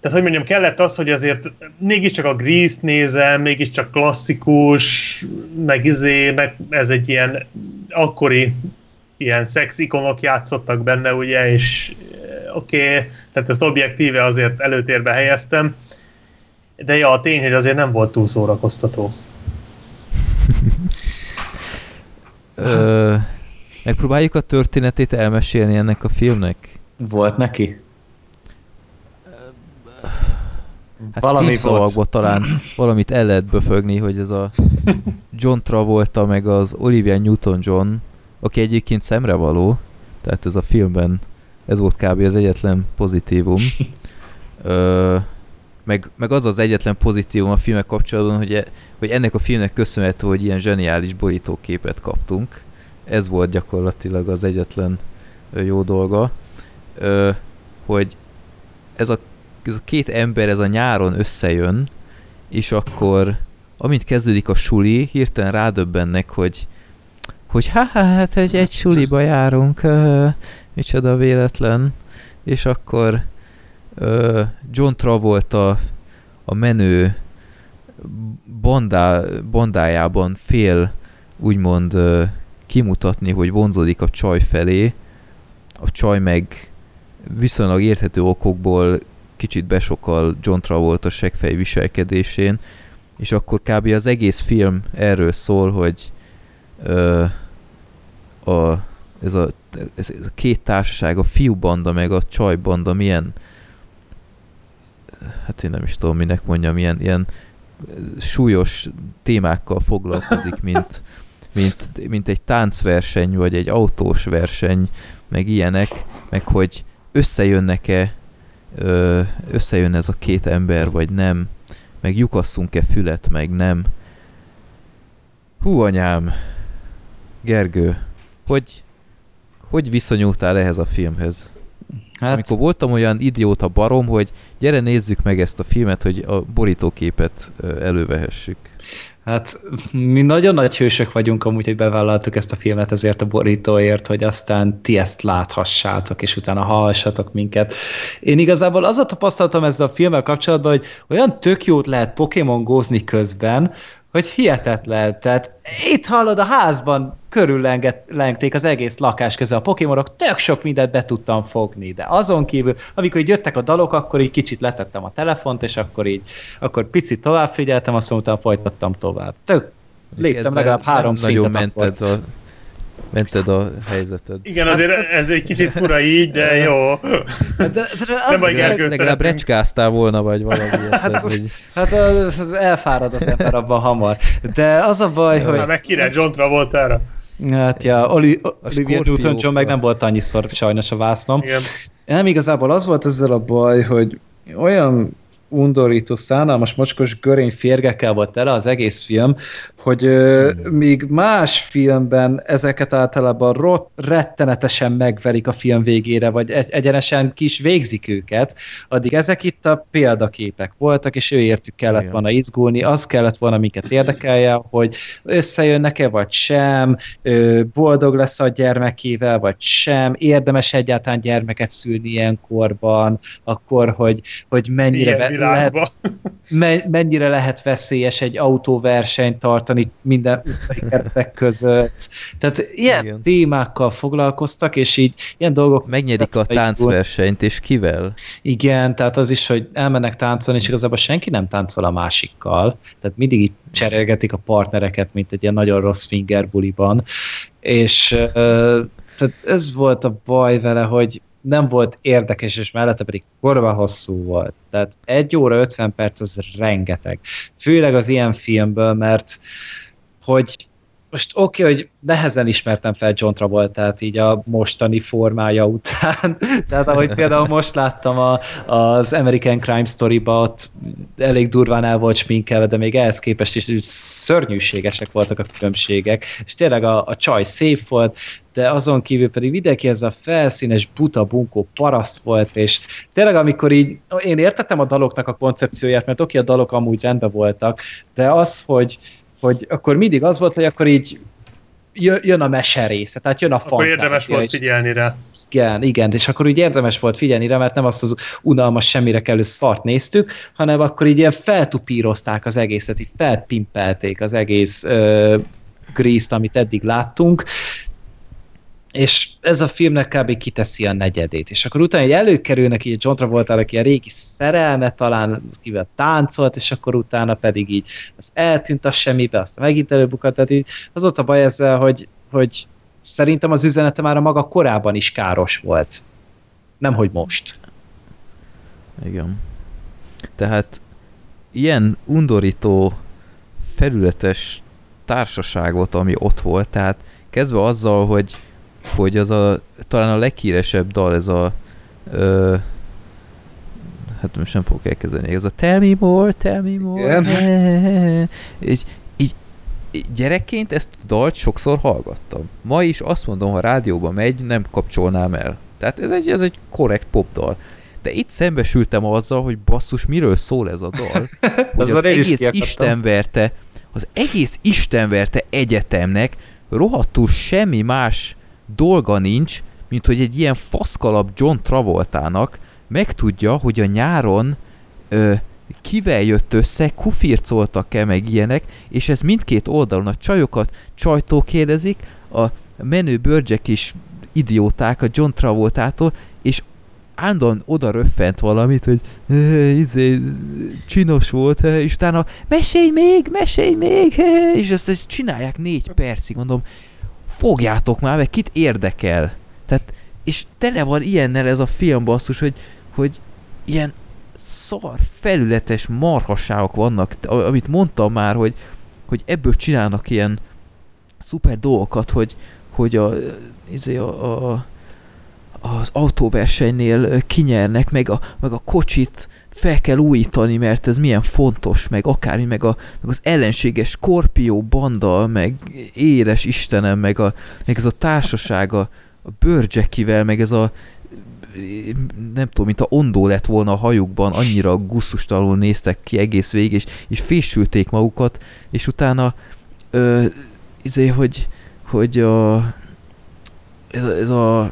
tehát hogy mondjam, kellett az, hogy azért mégiscsak a Grease nézem, mégiscsak klasszikus, meg izé, meg ez egy ilyen akkori ilyen szexikonok játszottak benne, ugye, és eh, oké, okay, tehát ezt objektíve azért előtérbe helyeztem, de ja, a tény, hogy azért nem volt túl szórakoztató. Ö, megpróbáljuk a történetét elmesélni ennek a filmnek? Volt neki? Hát Valami volt. talán valamit el lehet böfögni, hogy ez a John Travolta meg az Olivia Newton-John aki egyébként szemrevaló, tehát ez a filmben ez volt kb. az egyetlen pozitívum. Ö, meg, meg az az egyetlen pozitívum a filmek kapcsolatban, hogy, e, hogy ennek a filmnek köszönhető, hogy ilyen zseniális borítóképet kaptunk. Ez volt gyakorlatilag az egyetlen jó dolga. Ö, hogy ez a, ez a két ember ez a nyáron összejön, és akkor amint kezdődik a suli, hirtelen rádöbbennek, hogy hogy ha hát egy, egy suliba járunk, uh, micsoda véletlen, és akkor uh, John Travolta a menő bandá, bandájában fél úgymond uh, kimutatni, hogy vonzódik a csaj felé, a csaj meg viszonylag érthető okokból kicsit besokal John Travolta segfej viselkedésén, és akkor kb. az egész film erről szól, hogy uh, a, ez, a, ez, ez a két társaság, a fiúbanda meg a csajbanda milyen hát én nem is tudom, minek mondjam, ilyen, ilyen súlyos témákkal foglalkozik, mint, mint, mint egy táncverseny, vagy egy autós verseny, meg ilyenek, meg hogy összejönnek-e, összejön ez a két ember, vagy nem, meg lyukasszunk-e fület, meg nem. Hú, anyám! Gergő, hogy hogy viszonyultál ehhez a filmhez? Hát... Amikor voltam olyan idióta barom, hogy gyere nézzük meg ezt a filmet, hogy a borítóképet elővehessük. Hát mi nagyon nagy hősök vagyunk amúgy, hogy bevállaltuk ezt a filmet ezért a borítóért, hogy aztán ti ezt láthassátok, és utána hallhassatok minket. Én igazából az a tapasztalatom ezzel a filmmel kapcsolatban, hogy olyan tök jót lehet Pokémon gózni közben, hogy hihetetlen. Tehát itt hallod a házban körüllengték az egész lakás közül a pokémonok, tök sok mindent be tudtam fogni, de azon kívül, amikor így jöttek a dalok, akkor így kicsit letettem a telefont, és akkor így, akkor picit tovább figyeltem, azt mondtam, folytattam tovább. Tök, léptem legalább három szintet mented a mented a helyzeted. Igen, azért ez egy kicsit fura így, de jó. De, de az Nem legalább, legalább recskáztál volna, vagy valami. hát, az, hát az, az elfárad az ember abban hamar. De az a baj, ja, hogy... Hát meg kire, John Travolta Hát ja, Oli, Olivia Newton-John meg nem volt annyiszor sajnos a vásznom. Igen. Nem igazából az volt ezzel a baj, hogy olyan undorító, szánalmas, mocskos görény férgekkel volt tele az egész film, hogy hmm. míg más filmben ezeket általában rot, rettenetesen megverik a film végére, vagy egy, egyenesen kis végzik őket, addig ezek itt a példaképek voltak, és ő értük kellett Igen. volna izgulni, az kellett volna minket érdekelje, hogy összejönnek-e, vagy sem, boldog lesz a gyermekével, vagy sem, érdemes egyáltalán gyermeket szülni ilyen korban, akkor, hogy, hogy mennyire, lehet, mennyire lehet veszélyes egy autóversenyt tartani, tartani minden utcai között. Tehát ilyen Igen. témákkal foglalkoztak, és így ilyen dolgok... Megnyerik a táncversenyt, és kivel? Igen, tehát az is, hogy elmennek táncolni, és igazából senki nem táncol a másikkal. Tehát mindig így cserélgetik a partnereket, mint egy ilyen nagyon rossz fingerbuliban. És tehát ez volt a baj vele, hogy nem volt érdekes, és mellette pedig korva hosszú volt. Tehát egy óra 50 perc az rengeteg. Főleg az ilyen filmből, mert hogy most oké, okay, hogy nehezen ismertem fel John Travoltát így a mostani formája után. Tehát ahogy például most láttam a, az American Crime Story-ba, ott elég durván el volt sminkelve, de még ehhez képest is szörnyűségesek voltak a különbségek. És tényleg a, a csaj szép volt, de azon kívül pedig mindenki ez a felszínes, buta, bunkó paraszt volt, és tényleg amikor így, én értettem a daloknak a koncepcióját, mert oké, a dalok amúgy rendben voltak, de az, hogy hogy akkor mindig az volt, hogy akkor így jön a mese része, tehát jön a fantázia. Akkor érdemes volt figyelni rá. Igen, igen, és akkor úgy érdemes volt figyelni rá, mert nem azt az unalmas semmire kellő szart néztük, hanem akkor így ilyen feltupírozták az egészet, így felpimpelték az egész uh, grease amit eddig láttunk, és ez a filmnek kb. kiteszi a negyedét, és akkor utána egy előkerülnek így John Travolta-nak ilyen régi szerelme, talán kivel táncolt, és akkor utána pedig így az eltűnt a semmibe, aztán megint előbukat, tehát így az ott a baj ezzel, hogy, hogy szerintem az üzenete már a maga korában is káros volt. Nem, hogy most. Igen. Tehát ilyen undorító felületes társaságot, ami ott volt, tehát kezdve azzal, hogy hogy az a, talán a leghíresebb dal, ez a ö, hát most nem fogok elkezdeni, ez a Tell me more, tell me more, Igen. így, így gyerekként ezt a dalt sokszor hallgattam. Ma is azt mondom, ha rádióban megy, nem kapcsolnám el. Tehát ez egy, ez egy korrekt popdal. De itt szembesültem azzal, hogy basszus, miről szól ez a dal. hogy az, az egész istenverte, az egész istenverte egyetemnek rohadtul semmi más dolga nincs, mint hogy egy ilyen faszkalap John Travoltának megtudja, hogy a nyáron ö, kivel jött össze, kufircoltak-e meg ilyenek, és ez mindkét oldalon a csajokat csajtól kérdezik, a menő bőrcsek is idióták a John Travoltától, és állandóan oda röffent valamit, hogy izé, csinos volt, és utána mesélj még, mesélj még, és ezt, ezt csinálják négy percig, mondom, fogjátok már meg, kit érdekel. Tehát, és tele van ilyennel ez a film basszus, hogy, hogy ilyen szar, felületes marhasságok vannak, amit mondtam már, hogy, hogy ebből csinálnak ilyen szuper dolgokat, hogy, hogy a, izé a, a, az autóversenynél kinyernek, meg a, meg a kocsit fel kell újítani, mert ez milyen fontos, meg akármi, meg, a, meg az ellenséges Skorpió banda, meg édes Istenem, meg, a, meg ez a társaság a, Bőrcsekivel, meg ez a nem tudom, mint a ondó lett volna a hajukban, annyira gusztustalanul néztek ki egész végig, és, és fésülték magukat, és utána ö, izé, hogy, hogy a, ez, a, ez a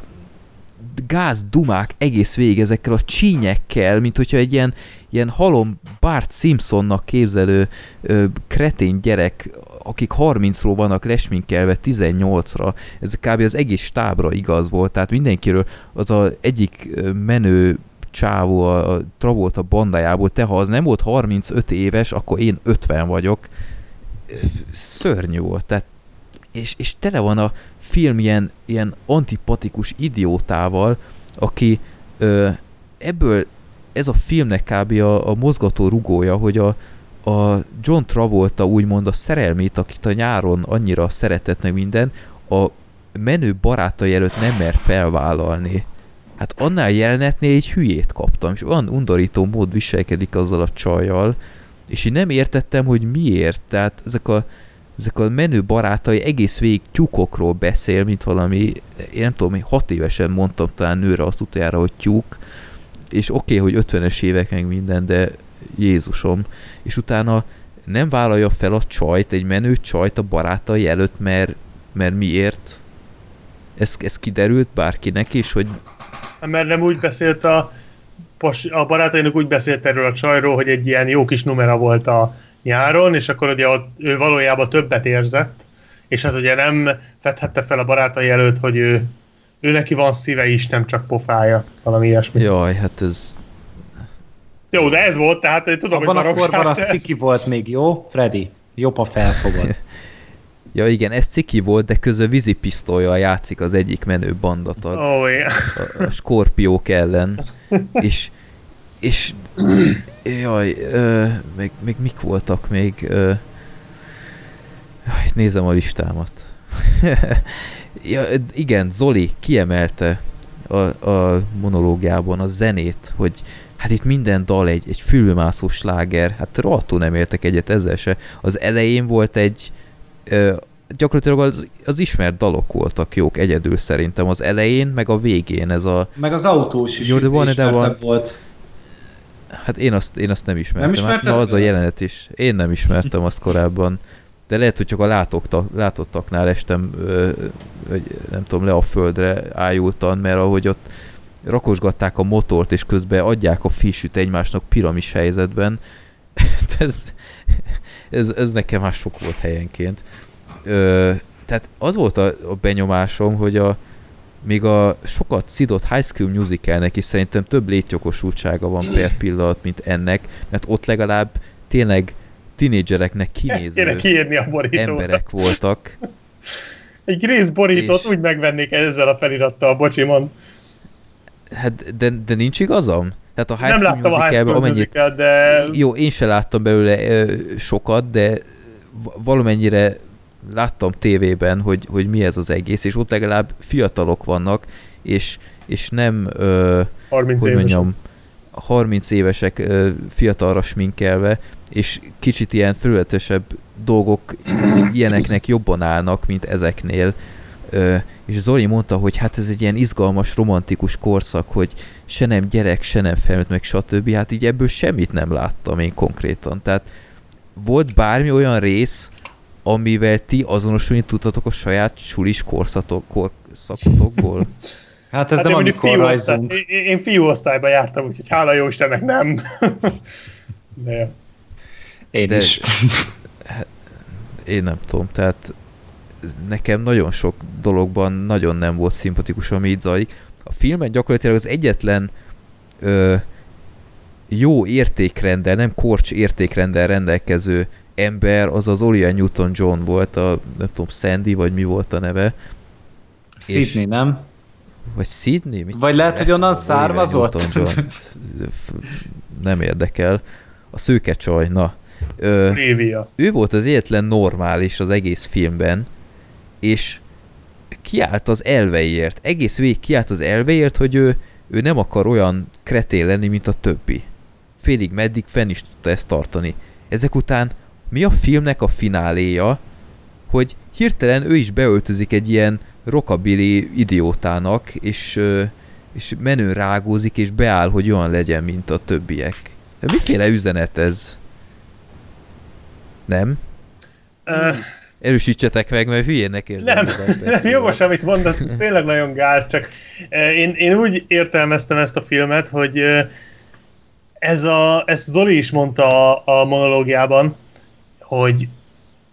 gáz dumák egész végig ezekkel a csínyekkel, mint hogyha egy ilyen, ilyen halom Bart Simpsonnak képzelő ö, kretén gyerek, akik 30-ról vannak lesminkelve 18-ra, ez kb. az egész stábra igaz volt, tehát mindenkiről az a egyik menő csávó a Travolta bandájából, te ha az nem volt 35 éves, akkor én 50 vagyok. Szörnyű volt, tehát és, és tele van a film ilyen, ilyen antipatikus idiótával, aki ö, ebből ez a filmnek kb. a, a mozgató rugója, hogy a, a John Travolta úgymond a szerelmét, akit a nyáron annyira szeretett meg minden, a menő barátai előtt nem mer felvállalni. Hát annál jelenetnél egy hülyét kaptam, és olyan undorító mód viselkedik azzal a csajjal, és én nem értettem, hogy miért. Tehát ezek a ezek a menő barátai egész végig tyúkokról beszél, mint valami, én nem tudom, hat évesen mondtam talán nőre azt utoljára, hogy tyúk, és oké, okay, hogy 50-es évek meg minden, de Jézusom, és utána nem vállalja fel a csajt, egy menő csajt a barátai előtt, mert, mert miért? Ez, ez kiderült bárkinek is, hogy... Mert nem úgy beszélt a, a barátainak úgy beszélt erről a csajról, hogy egy ilyen jó kis numera volt a nyáron, és akkor ugye ott ő valójában többet érzett, és hát ugye nem fedhette fel a barátai előtt, hogy ő, ő neki van szíve is, nem csak pofája, valami ilyesmi. Jaj, hát ez... Jó, de ez volt, tehát én tudom, Abban hogy a korban az ciki volt még, jó? Freddy, jobb, ha felfogod. Ja igen, ez ciki volt, de közben vízipisztolyjal játszik az egyik menő bandatag. Oh, yeah. a, a skorpiók ellen. és, és jaj, ö, még, még mik voltak még? Ö, jaj, nézem a listámat. ja, igen, Zoli kiemelte a, a monológiában a zenét, hogy hát itt minden dal egy, egy fülmászó sláger, hát rohadtul nem értek egyet ezzel se. Az elején volt egy ö, gyakorlatilag az, az ismert dalok voltak jók egyedül szerintem az elején, meg a végén ez a... Meg az autós is, Jó, de van, de van, volt. Hát én azt, én azt nem ismertem. Nem ismerted? Hát, na, az a jelenet is. Én nem ismertem azt korábban. De lehet, hogy csak a látokta, látottaknál estem, ö, vagy nem tudom, le a földre ájultan, mert ahogy ott rakosgatták a motort, és közben adják a fissüt egymásnak piramis helyzetben, ez, ez, ez nekem már sok volt helyenként. Ö, tehát az volt a, a benyomásom, hogy a, még a sokat szidott High School Musicalnek is szerintem több létjogosultsága van per pillanat, mint ennek, mert ott legalább tényleg tinédzsereknek kinéző a emberek voltak. Egy részborítót és... úgy megvennék ezzel a felirattal, bocsi, mond. Hát, de, de nincs igazam? Tehát a High School Nem láttam a amennyit... Musical, de... Jó, én se láttam belőle ö, sokat, de valamennyire láttam tévében, hogy, hogy mi ez az egész, és ott legalább fiatalok vannak, és, és nem, ö, 30 hogy mondjam, 30 évesek ö, fiatalra sminkelve, és kicsit ilyen felületesebb dolgok ilyeneknek jobban állnak, mint ezeknél. Ö, és Zoli mondta, hogy hát ez egy ilyen izgalmas, romantikus korszak, hogy se nem gyerek, se nem felnőtt, meg stb. Hát így ebből semmit nem láttam én konkrétan. Tehát volt bármi olyan rész, amivel ti azonosulni tudtatok a saját sulis korszatok, korszakotokból? Hát ez hát nem a korrajzunk. Én, én fiúosztályban jártam, úgyhogy hála jó Istennek nem. De. Én De, is. Én nem tudom, tehát nekem nagyon sok dologban nagyon nem volt szimpatikus, ami itt zajlik. A filmen gyakorlatilag az egyetlen ö, jó értékrendel, nem korcs értékrendel rendelkező ember az az Olivia Newton-John volt, a nem tudom, Sandy, vagy mi volt a neve. Sydney, és, nem? Vagy Sydney? Mit vagy lehet, hogy onnan származott? nem érdekel. A szőke csaj, na. Ö, ő volt az egyetlen normális az egész filmben, és kiállt az elveiért. Egész végig kiállt az elveiért, hogy ő, ő nem akar olyan kretén lenni, mint a többi. Félig meddig fenn is tudta ezt tartani. Ezek után mi a filmnek a fináléja, hogy hirtelen ő is beöltözik egy ilyen rockabilly idiótának, és, és menő rágózik, és beáll, hogy olyan legyen, mint a többiek. De miféle üzenet ez? Nem? Uh, Erősítsetek meg, mert hülyének érzem. Nem, nem jogos, amit mondasz, ez tényleg nagyon gáz, csak én, én úgy értelmeztem ezt a filmet, hogy ez a, ezt Zoli is mondta a, a monológiában, hogy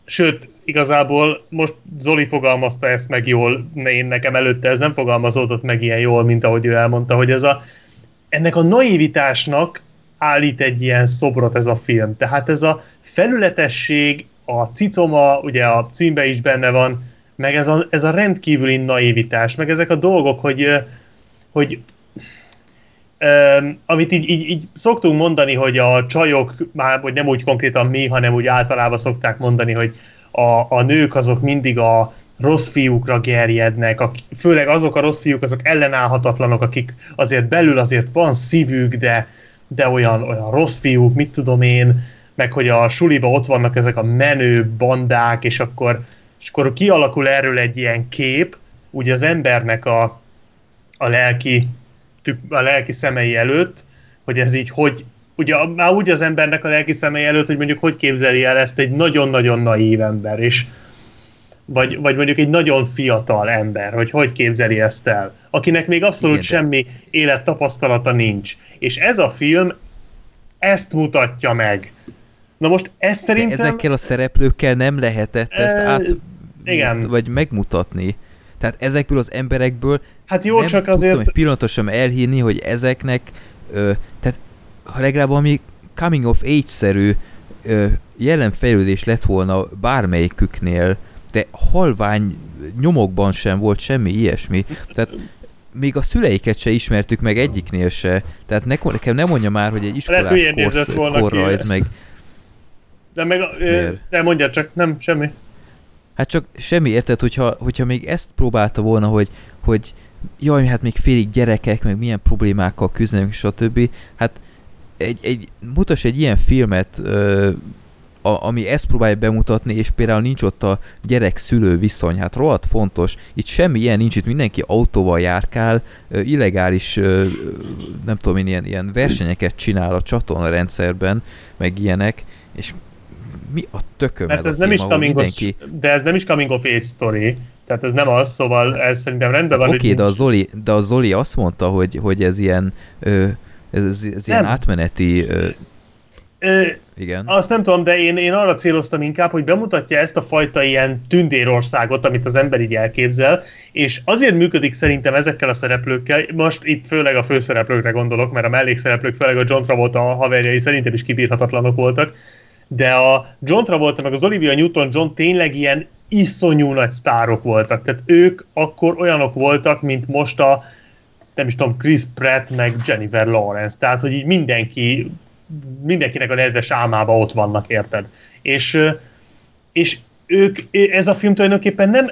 sőt, igazából most Zoli fogalmazta ezt meg jól, én nekem előtte ez nem fogalmazódott meg ilyen jól, mint ahogy ő elmondta, hogy ez a, ennek a naivitásnak állít egy ilyen szobrot ez a film. Tehát ez a felületesség, a cicoma, ugye a címbe is benne van, meg ez a, ez a rendkívüli naivitás, meg ezek a dolgok, hogy, hogy Um, amit így, így, így szoktunk mondani, hogy a csajok, már vagy nem úgy konkrétan mi, hanem úgy általában szokták mondani, hogy a, a nők azok mindig a rossz fiúkra gerjednek, a, főleg azok a rossz fiúk, azok ellenállhatatlanok, akik azért belül azért van szívük, de, de olyan, olyan rossz fiúk, mit tudom én, meg hogy a suliba ott vannak ezek a menő bandák, és akkor, és akkor kialakul erről egy ilyen kép, ugye az embernek a, a lelki a lelki szemei előtt, hogy ez így hogy, ugye már úgy az embernek a lelki szemei előtt, hogy mondjuk hogy képzeli el ezt egy nagyon-nagyon naív ember, és vagy, vagy mondjuk egy nagyon fiatal ember, hogy hogy képzeli ezt el, akinek még abszolút Igen, semmi élettapasztalata nincs. És ez a film ezt mutatja meg. Na most ez szerintem... De ezekkel a szereplőkkel nem lehetett ezt át... Igen. Vagy megmutatni. Tehát ezekből az emberekből hát jó, nem csak azért... tudtam pillanatosan elhírni, hogy ezeknek ö, tehát ha legalább ami coming of age-szerű jelenfejlődés lett volna bármelyiküknél, de halvány nyomokban sem volt semmi ilyesmi. Tehát még a szüleiket se ismertük meg egyiknél se. Tehát ne, nekem nem mondja már, hogy egy iskolás korsz, korrajz meg... De, meg, de mondja csak, nem, semmi. Hát csak semmi érted, hogyha, hogyha még ezt próbálta volna, hogy, hogy jaj, hát még félig gyerekek, meg milyen problémákkal küzdenek, stb. Hát egy, egy, mutass egy ilyen filmet, ö, a, ami ezt próbálja bemutatni, és például nincs ott a gyerek-szülő viszony, hát rohadt fontos. Itt semmi ilyen nincs, itt mindenki autóval járkál, illegális, nem tudom én, ilyen, ilyen versenyeket csinál a csatorna rendszerben, meg ilyenek, és mi a tököm Mert ez, ez nem is coming mindenki... de ez nem is coming of age story, tehát ez nem az, szóval ez szerintem rendben hát van. Oké, okay, de, a Zoli, de a Zoli azt mondta, hogy, hogy ez ilyen, ö, ez, ez ilyen átmeneti ö, Ö, Igen. Azt nem tudom, de én, én arra céloztam inkább, hogy bemutatja ezt a fajta ilyen tündérországot, amit az ember így elképzel, és azért működik szerintem ezekkel a szereplőkkel, most itt főleg a főszereplőkre gondolok, mert a mellékszereplők, főleg a John Travolta haverjai szerintem is kibírhatatlanok voltak, de a John Travolta meg az Olivia Newton-John tényleg ilyen iszonyú nagy sztárok voltak. Tehát ők akkor olyanok voltak, mint most a nem is tudom, Chris Pratt meg Jennifer Lawrence. Tehát, hogy így mindenki mindenkinek a nedves álmába ott vannak, érted? És, és ők, ez a film tulajdonképpen nem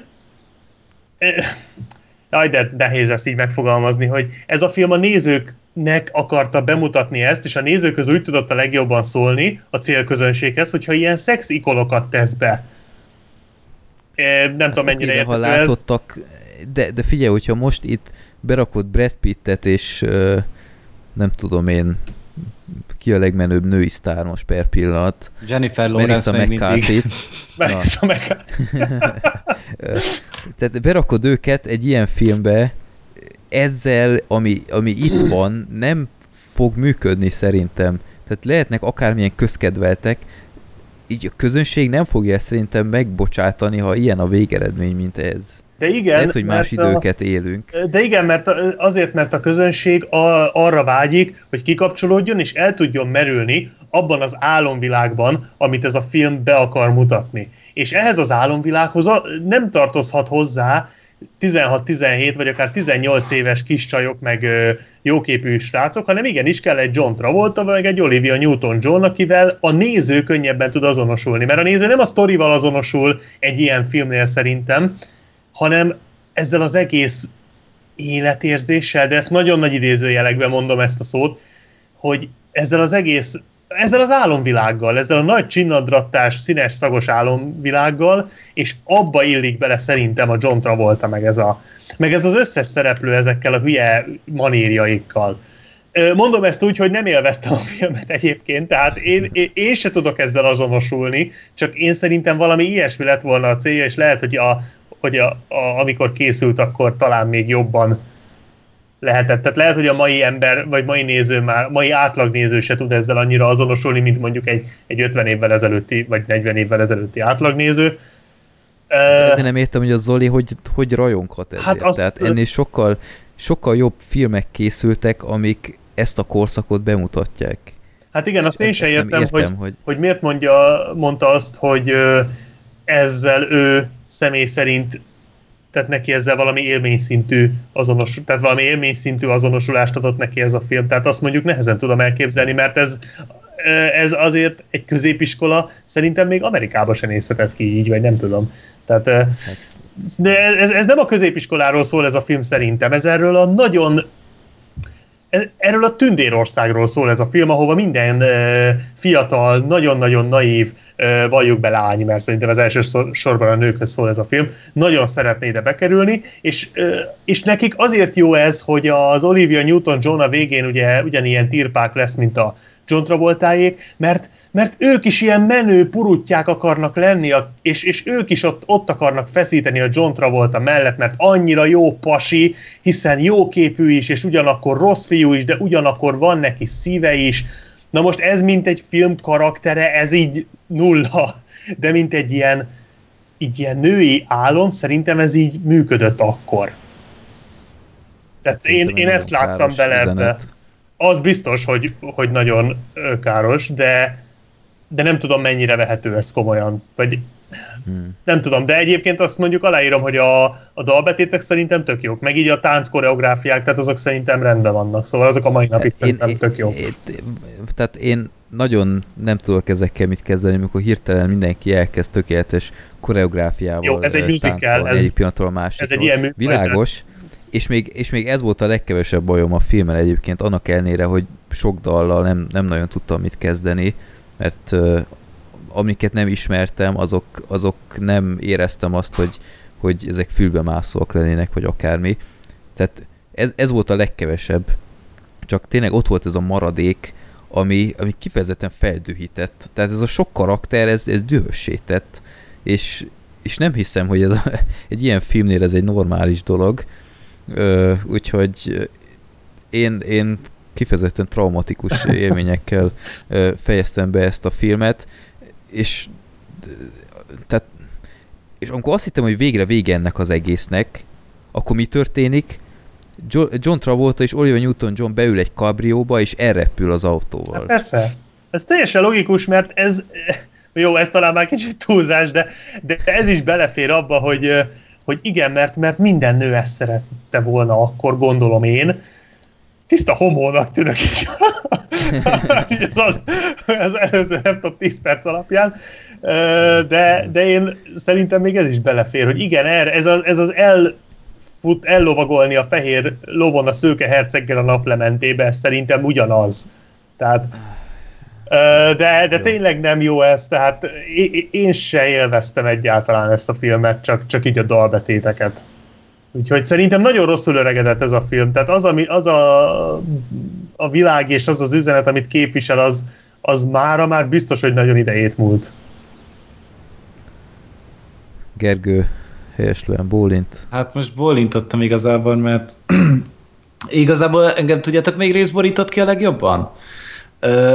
Jaj, de nehéz ezt így megfogalmazni, hogy ez a film a nézőknek akarta bemutatni ezt, és a nézőköz úgy tudott a legjobban szólni a célközönséghez, hogyha ilyen szex ikonokat tesz be. Nem hát tudom, mennyire okay, ha látottak, ez. de, de figyelj, hogyha most itt berakott Brad Pittet, és uh, nem tudom én, ki a legmenőbb női sztár most per pillanat. Jennifer Lawrence még mindig. Melissa Tehát berakod őket egy ilyen filmbe, ezzel, ami, ami itt van, nem fog működni szerintem. Tehát lehetnek akármilyen közkedveltek, így a közönség nem fogja ezt szerintem megbocsátani, ha ilyen a végeredmény, mint ez. De igen, Lehet, hogy más időket a, élünk. De igen, mert azért, mert a közönség a, arra vágyik, hogy kikapcsolódjon és el tudjon merülni abban az álomvilágban, amit ez a film be akar mutatni. És ehhez az álomvilághoz nem tartozhat hozzá 16-17 vagy akár 18 éves kis csajok, meg ö, jóképű srácok, hanem igenis kell egy John Travolta, vagy egy Olivia Newton-John, akivel a néző könnyebben tud azonosulni. Mert a néző nem a sztorival azonosul egy ilyen filmnél szerintem, hanem ezzel az egész életérzéssel, de ezt nagyon nagy idézőjelekben mondom ezt a szót, hogy ezzel az egész, ezzel az álomvilággal, ezzel a nagy csinnadrattás, színes, szagos álomvilággal, és abba illik bele szerintem a John Travolta, meg ez, a, meg ez az összes szereplő ezekkel a hülye manírjaikkal. Mondom ezt úgy, hogy nem élveztem a filmet egyébként, tehát én, én, én se tudok ezzel azonosulni, csak én szerintem valami ilyesmi lett volna a célja, és lehet, hogy a, hogy a, a, amikor készült, akkor talán még jobban lehetett. Tehát lehet, hogy a mai ember, vagy mai néző már, mai átlagnéző se tud ezzel annyira azonosulni, mint mondjuk egy, egy 50 évvel ezelőtti, vagy 40 évvel ezelőtti átlagnéző. Ezért nem értem, hogy a Zoli hogy, hogy rajonghat ezért. Hát azt, Tehát ennél sokkal, sokkal jobb filmek készültek, amik ezt a korszakot bemutatják. Hát igen, azt én sem értem, értem, hogy, hogy... hogy miért mondja, mondta azt, hogy ezzel ő személy szerint tehát neki ezzel valami élményszintű azonos, tehát valami élményszintű azonosulást adott neki ez a film. Tehát azt mondjuk nehezen tudom elképzelni, mert ez, ez azért egy középiskola szerintem még Amerikában sem nézhetett ki így, vagy nem tudom. Tehát, de ez, ez nem a középiskoláról szól ez a film szerintem, ez erről a nagyon erről a tündérországról szól ez a film, ahova minden fiatal, nagyon-nagyon naív, valljuk be lány, mert szerintem az első sorban a nőkhöz szól ez a film, nagyon szeretné ide bekerülni, és, és nekik azért jó ez, hogy az Olivia Newton-John a végén ugye ugyanilyen tirpák lesz, mint a John Travoltáék, mert, mert ők is ilyen menő purutják akarnak lenni, és, és ők is ott, ott akarnak feszíteni a John Travolta mellett, mert annyira jó pasi, hiszen jó képű is, és ugyanakkor rossz fiú is, de ugyanakkor van neki szíve is. Na most ez mint egy film karaktere, ez így nulla, de mint egy ilyen, így ilyen női álom, szerintem ez így működött akkor. Tehát hát én, én ezt láttam bele ebbe az biztos, hogy, hogy nagyon káros, de, de nem tudom, mennyire vehető ez komolyan. Vagy hmm. nem tudom, de egyébként azt mondjuk aláírom, hogy a, a dalbetétek szerintem tök jók, meg így a tánc koreográfiák, tehát azok szerintem rendben vannak, szóval azok a mai napig én, szerintem én, tök jók. Én, tehát én nagyon nem tudok ezekkel mit kezdeni, amikor hirtelen mindenki elkezd tökéletes koreográfiával Jó, ez egy musical, ez, egyik pillanatról a másikról. Ez egy ilyen műfaj, Világos, és még, és még ez volt a legkevesebb bajom a filmmel egyébként, annak ellenére, hogy sok dallal nem, nem nagyon tudtam mit kezdeni, mert uh, amiket nem ismertem, azok, azok nem éreztem azt, hogy, hogy ezek fülbe mászóak lennének, vagy akármi. Tehát ez, ez volt a legkevesebb. Csak tényleg ott volt ez a maradék, ami, ami kifejezetten feldühített. Tehát ez a sok karakter, ez, ez dühösített, és, és nem hiszem, hogy ez a, egy ilyen filmnél ez egy normális dolog, úgyhogy én, én kifejezetten traumatikus élményekkel fejeztem be ezt a filmet, és tehát és amikor azt hittem, hogy végre vége ennek az egésznek, akkor mi történik? John Travolta és Oliver Newton-John beül egy kabrióba, és elrepül az autóval. Hát persze. Ez teljesen logikus, mert ez, jó, ez talán már kicsit túlzás, de, de ez is belefér abba, hogy, hogy igen, mert, mert minden nő ezt szerette volna, akkor gondolom én. Tiszta homónak tűnök így. ez, az, előző, nem tudom, 10 perc alapján. De, de én szerintem még ez is belefér, hogy igen, ez az, ez az el fut, ellovagolni a fehér lovon a szőke herceggel a naplementébe, szerintem ugyanaz. Tehát de, de tényleg nem jó ez, tehát én se élveztem egyáltalán ezt a filmet, csak, csak így a dalbetéteket. Úgyhogy szerintem nagyon rosszul öregedett ez a film. Tehát az, ami, az a, a világ és az az üzenet, amit képvisel, az, az mára már biztos, hogy nagyon idejét múlt. Gergő, helyeslően bólint. Hát most bólintottam igazából, mert igazából engem tudjátok még részborított ki a legjobban?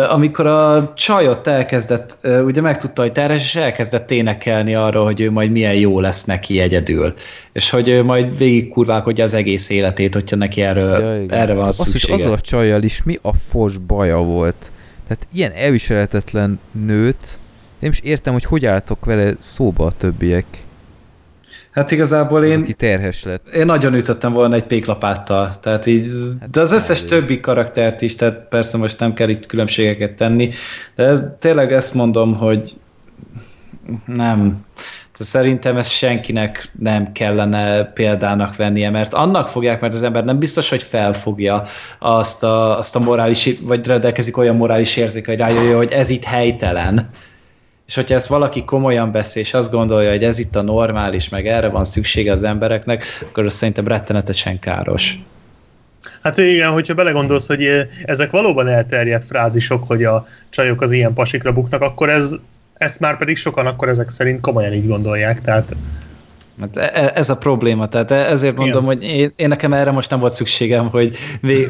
Amikor a csajot elkezdett, ugye megtudta, hogy terhes, és elkezdett énekelni arra, hogy ő majd milyen jó lesz neki egyedül. És hogy ő majd végig kurválkodja az egész életét, hogyha neki erről, ja, erre van Azt, szüksége. Hogy azzal a csajjal is mi a fos baja volt. Tehát ilyen elviselhetetlen nőt, nem is értem, hogy hogy álltok vele szóba a többiek. Hát igazából én... Aki terhes lett. Én nagyon ütöttem volna egy péklapáttal. Tehát így, hát de az összes többi karaktert is, tehát persze most nem kell itt különbségeket tenni, de ez, tényleg ezt mondom, hogy nem. Szerintem ezt senkinek nem kellene példának vennie, mert annak fogják, mert az ember nem biztos, hogy felfogja azt a, azt a morális, vagy rendelkezik olyan morális érzéke, hogy rájöjjön, hogy ez itt helytelen és hogyha ezt valaki komolyan beszél, és azt gondolja, hogy ez itt a normális, meg erre van szüksége az embereknek, akkor az szerintem rettenetesen káros. Hát igen, hogyha belegondolsz, hogy ezek valóban elterjedt frázisok, hogy a csajok az ilyen pasikra buknak, akkor ez, ezt már pedig sokan akkor ezek szerint komolyan így gondolják, tehát Hát e, e, ez a probléma, tehát e, ezért mondom, Igen. hogy én, én nekem erre most nem volt szükségem, hogy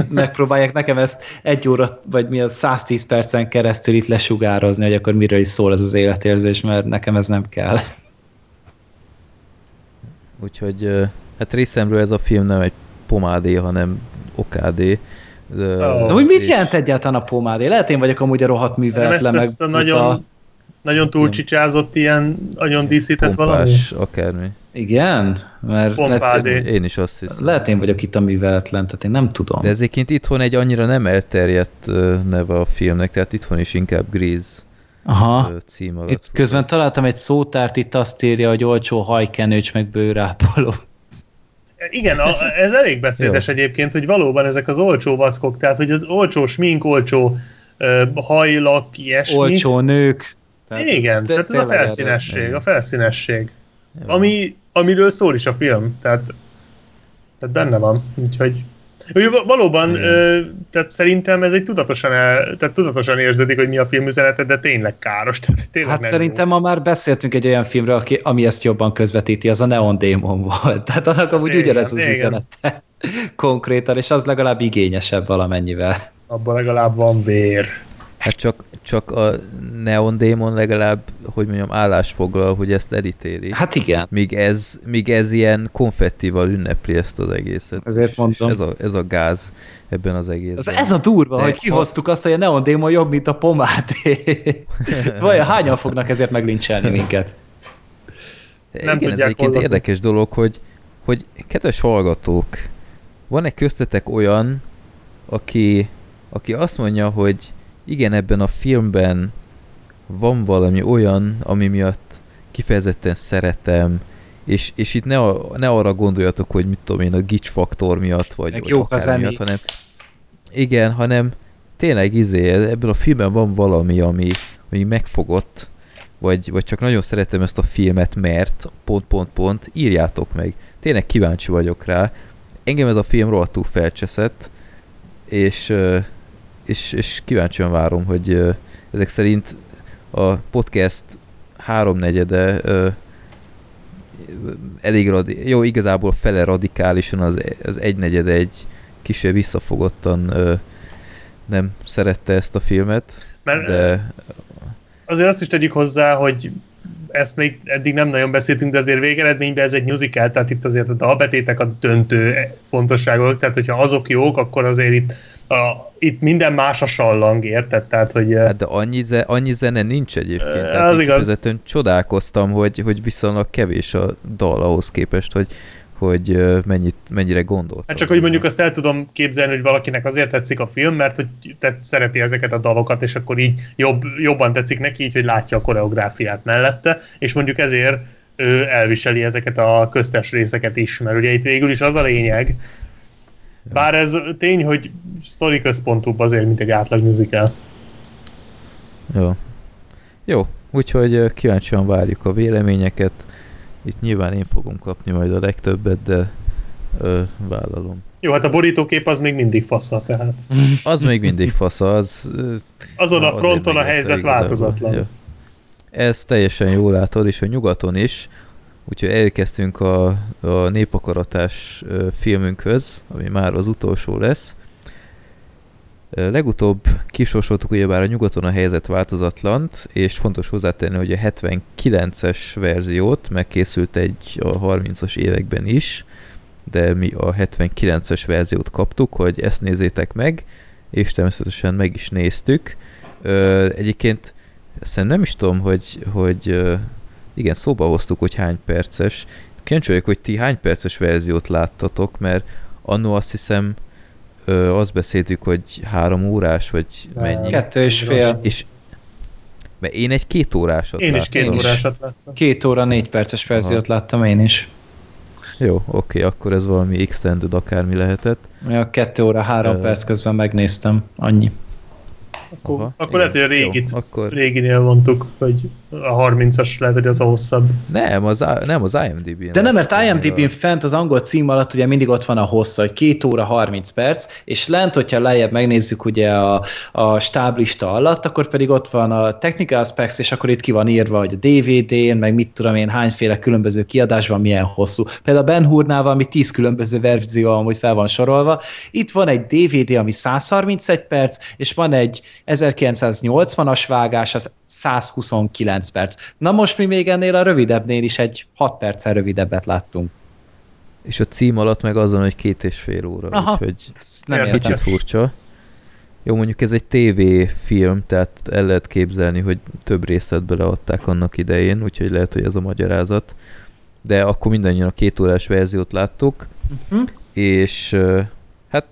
megpróbálják nekem ezt egy óra, vagy mi a 110 percen keresztül itt lesugározni, hogy akkor miről is szól ez az életérzés, mert nekem ez nem kell. Úgyhogy hát részemről ez a film nem egy pomádé, hanem okádé. De, oh. De hogy mit és... jelent egyáltalán a pomádé? Lehet én vagyok amúgy a rohadt műveletlen, meg ezt a nagyon, a... nagyon túlcsicsázott, ilyen, nagyon díszített valami? akármi. Igen? Mert lehet, én is azt hiszem. Lehet én vagyok itt a műveletlen, tehát én nem tudom. De ezéként itthon egy annyira nem elterjedt neve a filmnek, tehát itthon is inkább Grease Aha. cím alatt. Itt közben találtam egy szótárt, itt azt írja, hogy olcsó hajkenőcs meg bőrápoló. Igen, a, ez elég beszédes egyébként, hogy valóban ezek az olcsó vackok, tehát hogy az olcsó smink, olcsó uh, hajlak, ilyesmi. Olcsó nők. Tehát Igen, tehát ez a felszínesség, a felszínesség. Ami, amiről szól is a film, tehát, tehát benne van, úgyhogy Valóban, ö, tehát szerintem ez egy tudatosan, el, tehát tudatosan érződik, hogy mi a film üzenete, de tényleg káros. Tehát tényleg hát szerintem jó. ma már beszéltünk egy olyan filmről, aki, ami ezt jobban közvetíti, az a Neon Demon volt. Tehát annak amúgy igen, ugyanez az igen. üzenete konkrétan, és az legalább igényesebb valamennyivel. Abban legalább van vér. Hát csak, csak a Neon Demon legalább, hogy mondjam, állásfoglal, hogy ezt elítéli. Hát igen. Míg ez, míg ez ilyen konfettival ünnepli ezt az egészet. Ezért mondtam. Ez a, ez a gáz ebben az egészben. Az ez a durva, De hogy kihoztuk a... azt, hogy a Neon Demon jobb, mint a pomáté. Vajon hányan fognak ezért meglincselni minket? Nem Igen, ez egyébként érdekes dolog, hogy, hogy kedves hallgatók, van-e köztetek olyan, aki, aki azt mondja, hogy igen, ebben a filmben van valami olyan, ami miatt kifejezetten szeretem, és, és itt ne, a, ne arra gondoljatok, hogy mit tudom én, a gics faktor miatt, vagy, vagy akár miatt, hanem igen, hanem tényleg izé, ebben a filmben van valami, ami, ami megfogott, vagy, vagy csak nagyon szeretem ezt a filmet, mert pont, pont, pont, írjátok meg. Tényleg kíváncsi vagyok rá. Engem ez a film rohadtul felcseszett, és, és, és kíváncsian várom, hogy ezek szerint a podcast háromnegyede elég radi- jó, igazából fele radikálisan, az, az egynegyede egy kisebb visszafogottan nem szerette ezt a filmet, Mert de... Azért azt is tegyük hozzá, hogy ezt még eddig nem nagyon beszéltünk, de azért végeredményben ez egy musical, tehát itt azért a dalbetétek a döntő fontosságok, tehát hogyha azok jók, akkor azért itt a, itt minden más a sallang, érted? Tehát, hogy... Hát de annyi, ze, annyi zene nincs egyébként. Tehát az igaz. csodálkoztam, hogy, hogy viszonylag kevés a dal ahhoz képest, hogy, hogy mennyit, mennyire gondoltam. Hát csak, hogy mondjuk azt el tudom képzelni, hogy valakinek azért tetszik a film, mert hogy tett, szereti ezeket a dalokat, és akkor így jobb, jobban tetszik neki, így, hogy látja a koreográfiát mellette, és mondjuk ezért ő elviseli ezeket a köztes részeket is, mert ugye itt végül is az a lényeg, bár ez tény, hogy sztori központúbb azért, mint egy átlag musical. Jó. Jó, úgyhogy kíváncsian várjuk a véleményeket. Itt nyilván én fogom kapni majd a legtöbbet, de ö, vállalom. Jó, hát a borítókép az még mindig fasza, tehát. Az még mindig fasza, az... Azon a fronton a helyzet változatlan. Jó. Ez teljesen jól látod, és a nyugaton is, Úgyhogy elkezdtünk a, a népakaratás filmünkhöz, ami már az utolsó lesz. Legutóbb kisorsoltuk ugyebár a nyugaton a helyzet változatlant, és fontos hozzátenni, hogy a 79-es verziót megkészült egy a 30-as években is, de mi a 79-es verziót kaptuk, hogy ezt nézzétek meg, és természetesen meg is néztük. Egyébként szerintem nem is tudom, hogy, hogy igen, szóba hoztuk, hogy hány perces. Kíváncsi hogy ti hány perces verziót láttatok, mert annó azt hiszem ö, azt beszéltük, hogy három órás, vagy mennyi. Kettő és fél. És, mert én egy két órásat Én is két órásat láttam. Két óra, négy perces verziót láttam én is. Jó, oké, akkor ez valami extended akármi lehetett. Ja, kettő óra, három uh, perc közben megnéztem, annyi. Akkor, Aha, akkor lehet, hogy a régit, jó, akkor... réginél mondtuk, hogy a 30-as lehet, hogy az a hosszabb. Nem, az, nem az IMDb-n. De nem, mert IMDb-n fent az angol cím alatt ugye mindig ott van a hossza, hogy 2 óra 30 perc, és lent, hogyha lejjebb megnézzük ugye a, a stáblista alatt, akkor pedig ott van a technical specs, és akkor itt ki van írva, hogy a DVD-n, meg mit tudom én, hányféle különböző kiadásban milyen hosszú. Például a Ben Hurnál valami 10 különböző verzió, amúgy fel van sorolva. Itt van egy DVD, ami 131 perc, és van egy 1980-as vágás, az 129 perc. Na most mi még ennél a rövidebbnél is egy 6 perccel rövidebbet láttunk. És a cím alatt meg azon, hogy két és fél óra, Aha, úgyhogy nem kicsit furcsa. Jó, mondjuk ez egy TV film, tehát el lehet képzelni, hogy több részlet beleadták annak idején, úgyhogy lehet, hogy ez a magyarázat. De akkor mindannyian a két órás verziót láttuk, uh-huh. és hát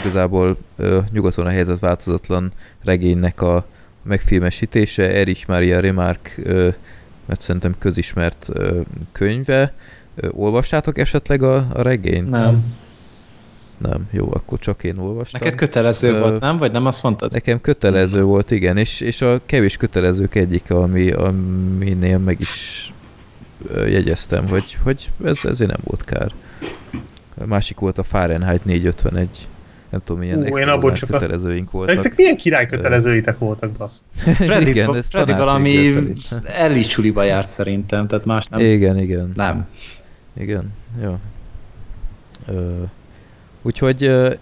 igazából nyugaton a helyzet változatlan regénynek a megfilmesítése, Erich Maria Remarque, mert szerintem közismert könyve, Olvastátok esetleg a, a regényt? Nem. Nem, jó, akkor csak én olvastam. Neked kötelező uh, volt, nem? Vagy nem azt mondtad? Nekem kötelező volt, igen, és, és a kevés kötelezők egyik, ami, aminél meg is jegyeztem, hogy, hogy ez, ezért nem volt kár. A másik volt a Fahrenheit 451. Nem tudom, milyen Fú, én abból csak kötelezőink a... voltak. Nektek milyen király kötelezőitek voltak, bassz? Freddy, igen, ez Freddy valami ellicsuliba járt szerintem, tehát más nem. Igen, igen. Nem. Igen, jó. Ö, úgyhogy ö,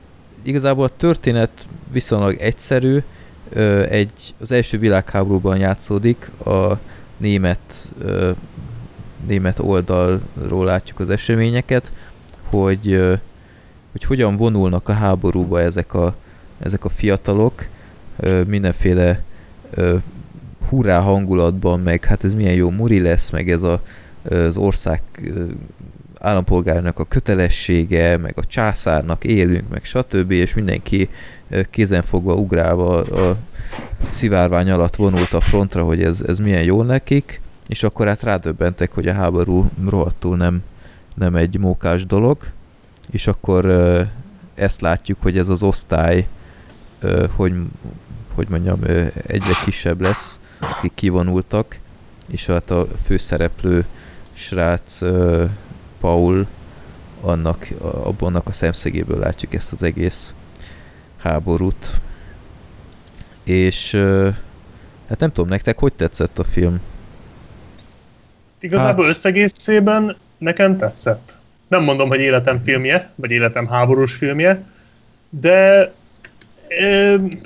igazából a történet viszonylag egyszerű. Ö, egy, az első világháborúban játszódik, a német ö, német oldalról látjuk az eseményeket, hogy, hogy hogyan vonulnak a háborúba ezek a, ezek a fiatalok, mindenféle hurrá hangulatban, meg hát ez milyen jó muri lesz, meg ez a, az ország állampolgárnak a kötelessége, meg a császárnak élünk, meg stb. és mindenki kézenfogva ugrálva a szivárvány alatt vonult a frontra, hogy ez, ez milyen jó nekik, és akkor hát rádöbbentek, hogy a háború rohadtul nem, nem egy mókás dolog, és akkor ezt látjuk, hogy ez az osztály, hogy, hogy mondjam, egyre kisebb lesz, akik kivonultak, és hát a főszereplő srác Paul, annak, abban a szemszögéből látjuk ezt az egész háborút. És hát nem tudom, nektek hogy tetszett a film? Igazából hát... összegészében nekem tetszett. Nem mondom, hogy életem filmje, vagy életem háborús filmje, de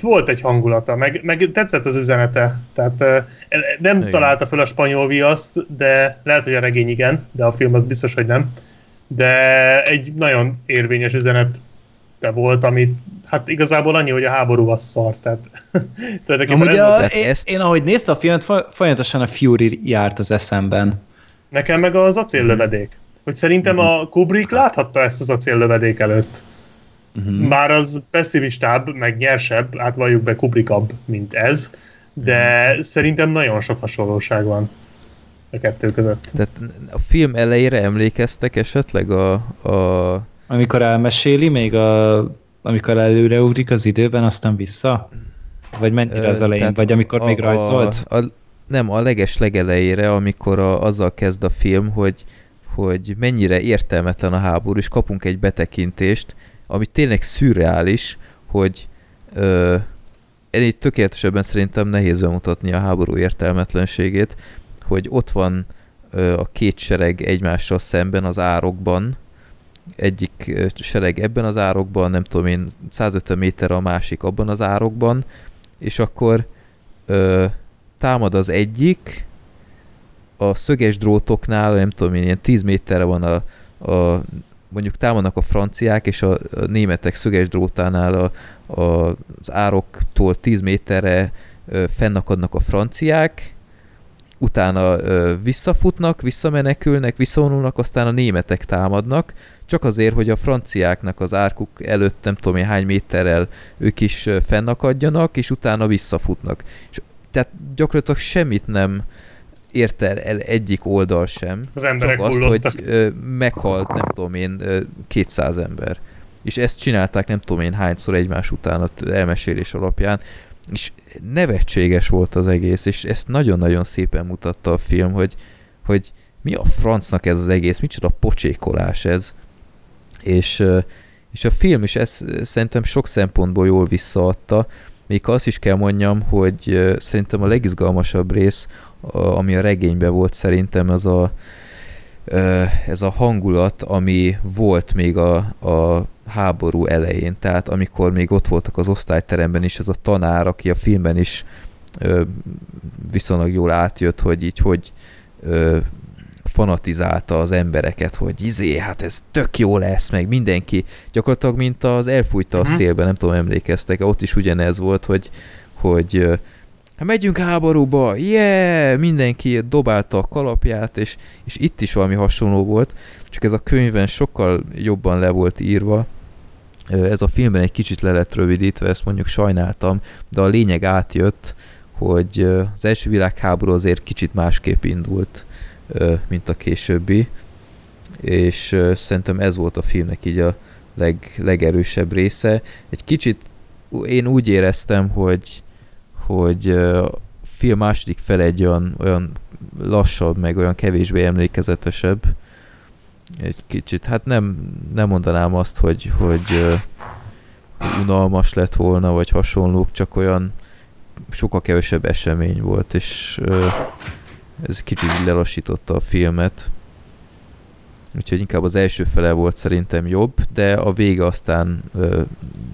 volt egy hangulata, meg, meg tetszett az üzenete. Tehát nem igen. találta fel a spanyol viaszt, de lehet, hogy a regény igen, de a film az biztos, hogy nem. De egy nagyon érvényes üzenet volt, amit hát igazából annyi, hogy a háború az szar. Tehát, Amúgy a, én, ezt... én, ahogy nézte a filmet, folyamatosan a Fury járt az eszemben. Nekem meg az acéllövedék. Hogy szerintem a Kubrick láthatta ezt az acéllövedék előtt. Uh-huh. Bár az pessimistább, meg nyersebb, hát valljuk be Kubrickabb, mint ez, de uh-huh. szerintem nagyon sok hasonlóság van a kettő között. Tehát a film elejére emlékeztek esetleg a... a... Amikor elmeséli, még a... amikor előreugrik az időben, aztán vissza? Vagy mennyire az elején? Tehát vagy amikor a, még rajzolt? A, a, nem, a leges legelejére, amikor a, azzal kezd a film, hogy, hogy mennyire értelmetlen a háború, és kapunk egy betekintést, ami tényleg szürreális, hogy ö, ennél tökéletesebben szerintem nehéz bemutatni a háború értelmetlenségét, hogy ott van ö, a két sereg egymással szemben az árokban, egyik sereg ebben az árokban, nem tudom én, 150 méter a másik abban az árokban, és akkor ö, támad az egyik, a szöges drótoknál, nem tudom én, ilyen 10 méterre van a, a mondjuk támadnak a franciák, és a, a németek szöges drótánál a, a, az ároktól 10 méterre fennakadnak a franciák, utána ö, visszafutnak, visszamenekülnek, visszavonulnak, aztán a németek támadnak, csak azért, hogy a franciáknak az árkuk előtt nem tudom én hány méterrel ők is fennakadjanak, és utána visszafutnak. És tehát gyakorlatilag semmit nem ért el, egyik oldal sem. Az emberek csak azt, hullottak. hogy ö, meghalt, nem tudom én, ö, 200 ember. És ezt csinálták nem tudom én hányszor egymás után az elmesélés alapján, és nevetséges volt az egész, és ezt nagyon-nagyon szépen mutatta a film, hogy, hogy mi a francnak ez az egész, micsoda pocsékolás ez. És, és a film is ezt szerintem sok szempontból jól visszaadta, még azt is kell mondjam, hogy szerintem a legizgalmasabb rész, ami a regényben volt szerintem, az a, ez a hangulat, ami volt még a, a háború elején, tehát amikor még ott voltak az osztályteremben is, ez a tanár, aki a filmben is viszonylag jól átjött, hogy így hogy fanatizálta az embereket, hogy izé, hát ez tök jó lesz, meg mindenki, gyakorlatilag mint az elfújta a mhm. szélbe, nem tudom, emlékeztek, ott is ugyanez volt, hogy, hogy hát megyünk háborúba, yeah! Mindenki dobálta a kalapját, és, és itt is valami hasonló volt, csak ez a könyvben sokkal jobban le volt írva, ez a filmben egy kicsit le lett rövidítve, ezt mondjuk sajnáltam, de a lényeg átjött, hogy az első világháború azért kicsit másképp indult mint a későbbi. és szerintem ez volt a filmnek így a leg, legerősebb része. Egy kicsit én úgy éreztem, hogy, hogy a film második fel egy olyan, olyan lassabb, meg olyan kevésbé emlékezetesebb. Egy kicsit, hát nem, nem mondanám azt, hogy, hogy unalmas lett volna, vagy hasonlók, csak olyan sokkal kevesebb esemény volt, és ez kicsit lelassította a filmet. Úgyhogy inkább az első fele volt szerintem jobb, de a vége aztán ö,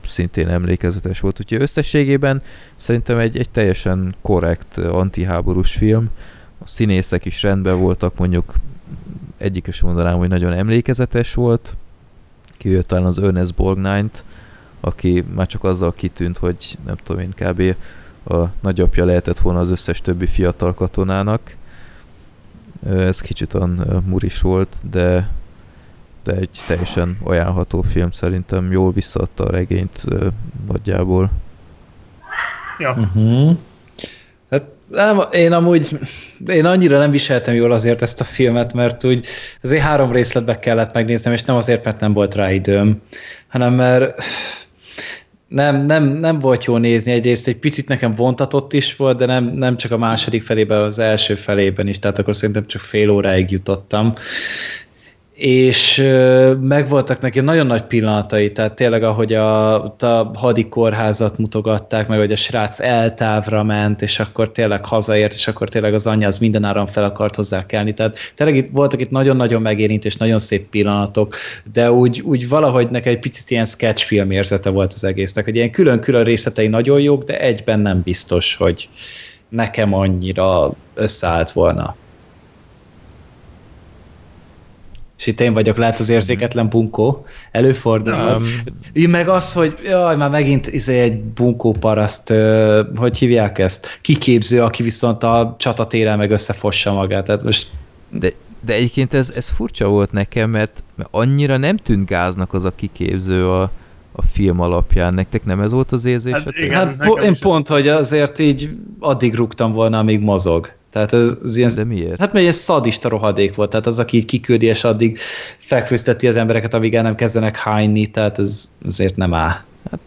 szintén emlékezetes volt. Úgyhogy összességében szerintem egy, egy teljesen korrekt antiháborús film. A színészek is rendben voltak, mondjuk egyik sem mondanám, hogy nagyon emlékezetes volt. Kijött talán az Ernest Borgnine-t, aki már csak azzal kitűnt, hogy nem tudom én, kb. a nagyapja lehetett volna az összes többi fiatal katonának. Ez kicsit olyan muris volt, de, de egy teljesen ajánlható film szerintem. Jól visszaadta a regényt nagyjából. Ja. Uh-huh. Hát nem, én amúgy, én annyira nem viseltem jól azért ezt a filmet, mert úgy azért három részletbe kellett megnéznem, és nem azért, mert nem volt rá időm, hanem mert nem, nem, nem volt jó nézni, egyrészt egy picit nekem vontatott is volt, de nem, nem csak a második felében, az első felében is, tehát akkor szerintem csak fél óráig jutottam és megvoltak neki nagyon nagy pillanatai, tehát tényleg ahogy a, a hadikorházat mutogatták, meg hogy a srác eltávra ment, és akkor tényleg hazaért, és akkor tényleg az anyja az mindenáron fel akart hozzá kelni, tehát tényleg itt voltak itt nagyon-nagyon megérint, és nagyon szép pillanatok, de úgy, úgy valahogy nekem egy picit ilyen sketchfilm érzete volt az egésznek, hogy ilyen külön-külön részletei nagyon jók, de egyben nem biztos, hogy nekem annyira összeállt volna. És itt én vagyok, lehet az érzéketlen bunkó, előfordul. Um, Én meg az, hogy jaj, már megint izé egy bunkó paraszt, hogy hívják ezt? Kiképző, aki viszont a csatatéren meg összefossa magát. Tehát most... De, de egyébként ez, ez furcsa volt nekem, mert, mert annyira nem tűnt gáznak az a kiképző a, a film alapján. Nektek nem ez volt az érzés? Hát, igen, hát po- én pont, hogy azért így addig rúgtam volna, amíg mozog. Tehát ez, ez ilyen, De miért? Hát mert egy szadista rohadék volt, tehát az, aki így kiküldi, és addig fekvőzteti az embereket, amíg el nem kezdenek hányni, tehát ez azért nem áll. Hát,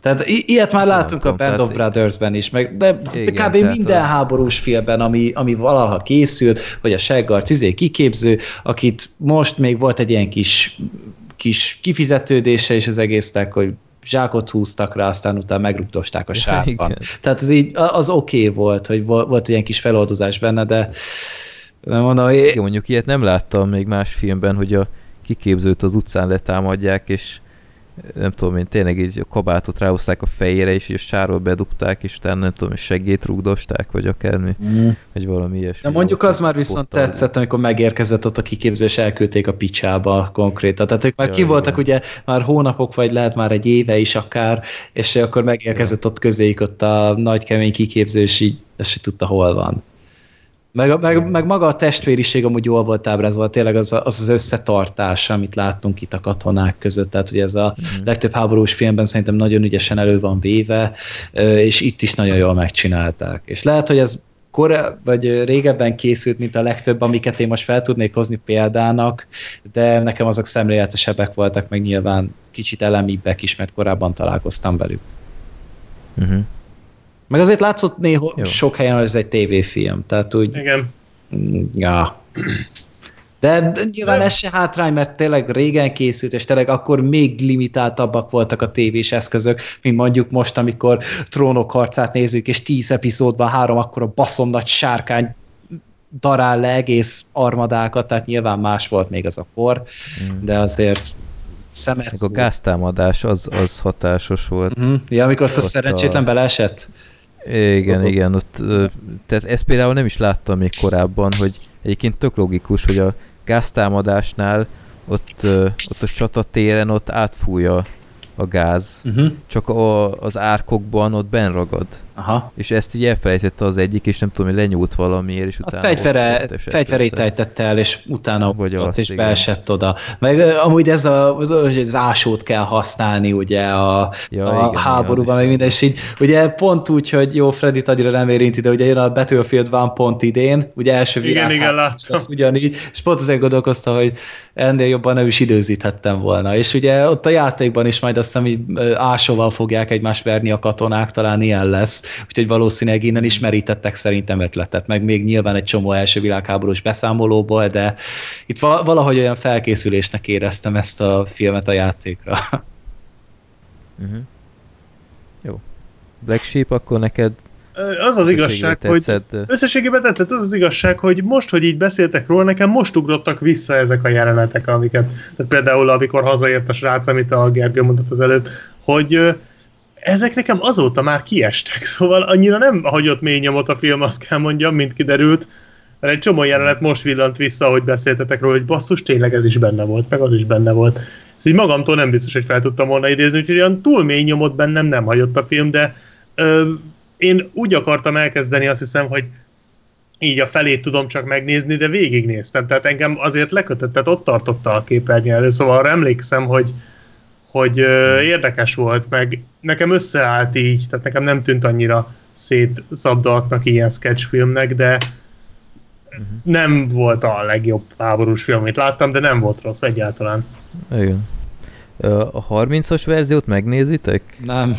tehát i- ilyet már látunk a Band of Brothers-ben is, meg, de igen, kb. minden a... háborús filmben, ami, ami valaha készült, hogy a seggarc izé kiképző, akit most még volt egy ilyen kis kis kifizetődése is az egésznek, hogy zsákot húztak rá, aztán utána megrugdosták a sárban. Tehát ez így, az oké okay volt, hogy volt ilyen kis feloldozás benne, de nem mondom, Igen, mondjuk ilyet nem láttam még más filmben, hogy a kiképzőt az utcán letámadják, és nem tudom én, tényleg így a kabátot ráhozták a fejére, és így a sárról bedugták, és utána nem tudom, segét rúgdosták, vagy akármi, mm. vagy valami ilyesmi. De mondjuk az már viszont tetszett, amikor megérkezett ott a kiképzés, elküldték a picsába konkrétan. Tehát ők már ja, ki voltak ugye már hónapok, vagy lehet már egy éve is akár, és akkor megérkezett ja. ott közéjük ott a nagy kemény kiképző, és így ezt se tudta, hol van. Meg, meg, meg maga a testvériség amúgy jól volt ábrázolva, tényleg az, az az összetartás, amit láttunk itt a katonák között, tehát hogy ez a mm. legtöbb háborús filmben szerintem nagyon ügyesen elő van véve, és itt is nagyon jól megcsinálták. És lehet, hogy ez kor, vagy régebben készült, mint a legtöbb, amiket én most fel tudnék hozni példának, de nekem azok szemléletesebbek voltak, meg nyilván kicsit elemibbek is, mert korábban találkoztam velük. Uh-huh. Meg azért látszott néha Jó. sok helyen, hogy ez egy tévéfilm, tehát úgy... Igen. Ja. De nyilván ez se hátrány, mert tényleg régen készült, és tényleg akkor még limitáltabbak voltak a tévés eszközök, mint mondjuk most, amikor trónok harcát nézzük, és tíz epizódban három akkor a baszom nagy sárkány darál le egész armadákat, tehát nyilván más volt még az a kor, mm. de azért szemet A gáztámadás az, az hatásos volt. Mm-hmm. Ja, amikor ott a szerencsétlen a... beleesett? Igen, ott, igen. Ott, tehát ezt például nem is láttam még korábban, hogy egyébként tök logikus, hogy a gáztámadásnál ott, ott a csatatéren ott átfújja a gáz, uh-huh. csak a, az árkokban ott benragad. Aha. És ezt így elfelejtette az egyik, és nem tudom, hogy lenyúlt valamiért, és utána... A fegyvere, fegyverét ejtette el, és utána Vagy ott, azt, és igen. beesett oda. Meg amúgy ez a, hogy az ásót kell használni, ugye, a, ja, a igen, háborúban, meg minden, és így, ugye pont úgy, hogy jó, Freddy annyira nem érinti, de ugye jön a Battlefield van pont idén, ugye első világ, igen, igen, láttam. ugyanígy, és pont azért gondolkozta, hogy ennél jobban nem is időzíthettem volna. És ugye ott a játékban is majd azt hiszem, hogy ásóval fogják egymást verni a katonák, talán ilyen lesz úgyhogy valószínűleg innen is merítettek szerintem ötletet, meg még nyilván egy csomó első világháborús beszámolóból, de itt valahogy olyan felkészülésnek éreztem ezt a filmet a játékra. Uh-huh. Jó. Black Sheep, akkor neked az az igazság, tetszett. hogy összességében tetszett az az igazság, hogy most, hogy így beszéltek róla, nekem most ugrottak vissza ezek a jelenetek, amiket, tehát például amikor hazaért a srác, amit a Gergő mondott az előbb, hogy ezek nekem azóta már kiestek, szóval annyira nem hagyott mély nyomot a film, azt kell mondjam, mint kiderült, mert egy csomó jelenet most villant vissza, hogy beszéltetek róla, hogy basszus, tényleg ez is benne volt, meg az is benne volt. Ez így magamtól nem biztos, hogy fel tudtam volna idézni, úgyhogy olyan túl mély nyomot bennem nem hagyott a film, de ö, én úgy akartam elkezdeni, azt hiszem, hogy így a felét tudom csak megnézni, de végignéztem, tehát engem azért lekötött, tehát ott tartotta a képernyő elő, szóval arra emlékszem, hogy, hogy érdekes volt, meg nekem összeállt így, tehát nekem nem tűnt annyira szétszabdaltnak ilyen sketchfilmnek, de uh-huh. nem volt a legjobb háborús film, amit láttam, de nem volt rossz egyáltalán. Igen. A 30-as verziót megnézitek? Nem.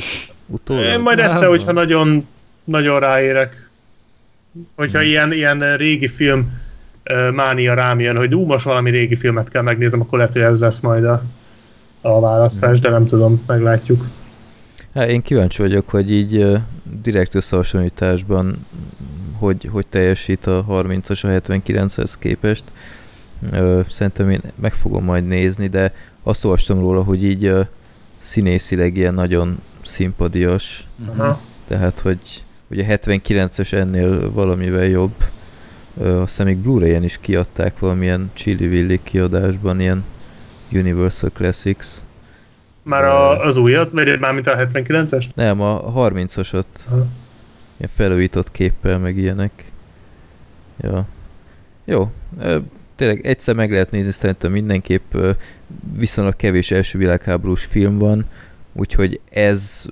Utólag? Én majd egyszer, nem. hogyha nagyon, nagyon ráérek. Hogyha hmm. ilyen, ilyen régi film mánia rám jön, hogy ú, most valami régi filmet kell megnézem, akkor lehet, hogy ez lesz majd a a választás, de nem tudom, meglátjuk. Hát én kíváncsi vagyok, hogy így direkt összehasonlításban hogy, hogy teljesít a 30-as a 79-hez képest. Szerintem én meg fogom majd nézni, de azt olvastam róla, hogy így színészileg ilyen nagyon szimpadias. Uh-huh. Tehát, hogy ugye 79-es ennél valamivel jobb. Uh, aztán még Blu-ray-en is kiadták valamilyen Chili Willy kiadásban, ilyen Universal Classics. Már a, az újat, vagy mármint a 79-es? Nem, a 30-asat. Ilyen felújított képpel, meg ilyenek. Ja. Jó. Tényleg egyszer meg lehet nézni, szerintem mindenképp viszonylag kevés első világháborús film van, úgyhogy ez,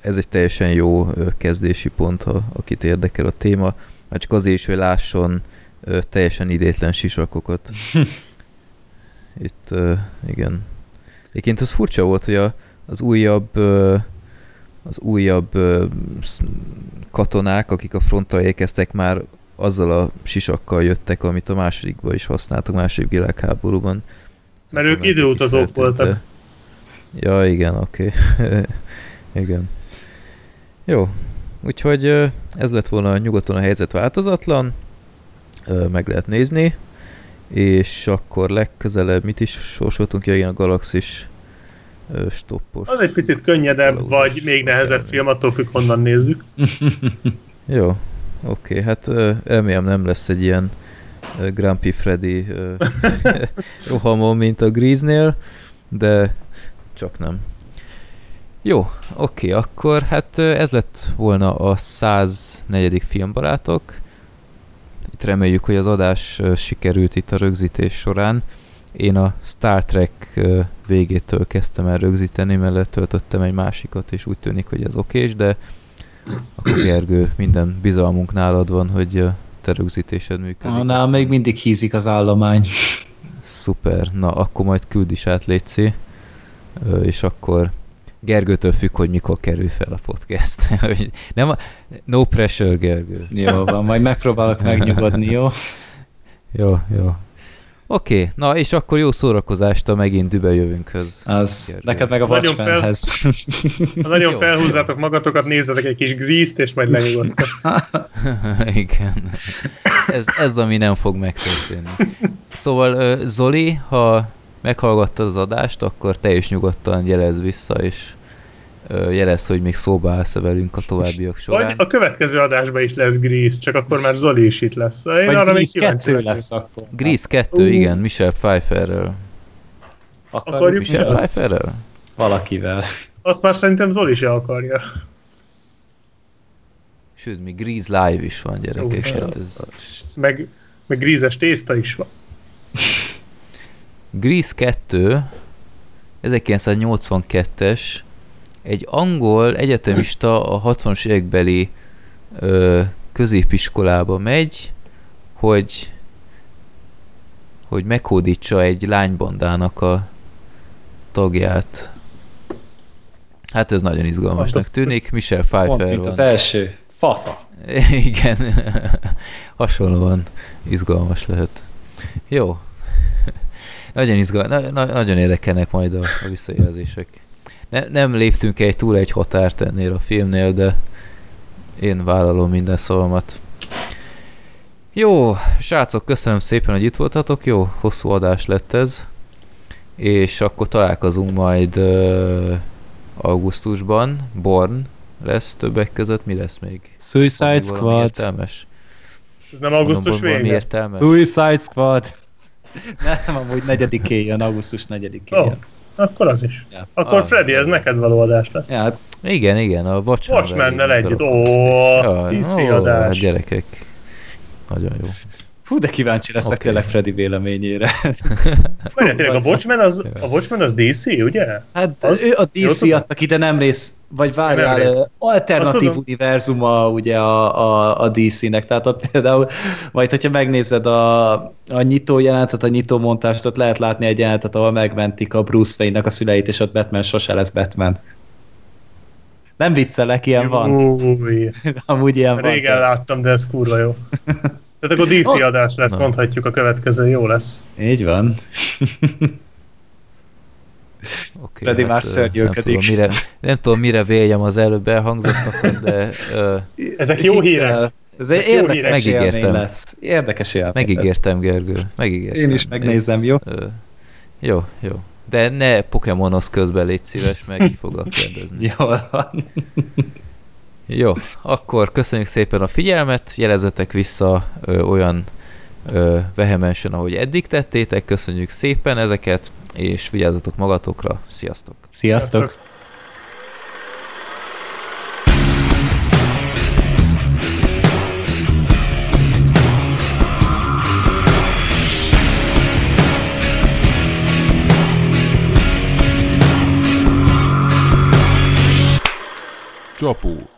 ez egy teljesen jó kezdési pont, ha akit érdekel a téma. Már csak azért is, hogy lásson teljesen idétlen sisakokat. Itt, uh, igen. Egyébként az furcsa volt, hogy a, az újabb uh, az újabb uh, katonák, akik a fronttal érkeztek már azzal a sisakkal jöttek, amit a másodikban is használtak, második világháborúban. Mert ők időutazók voltak. Ja, igen, oké. Okay. igen. Jó. Úgyhogy ez lett volna nyugaton a helyzet változatlan. Meg lehet nézni és akkor legközelebb mit is sorsoltunk, ja igen, a Galaxis stoppos. Az egy picit könnyedebb, vagy még nehezebb film, attól függ, honnan nézzük. Jó, oké, okay, hát remélem nem lesz egy ilyen Grumpy Freddy rohamon, mint a Grease-nél, de csak nem. Jó, oké, okay, akkor hát ez lett volna a 104. filmbarátok. Itt reméljük, hogy az adás sikerült itt a rögzítés során. Én a Star Trek végétől kezdtem el rögzíteni, mert letöltöttem egy másikat, és úgy tűnik, hogy ez okés, de akkor Gergő, minden bizalmunk nálad van, hogy te rögzítésed működik. Ah, nálam még mindig hízik az állomány. Szuper, na akkor majd küld is át, Léci, és akkor Gergőtől függ, hogy mikor kerül fel a podcast. Nem, no pressure, Gergő. Jó van, majd megpróbálok megnyugodni, jó? Jó, jó. Oké, okay, na és akkor jó szórakozást a megint dübejövünkhöz. Az, Gergő. neked meg a Watchmenhez. Fel, ha nagyon jó. felhúzzátok magatokat, nézzetek egy kis grízt, és majd lenyugodtok. Igen. Ez, ez ami nem fog megtörténni. Szóval Zoli, ha meghallgattad az adást, akkor te is nyugodtan jelez vissza, és jelez, hogy még szóba állsz velünk a továbbiak során. Vagy a következő adásban is lesz Grease, csak akkor már Zoli is itt lesz. Én Vagy arra Grease 2 lesz akkor. Grease 2, uh. igen, Michelle Pfeifferrel. Akarjuk Michelle Pfeifferrel? Valakivel. Azt már szerintem Zoli se akarja. Sőt, még Grease Live is van, gyerekek. Hát ez... meg, meg Grease-es tészta is van. Grease 2, 1982-es, egy angol egyetemista a 60-as évekbeli ö, középiskolába megy, hogy hogy meghódítsa egy lánybandának a tagját. Hát ez nagyon izgalmasnak tűnik. Michel Pfeiffer Pont, mint van. az első. Fasza. Igen. Hasonlóan izgalmas lehet. Jó. Nagyon izgalmas, na, na, nagyon érdekelnek majd a, a visszajelzések. Ne, nem léptünk egy túl egy határt ennél a filmnél, de én vállalom minden szavamat. Jó, srácok, köszönöm szépen, hogy itt voltatok. Jó, hosszú adás lett ez. És akkor találkozunk majd uh, augusztusban. Born lesz többek között. Mi lesz még? Suicide Squad. Értelmes? Ez nem augusztus vége? Értelmes? Suicide Squad. Nem, amúgy negyedikén jön, augusztus negyedikén oh, Akkor az is. Ja. Akkor ah, Freddy, ez neked való adás lesz. Ja, hát igen, igen, a Watchmen. Watchmen-nel együtt. Ó, PC adás. Hát gyerekek. Nagyon jó. Hú, de kíváncsi leszek okay. tényleg Freddy véleményére. Várjál, tényleg a Watchmen az, a Watchmen az DC, ugye? Hát az, ő a DC adtak ide nem rész, vagy várjál, alternatív univerzuma ugye a, a, a DC-nek, tehát ott például, majd hogyha megnézed a, a nyitó jelentet, a nyitó montást, ott lehet látni egy jelentet, ahol megmentik a Bruce Wayne-nak a szüleit, és ott Batman sose lesz Batman. Nem viccelek, ilyen Júj. van. Amúgy ilyen Régen van. Régen láttam, de ez kurva jó. Tehát akkor DC oh. adás lesz, Na. mondhatjuk a következő, jó lesz. Így van. Okay, Freddy hát, már szörnyűködik. Nem tudom, mire, nem tudom, mire véljem az előbb elhangzottakat, de... Uh, Ezek jó hírek. Ez egy érdekes megígértem. lesz. Érdekes élmény Megígértem, Gergő. Megígértem. Én is megnézem, jó? Uh, jó, jó. De ne Pokémonosz közben légy szíves, meg ki foglak kérdezni. Jó van. Jó, akkor köszönjük szépen a figyelmet, jelezetek vissza ö, olyan ö, vehemensen, ahogy eddig tettétek, köszönjük szépen ezeket, és vigyázzatok magatokra, sziasztok! Sziasztok! sziasztok. Csapó.